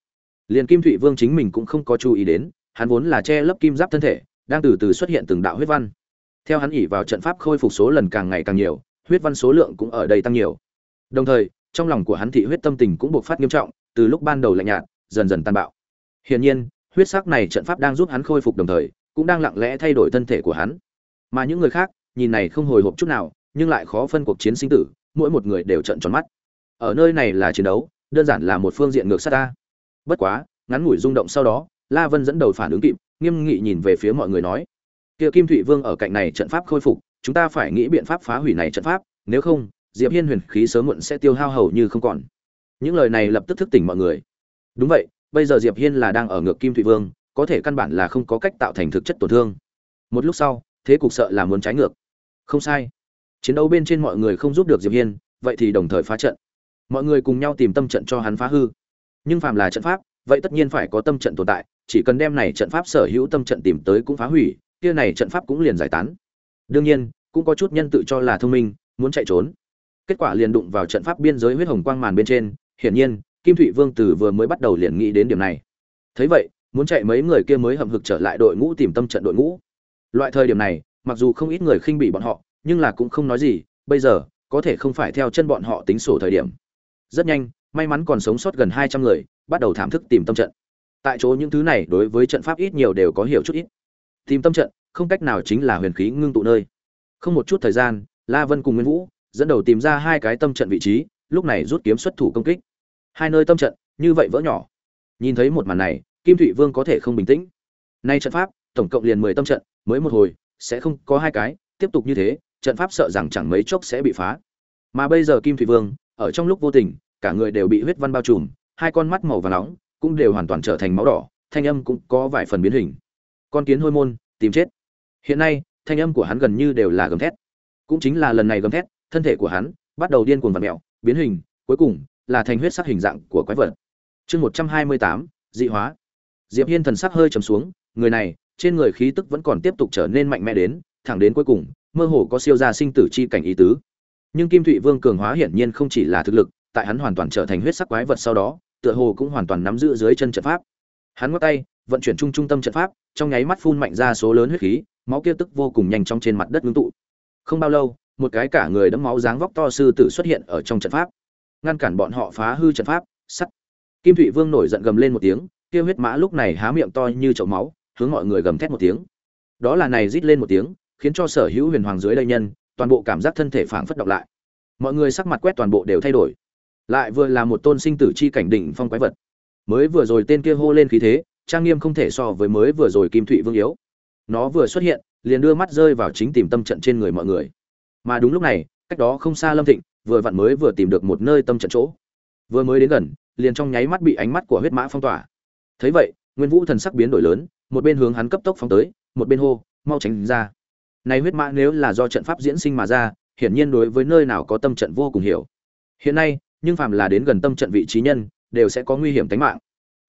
Speaker 1: Liền kim thụy vương chính mình cũng không có chú ý đến, hắn vốn là che lấp kim giáp thân thể, đang từ từ xuất hiện từng đạo huyết văn. Theo hắn ỉ vào trận pháp khôi phục số lần càng ngày càng nhiều huyết văn số lượng cũng ở đây tăng nhiều. Đồng thời, trong lòng của hắn thị huyết tâm tình cũng bộc phát nghiêm trọng, từ lúc ban đầu lạnh nhạt, dần dần tan bạo. Hiển nhiên, huyết sắc này trận pháp đang giúp hắn khôi phục đồng thời, cũng đang lặng lẽ thay đổi thân thể của hắn. Mà những người khác, nhìn này không hồi hộp chút nào, nhưng lại khó phân cuộc chiến sinh tử, mỗi một người đều trợn tròn mắt. Ở nơi này là chiến đấu, đơn giản là một phương diện ngược sát ta. Bất quá, ngắn ngủi rung động sau đó, la vân dẫn đầu phản ứng kịp, nghiêm nghị nhìn về phía mọi người nói kia kim thụy vương ở cạnh này trận pháp khôi phục chúng ta phải nghĩ biện pháp phá hủy này trận pháp, nếu không, diệp hiên huyền khí sớm muộn sẽ tiêu hao hầu như không còn. Những lời này lập tức thức tỉnh mọi người. Đúng vậy, bây giờ diệp hiên là đang ở ngược kim thụy vương, có thể căn bản là không có cách tạo thành thực chất tổn thương. Một lúc sau, thế cục sợ là muốn trái ngược. Không sai. Chiến đấu bên trên mọi người không giúp được diệp hiên, vậy thì đồng thời phá trận. Mọi người cùng nhau tìm tâm trận cho hắn phá hư. Nhưng phàm là trận pháp, vậy tất nhiên phải có tâm trận tồn tại, chỉ cần đem này trận pháp sở hữu tâm trận tìm tới cũng phá hủy, kia này trận pháp cũng liền giải tán đương nhiên, cũng có chút nhân tự cho là thông minh, muốn chạy trốn. Kết quả liền đụng vào trận pháp biên giới huyết hồng quang màn bên trên, hiển nhiên, kim thụy vương tử vừa mới bắt đầu liền nghĩ đến điểm này. Thấy vậy, muốn chạy mấy người kia mới hậm hực trở lại đội ngũ tìm tâm trận đội ngũ. Loại thời điểm này, mặc dù không ít người khinh bỉ bọn họ, nhưng là cũng không nói gì, bây giờ, có thể không phải theo chân bọn họ tính sổ thời điểm. Rất nhanh, may mắn còn sống sót gần hai trăm người, bắt đầu thảm thức tìm tâm trận. Tại chỗ những thứ này đối với trận pháp ít nhiều đều có hiểu chút ít. Tìm tâm trận không cách nào chính là huyền khí ngưng tụ nơi. Không một chút thời gian, la vân cùng nguyên vũ dẫn đầu tìm ra hai cái tâm trận vị trí, lúc này rút kiếm xuất thủ công kích. Hai nơi tâm trận, như vậy vỡ nhỏ. Nhìn thấy một màn này, kim thụy vương có thể không bình tĩnh. Nay trận pháp, tổng cộng liền mười tâm trận, mới một hồi, sẽ không có hai cái, tiếp tục như thế, trận pháp sợ rằng chẳng mấy chốc sẽ bị phá. Mà bây giờ kim thụy vương, ở trong lúc vô tình, cả người đều bị huyết văn bao trùm, hai con mắt màu vàng nóng cũng đều hoàn toàn trở thành máu đỏ, thanh âm cũng có vài phần biến hình. Con kiến hôi môn, tìm chết hiện nay, thanh âm của hắn gần như đều là gầm thét. Cũng chính là lần này gầm thét, thân thể của hắn bắt đầu điên cuồng vặn mèo, biến hình, cuối cùng là thành huyết sắc hình dạng của quái vật. Chương một trăm hai mươi tám, dị hóa. Diệp hiên thần sắc hơi trầm xuống, người này, trên người khí tức vẫn còn tiếp tục trở nên mạnh mẽ đến, thẳng đến cuối cùng, mơ hồ có siêu gia sinh tử chi cảnh ý tứ. Nhưng kim thụy vương cường hóa hiển nhiên không chỉ là thực lực, tại hắn hoàn toàn trở thành huyết sắc quái vật sau đó, tựa hồ cũng hoàn toàn nắm giữ dưới chân trận pháp. Hắn ngắt tay, vận chuyển trung trung tâm trận pháp, trong nháy mắt phun mạnh ra số lớn huyết khí máu kia tức vô cùng nhanh trong trên mặt đất ngưng tụ. Không bao lâu, một cái cả người đẫm máu dáng vóc to sư tử xuất hiện ở trong trận pháp. Ngăn cản bọn họ phá hư trận pháp, sắt. Kim thụy vương nổi giận gầm lên một tiếng, kia huyết mã lúc này há miệng to như chậu máu, hướng mọi người gầm thét một tiếng. Đó là này rít lên một tiếng, khiến cho sở hữu huyền hoàng dưới đây nhân, toàn bộ cảm giác thân thể phảng phất động lại. Mọi người sắc mặt quét toàn bộ đều thay đổi. Lại vừa là một tôn sinh tử chi cảnh đỉnh phong quái vật. Mới vừa rồi tên kia hô lên khí thế, trang nghiêm không thể so với mới vừa rồi kim thụy vương yếu nó vừa xuất hiện, liền đưa mắt rơi vào chính tìm tâm trận trên người mọi người. Mà đúng lúc này, cách đó không xa lâm thịnh, vừa vặn mới vừa tìm được một nơi tâm trận chỗ. Vừa mới đến gần, liền trong nháy mắt bị ánh mắt của huyết mã phong tỏa. Thấy vậy, nguyên vũ thần sắc biến đổi lớn, một bên hướng hắn cấp tốc phóng tới, một bên hô, mau tránh ra. Này huyết mã nếu là do trận pháp diễn sinh mà ra, hiển nhiên đối với nơi nào có tâm trận vô cùng hiểu. Hiện nay, nhưng phàm là đến gần tâm trận vị trí nhân, đều sẽ có nguy hiểm tính mạng.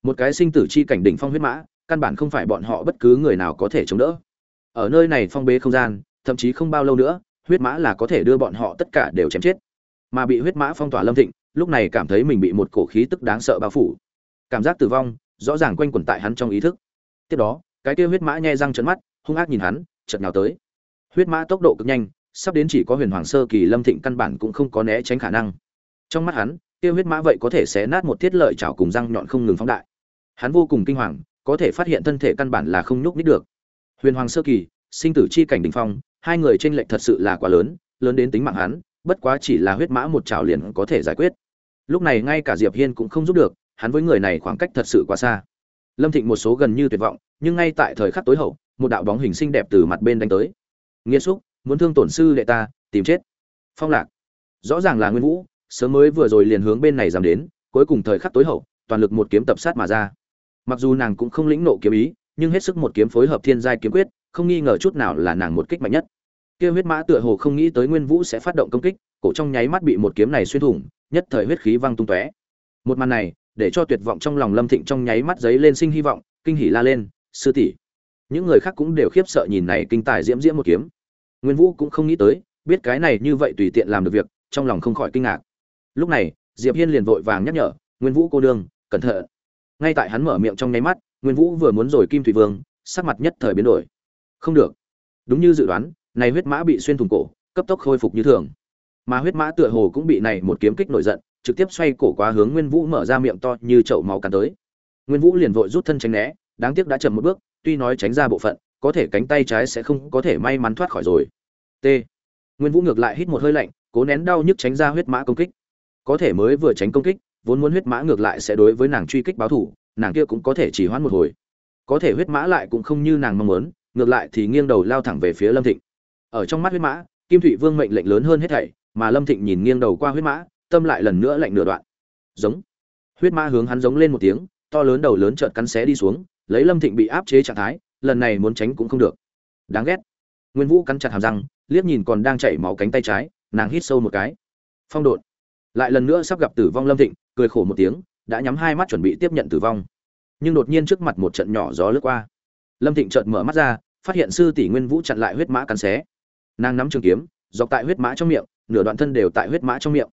Speaker 1: Một cái sinh tử chi cảnh đỉnh phong huyết mã căn bản không phải bọn họ bất cứ người nào có thể chống đỡ. Ở nơi này phong bế không gian, thậm chí không bao lâu nữa, huyết mã là có thể đưa bọn họ tất cả đều chém chết. Mà bị huyết mã phong tỏa lâm thịnh, lúc này cảm thấy mình bị một cổ khí tức đáng sợ bao phủ. Cảm giác tử vong, rõ ràng quanh quẩn tại hắn trong ý thức. Tiếp đó, cái kia huyết mã nhe răng trợn mắt, hung ác nhìn hắn, chợt nào tới. Huyết mã tốc độ cực nhanh, sắp đến chỉ có huyền hoàng sơ kỳ lâm thịnh căn bản cũng không có né tránh khả năng. Trong mắt hắn, kia huyết mã vậy có thể xé nát một thiết lợi chảo cùng răng nhọn không ngừng phóng đại. Hắn vô cùng kinh hoàng có thể phát hiện thân thể căn bản là không nhúc nhích được. Huyền hoàng sơ kỳ, sinh tử chi cảnh đỉnh phong, hai người chênh lệch thật sự là quá lớn lớn đến tính mạng hắn, bất quá chỉ là huyết mã một trảo liền có thể giải quyết. Lúc này ngay cả diệp hiên cũng không giúp được, hắn với người này khoảng cách thật sự quá xa. Lâm thịnh một số gần như tuyệt vọng, nhưng ngay tại thời khắc tối hậu, một đạo bóng hình xinh đẹp từ mặt bên đánh tới. Nghiên xúc, muốn thương tổn sư đệ ta, tìm chết. Phong lạc. Rõ ràng là nguyên vũ, sớm mới vừa rồi liền hướng bên này dám đến, cuối cùng thời khắc tối hậu, toàn lực một kiếm tập sát mà ra mặc dù nàng cũng không lĩnh nộ kiếm ý, nhưng hết sức một kiếm phối hợp thiên giai kiếm quyết, không nghi ngờ chút nào là nàng một kích mạnh nhất. Kia huyết mã tựa hồ không nghĩ tới nguyên vũ sẽ phát động công kích, cổ trong nháy mắt bị một kiếm này xuyên thủng, nhất thời huyết khí văng tung tóe. Một màn này, để cho tuyệt vọng trong lòng lâm thịnh trong nháy mắt giấy lên sinh hy vọng, kinh hỉ la lên, sư tỷ. Những người khác cũng đều khiếp sợ nhìn này kinh tài diễm diễm một kiếm. Nguyên vũ cũng không nghĩ tới, biết cái này như vậy tùy tiện làm được việc, trong lòng không khỏi kinh ngạc. Lúc này, diệp hiên liền vội vàng nhắc nhở, nguyên vũ cô đương cẩn thận ngay tại hắn mở miệng trong nháy mắt, nguyên vũ vừa muốn rồi kim thủy vương, sắc mặt nhất thời biến đổi. Không được. Đúng như dự đoán, này huyết mã bị xuyên thủng cổ, cấp tốc khôi phục như thường. Mà huyết mã tựa hồ cũng bị này một kiếm kích nổi giận, trực tiếp xoay cổ quá hướng nguyên vũ mở ra miệng to như chậu máu cắn tới. Nguyên vũ liền vội rút thân tránh né, đáng tiếc đã chậm một bước, tuy nói tránh ra bộ phận, có thể cánh tay trái sẽ không có thể may mắn thoát khỏi rồi. T. Nguyên vũ ngược lại hít một hơi lạnh, cố nén đau nhức tránh ra huyết mã công kích. Có thể mới vừa tránh công kích vốn muốn huyết mã ngược lại sẽ đối với nàng truy kích báo thủ, nàng kia cũng có thể chỉ hoãn một hồi. Có thể huyết mã lại cũng không như nàng mong muốn, ngược lại thì nghiêng đầu lao thẳng về phía lâm thịnh. Ở trong mắt huyết mã, kim thụy vương mệnh lệnh lớn hơn hết thảy, mà lâm thịnh nhìn nghiêng đầu qua huyết mã, tâm lại lần nữa lạnh nửa đoạn. Giống. Huyết mã hướng hắn giống lên một tiếng, to lớn đầu lớn trợn cắn xé đi xuống, lấy lâm thịnh bị áp chế trạng thái, lần này muốn tránh cũng không được. Đáng ghét. Nguyên vũ cắn chặt hàm răng, liếc nhìn còn đang chảy máu cánh tay trái, nàng hít sâu một cái. Phong độn lại lần nữa sắp gặp tử vong lâm thịnh, cười khổ một tiếng, đã nhắm hai mắt chuẩn bị tiếp nhận tử vong. Nhưng đột nhiên trước mặt một trận nhỏ gió lướt qua. Lâm thịnh chợt mở mắt ra, phát hiện sư tỷ nguyên vũ chặn lại huyết mã cắn xé. Nàng nắm trường kiếm, dọc tại huyết mã trong miệng, nửa đoạn thân đều tại huyết mã trong miệng.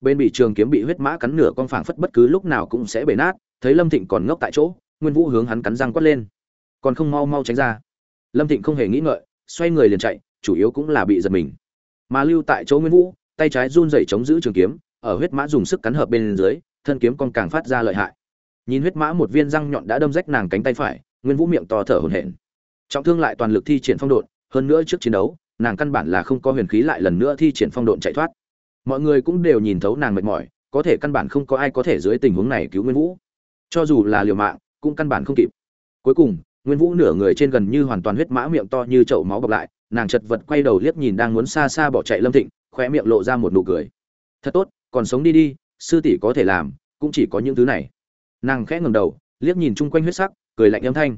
Speaker 1: Bên bị trường kiếm bị huyết mã cắn nửa con phảng phất bất cứ lúc nào cũng sẽ bể nát, thấy lâm thịnh còn ngốc tại chỗ, nguyên vũ hướng hắn cắn răng quát lên. Còn không mau mau tránh ra. Lâm thịnh không hề nghĩ ngợi, xoay người liền chạy, chủ yếu cũng là bị giật mình. Mà lưu tại chỗ nguyên vũ, tay trái run rẩy chống giữ trường kiếm ở huyết mã dùng sức cắn hợp bên dưới, thân kiếm con càng phát ra lợi hại. Nhìn huyết mã một viên răng nhọn đã đâm rách nàng cánh tay phải, nguyên vũ miệng to thở hổn hển. Trọng thương lại toàn lực thi triển phong độn, hơn nữa trước chiến đấu, nàng căn bản là không có huyền khí lại lần nữa thi triển phong độn chạy thoát. Mọi người cũng đều nhìn thấu nàng mệt mỏi, có thể căn bản không có ai có thể dưới tình huống này cứu nguyên vũ. Cho dù là liều mạng, cũng căn bản không kịp. Cuối cùng, nguyên vũ nửa người trên gần như hoàn toàn huyết mã miệng to như chậu máu bọc lại, nàng chật vật quay đầu liếc nhìn đang muốn xa xa bỏ chạy lâm thịnh, khóe miệng lộ ra một nụ cười. Thật tốt còn sống đi đi, sư tỷ có thể làm, cũng chỉ có những thứ này. Nàng khẽ ngầm đầu, liếc nhìn chung quanh huyết sắc, cười lạnh âm thanh.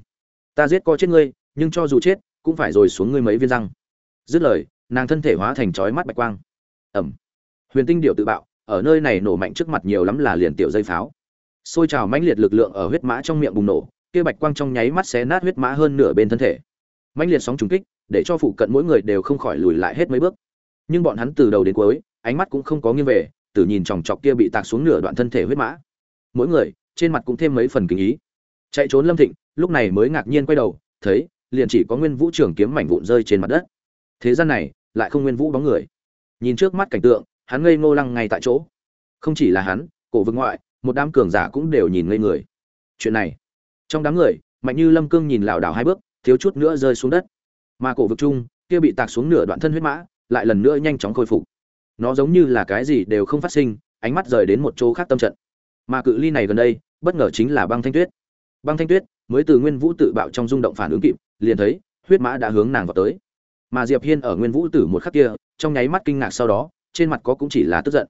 Speaker 1: Ta giết co chết ngươi, nhưng cho dù chết, cũng phải rồi xuống ngươi mấy viên răng. Dứt lời, nàng thân thể hóa thành chói mắt bạch quang. Ẩm. Huyền tinh điệu tự bạo, ở nơi này nổ mạnh trước mặt nhiều lắm là liền tiểu dây pháo. Xôi trào mãnh liệt lực lượng ở huyết mã trong miệng bùng nổ, kia bạch quang trong nháy mắt xé nát huyết mã hơn nửa bên thân thể. Mãnh liệt sóng trùng kích, để cho phụ cận mỗi người đều không khỏi lùi lại hết mấy bước. Nhưng bọn hắn từ đầu đến cuối, ánh mắt cũng không có nghiêng về tử nhìn chòng chọc kia bị tạc xuống nửa đoạn thân thể huyết mã. Mỗi người, trên mặt cũng thêm mấy phần kinh ý. Chạy trốn lâm thịnh, lúc này mới ngạc nhiên quay đầu, thấy, liền chỉ có nguyên vũ trưởng kiếm mảnh vụn rơi trên mặt đất. Thế gian này, lại không nguyên vũ bóng người. Nhìn trước mắt cảnh tượng, hắn ngây ngô lăng ngay tại chỗ. Không chỉ là hắn, cổ vực ngoại, một đám cường giả cũng đều nhìn ngây người. Chuyện này, trong đám người, mạnh như lâm cương nhìn lảo đảo hai bước, thiếu chút nữa rơi xuống đất. Mà cổ vực chung kia bị tạc xuống nửa đoạn thân huyết mã, lại lần nữa nhanh chóng khôi phục nó giống như là cái gì đều không phát sinh, ánh mắt rời đến một chỗ khác tâm trận. Mà cự ly này gần đây, bất ngờ chính là băng thanh tuyết. Băng thanh tuyết mới từ nguyên vũ tự bạo trong rung động phản ứng kịp, liền thấy huyết mã đã hướng nàng vào tới. Mà diệp hiên ở nguyên vũ tử một khắc kia, trong nháy mắt kinh ngạc sau đó, trên mặt có cũng chỉ là tức giận.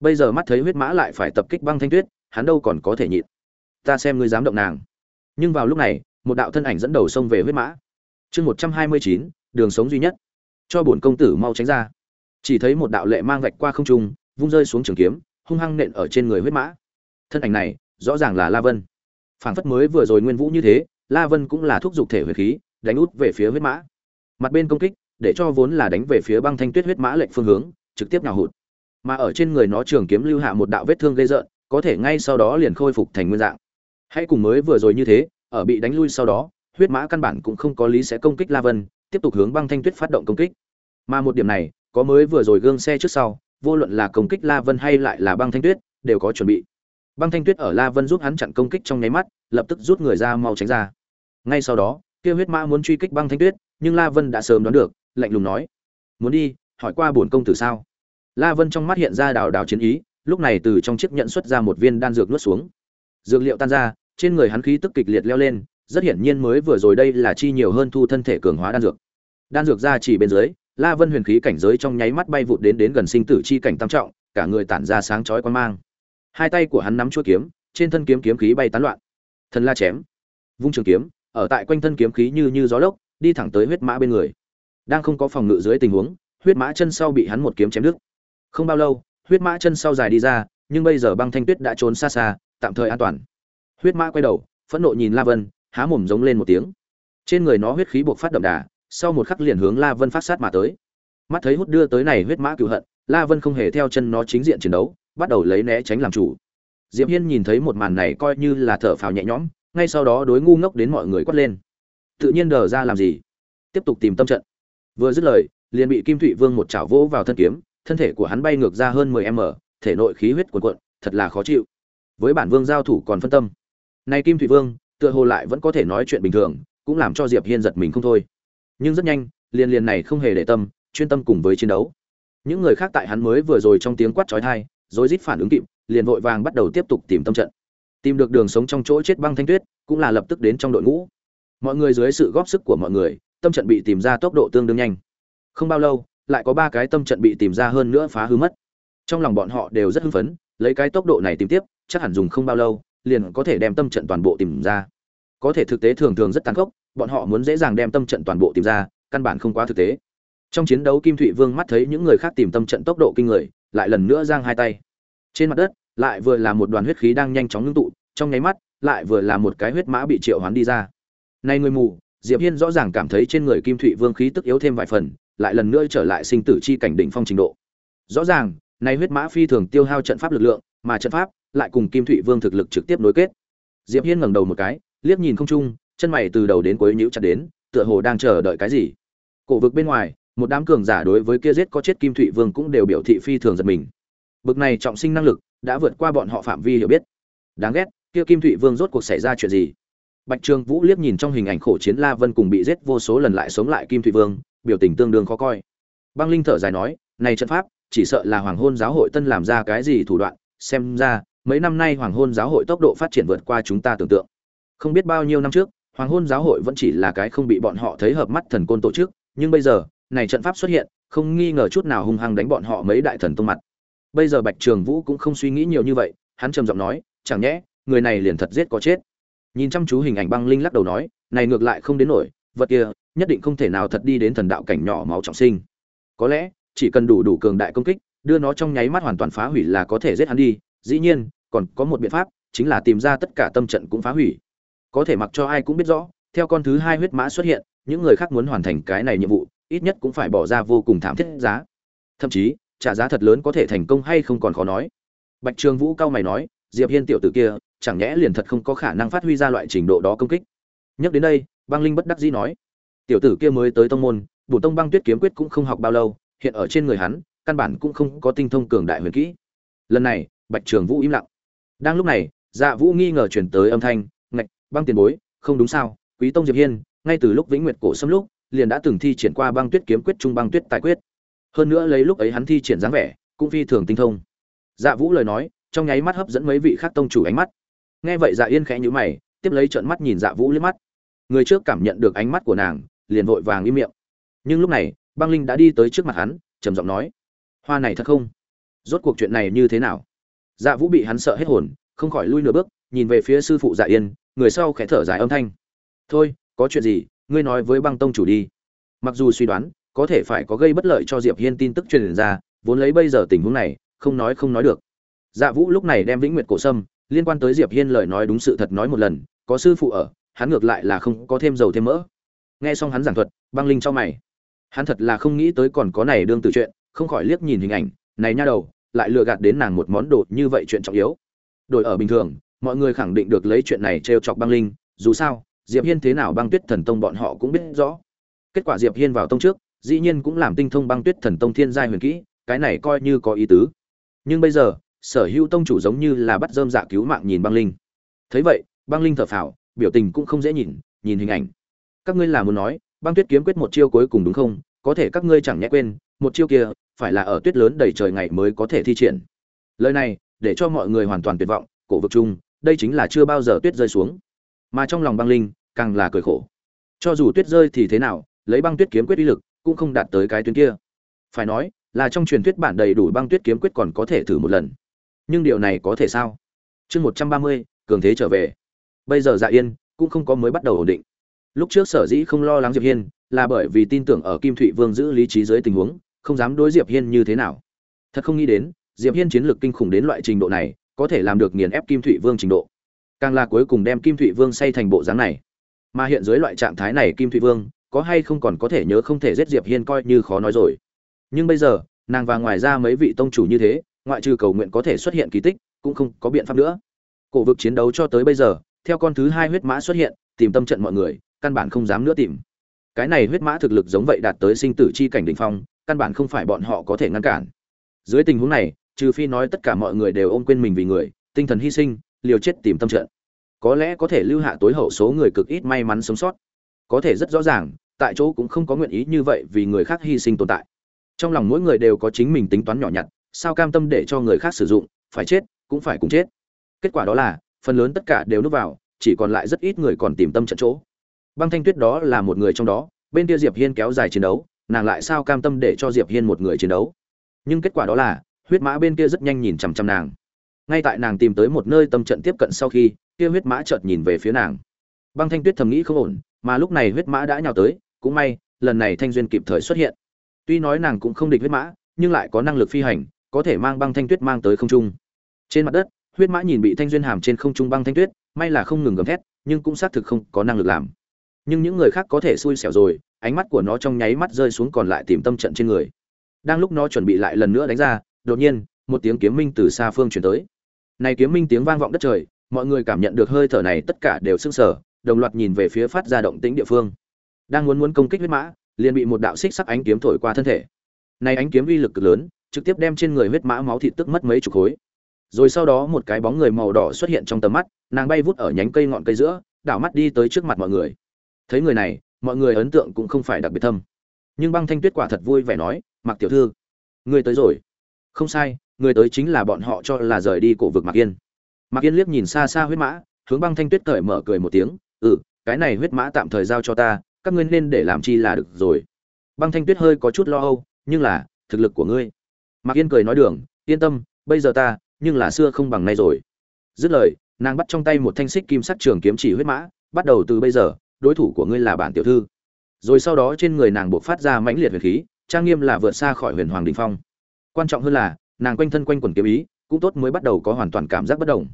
Speaker 1: Bây giờ mắt thấy huyết mã lại phải tập kích băng thanh tuyết, hắn đâu còn có thể nhịn. Ta xem ngươi dám động nàng. Nhưng vào lúc này, một đạo thân ảnh dẫn đầu xông về huyết mã. Chương một trăm hai mươi chín, đường sống duy nhất. Cho bổn công tử mau tránh ra chỉ thấy một đạo lệ mang vạch qua không trung, vung rơi xuống trường kiếm, hung hăng nện ở trên người huyết mã. Thân ảnh này, rõ ràng là la vân. Phảng phất mới vừa rồi nguyên vũ như thế, la vân cũng là thúc giục thể huyết khí, đánh út về phía huyết mã. Mặt bên công kích, để cho vốn là đánh về phía băng thanh tuyết huyết mã lệnh phương hướng, trực tiếp nào hụt. Mà ở trên người nó trường kiếm lưu hạ một đạo vết thương gây rợn, có thể ngay sau đó liền khôi phục thành nguyên dạng. Hãy cùng mới vừa rồi như thế, ở bị đánh lui sau đó, huyết mã căn bản cũng không có lý sẽ công kích la vân, tiếp tục hướng băng thanh tuyết phát động công kích. Mà một điểm này có mới vừa rồi gương xe trước sau, vô luận là công kích la vân hay lại là băng thanh tuyết, đều có chuẩn bị. Băng thanh tuyết ở la vân giúp hắn chặn công kích trong nháy mắt, lập tức rút người ra mau tránh ra. Ngay sau đó, kia huyết mã muốn truy kích băng thanh tuyết, nhưng la vân đã sớm đoán được, lạnh lùng nói, muốn đi, hỏi qua bổn công tử sao? La vân trong mắt hiện ra đào đào chiến ý, lúc này từ trong chiếc nhận xuất ra một viên đan dược nuốt xuống. Dược liệu tan ra, trên người hắn khí tức kịch liệt leo lên, rất hiển nhiên mới vừa rồi đây là chi nhiều hơn thu thân thể cường hóa đan dược. Đan dược ra chỉ bên dưới la vân huyền khí cảnh giới trong nháy mắt bay vụt đến đến gần sinh tử chi cảnh tam trọng, cả người tản ra sáng chói quan mang. Hai tay của hắn nắm chuôi kiếm, trên thân kiếm kiếm khí bay tán loạn. Thần la chém, vung trường kiếm, ở tại quanh thân kiếm khí như như gió lốc, đi thẳng tới huyết mã bên người. Đang không có phòng ngự dưới tình huống, huyết mã chân sau bị hắn một kiếm chém đứt. Không bao lâu, huyết mã chân sau dài đi ra, nhưng bây giờ băng thanh tuyết đã trốn xa xa, tạm thời an toàn. Huyết mã quay đầu, phẫn nộ nhìn la vân, há mồm giống lên một tiếng. Trên người nó huyết khí buộc phát đậm đà sau một khắc liền hướng la vân phát sát mà tới. Mắt thấy hút đưa tới này huyết mã cừu hận, la vân không hề theo chân nó chính diện chiến đấu, bắt đầu lấy né tránh làm chủ. Diệp hiên nhìn thấy một màn này coi như là thở phào nhẹ nhõm, ngay sau đó đối ngu ngốc đến mọi người quát lên. Tự nhiên đờ ra làm gì? Tiếp tục tìm tâm trận. Vừa dứt lời, liền bị kim thụy vương một chảo vỗ vào thân kiếm, thân thể của hắn bay ngược ra hơn 10 m, thể nội khí huyết cuồn cuộn, thật là khó chịu. Với bản vương giao thủ còn phân tâm. Nay kim thụy vương, tựa hồ lại vẫn có thể nói chuyện bình thường, cũng làm cho diệp hiên giật mình không thôi nhưng rất nhanh, liền liền này không hề để tâm, chuyên tâm cùng với chiến đấu. Những người khác tại hắn mới vừa rồi trong tiếng quát chói tai, rồi rít phản ứng kịp, liền vội vàng bắt đầu tiếp tục tìm tâm trận. Tìm được đường sống trong chỗ chết băng thanh tuyết, cũng là lập tức đến trong đội ngũ. Mọi người dưới sự góp sức của mọi người, tâm trận bị tìm ra tốc độ tương đương nhanh. Không bao lâu, lại có ba cái tâm trận bị tìm ra hơn nữa phá hư mất. Trong lòng bọn họ đều rất hưng phấn, lấy cái tốc độ này tìm tiếp, chắc hẳn dùng không bao lâu, liền có thể đem tâm trận toàn bộ tìm ra. Có thể thực tế thường thường rất tàn khốc bọn họ muốn dễ dàng đem tâm trận toàn bộ tìm ra, căn bản không quá thực tế. Trong chiến đấu kim thụy vương mắt thấy những người khác tìm tâm trận tốc độ kinh người, lại lần nữa giang hai tay. Trên mặt đất, lại vừa là một đoàn huyết khí đang nhanh chóng ngưng tụ, trong nháy mắt, lại vừa là một cái huyết mã bị triệu hoán đi ra. Nay người mù, diệp hiên rõ ràng cảm thấy trên người kim thụy vương khí tức yếu thêm vài phần, lại lần nữa trở lại sinh tử chi cảnh đỉnh phong trình độ. Rõ ràng, nay huyết mã phi thường tiêu hao trận pháp lực lượng, mà trận pháp lại cùng kim thụy vương thực lực trực tiếp nối kết. Diệp hiên ngẩng đầu một cái, liếc nhìn không trung chân mày từ đầu đến cuối nhíu chặt đến, tựa hồ đang chờ đợi cái gì. Cổ vực bên ngoài, một đám cường giả đối với kia giết có chết kim thụy vương cũng đều biểu thị phi thường giật mình. Bực này trọng sinh năng lực đã vượt qua bọn họ phạm vi hiểu biết. Đáng ghét, kia kim thụy vương rốt cuộc xảy ra chuyện gì? Bạch trường vũ liếc nhìn trong hình ảnh khổ chiến la vân cùng bị giết vô số lần lại sống lại kim thụy vương, biểu tình tương đương khó coi. Băng linh thở dài nói, này trận pháp, chỉ sợ là hoàng hôn giáo hội tân làm ra cái gì thủ đoạn, xem ra, mấy năm nay hoàng hôn giáo hội tốc độ phát triển vượt qua chúng ta tưởng tượng. Không biết bao nhiêu năm trước hoàng hôn giáo hội vẫn chỉ là cái không bị bọn họ thấy hợp mắt thần côn tổ chức, nhưng bây giờ, này trận pháp xuất hiện, không nghi ngờ chút nào hung hăng đánh bọn họ mấy đại thần tông mặt. Bây giờ bạch trường vũ cũng không suy nghĩ nhiều như vậy, hắn trầm giọng nói, chẳng nhẽ, người này liền thật giết có chết. Nhìn chăm chú hình ảnh băng linh lắc đầu nói, này ngược lại không đến nổi, vật kia, nhất định không thể nào thật đi đến thần đạo cảnh nhỏ máu trọng sinh. Có lẽ, chỉ cần đủ đủ cường đại công kích, đưa nó trong nháy mắt hoàn toàn phá hủy là có thể giết hắn đi. Dĩ nhiên, còn có một biện pháp, chính là tìm ra tất cả tâm trận cũng phá hủy có thể mặc cho ai cũng biết rõ, theo con thứ hai huyết mã xuất hiện, những người khác muốn hoàn thành cái này nhiệm vụ, ít nhất cũng phải bỏ ra vô cùng thảm thiết giá. Thậm chí, trả giá thật lớn có thể thành công hay không còn khó nói. Bạch trường vũ cao mày nói, diệp hiên tiểu tử kia, chẳng nhẽ liền thật không có khả năng phát huy ra loại trình độ đó công kích. Nhắc đến đây, băng linh bất đắc dĩ nói, tiểu tử kia mới tới tông môn, bổ tông băng tuyết kiếm quyết cũng không học bao lâu, hiện ở trên người hắn, căn bản cũng không có tinh thông cường đại huyền kỹ. Lần này, bạch trường vũ im lặng. Đang lúc này dạ vũ nghi ngờ chuyển tới âm thanh băng tiền bối, không đúng sao? Quý tông diệp hiên, ngay từ lúc vĩnh nguyệt cổ xâm lúc, liền đã từng thi triển qua băng tuyết kiếm quyết trung băng tuyết tài quyết. Hơn nữa lấy lúc ấy hắn thi triển dáng vẻ, cũng phi thường tinh thông. Dạ vũ lời nói, trong nháy mắt hấp dẫn mấy vị khác tông chủ ánh mắt. Nghe vậy dạ yên khẽ nhíu mày, tiếp lấy trợn mắt nhìn dạ vũ liếc mắt. Người trước cảm nhận được ánh mắt của nàng, liền vội vàng im miệng. Nhưng lúc này, băng linh đã đi tới trước mặt hắn, trầm giọng nói, hoa này thật không? Rốt cuộc chuyện này như thế nào? Dạ vũ bị hắn sợ hết hồn, không khỏi lui nửa bước, nhìn về phía sư phụ dạ yên người sau khẽ thở dài âm thanh. Thôi, có chuyện gì, ngươi nói với băng tông chủ đi. Mặc dù suy đoán, có thể phải có gây bất lợi cho diệp hiên tin tức truyền ra, vốn lấy bây giờ tình huống này, không nói không nói được. Dạ vũ lúc này đem vĩnh nguyệt cổ sâm, liên quan tới diệp hiên lời nói đúng sự thật nói một lần, có sư phụ ở, hắn ngược lại là không có thêm dầu thêm mỡ. Nghe xong hắn giảng thuật, băng linh cho mày. Hắn thật là không nghĩ tới còn có này đương từ chuyện, không khỏi liếc nhìn hình ảnh, này nha đầu, lại lừa gạt đến nàng một món đồ như vậy chuyện trọng yếu. Đổi ở bình thường mọi người khẳng định được lấy chuyện này trêu chọc băng linh, dù sao, diệp hiên thế nào băng tuyết thần tông bọn họ cũng biết rõ. Kết quả diệp hiên vào tông trước, dĩ nhiên cũng làm tinh thông băng tuyết thần tông thiên giai huyền kỹ, cái này coi như có ý tứ. Nhưng bây giờ, sở hữu tông chủ giống như là bắt dơm dạ cứu mạng nhìn băng linh. Thấy vậy, băng linh thở phào, biểu tình cũng không dễ nhìn nhìn hình ảnh. Các ngươi là muốn nói, băng tuyết kiếm quyết một chiêu cuối cùng đúng không? Có thể các ngươi chẳng nhẽ quên, một chiêu kia, phải là ở tuyết lớn đầy trời ngày mới có thể thi triển. Lời này, để cho mọi người hoàn toàn tuyệt vọng, cổ vực chung đây chính là chưa bao giờ tuyết rơi xuống. Mà trong lòng băng linh, càng là cười khổ. Cho dù tuyết rơi thì thế nào, lấy băng tuyết kiếm quyết uy lực cũng không đạt tới cái tuyến kia. Phải nói, là trong truyền thuyết bản đầy đủ băng tuyết kiếm quyết còn có thể thử một lần. Nhưng điều này có thể sao? Chương một trăm ba mươi, cường thế trở về. Bây giờ dạ yên cũng không có mới bắt đầu ổn định. Lúc trước sở dĩ không lo lắng diệp hiên là bởi vì tin tưởng ở kim thụy vương giữ lý trí dưới tình huống, không dám đối diệp hiên như thế nào. Thật không nghĩ đến, diệp hiên chiến lược kinh khủng đến loại trình độ này có thể làm được nghiền ép kim thụy vương trình độ. Càng là cuối cùng đem kim thụy vương xây thành bộ dáng này. Mà hiện dưới loại trạng thái này kim thụy vương, có hay không còn có thể nhớ không thể giết diệp hiên coi như khó nói rồi. Nhưng bây giờ, nàng và ngoài ra mấy vị tông chủ như thế, ngoại trừ cầu nguyện có thể xuất hiện kỳ tích, cũng không có biện pháp nữa. Cổ vực chiến đấu cho tới bây giờ, theo con thứ hai huyết mã xuất hiện, tìm tâm trận mọi người, căn bản không dám nữa tìm. Cái này huyết mã thực lực giống vậy đạt tới sinh tử chi cảnh đỉnh phong, căn bản không phải bọn họ có thể ngăn cản. Dưới tình huống này trừ phi nói tất cả mọi người đều ôm quên mình vì người, tinh thần hy sinh, liều chết tìm tâm trận. Có lẽ có thể lưu hạ tối hậu số người cực ít may mắn sống sót. Có thể rất rõ ràng, tại chỗ cũng không có nguyện ý như vậy vì người khác hy sinh tồn tại. Trong lòng mỗi người đều có chính mình tính toán nhỏ nhặt, sao cam tâm để cho người khác sử dụng, phải chết, cũng phải cùng chết. Kết quả đó là, phần lớn tất cả đều núp vào, chỉ còn lại rất ít người còn tìm tâm trận chỗ. Băng thanh tuyết đó là một người trong đó, bên kia diệp hiên kéo dài chiến đấu, nàng lại sao cam tâm để cho diệp hiên một người chiến đấu? Nhưng kết quả đó là huyết mã bên kia rất nhanh nhìn chằm chằm nàng. Ngay tại nàng tìm tới một nơi tâm trận tiếp cận sau khi, kia huyết mã chợt nhìn về phía nàng. Băng thanh tuyết thầm nghĩ không ổn, mà lúc này huyết mã đã nhào tới, cũng may, lần này thanh duyên kịp thời xuất hiện. Tuy nói nàng cũng không địch huyết mã, nhưng lại có năng lực phi hành, có thể mang băng thanh tuyết mang tới không trung. Trên mặt đất, huyết mã nhìn bị thanh duyên hàm trên không trung băng thanh tuyết, may là không ngừng gầm thét, nhưng cũng xác thực không có năng lực làm. Nhưng những người khác có thể xui xẻo rồi, ánh mắt của nó trong nháy mắt rơi xuống còn lại tìm tâm trận trên người. Đang lúc nó chuẩn bị lại lần nữa đánh ra đột nhiên, một tiếng kiếm minh từ xa phương chuyển tới. Này kiếm minh tiếng vang vọng đất trời, mọi người cảm nhận được hơi thở này tất cả đều sưng sờ, đồng loạt nhìn về phía phát ra động tĩnh địa phương. Đang muốn muốn công kích huyết mã, liền bị một đạo xích sắc ánh kiếm thổi qua thân thể. Này ánh kiếm uy lực cực lớn, trực tiếp đem trên người huyết mã máu thịt tức mất mấy chục khối. Rồi sau đó một cái bóng người màu đỏ xuất hiện trong tầm mắt, nàng bay vút ở nhánh cây ngọn cây giữa, đảo mắt đi tới trước mặt mọi người. Thấy người này, mọi người ấn tượng cũng không phải đặc biệt thâm. Nhưng băng thanh tuyết quả thật vui vẻ nói mặc tiểu thư người tới rồi không sai, người tới chính là bọn họ cho là rời đi cổ vực mạc yên. Mạc yên liếc nhìn xa xa huyết mã, hướng băng thanh tuyết cởi mở cười một tiếng ừ cái này huyết mã tạm thời giao cho ta, các ngươi nên để làm chi là được rồi. Băng thanh tuyết hơi có chút lo âu, nhưng là, thực lực của ngươi. Mạc yên cười nói đường, yên tâm, bây giờ ta, nhưng là xưa không bằng nay rồi. Dứt lời, nàng bắt trong tay một thanh xích kim sắc trường kiếm chỉ huyết mã, bắt đầu từ bây giờ, đối thủ của ngươi là bản tiểu thư. Rồi sau đó trên người nàng buộc phát ra mãnh liệt huyền khí, trang nghiêm là vượt xa khỏi huyền hoàng đình phong quan trọng hơn là, nàng quanh thân quanh quần kiếm ý, cũng tốt mới bắt đầu có hoàn toàn cảm giác bất đồng.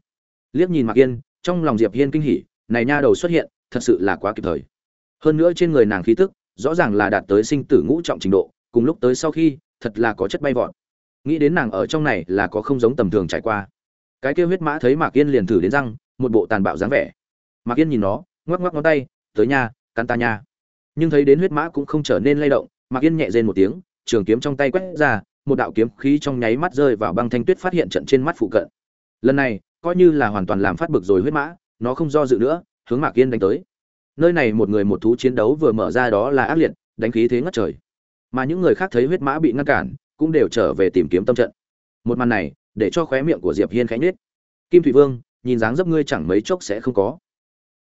Speaker 1: Liếc nhìn mạc yên, trong lòng diệp hiên kinh hỉ, này nha đầu xuất hiện, thật sự là quá kịp thời. Hơn nữa trên người nàng khí tức, rõ ràng là đạt tới sinh tử ngũ trọng trình độ, cùng lúc tới sau khi, thật là có chất bay vọt. Nghĩ đến nàng ở trong này là có không giống tầm thường trải qua. Cái kia huyết mã thấy mạc yên liền thử đến răng, một bộ tàn bạo dáng vẻ. Mạc yên nhìn nó, ngoắc ngoắc ngón tay, tới nha, cắn ta nha. Nhưng thấy đến huyết mã cũng không trở nên lay động, mạc yên nhẹ rên một tiếng, trường kiếm trong tay quét ra một đạo kiếm khí trong nháy mắt rơi vào băng thanh tuyết phát hiện trận trên mắt phụ cận. Lần này, coi như là hoàn toàn làm phát bực rồi huyết mã, nó không do dự nữa, hướng mạc yên đánh tới. Nơi này một người một thú chiến đấu vừa mở ra đó là ác liệt, đánh khí thế ngất trời. Mà những người khác thấy huyết mã bị ngăn cản, cũng đều trở về tìm kiếm tâm trận. Một màn này, để cho khóe miệng của diệp hiên khẽ nhếch. Kim thủy vương, nhìn dáng dấp ngươi chẳng mấy chốc sẽ không có.